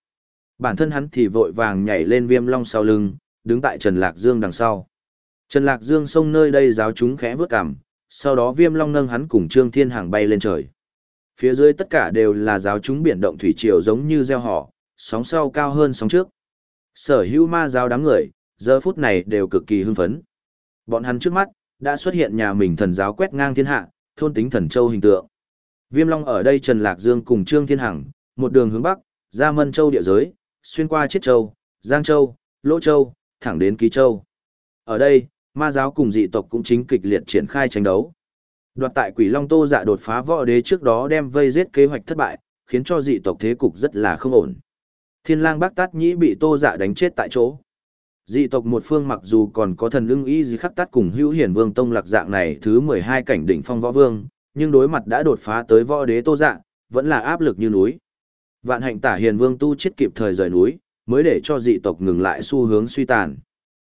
[SPEAKER 1] Bản thân hắn thì vội vàng nhảy lên viêm long sau lưng, đứng tại Trần Lạc Dương đằng sau. Trần Lạc Dương xông nơi đây giáo chúng khẽ vướt cằm, sau đó viêm long nâng hắn cùng Trương Thiên Hàng bay lên trời. Phía dưới tất cả đều là giáo chúng biển động thủy triều giống như gieo họ, sóng sau cao hơn sóng trước. Sở hữu ma giáo đám người, giờ phút này đều cực kỳ hưng phấn. Bọn hắn trước mắt, đã xuất hiện nhà mình thần giáo quét ngang thiên hạ, thôn tính thần châu hình tượng. Viêm Long ở đây Trần Lạc Dương cùng Trương Thiên Hằng, một đường hướng bắc, ra Mân Châu địa giới, xuyên qua Chiết Châu, Giang Châu, Lỗ Châu, thẳng đến Ký Châu. Ở đây, ma giáo cùng dị tộc cũng chính kịch liệt triển khai tranh đấu. Đoạt tại Quỷ Long Tô Dạ đột phá võ đế trước đó đem vây giết kế hoạch thất bại, khiến cho dị tộc thế cục rất là không ổn. Thiên Lang Bác Tát Nhĩ bị Tô Dạ đánh chết tại chỗ. Dị tộc một phương mặc dù còn có thần lưng y gì khắc tát cùng hữu hiển vương tông lạc dạng này thứ 12 cảnh đỉnh phong võ vương, nhưng đối mặt đã đột phá tới võ đế Tô Dạ, vẫn là áp lực như núi. Vạn hạnh tả hiền vương tu chết kịp thời rời núi, mới để cho dị tộc ngừng lại xu hướng suy tàn.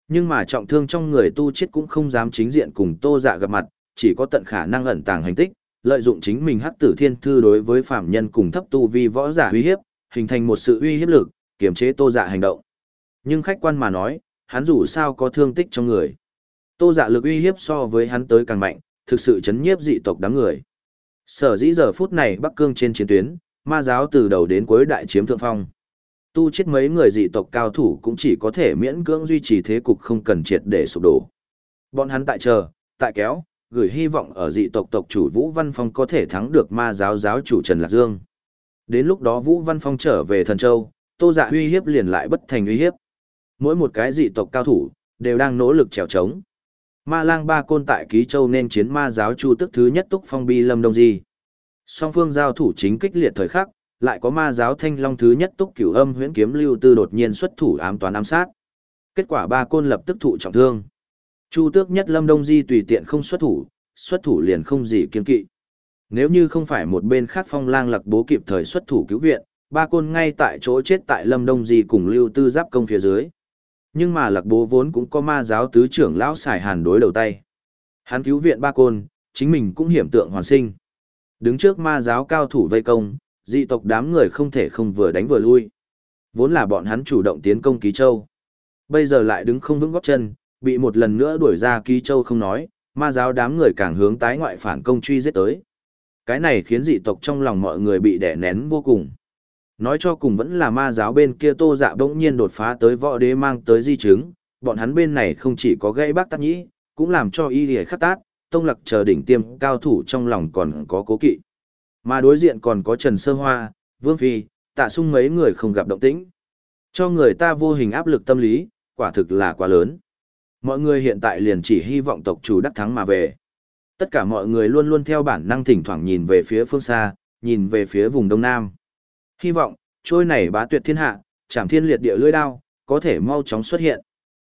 [SPEAKER 1] Nhưng mà trọng thương trong người tu chết cũng không dám chính diện cùng Tô Dạ gặp mặt, chỉ có tận khả năng ẩn tàng hành tích, lợi dụng chính mình hắc tử thiên thư đối với phạm nhân cùng thấp tu vi võ giả uy hiếp, hình thành một sự uy hiếp lực, kiềm chế Tô Dạ hành động. Nhưng khách quan mà nói, hắn dù sao có thương tích trong người. Tô Dạ lực uy hiếp so với hắn tới càng mạnh, thực sự chấn nhiếp dị tộc đám người. Sở dĩ giờ phút này Bắc Cương trên chiến tuyến, ma giáo từ đầu đến cuối đại chiếm thượng phong. Tu chết mấy người dị tộc cao thủ cũng chỉ có thể miễn cưỡng duy trì thế cục không cần triệt để sụp đổ. Bọn hắn tại chờ, tại kéo, gửi hy vọng ở dị tộc tộc chủ Vũ Văn Phong có thể thắng được ma giáo giáo chủ Trần Lạc Dương. Đến lúc đó Vũ Văn Phong trở về Thần Châu, Tô Dạ uy hiếp liền lại bất thành uy hiếp. Mỗi một cái dị tộc cao thủ đều đang nỗ lực trèo trống. Ma Lang Ba Côn tại Ký Châu nên chiến ma giáo Chu Tức thứ nhất Túc Phong Bi Lâm Đông Di. Song phương giao thủ chính kích liệt thời khắc, lại có ma giáo Thanh Long thứ nhất Túc Cửu Âm Huyễn Kiếm Lưu Tư đột nhiên xuất thủ ám toán ám sát. Kết quả Ba Côn lập tức thụ trọng thương. Chu Tước nhất Lâm Đông Di tùy tiện không xuất thủ, xuất thủ liền không gì kiên kỵ. Nếu như không phải một bên khác Phong Lang Lặc Bố kịp thời xuất thủ cứu viện, Ba Côn ngay tại chỗ chết tại Lâm Đông Di cùng Lưu Tư giáp công phía dưới. Nhưng mà lặc bố vốn cũng có ma giáo tứ trưởng lão xài hàn đối đầu tay. Hắn cứu viện ba côn, chính mình cũng hiểm tượng hoàn sinh. Đứng trước ma giáo cao thủ vây công, dị tộc đám người không thể không vừa đánh vừa lui. Vốn là bọn hắn chủ động tiến công Ký Châu. Bây giờ lại đứng không vững góp chân, bị một lần nữa đuổi ra Ký Châu không nói, ma giáo đám người càng hướng tái ngoại phản công truy giết tới. Cái này khiến dị tộc trong lòng mọi người bị đè nén vô cùng. Nói cho cùng vẫn là ma giáo bên kia tô dạ bỗng nhiên đột phá tới võ đế mang tới di chứng, bọn hắn bên này không chỉ có gây bác tát nhĩ, cũng làm cho y lìa khắc tát, tông lặc chờ đỉnh tiêm cao thủ trong lòng còn có cố kỵ. Mà đối diện còn có Trần Sơ Hoa, Vương Phi, tạ sung mấy người không gặp động tĩnh. Cho người ta vô hình áp lực tâm lý, quả thực là quá lớn. Mọi người hiện tại liền chỉ hy vọng tộc chủ đắc thắng mà về. Tất cả mọi người luôn luôn theo bản năng thỉnh thoảng nhìn về phía phương xa, nhìn về phía vùng Đông Nam hy vọng, trôi này bá tuyệt thiên hạ, chảm thiên liệt địa lưỡi đao, có thể mau chóng xuất hiện.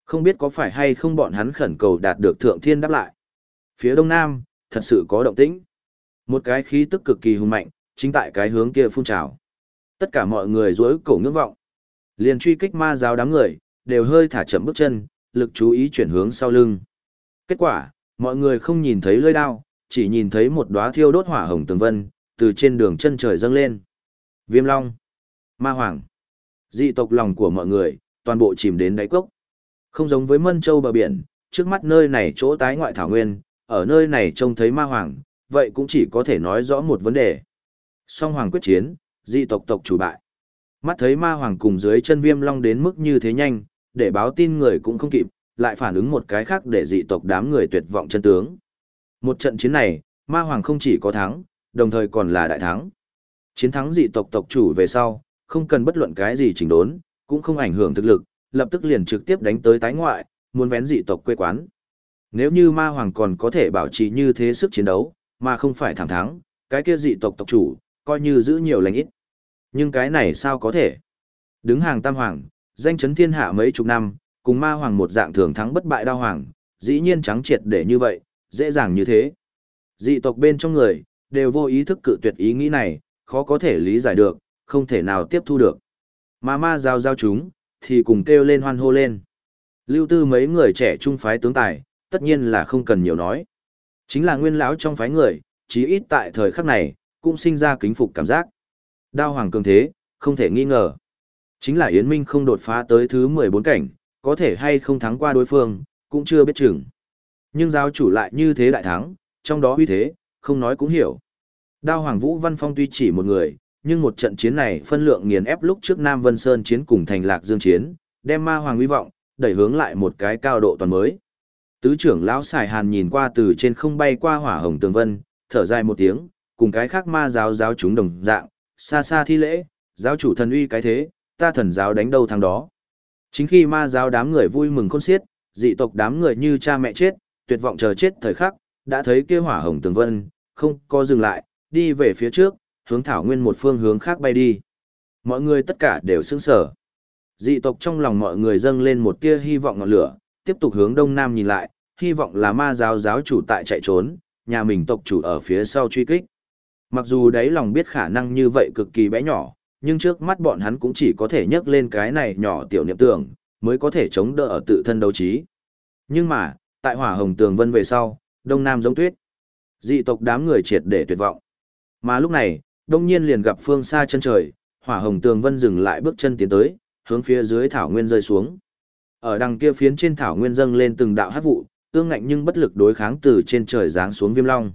[SPEAKER 1] Không biết có phải hay không bọn hắn khẩn cầu đạt được thượng thiên đáp lại. Phía đông nam, thật sự có động tĩnh. Một cái khí tức cực kỳ hùng mạnh, chính tại cái hướng kia phun trào. Tất cả mọi người rối cổ ngưỡng vọng. Liền truy kích ma giáo đám người, đều hơi thả chậm bước chân, lực chú ý chuyển hướng sau lưng. Kết quả, mọi người không nhìn thấy lưỡi đao, chỉ nhìn thấy một đóa thiêu đốt hỏa hồng tường vân, từ trên đường chân trời dâng lên. Viêm Long, Ma Hoàng, dị tộc lòng của mọi người, toàn bộ chìm đến đáy cốc. Không giống với Mân Châu bờ biển, trước mắt nơi này chỗ tái ngoại thảo nguyên, ở nơi này trông thấy Ma Hoàng, vậy cũng chỉ có thể nói rõ một vấn đề. Song Hoàng quyết chiến, dị tộc tộc chủ bại. Mắt thấy Ma Hoàng cùng dưới chân Viêm Long đến mức như thế nhanh, để báo tin người cũng không kịp, lại phản ứng một cái khác để dị tộc đám người tuyệt vọng chân tướng. Một trận chiến này, Ma Hoàng không chỉ có thắng, đồng thời còn là đại thắng. Chiến thắng dị tộc tộc chủ về sau, không cần bất luận cái gì chỉnh đốn, cũng không ảnh hưởng thực lực, lập tức liền trực tiếp đánh tới tái ngoại, muốn vén dị tộc quê quán. Nếu như ma hoàng còn có thể bảo trì như thế sức chiến đấu, mà không phải thẳng thắng, cái kia dị tộc tộc chủ, coi như giữ nhiều lành ít. Nhưng cái này sao có thể? Đứng hàng tam hoàng, danh chấn thiên hạ mấy chục năm, cùng ma hoàng một dạng thường thắng bất bại đao hoàng, dĩ nhiên trắng triệt để như vậy, dễ dàng như thế. Dị tộc bên trong người, đều vô ý thức cự tuyệt ý nghĩ này, khó có thể lý giải được, không thể nào tiếp thu được. Mà ma giao giao chúng, thì cùng kêu lên hoan hô lên. Lưu tư mấy người trẻ trung phái tướng tài, tất nhiên là không cần nhiều nói. Chính là nguyên lão trong phái người, chí ít tại thời khắc này, cũng sinh ra kính phục cảm giác. Đao hoàng cường thế, không thể nghi ngờ. Chính là Yến Minh không đột phá tới thứ 14 cảnh, có thể hay không thắng qua đối phương, cũng chưa biết chừng. Nhưng giáo chủ lại như thế đại thắng, trong đó uy thế, không nói cũng hiểu. Đao Hoàng Vũ Văn Phong tuy chỉ một người, nhưng một trận chiến này phân lượng nghiền ép lúc trước Nam Vân Sơn chiến cùng thành Lạc Dương chiến, đem ma hoàng uy vọng, đẩy hướng lại một cái cao độ toàn mới. Tứ trưởng lão xài Hàn nhìn qua từ trên không bay qua hỏa hồng tường vân, thở dài một tiếng, cùng cái khác ma giáo giáo chúng đồng dạng, xa xa thi lễ, giáo chủ thần uy cái thế, ta thần giáo đánh đâu thằng đó. Chính khi ma giáo đám người vui mừng khôn xiết, dị tộc đám người như cha mẹ chết, tuyệt vọng chờ chết thời khắc, đã thấy kia hỏa hồng tường vân, không có dừng lại, đi về phía trước, hướng thảo nguyên một phương hướng khác bay đi. Mọi người tất cả đều sững sờ. Dị tộc trong lòng mọi người dâng lên một tia hy vọng ngọn lửa, tiếp tục hướng đông nam nhìn lại, hy vọng là ma giáo giáo chủ tại chạy trốn, nhà mình tộc chủ ở phía sau truy kích. Mặc dù đáy lòng biết khả năng như vậy cực kỳ bé nhỏ, nhưng trước mắt bọn hắn cũng chỉ có thể nhấc lên cái này nhỏ tiểu niệm tưởng, mới có thể chống đỡ ở tự thân đấu trí. Nhưng mà, tại hỏa hồng tường vân về sau, đông nam giống tuyết. Dị tộc đám người triệt để tuyệt vọng. Mà lúc này, đông nhiên liền gặp phương xa chân trời, hỏa hồng tường vân dừng lại bước chân tiến tới, hướng phía dưới thảo nguyên rơi xuống. Ở đằng kia phiến trên thảo nguyên dâng lên từng đạo hát vụ, ương ngạnh nhưng bất lực đối kháng từ trên trời giáng xuống viêm long.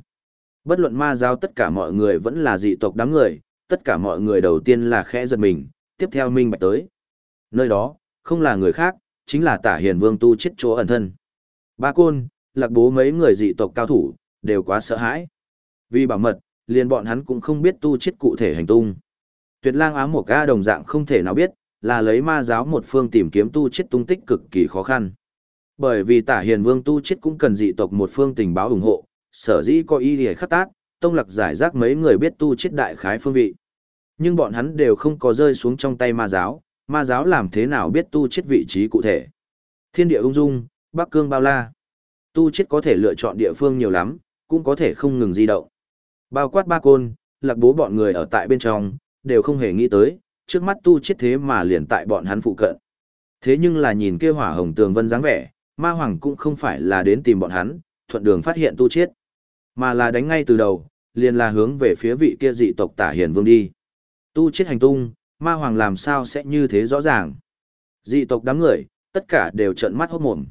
[SPEAKER 1] Bất luận ma giao tất cả mọi người vẫn là dị tộc đám người, tất cả mọi người đầu tiên là khẽ giật mình, tiếp theo minh bạch tới. Nơi đó, không là người khác, chính là tả hiền vương tu chết chỗ ẩn thân. Ba côn, lạc bố mấy người dị tộc cao thủ, đều quá sợ hãi. Vì bảo mật, liền bọn hắn cũng không biết tu chết cụ thể hành tung. Tuyệt lang ám một ca đồng dạng không thể nào biết, là lấy ma giáo một phương tìm kiếm tu chết tung tích cực kỳ khó khăn. Bởi vì tả hiền vương tu chết cũng cần dị tộc một phương tình báo ủng hộ, sở dĩ có ý để khắc tác, tông lạc giải rác mấy người biết tu chết đại khái phương vị. Nhưng bọn hắn đều không có rơi xuống trong tay ma giáo, ma giáo làm thế nào biết tu chết vị trí cụ thể. Thiên địa ung dung, bắc cương bao la. Tu chết có thể lựa chọn địa phương nhiều lắm, cũng có thể không ngừng di động. Bao quát ba côn, lạc bố bọn người ở tại bên trong, đều không hề nghĩ tới, trước mắt tu chết thế mà liền tại bọn hắn phụ cận. Thế nhưng là nhìn kia hỏa hồng tường vân dáng vẻ, ma hoàng cũng không phải là đến tìm bọn hắn, thuận đường phát hiện tu chết, mà là đánh ngay từ đầu, liền là hướng về phía vị kia dị tộc tả hiền vương đi. Tu chết hành tung, ma hoàng làm sao sẽ như thế rõ ràng. Dị tộc đám người, tất cả đều trợn mắt hốt mồm.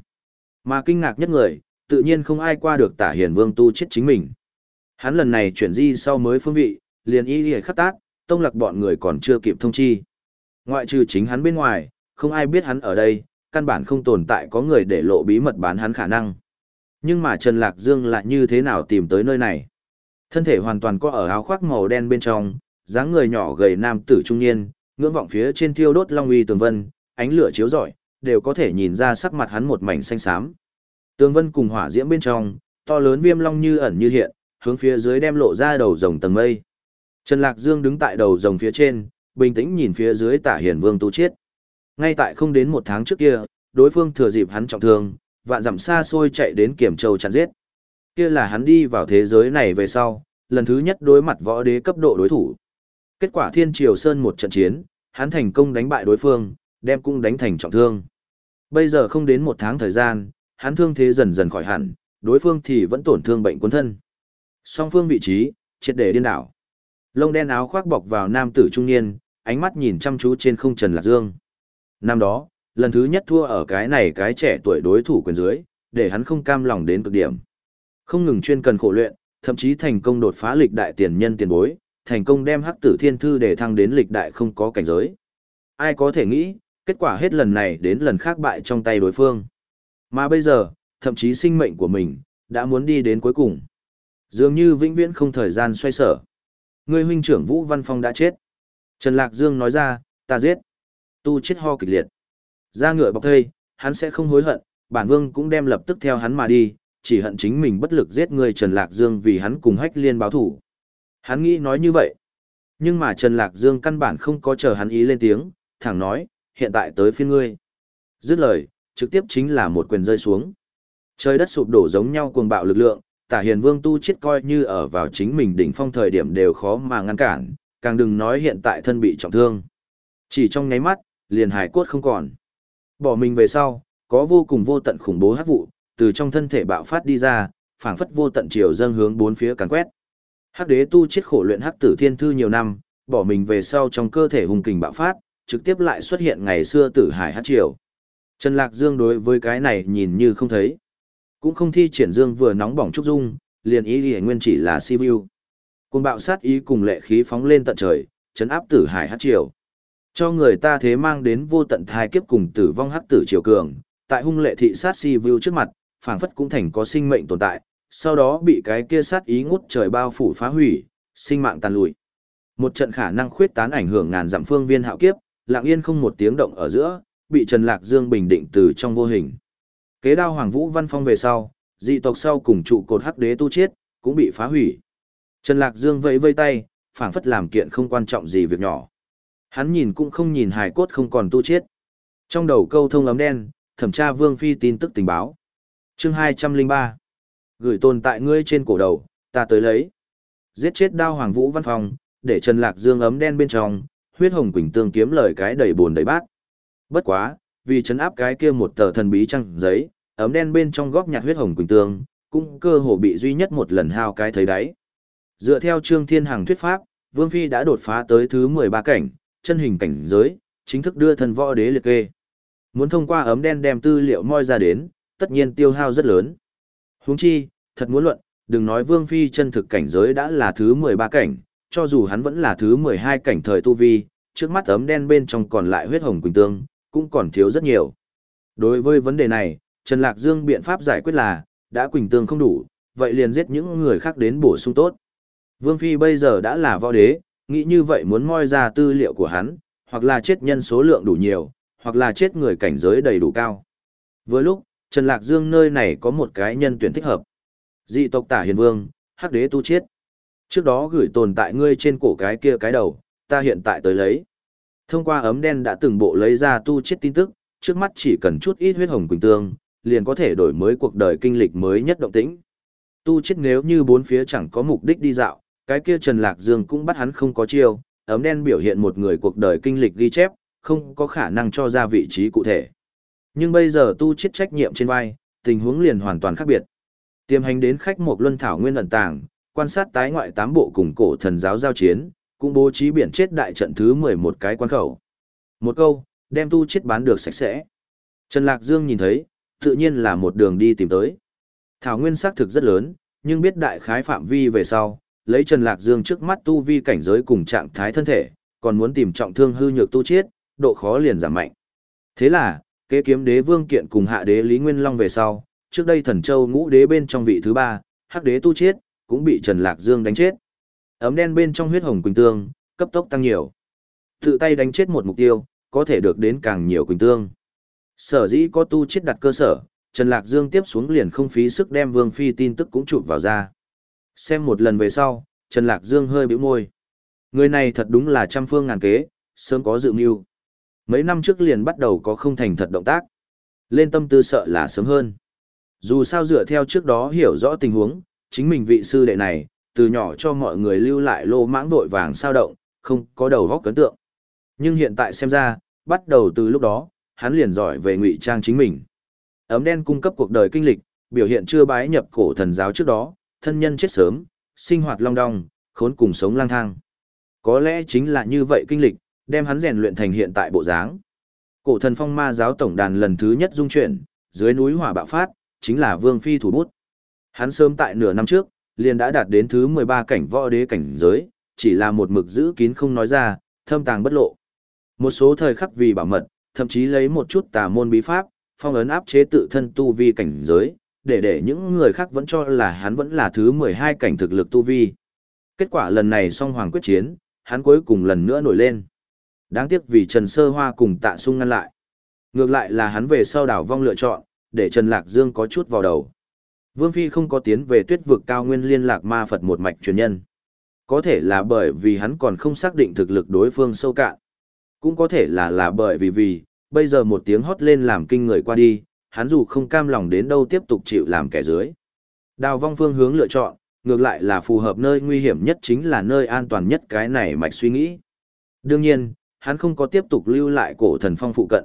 [SPEAKER 1] Mà kinh ngạc nhất người, tự nhiên không ai qua được tả hiền vương tu chết chính mình. Hắn lần này chuyển di sau mới phương vị, liền y lìa khắc tác, tông lạc bọn người còn chưa kịp thông chi. Ngoại trừ chính hắn bên ngoài, không ai biết hắn ở đây, căn bản không tồn tại có người để lộ bí mật bán hắn khả năng. Nhưng mà Trần Lạc Dương lại như thế nào tìm tới nơi này? Thân thể hoàn toàn có ở áo khoác màu đen bên trong, dáng người nhỏ gầy nam tử trung niên, ngưỡng vọng phía trên thiêu đốt long uy tường vân, ánh lửa chiếu rọi, đều có thể nhìn ra sắc mặt hắn một mảnh xanh xám. Tường vân cùng hỏa diễm bên trong, to lớn viêm long như ẩn như hiện, hướng phía dưới đem lộ ra đầu rồng tầng mây. Trần Lạc Dương đứng tại đầu rồng phía trên, bình tĩnh nhìn phía dưới Tả Hiền Vương tu chết. Ngay tại không đến một tháng trước kia, đối phương thừa dịp hắn trọng thương, vạn dặm xa xôi chạy đến Kiểm Châu chặn giết. Kia là hắn đi vào thế giới này về sau, lần thứ nhất đối mặt võ đế cấp độ đối thủ. Kết quả Thiên Triều Sơn một trận chiến, hắn thành công đánh bại đối phương, đem cung đánh thành trọng thương. Bây giờ không đến một tháng thời gian, hắn thương thế dần dần khỏi hẳn, đối phương thì vẫn tổn thương bệnh quân thân. Song phương vị trí, triệt để điên đảo. Lông đen áo khoác bọc vào nam tử trung niên, ánh mắt nhìn chăm chú trên không Trần Lạc Dương. Năm đó, lần thứ nhất thua ở cái này cái trẻ tuổi đối thủ quyền dưới, để hắn không cam lòng đến cực điểm. Không ngừng chuyên cần khổ luyện, thậm chí thành công đột phá lịch đại tiền nhân tiền bối, thành công đem hắc tử thiên thư để thăng đến lịch đại không có cảnh giới. Ai có thể nghĩ, kết quả hết lần này đến lần khác bại trong tay đối phương. Mà bây giờ, thậm chí sinh mệnh của mình, đã muốn đi đến cuối cùng. Dường như vĩnh viễn không thời gian xoay sở. Người huynh trưởng Vũ Văn Phong đã chết. Trần Lạc Dương nói ra, ta giết. Tu chết ho kịch liệt. Ra ngựa bọc thây, hắn sẽ không hối hận, bản vương cũng đem lập tức theo hắn mà đi, chỉ hận chính mình bất lực giết người Trần Lạc Dương vì hắn cùng hách liên báo thủ. Hắn nghĩ nói như vậy. Nhưng mà Trần Lạc Dương căn bản không có chờ hắn ý lên tiếng, thẳng nói, hiện tại tới phiên ngươi. Dứt lời, trực tiếp chính là một quyền rơi xuống. Trời đất sụp đổ giống nhau cuồng bạo lực lượng, tả hiền vương tu chết coi như ở vào chính mình đỉnh phong thời điểm đều khó mà ngăn cản, càng đừng nói hiện tại thân bị trọng thương. Chỉ trong nháy mắt, liền hải cốt không còn. Bỏ mình về sau, có vô cùng vô tận khủng bố hát vụ, từ trong thân thể bạo phát đi ra, phảng phất vô tận chiều dâng hướng bốn phía càn quét. Hắc đế tu chết khổ luyện hắc tử thiên thư nhiều năm, bỏ mình về sau trong cơ thể hùng kình bạo phát, trực tiếp lại xuất hiện ngày xưa tử hải hát triều. Trần Lạc Dương đối với cái này nhìn như không thấy. Cũng không thi triển dương vừa nóng bỏng trúc dung, liền ý thì nguyên chỉ là si view. Cùng bạo sát ý cùng lệ khí phóng lên tận trời, chấn áp tử hải hát triều. Cho người ta thế mang đến vô tận thai kiếp cùng tử vong hắc tử triều cường, tại hung lệ thị sát si view trước mặt, phảng phất cũng thành có sinh mệnh tồn tại, sau đó bị cái kia sát ý ngút trời bao phủ phá hủy, sinh mạng tàn lụi. Một trận khả năng khuyết tán ảnh hưởng ngàn dặm phương viên hạo kiếp, lặng yên không một tiếng động ở giữa, bị Trần Lạc Dương bình định từ trong vô hình. Kế đao Hoàng Vũ Văn Phong về sau, dị tộc sau cùng trụ cột hắc đế tu chết cũng bị phá hủy. Trần Lạc Dương vẫy vây tay, phảng phất làm kiện không quan trọng gì việc nhỏ. Hắn nhìn cũng không nhìn hài cốt không còn tu chiết. Trong đầu câu thông ấm đen, thẩm tra Vương Phi tin tức tình báo. Chương 203. Gửi tồn tại ngươi trên cổ đầu, ta tới lấy. Giết chết đao Hoàng Vũ Văn phòng để Trần Lạc Dương ấm đen bên trong, huyết hồng quỳnh tương kiếm lời cái đầy buồn đầy bát. Bất quá, vì chấn áp cái kia một tờ thần bí trăng giấy, ấm đen bên trong góc nhặt huyết hồng quỳnh tương, cũng cơ hồ bị duy nhất một lần hao cái thấy đáy. Dựa theo Trương Thiên Hằng thuyết pháp, Vương Phi đã đột phá tới thứ 13 cảnh, chân hình cảnh giới, chính thức đưa thần võ đế liệt kê. Muốn thông qua ấm đen đem tư liệu moi ra đến, tất nhiên tiêu hao rất lớn. Huống chi, thật muốn luận, đừng nói Vương Phi chân thực cảnh giới đã là thứ 13 cảnh, cho dù hắn vẫn là thứ 12 cảnh thời tu vi, trước mắt ấm đen bên trong còn lại huyết hồng quỳnh tương, cũng còn thiếu rất nhiều. Đối với vấn đề này, Trần Lạc Dương biện pháp giải quyết là, đã quỳnh tương không đủ, vậy liền giết những người khác đến bổ sung tốt. Vương Phi bây giờ đã là võ đế, nghĩ như vậy muốn moi ra tư liệu của hắn, hoặc là chết nhân số lượng đủ nhiều, hoặc là chết người cảnh giới đầy đủ cao. Với lúc, Trần Lạc Dương nơi này có một cái nhân tuyển thích hợp. Dị tộc tả hiền vương, hắc đế tu chiết. Trước đó gửi tồn tại ngươi trên cổ cái kia cái đầu, ta hiện tại tới lấy. Thông qua ấm đen đã từng bộ lấy ra tu chiết tin tức, trước mắt chỉ cần chút ít huyết hồng quỳnh tương, liền có thể đổi mới cuộc đời kinh lịch mới nhất động tĩnh. Tu chiết nếu như bốn phía chẳng có mục đích đi dạo, cái kia Trần Lạc Dương cũng bắt hắn không có chiêu, ấm đen biểu hiện một người cuộc đời kinh lịch ghi chép, không có khả năng cho ra vị trí cụ thể. Nhưng bây giờ tu chết trách nhiệm trên vai, tình huống liền hoàn toàn khác biệt. Tiềm hành đến khách một luân thảo nguyên ẩn tàng, quan sát tái ngoại tám bộ cùng cổ thần giáo giao chiến, cũng bố trí biển chết đại trận thứ 11 cái quan khẩu. Một câu, đem tu chết bán được sạch sẽ. Trần Lạc Dương nhìn thấy, tự nhiên là một đường đi tìm tới. Thảo nguyên xác thực rất lớn, nhưng biết đại khái phạm vi về sau, lấy Trần Lạc Dương trước mắt tu vi cảnh giới cùng trạng thái thân thể, còn muốn tìm trọng thương hư nhược tu chết, độ khó liền giảm mạnh. Thế là, kế kiếm đế vương kiện cùng hạ đế Lý Nguyên Long về sau, trước đây thần châu ngũ đế bên trong vị thứ ba, hắc đế tu chết, cũng bị Trần Lạc Dương đánh chết. Ấm đen bên trong huyết hồng quỳnh tương, cấp tốc tăng nhiều. Tự tay đánh chết một mục tiêu, có thể được đến càng nhiều quỳnh tương. Sở dĩ có tu chết đặt cơ sở, Trần Lạc Dương tiếp xuống liền không phí sức đem Vương Phi tin tức cũng chụp vào ra. Xem một lần về sau, Trần Lạc Dương hơi bĩu môi. Người này thật đúng là trăm phương ngàn kế, sớm có dự mưu. Mấy năm trước liền bắt đầu có không thành thật động tác. Lên tâm tư sợ là sớm hơn. Dù sao dựa theo trước đó hiểu rõ tình huống, chính mình vị sư đệ này, từ nhỏ cho mọi người lưu lại lô mãng vội vàng sao động, không có đầu góc cấn tượng. Nhưng hiện tại xem ra, bắt đầu từ lúc đó, hắn liền giỏi về ngụy trang chính mình. Ấm đen cung cấp cuộc đời kinh lịch, biểu hiện chưa bái nhập cổ thần giáo trước đó, thân nhân chết sớm, sinh hoạt long đong, khốn cùng sống lang thang. Có lẽ chính là như vậy kinh lịch, đem hắn rèn luyện thành hiện tại bộ dáng. Cổ thần phong ma giáo tổng đàn lần thứ nhất dung chuyển, dưới núi hỏa bạo phát, chính là vương phi thủ bút. Hắn sớm tại nửa năm trước, liền đã đạt đến thứ 13 cảnh võ đế cảnh giới, chỉ là một mực giữ kín không nói ra, thâm tàng bất lộ. Một số thời khắc vì bảo mật, thậm chí lấy một chút tà môn bí pháp, phong ấn áp chế tự thân tu vi cảnh giới, để để những người khác vẫn cho là hắn vẫn là thứ 12 cảnh thực lực tu vi. Kết quả lần này song hoàng quyết chiến, hắn cuối cùng lần nữa nổi lên. Đáng tiếc vì Trần Sơ Hoa cùng tạ sung ngăn lại. Ngược lại là hắn về sau đảo vong lựa chọn, để Trần Lạc Dương có chút vào đầu. Vương Phi không có tiến về tuyết vực cao nguyên liên lạc ma Phật một mạch truyền nhân. Có thể là bởi vì hắn còn không xác định thực lực đối phương sâu cạn. Cũng có thể là là bởi vì vì, bây giờ một tiếng hót lên làm kinh người qua đi, hắn dù không cam lòng đến đâu tiếp tục chịu làm kẻ dưới. Đào vong phương hướng lựa chọn, ngược lại là phù hợp nơi nguy hiểm nhất chính là nơi an toàn nhất cái này mạch suy nghĩ. Đương nhiên, hắn không có tiếp tục lưu lại cổ thần phong phụ cận.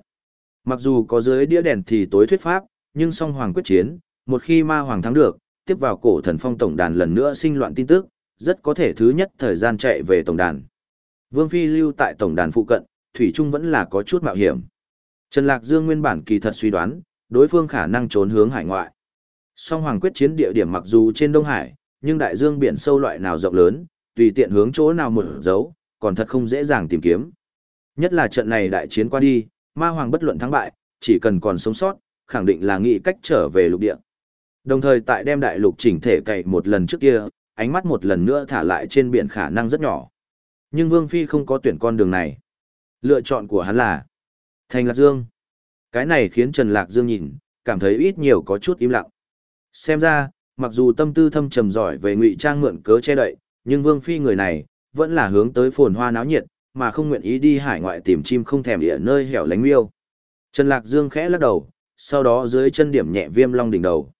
[SPEAKER 1] Mặc dù có dưới đĩa đèn thì tối thuyết pháp, nhưng song hoàng quyết chiến, một khi ma hoàng thắng được, tiếp vào cổ thần phong tổng đàn lần nữa sinh loạn tin tức, rất có thể thứ nhất thời gian chạy về tổng đàn. Vương Phi lưu tại tổng đàn phụ cận, Thủy Trung vẫn là có chút mạo hiểm. Trần Lạc Dương nguyên bản kỳ thật suy đoán, đối phương khả năng trốn hướng hải ngoại. Song hoàng quyết chiến địa điểm mặc dù trên Đông Hải, nhưng đại dương biển sâu loại nào rộng lớn, tùy tiện hướng chỗ nào một dấu, còn thật không dễ dàng tìm kiếm. Nhất là trận này đại chiến qua đi, ma hoàng bất luận thắng bại, chỉ cần còn sống sót, khẳng định là nghĩ cách trở về lục địa. Đồng thời tại đem đại lục chỉnh thể cày một lần trước kia, ánh mắt một lần nữa thả lại trên biển khả năng rất nhỏ. Nhưng Vương Phi không có tuyển con đường này. Lựa chọn của hắn là Thành Lạc Dương. Cái này khiến Trần Lạc Dương nhìn, cảm thấy ít nhiều có chút im lặng. Xem ra, mặc dù tâm tư thâm trầm giỏi về ngụy trang mượn cớ che đậy, nhưng Vương Phi người này, vẫn là hướng tới phồn hoa náo nhiệt, mà không nguyện ý đi hải ngoại tìm chim không thèm địa nơi hẻo lánh miêu. Trần Lạc Dương khẽ lắc đầu, sau đó dưới chân điểm nhẹ viêm long đỉnh đầu.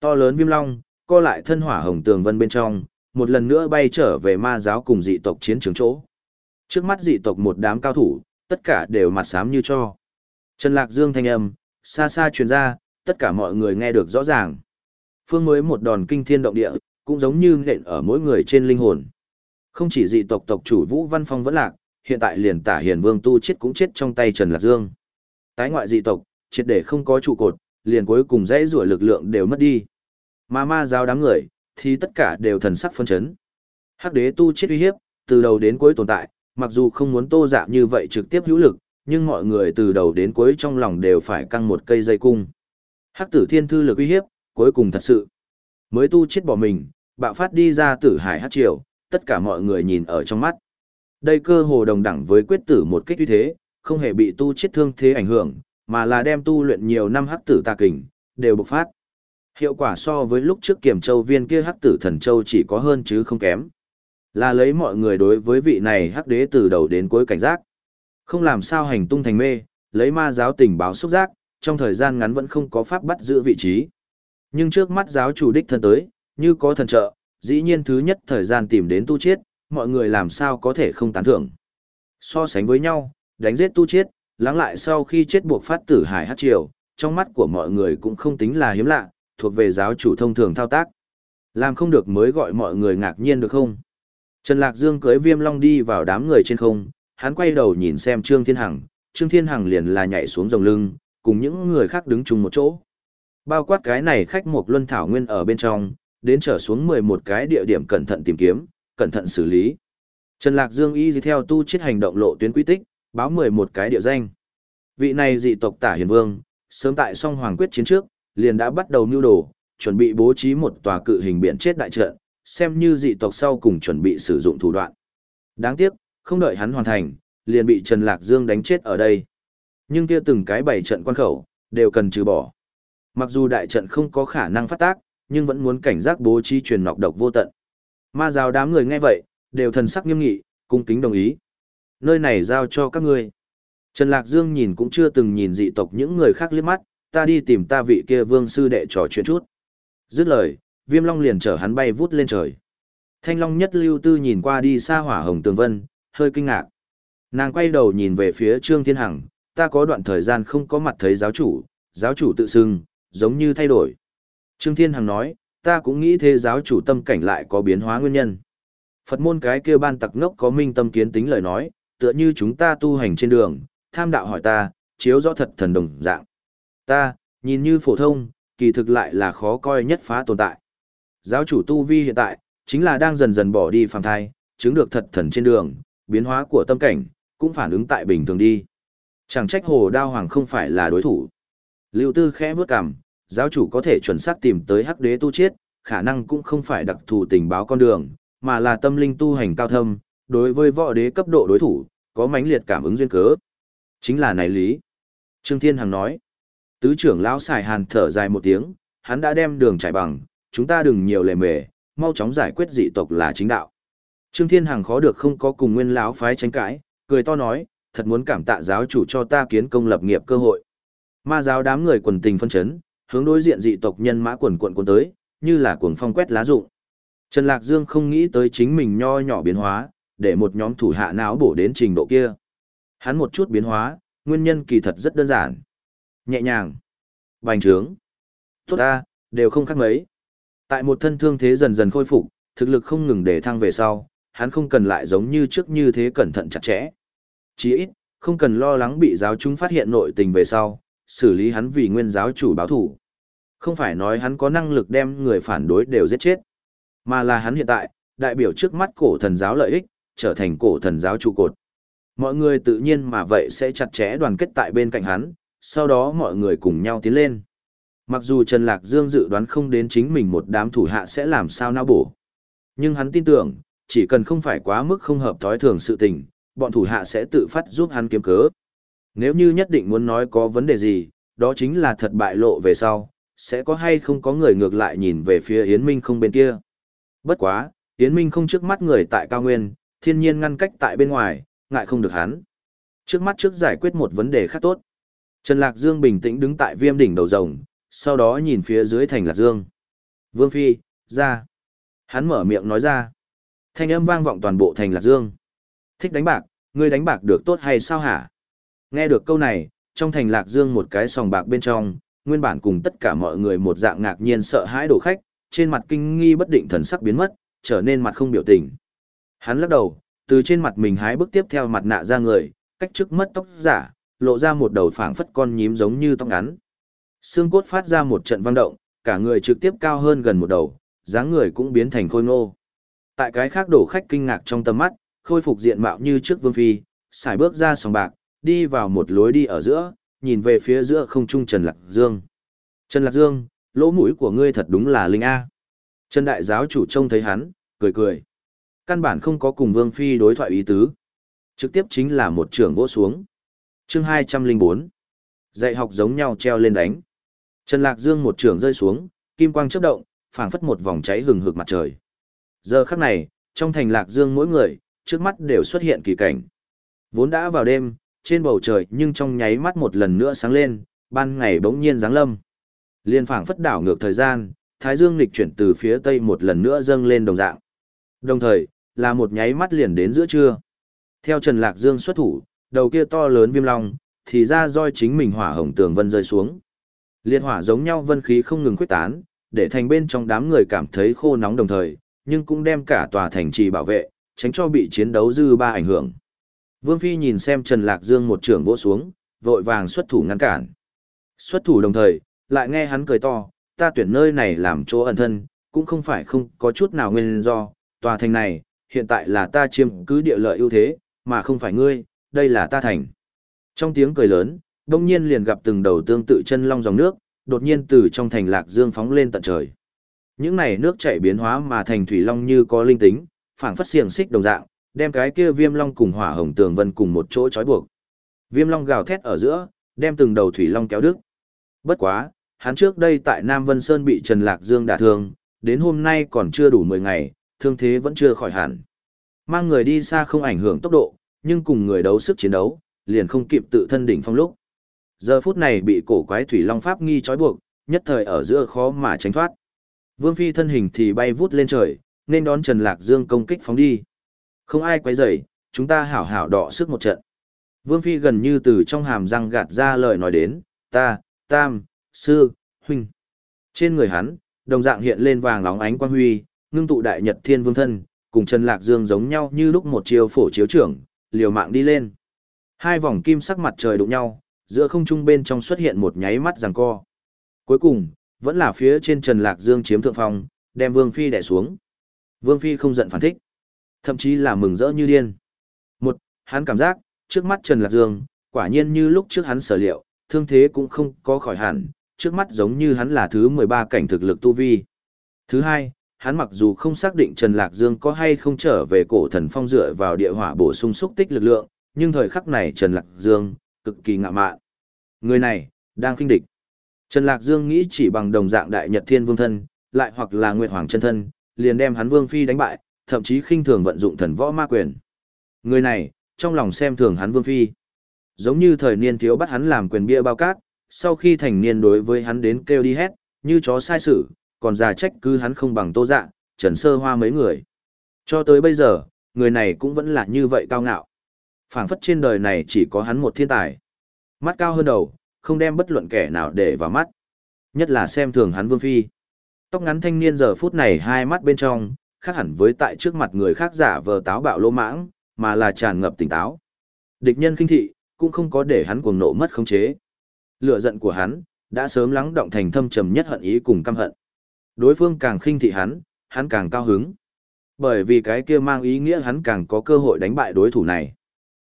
[SPEAKER 1] To lớn viêm long, co lại thân hỏa hồng tường vân bên trong, một lần nữa bay trở về ma giáo cùng dị tộc chiến trường chỗ. Trước mắt dị tộc một đám cao thủ, tất cả đều mặt xám như cho. Trần Lạc Dương thanh âm, xa xa truyền ra, tất cả mọi người nghe được rõ ràng. Phương mới một đòn kinh thiên động địa, cũng giống như nện ở mỗi người trên linh hồn. Không chỉ dị tộc tộc chủ Vũ Văn Phong vẫn lạc, hiện tại liền tả hiền vương tu chết cũng chết trong tay Trần Lạc Dương. Tái ngoại dị tộc, triệt để không có trụ cột, liền cuối cùng dãy rủa lực lượng đều mất đi. Ma ma giáo đám người, thì tất cả đều thần sắc phân chấn. Hắc đế tu chết uy hiếp, từ đầu đến cuối tồn tại, mặc dù không muốn tô giảm như vậy trực tiếp hữu lực, nhưng mọi người từ đầu đến cuối trong lòng đều phải căng một cây dây cung. Hắc tử thiên thư lực uy hiếp, cuối cùng thật sự. Mới tu chết bỏ mình, bạo phát đi ra tử hải hát triều, tất cả mọi người nhìn ở trong mắt. Đây cơ hồ đồng đẳng với quyết tử một kích uy thế, không hề bị tu chết thương thế ảnh hưởng, mà là đem tu luyện nhiều năm hắc tử tà kình, đều bộc phát. Hiệu quả so với lúc trước kiểm châu viên kia hắc tử thần châu chỉ có hơn chứ không kém. Là lấy mọi người đối với vị này hắc đế từ đầu đến cuối cảnh giác. Không làm sao hành tung thành mê, lấy ma giáo tình báo xúc giác, trong thời gian ngắn vẫn không có pháp bắt giữ vị trí. Nhưng trước mắt giáo chủ đích thân tới, như có thần trợ, dĩ nhiên thứ nhất thời gian tìm đến tu chiết, mọi người làm sao có thể không tán thưởng. So sánh với nhau, đánh giết tu chiết, lắng lại sau khi chết buộc phát tử hải hát triều, trong mắt của mọi người cũng không tính là hiếm lạ, thuộc về giáo chủ thông thường thao tác. Làm không được mới gọi mọi người ngạc nhiên được không? Trần Lạc Dương cưới viêm long đi vào đám người trên không, hắn quay đầu nhìn xem Trương Thiên Hằng, Trương Thiên Hằng liền là nhảy xuống rồng lưng, cùng những người khác đứng chung một chỗ. Bao quát cái này khách một luân thảo nguyên ở bên trong, đến trở xuống 11 cái địa điểm cẩn thận tìm kiếm, cẩn thận xử lý. Trần Lạc Dương y theo tu chết hành động lộ tuyến quy tích, báo 11 cái địa danh. Vị này dị tộc Tả Hiền Vương, sớm tại song hoàng quyết chiến trước, liền đã bắt đầu mưu đồ, chuẩn bị bố trí một tòa cự hình biển chết đại trận, xem như dị tộc sau cùng chuẩn bị sử dụng thủ đoạn. Đáng tiếc, không đợi hắn hoàn thành, liền bị Trần Lạc Dương đánh chết ở đây. Nhưng kia từng cái bảy trận quan khẩu, đều cần trừ bỏ. Mặc dù đại trận không có khả năng phát tác, nhưng vẫn muốn cảnh giác bố trí truyền nọc độc vô tận. Ma giáo đám người nghe vậy, đều thần sắc nghiêm nghị, cung kính đồng ý. Nơi này giao cho các ngươi. Trần Lạc Dương nhìn cũng chưa từng nhìn dị tộc những người khác liếc mắt, ta đi tìm ta vị kia vương sư đệ trò chuyện chút. Dứt lời, viêm long liền chở hắn bay vút lên trời. Thanh long nhất lưu tư nhìn qua đi xa hỏa hồng tường vân, hơi kinh ngạc. Nàng quay đầu nhìn về phía Trương Thiên Hằng, ta có đoạn thời gian không có mặt thấy giáo chủ, giáo chủ tự xưng, giống như thay đổi. Trương Thiên Hằng nói, ta cũng nghĩ thế giáo chủ tâm cảnh lại có biến hóa nguyên nhân. Phật môn cái kia ban tặc ngốc có minh tâm kiến tính lời nói, tựa như chúng ta tu hành trên đường, tham đạo hỏi ta, chiếu rõ thật thần đồng dạng. Ta, nhìn như phổ thông, kỳ thực lại là khó coi nhất phá tồn tại. Giáo chủ tu vi hiện tại, chính là đang dần dần bỏ đi phàm thai, chứng được thật thần trên đường, biến hóa của tâm cảnh, cũng phản ứng tại bình thường đi. Chẳng trách hồ đao hoàng không phải là đối thủ. Lưu tư khẽ vướt cằm, giáo chủ có thể chuẩn xác tìm tới hắc đế tu chiết, khả năng cũng không phải đặc thù tình báo con đường, mà là tâm linh tu hành cao thâm, đối với võ đế cấp độ đối thủ, có mãnh liệt cảm ứng duyên cớ. Chính là này lý. Trương Thiên Hằng nói. Tứ trưởng lão xài hàn thở dài một tiếng, hắn đã đem đường trải bằng, chúng ta đừng nhiều lề mề, mau chóng giải quyết dị tộc là chính đạo. Trương Thiên Hằng khó được không có cùng nguyên lão phái tranh cãi, cười to nói, thật muốn cảm tạ giáo chủ cho ta kiến công lập nghiệp cơ hội. Ma giáo đám người quần tình phân chấn, hướng đối diện dị tộc nhân mã quần quận quần tới, như là cuồng phong quét lá rụng. Trần Lạc Dương không nghĩ tới chính mình nho nhỏ biến hóa, để một nhóm thủ hạ não bổ đến trình độ kia. Hắn một chút biến hóa, nguyên nhân kỳ thật rất đơn giản. Nhẹ nhàng, bành trướng, tốt ta, đều không khác mấy. Tại một thân thương thế dần dần khôi phục, thực lực không ngừng để thăng về sau, hắn không cần lại giống như trước như thế cẩn thận chặt chẽ. Chỉ ít, không cần lo lắng bị giáo chúng phát hiện nội tình về sau, xử lý hắn vì nguyên giáo chủ báo thủ. Không phải nói hắn có năng lực đem người phản đối đều giết chết. Mà là hắn hiện tại, đại biểu trước mắt cổ thần giáo lợi ích, trở thành cổ thần giáo trụ cột. Mọi người tự nhiên mà vậy sẽ chặt chẽ đoàn kết tại bên cạnh hắn, sau đó mọi người cùng nhau tiến lên. Mặc dù Trần Lạc Dương dự đoán không đến chính mình một đám thủ hạ sẽ làm sao não bổ. Nhưng hắn tin tưởng, chỉ cần không phải quá mức không hợp thói thường sự tình, bọn thủ hạ sẽ tự phát giúp hắn kiếm cớ. Nếu như nhất định muốn nói có vấn đề gì, đó chính là thật bại lộ về sau, sẽ có hay không có người ngược lại nhìn về phía Yến Minh không bên kia. Bất quá, Yến Minh không trước mắt người tại cao nguyên, thiên nhiên ngăn cách tại bên ngoài, ngại không được hắn. Trước mắt trước giải quyết một vấn đề khác tốt. Trần Lạc Dương bình tĩnh đứng tại viêm đỉnh đầu rồng, sau đó nhìn phía dưới thành Lạc Dương. Vương Phi, ra. Hắn mở miệng nói ra. Thanh âm vang vọng toàn bộ thành Lạc Dương. Thích đánh bạc, ngươi đánh bạc được tốt hay sao hả? Nghe được câu này, trong thành Lạc Dương một cái sòng bạc bên trong, nguyên bản cùng tất cả mọi người một dạng ngạc nhiên sợ hãi đổ khách, trên mặt kinh nghi bất định thần sắc biến mất, trở nên mặt không biểu tình. Hắn lắc đầu, từ trên mặt mình hái bước tiếp theo mặt nạ ra người, cách trước mất tóc giả, lộ ra một đầu phảng phất con nhím giống như tóc ngắn. Xương cốt phát ra một trận vang động, cả người trực tiếp cao hơn gần một đầu, dáng người cũng biến thành khôi ngô. Tại cái khác đổ khách kinh ngạc trong tầm mắt, khôi phục diện mạo như trước vương phi, xài bước ra sòng bạc, đi vào một lối đi ở giữa, nhìn về phía giữa không trung Trần Lạc Dương. Trần Lạc Dương, lỗ mũi của ngươi thật đúng là linh A. Trần Đại giáo chủ trông thấy hắn, cười cười. Căn bản không có cùng Vương Phi đối thoại ý tứ. Trực tiếp chính là một trường vỗ xuống. chương 204. Dạy học giống nhau treo lên đánh. Trần Lạc Dương một trường rơi xuống, kim quang chớp động, phảng phất một vòng cháy hừng hực mặt trời. Giờ khắc này, trong thành Lạc Dương mỗi người, trước mắt đều xuất hiện kỳ cảnh. Vốn đã vào đêm, trên bầu trời nhưng trong nháy mắt một lần nữa sáng lên, ban ngày bỗng nhiên giáng lâm. Liên phảng phất đảo ngược thời gian, Thái Dương lịch chuyển từ phía tây một lần nữa dâng lên đồng dạng. Đồng thời, là một nháy mắt liền đến giữa trưa. Theo Trần Lạc Dương xuất thủ, đầu kia to lớn viêm long, thì ra roi chính mình hỏa hồng tường vân rơi xuống. Liệt hỏa giống nhau vân khí không ngừng khuếch tán, để thành bên trong đám người cảm thấy khô nóng đồng thời, nhưng cũng đem cả tòa thành trì bảo vệ, tránh cho bị chiến đấu dư ba ảnh hưởng. Vương Phi nhìn xem Trần Lạc Dương một trường vỗ xuống, vội vàng xuất thủ ngăn cản. Xuất thủ đồng thời, lại nghe hắn cười to, ta tuyển nơi này làm chỗ ẩn thân, cũng không phải không có chút nào nguyên do, tòa thành này, hiện tại là ta chiếm cứ địa lợi ưu thế, mà không phải ngươi, đây là ta thành. Trong tiếng cười lớn, đông nhiên liền gặp từng đầu tương tự chân long dòng nước, đột nhiên từ trong thành lạc dương phóng lên tận trời. Những này nước chảy biến hóa mà thành thủy long như có linh tính, phảng phất xiềng xích đồng dạng, đem cái kia viêm long cùng hỏa hồng tường vân cùng một chỗ trói buộc. Viêm long gào thét ở giữa, đem từng đầu thủy long kéo đứt. Bất quá, hắn trước đây tại Nam Vân Sơn bị Trần Lạc Dương đả thương, đến hôm nay còn chưa đủ 10 ngày, thương thế vẫn chưa khỏi hẳn. Mang người đi xa không ảnh hưởng tốc độ, nhưng cùng người đấu sức chiến đấu, liền không kịp tự thân đỉnh phong lúc. Giờ phút này bị cổ quái thủy long pháp nghi trói buộc, nhất thời ở giữa khó mà tránh thoát. Vương Phi thân hình thì bay vút lên trời, nên đón Trần Lạc Dương công kích phóng đi. Không ai quấy rầy, chúng ta hảo hảo đọ sức một trận. Vương Phi gần như từ trong hàm răng gạt ra lời nói đến, ta, tam, sư, huynh. Trên người hắn, đồng dạng hiện lên vàng lóng ánh quang huy, ngưng tụ đại nhật thiên vương thân, cùng Trần Lạc Dương giống nhau như lúc một chiều phổ chiếu trưởng, liều mạng đi lên. Hai vòng kim sắc mặt trời đụng nhau, giữa không trung bên trong xuất hiện một nháy mắt giằng co. Cuối cùng, vẫn là phía trên Trần Lạc Dương chiếm thượng phong, đem Vương Phi đè xuống. Vương Phi không giận phản thích, thậm chí là mừng rỡ như điên. Một, hắn cảm giác, trước mắt Trần Lạc Dương, quả nhiên như lúc trước hắn sở liệu, thương thế cũng không có khỏi hẳn, trước mắt giống như hắn là thứ 13 cảnh thực lực tu vi. Thứ hai, hắn mặc dù không xác định Trần Lạc Dương có hay không trở về cổ thần phong dựa vào địa hỏa bổ sung xúc tích lực lượng, nhưng thời khắc này Trần Lạc Dương, cực kỳ ngạ mạn. Người này, đang khinh địch. Trần Lạc Dương nghĩ chỉ bằng đồng dạng đại nhật thiên vương thân, lại hoặc là nguyệt hoàng chân thân, liền đem hắn vương phi đánh bại, thậm chí khinh thường vận dụng thần võ ma quyền. Người này, trong lòng xem thường hắn vương phi. Giống như thời niên thiếu bắt hắn làm quyền bia bao cát, sau khi thành niên đối với hắn đến kêu đi hét, như chó sai sử, còn già trách cứ hắn không bằng tô dạ, trần sơ hoa mấy người. Cho tới bây giờ, người này cũng vẫn là như vậy cao ngạo. phảng phất trên đời này chỉ có hắn một thiên tài. Mắt cao hơn đầu, không đem bất luận kẻ nào để vào mắt. Nhất là xem thường hắn vương phi. Tóc ngắn thanh niên giờ phút này hai mắt bên trong, khác hẳn với tại trước mặt người khác giả vờ táo bạo lô mãng, mà là tràn ngập tỉnh táo. Địch nhân kinh thị, cũng không có để hắn cuồng nộ mất khống chế. Lửa giận của hắn, đã sớm lắng động thành thâm trầm nhất hận ý cùng căm hận. Đối phương càng khinh thị hắn, hắn càng cao hứng. Bởi vì cái kia mang ý nghĩa hắn càng có cơ hội đánh bại đối thủ này.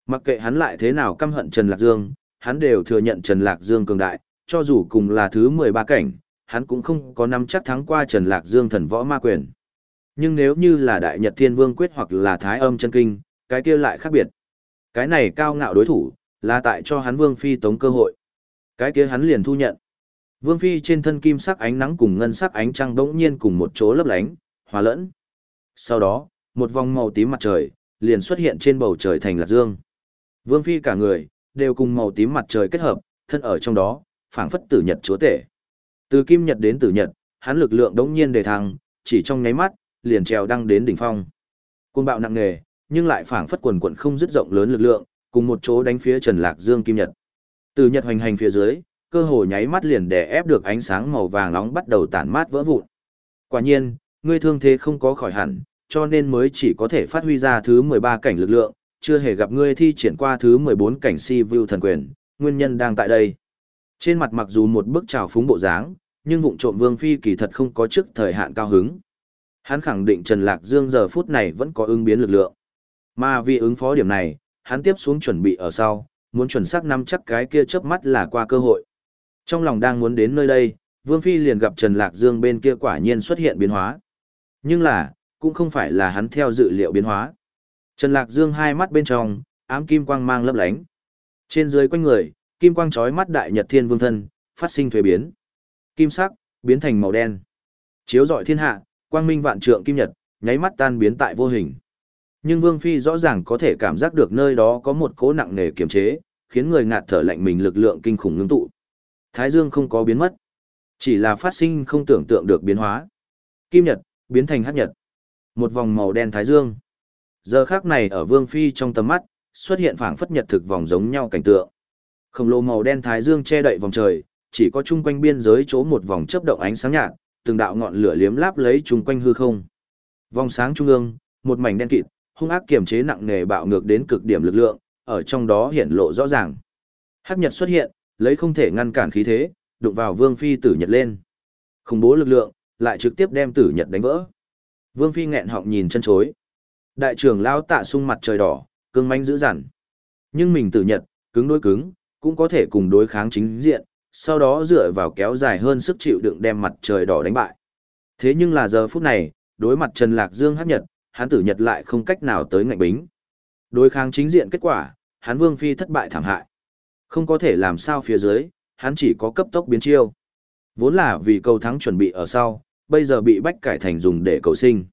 [SPEAKER 1] Mặc kệ hắn lại thế nào căm hận Trần Lạc Dương, hắn đều thừa nhận Trần Lạc Dương cường đại, cho dù cùng là thứ 13 cảnh, hắn cũng không có nắm chắc thắng qua Trần Lạc Dương thần võ ma quyền. Nhưng nếu như là Đại Nhật Thiên Vương quyết hoặc là Thái Âm chân kinh, cái kia lại khác biệt. Cái này cao ngạo đối thủ, là tại cho hắn Vương Phi tống cơ hội. Cái kia hắn liền thu nhận. Vương Phi trên thân kim sắc ánh nắng cùng ngân sắc ánh trăng đống nhiên cùng một chỗ lấp lánh, hòa lẫn. Sau đó, một vòng màu tím mặt trời, liền xuất hiện trên bầu trời thành lạc dương. Vương Phi cả người, đều cùng màu tím mặt trời kết hợp, thân ở trong đó, phảng phất tử nhật chúa tể. Từ kim nhật đến tử nhật, hắn lực lượng đống nhiên đề thăng, chỉ trong nháy mắt, liền trèo đăng đến đỉnh phong. Côn bạo nặng nề, nhưng lại phảng phất quần quần không dứt rộng lớn lực lượng, cùng một chỗ đánh phía Trần Lạc Dương kim nhật. Từ nhật hoành hành phía dưới, cơ hồ nháy mắt liền đè ép được ánh sáng màu vàng nóng bắt đầu tản mát vỡ vụn. Quả nhiên, ngươi thương thế không có khỏi hẳn, cho nên mới chỉ có thể phát huy ra thứ 13 cảnh lực lượng, chưa hề gặp ngươi thi triển qua thứ 14 cảnh si view thần quyền, nguyên nhân đang tại đây. Trên mặt mặc dù một bức trào phúng bộ dáng, nhưng vụng trộm Vương Phi kỳ thật không có trước thời hạn cao hứng. Hắn khẳng định Trần Lạc Dương giờ phút này vẫn có ứng biến lực lượng. Mà vì ứng phó điểm này, hắn tiếp xuống chuẩn bị ở sau, muốn chuẩn xác nắm chắc cái kia chớp mắt là qua cơ hội. Trong lòng đang muốn đến nơi đây, Vương Phi liền gặp Trần Lạc Dương bên kia quả nhiên xuất hiện biến hóa. Nhưng là, cũng không phải là hắn theo dự liệu biến hóa. Trần Lạc Dương hai mắt bên trong, ám kim quang mang lấp lánh. Trên dưới quanh người, kim quang chói mắt đại nhật thiên vương thân, phát sinh thuế biến. Kim sắc, biến thành màu đen. Chiếu rọi thiên hạ, quang minh vạn trượng kim nhật, nháy mắt tan biến tại vô hình. Nhưng Vương Phi rõ ràng có thể cảm giác được nơi đó có một cỗ nặng nề kiềm chế, khiến người ngạt thở lạnh mình lực lượng kinh khủng ngưng tụ. Thái Dương không có biến mất, chỉ là phát sinh không tưởng tượng được biến hóa. Kim nhật, biến thành hắc nhật. Một vòng màu đen Thái Dương. Giờ khác này ở Vương Phi trong tầm mắt, xuất hiện phảng phất nhật thực vòng giống nhau cảnh tượng. Khổng lồ màu đen Thái Dương che đậy vòng trời, chỉ có chung quanh biên giới chỗ một vòng chớp động ánh sáng nhạt, từng đạo ngọn lửa liếm láp lấy chung quanh hư không. Vòng sáng trung ương, một mảnh đen kịt, hung ác kiềm chế nặng nề bạo ngược đến cực điểm lực lượng, ở trong đó hiển lộ rõ ràng. Hắc Nhật xuất hiện, lấy không thể ngăn cản khí thế, đụng vào Vương Phi Tử Nhật lên. Khủng bố lực lượng, lại trực tiếp đem Tử Nhật đánh vỡ. Vương Phi nghẹn họng nhìn chân chối. Đại trưởng lão tạ sung mặt trời đỏ, cương manh dữ dằn. Nhưng mình Tử Nhật, cứng đối cứng, cũng có thể cùng đối kháng chính diện, sau đó dựa vào kéo dài hơn sức chịu đựng đem mặt trời đỏ đánh bại. Thế nhưng là giờ phút này, đối mặt Trần Lạc Dương hắc nhật, hắn tử nhật lại không cách nào tới ngạnh bính. Đối kháng chính diện kết quả, hắn Vương Phi thất bại thảm hại. Không có thể làm sao phía dưới, hắn chỉ có cấp tốc biến chiêu. Vốn là vì cầu thắng chuẩn bị ở sau, bây giờ bị bách cải thành dùng để cầu sinh.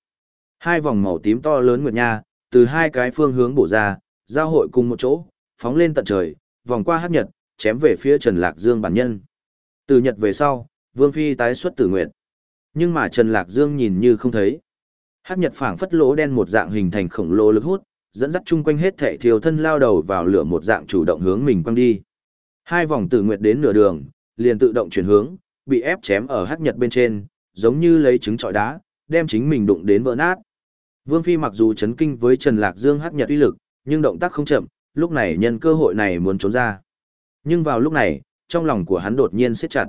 [SPEAKER 1] Hai vòng màu tím to lớn nguyệt nha, từ hai cái phương hướng bổ ra, giao hội cùng một chỗ, phóng lên tận trời, vòng qua hắc nhật, chém về phía Trần Lạc Dương bản nhân. Từ nhật về sau, Vương Phi tái xuất tử nguyệt. Nhưng mà Trần Lạc Dương nhìn như không thấy. Hắc nhật phảng phất lỗ đen một dạng hình thành khổng lồ lực hút, dẫn dắt chung quanh hết thể thiêu thân lao đầu vào lửa một dạng chủ động hướng mình quăng đi. Hai vòng tử nguyệt đến nửa đường, liền tự động chuyển hướng, bị ép chém ở hắc nhật bên trên, giống như lấy trứng trọi đá, đem chính mình đụng đến vỡ nát. Vương Phi mặc dù chấn kinh với Trần Lạc Dương hắc nhật uy lực, nhưng động tác không chậm, lúc này nhân cơ hội này muốn trốn ra. Nhưng vào lúc này, trong lòng của hắn đột nhiên siết chặt.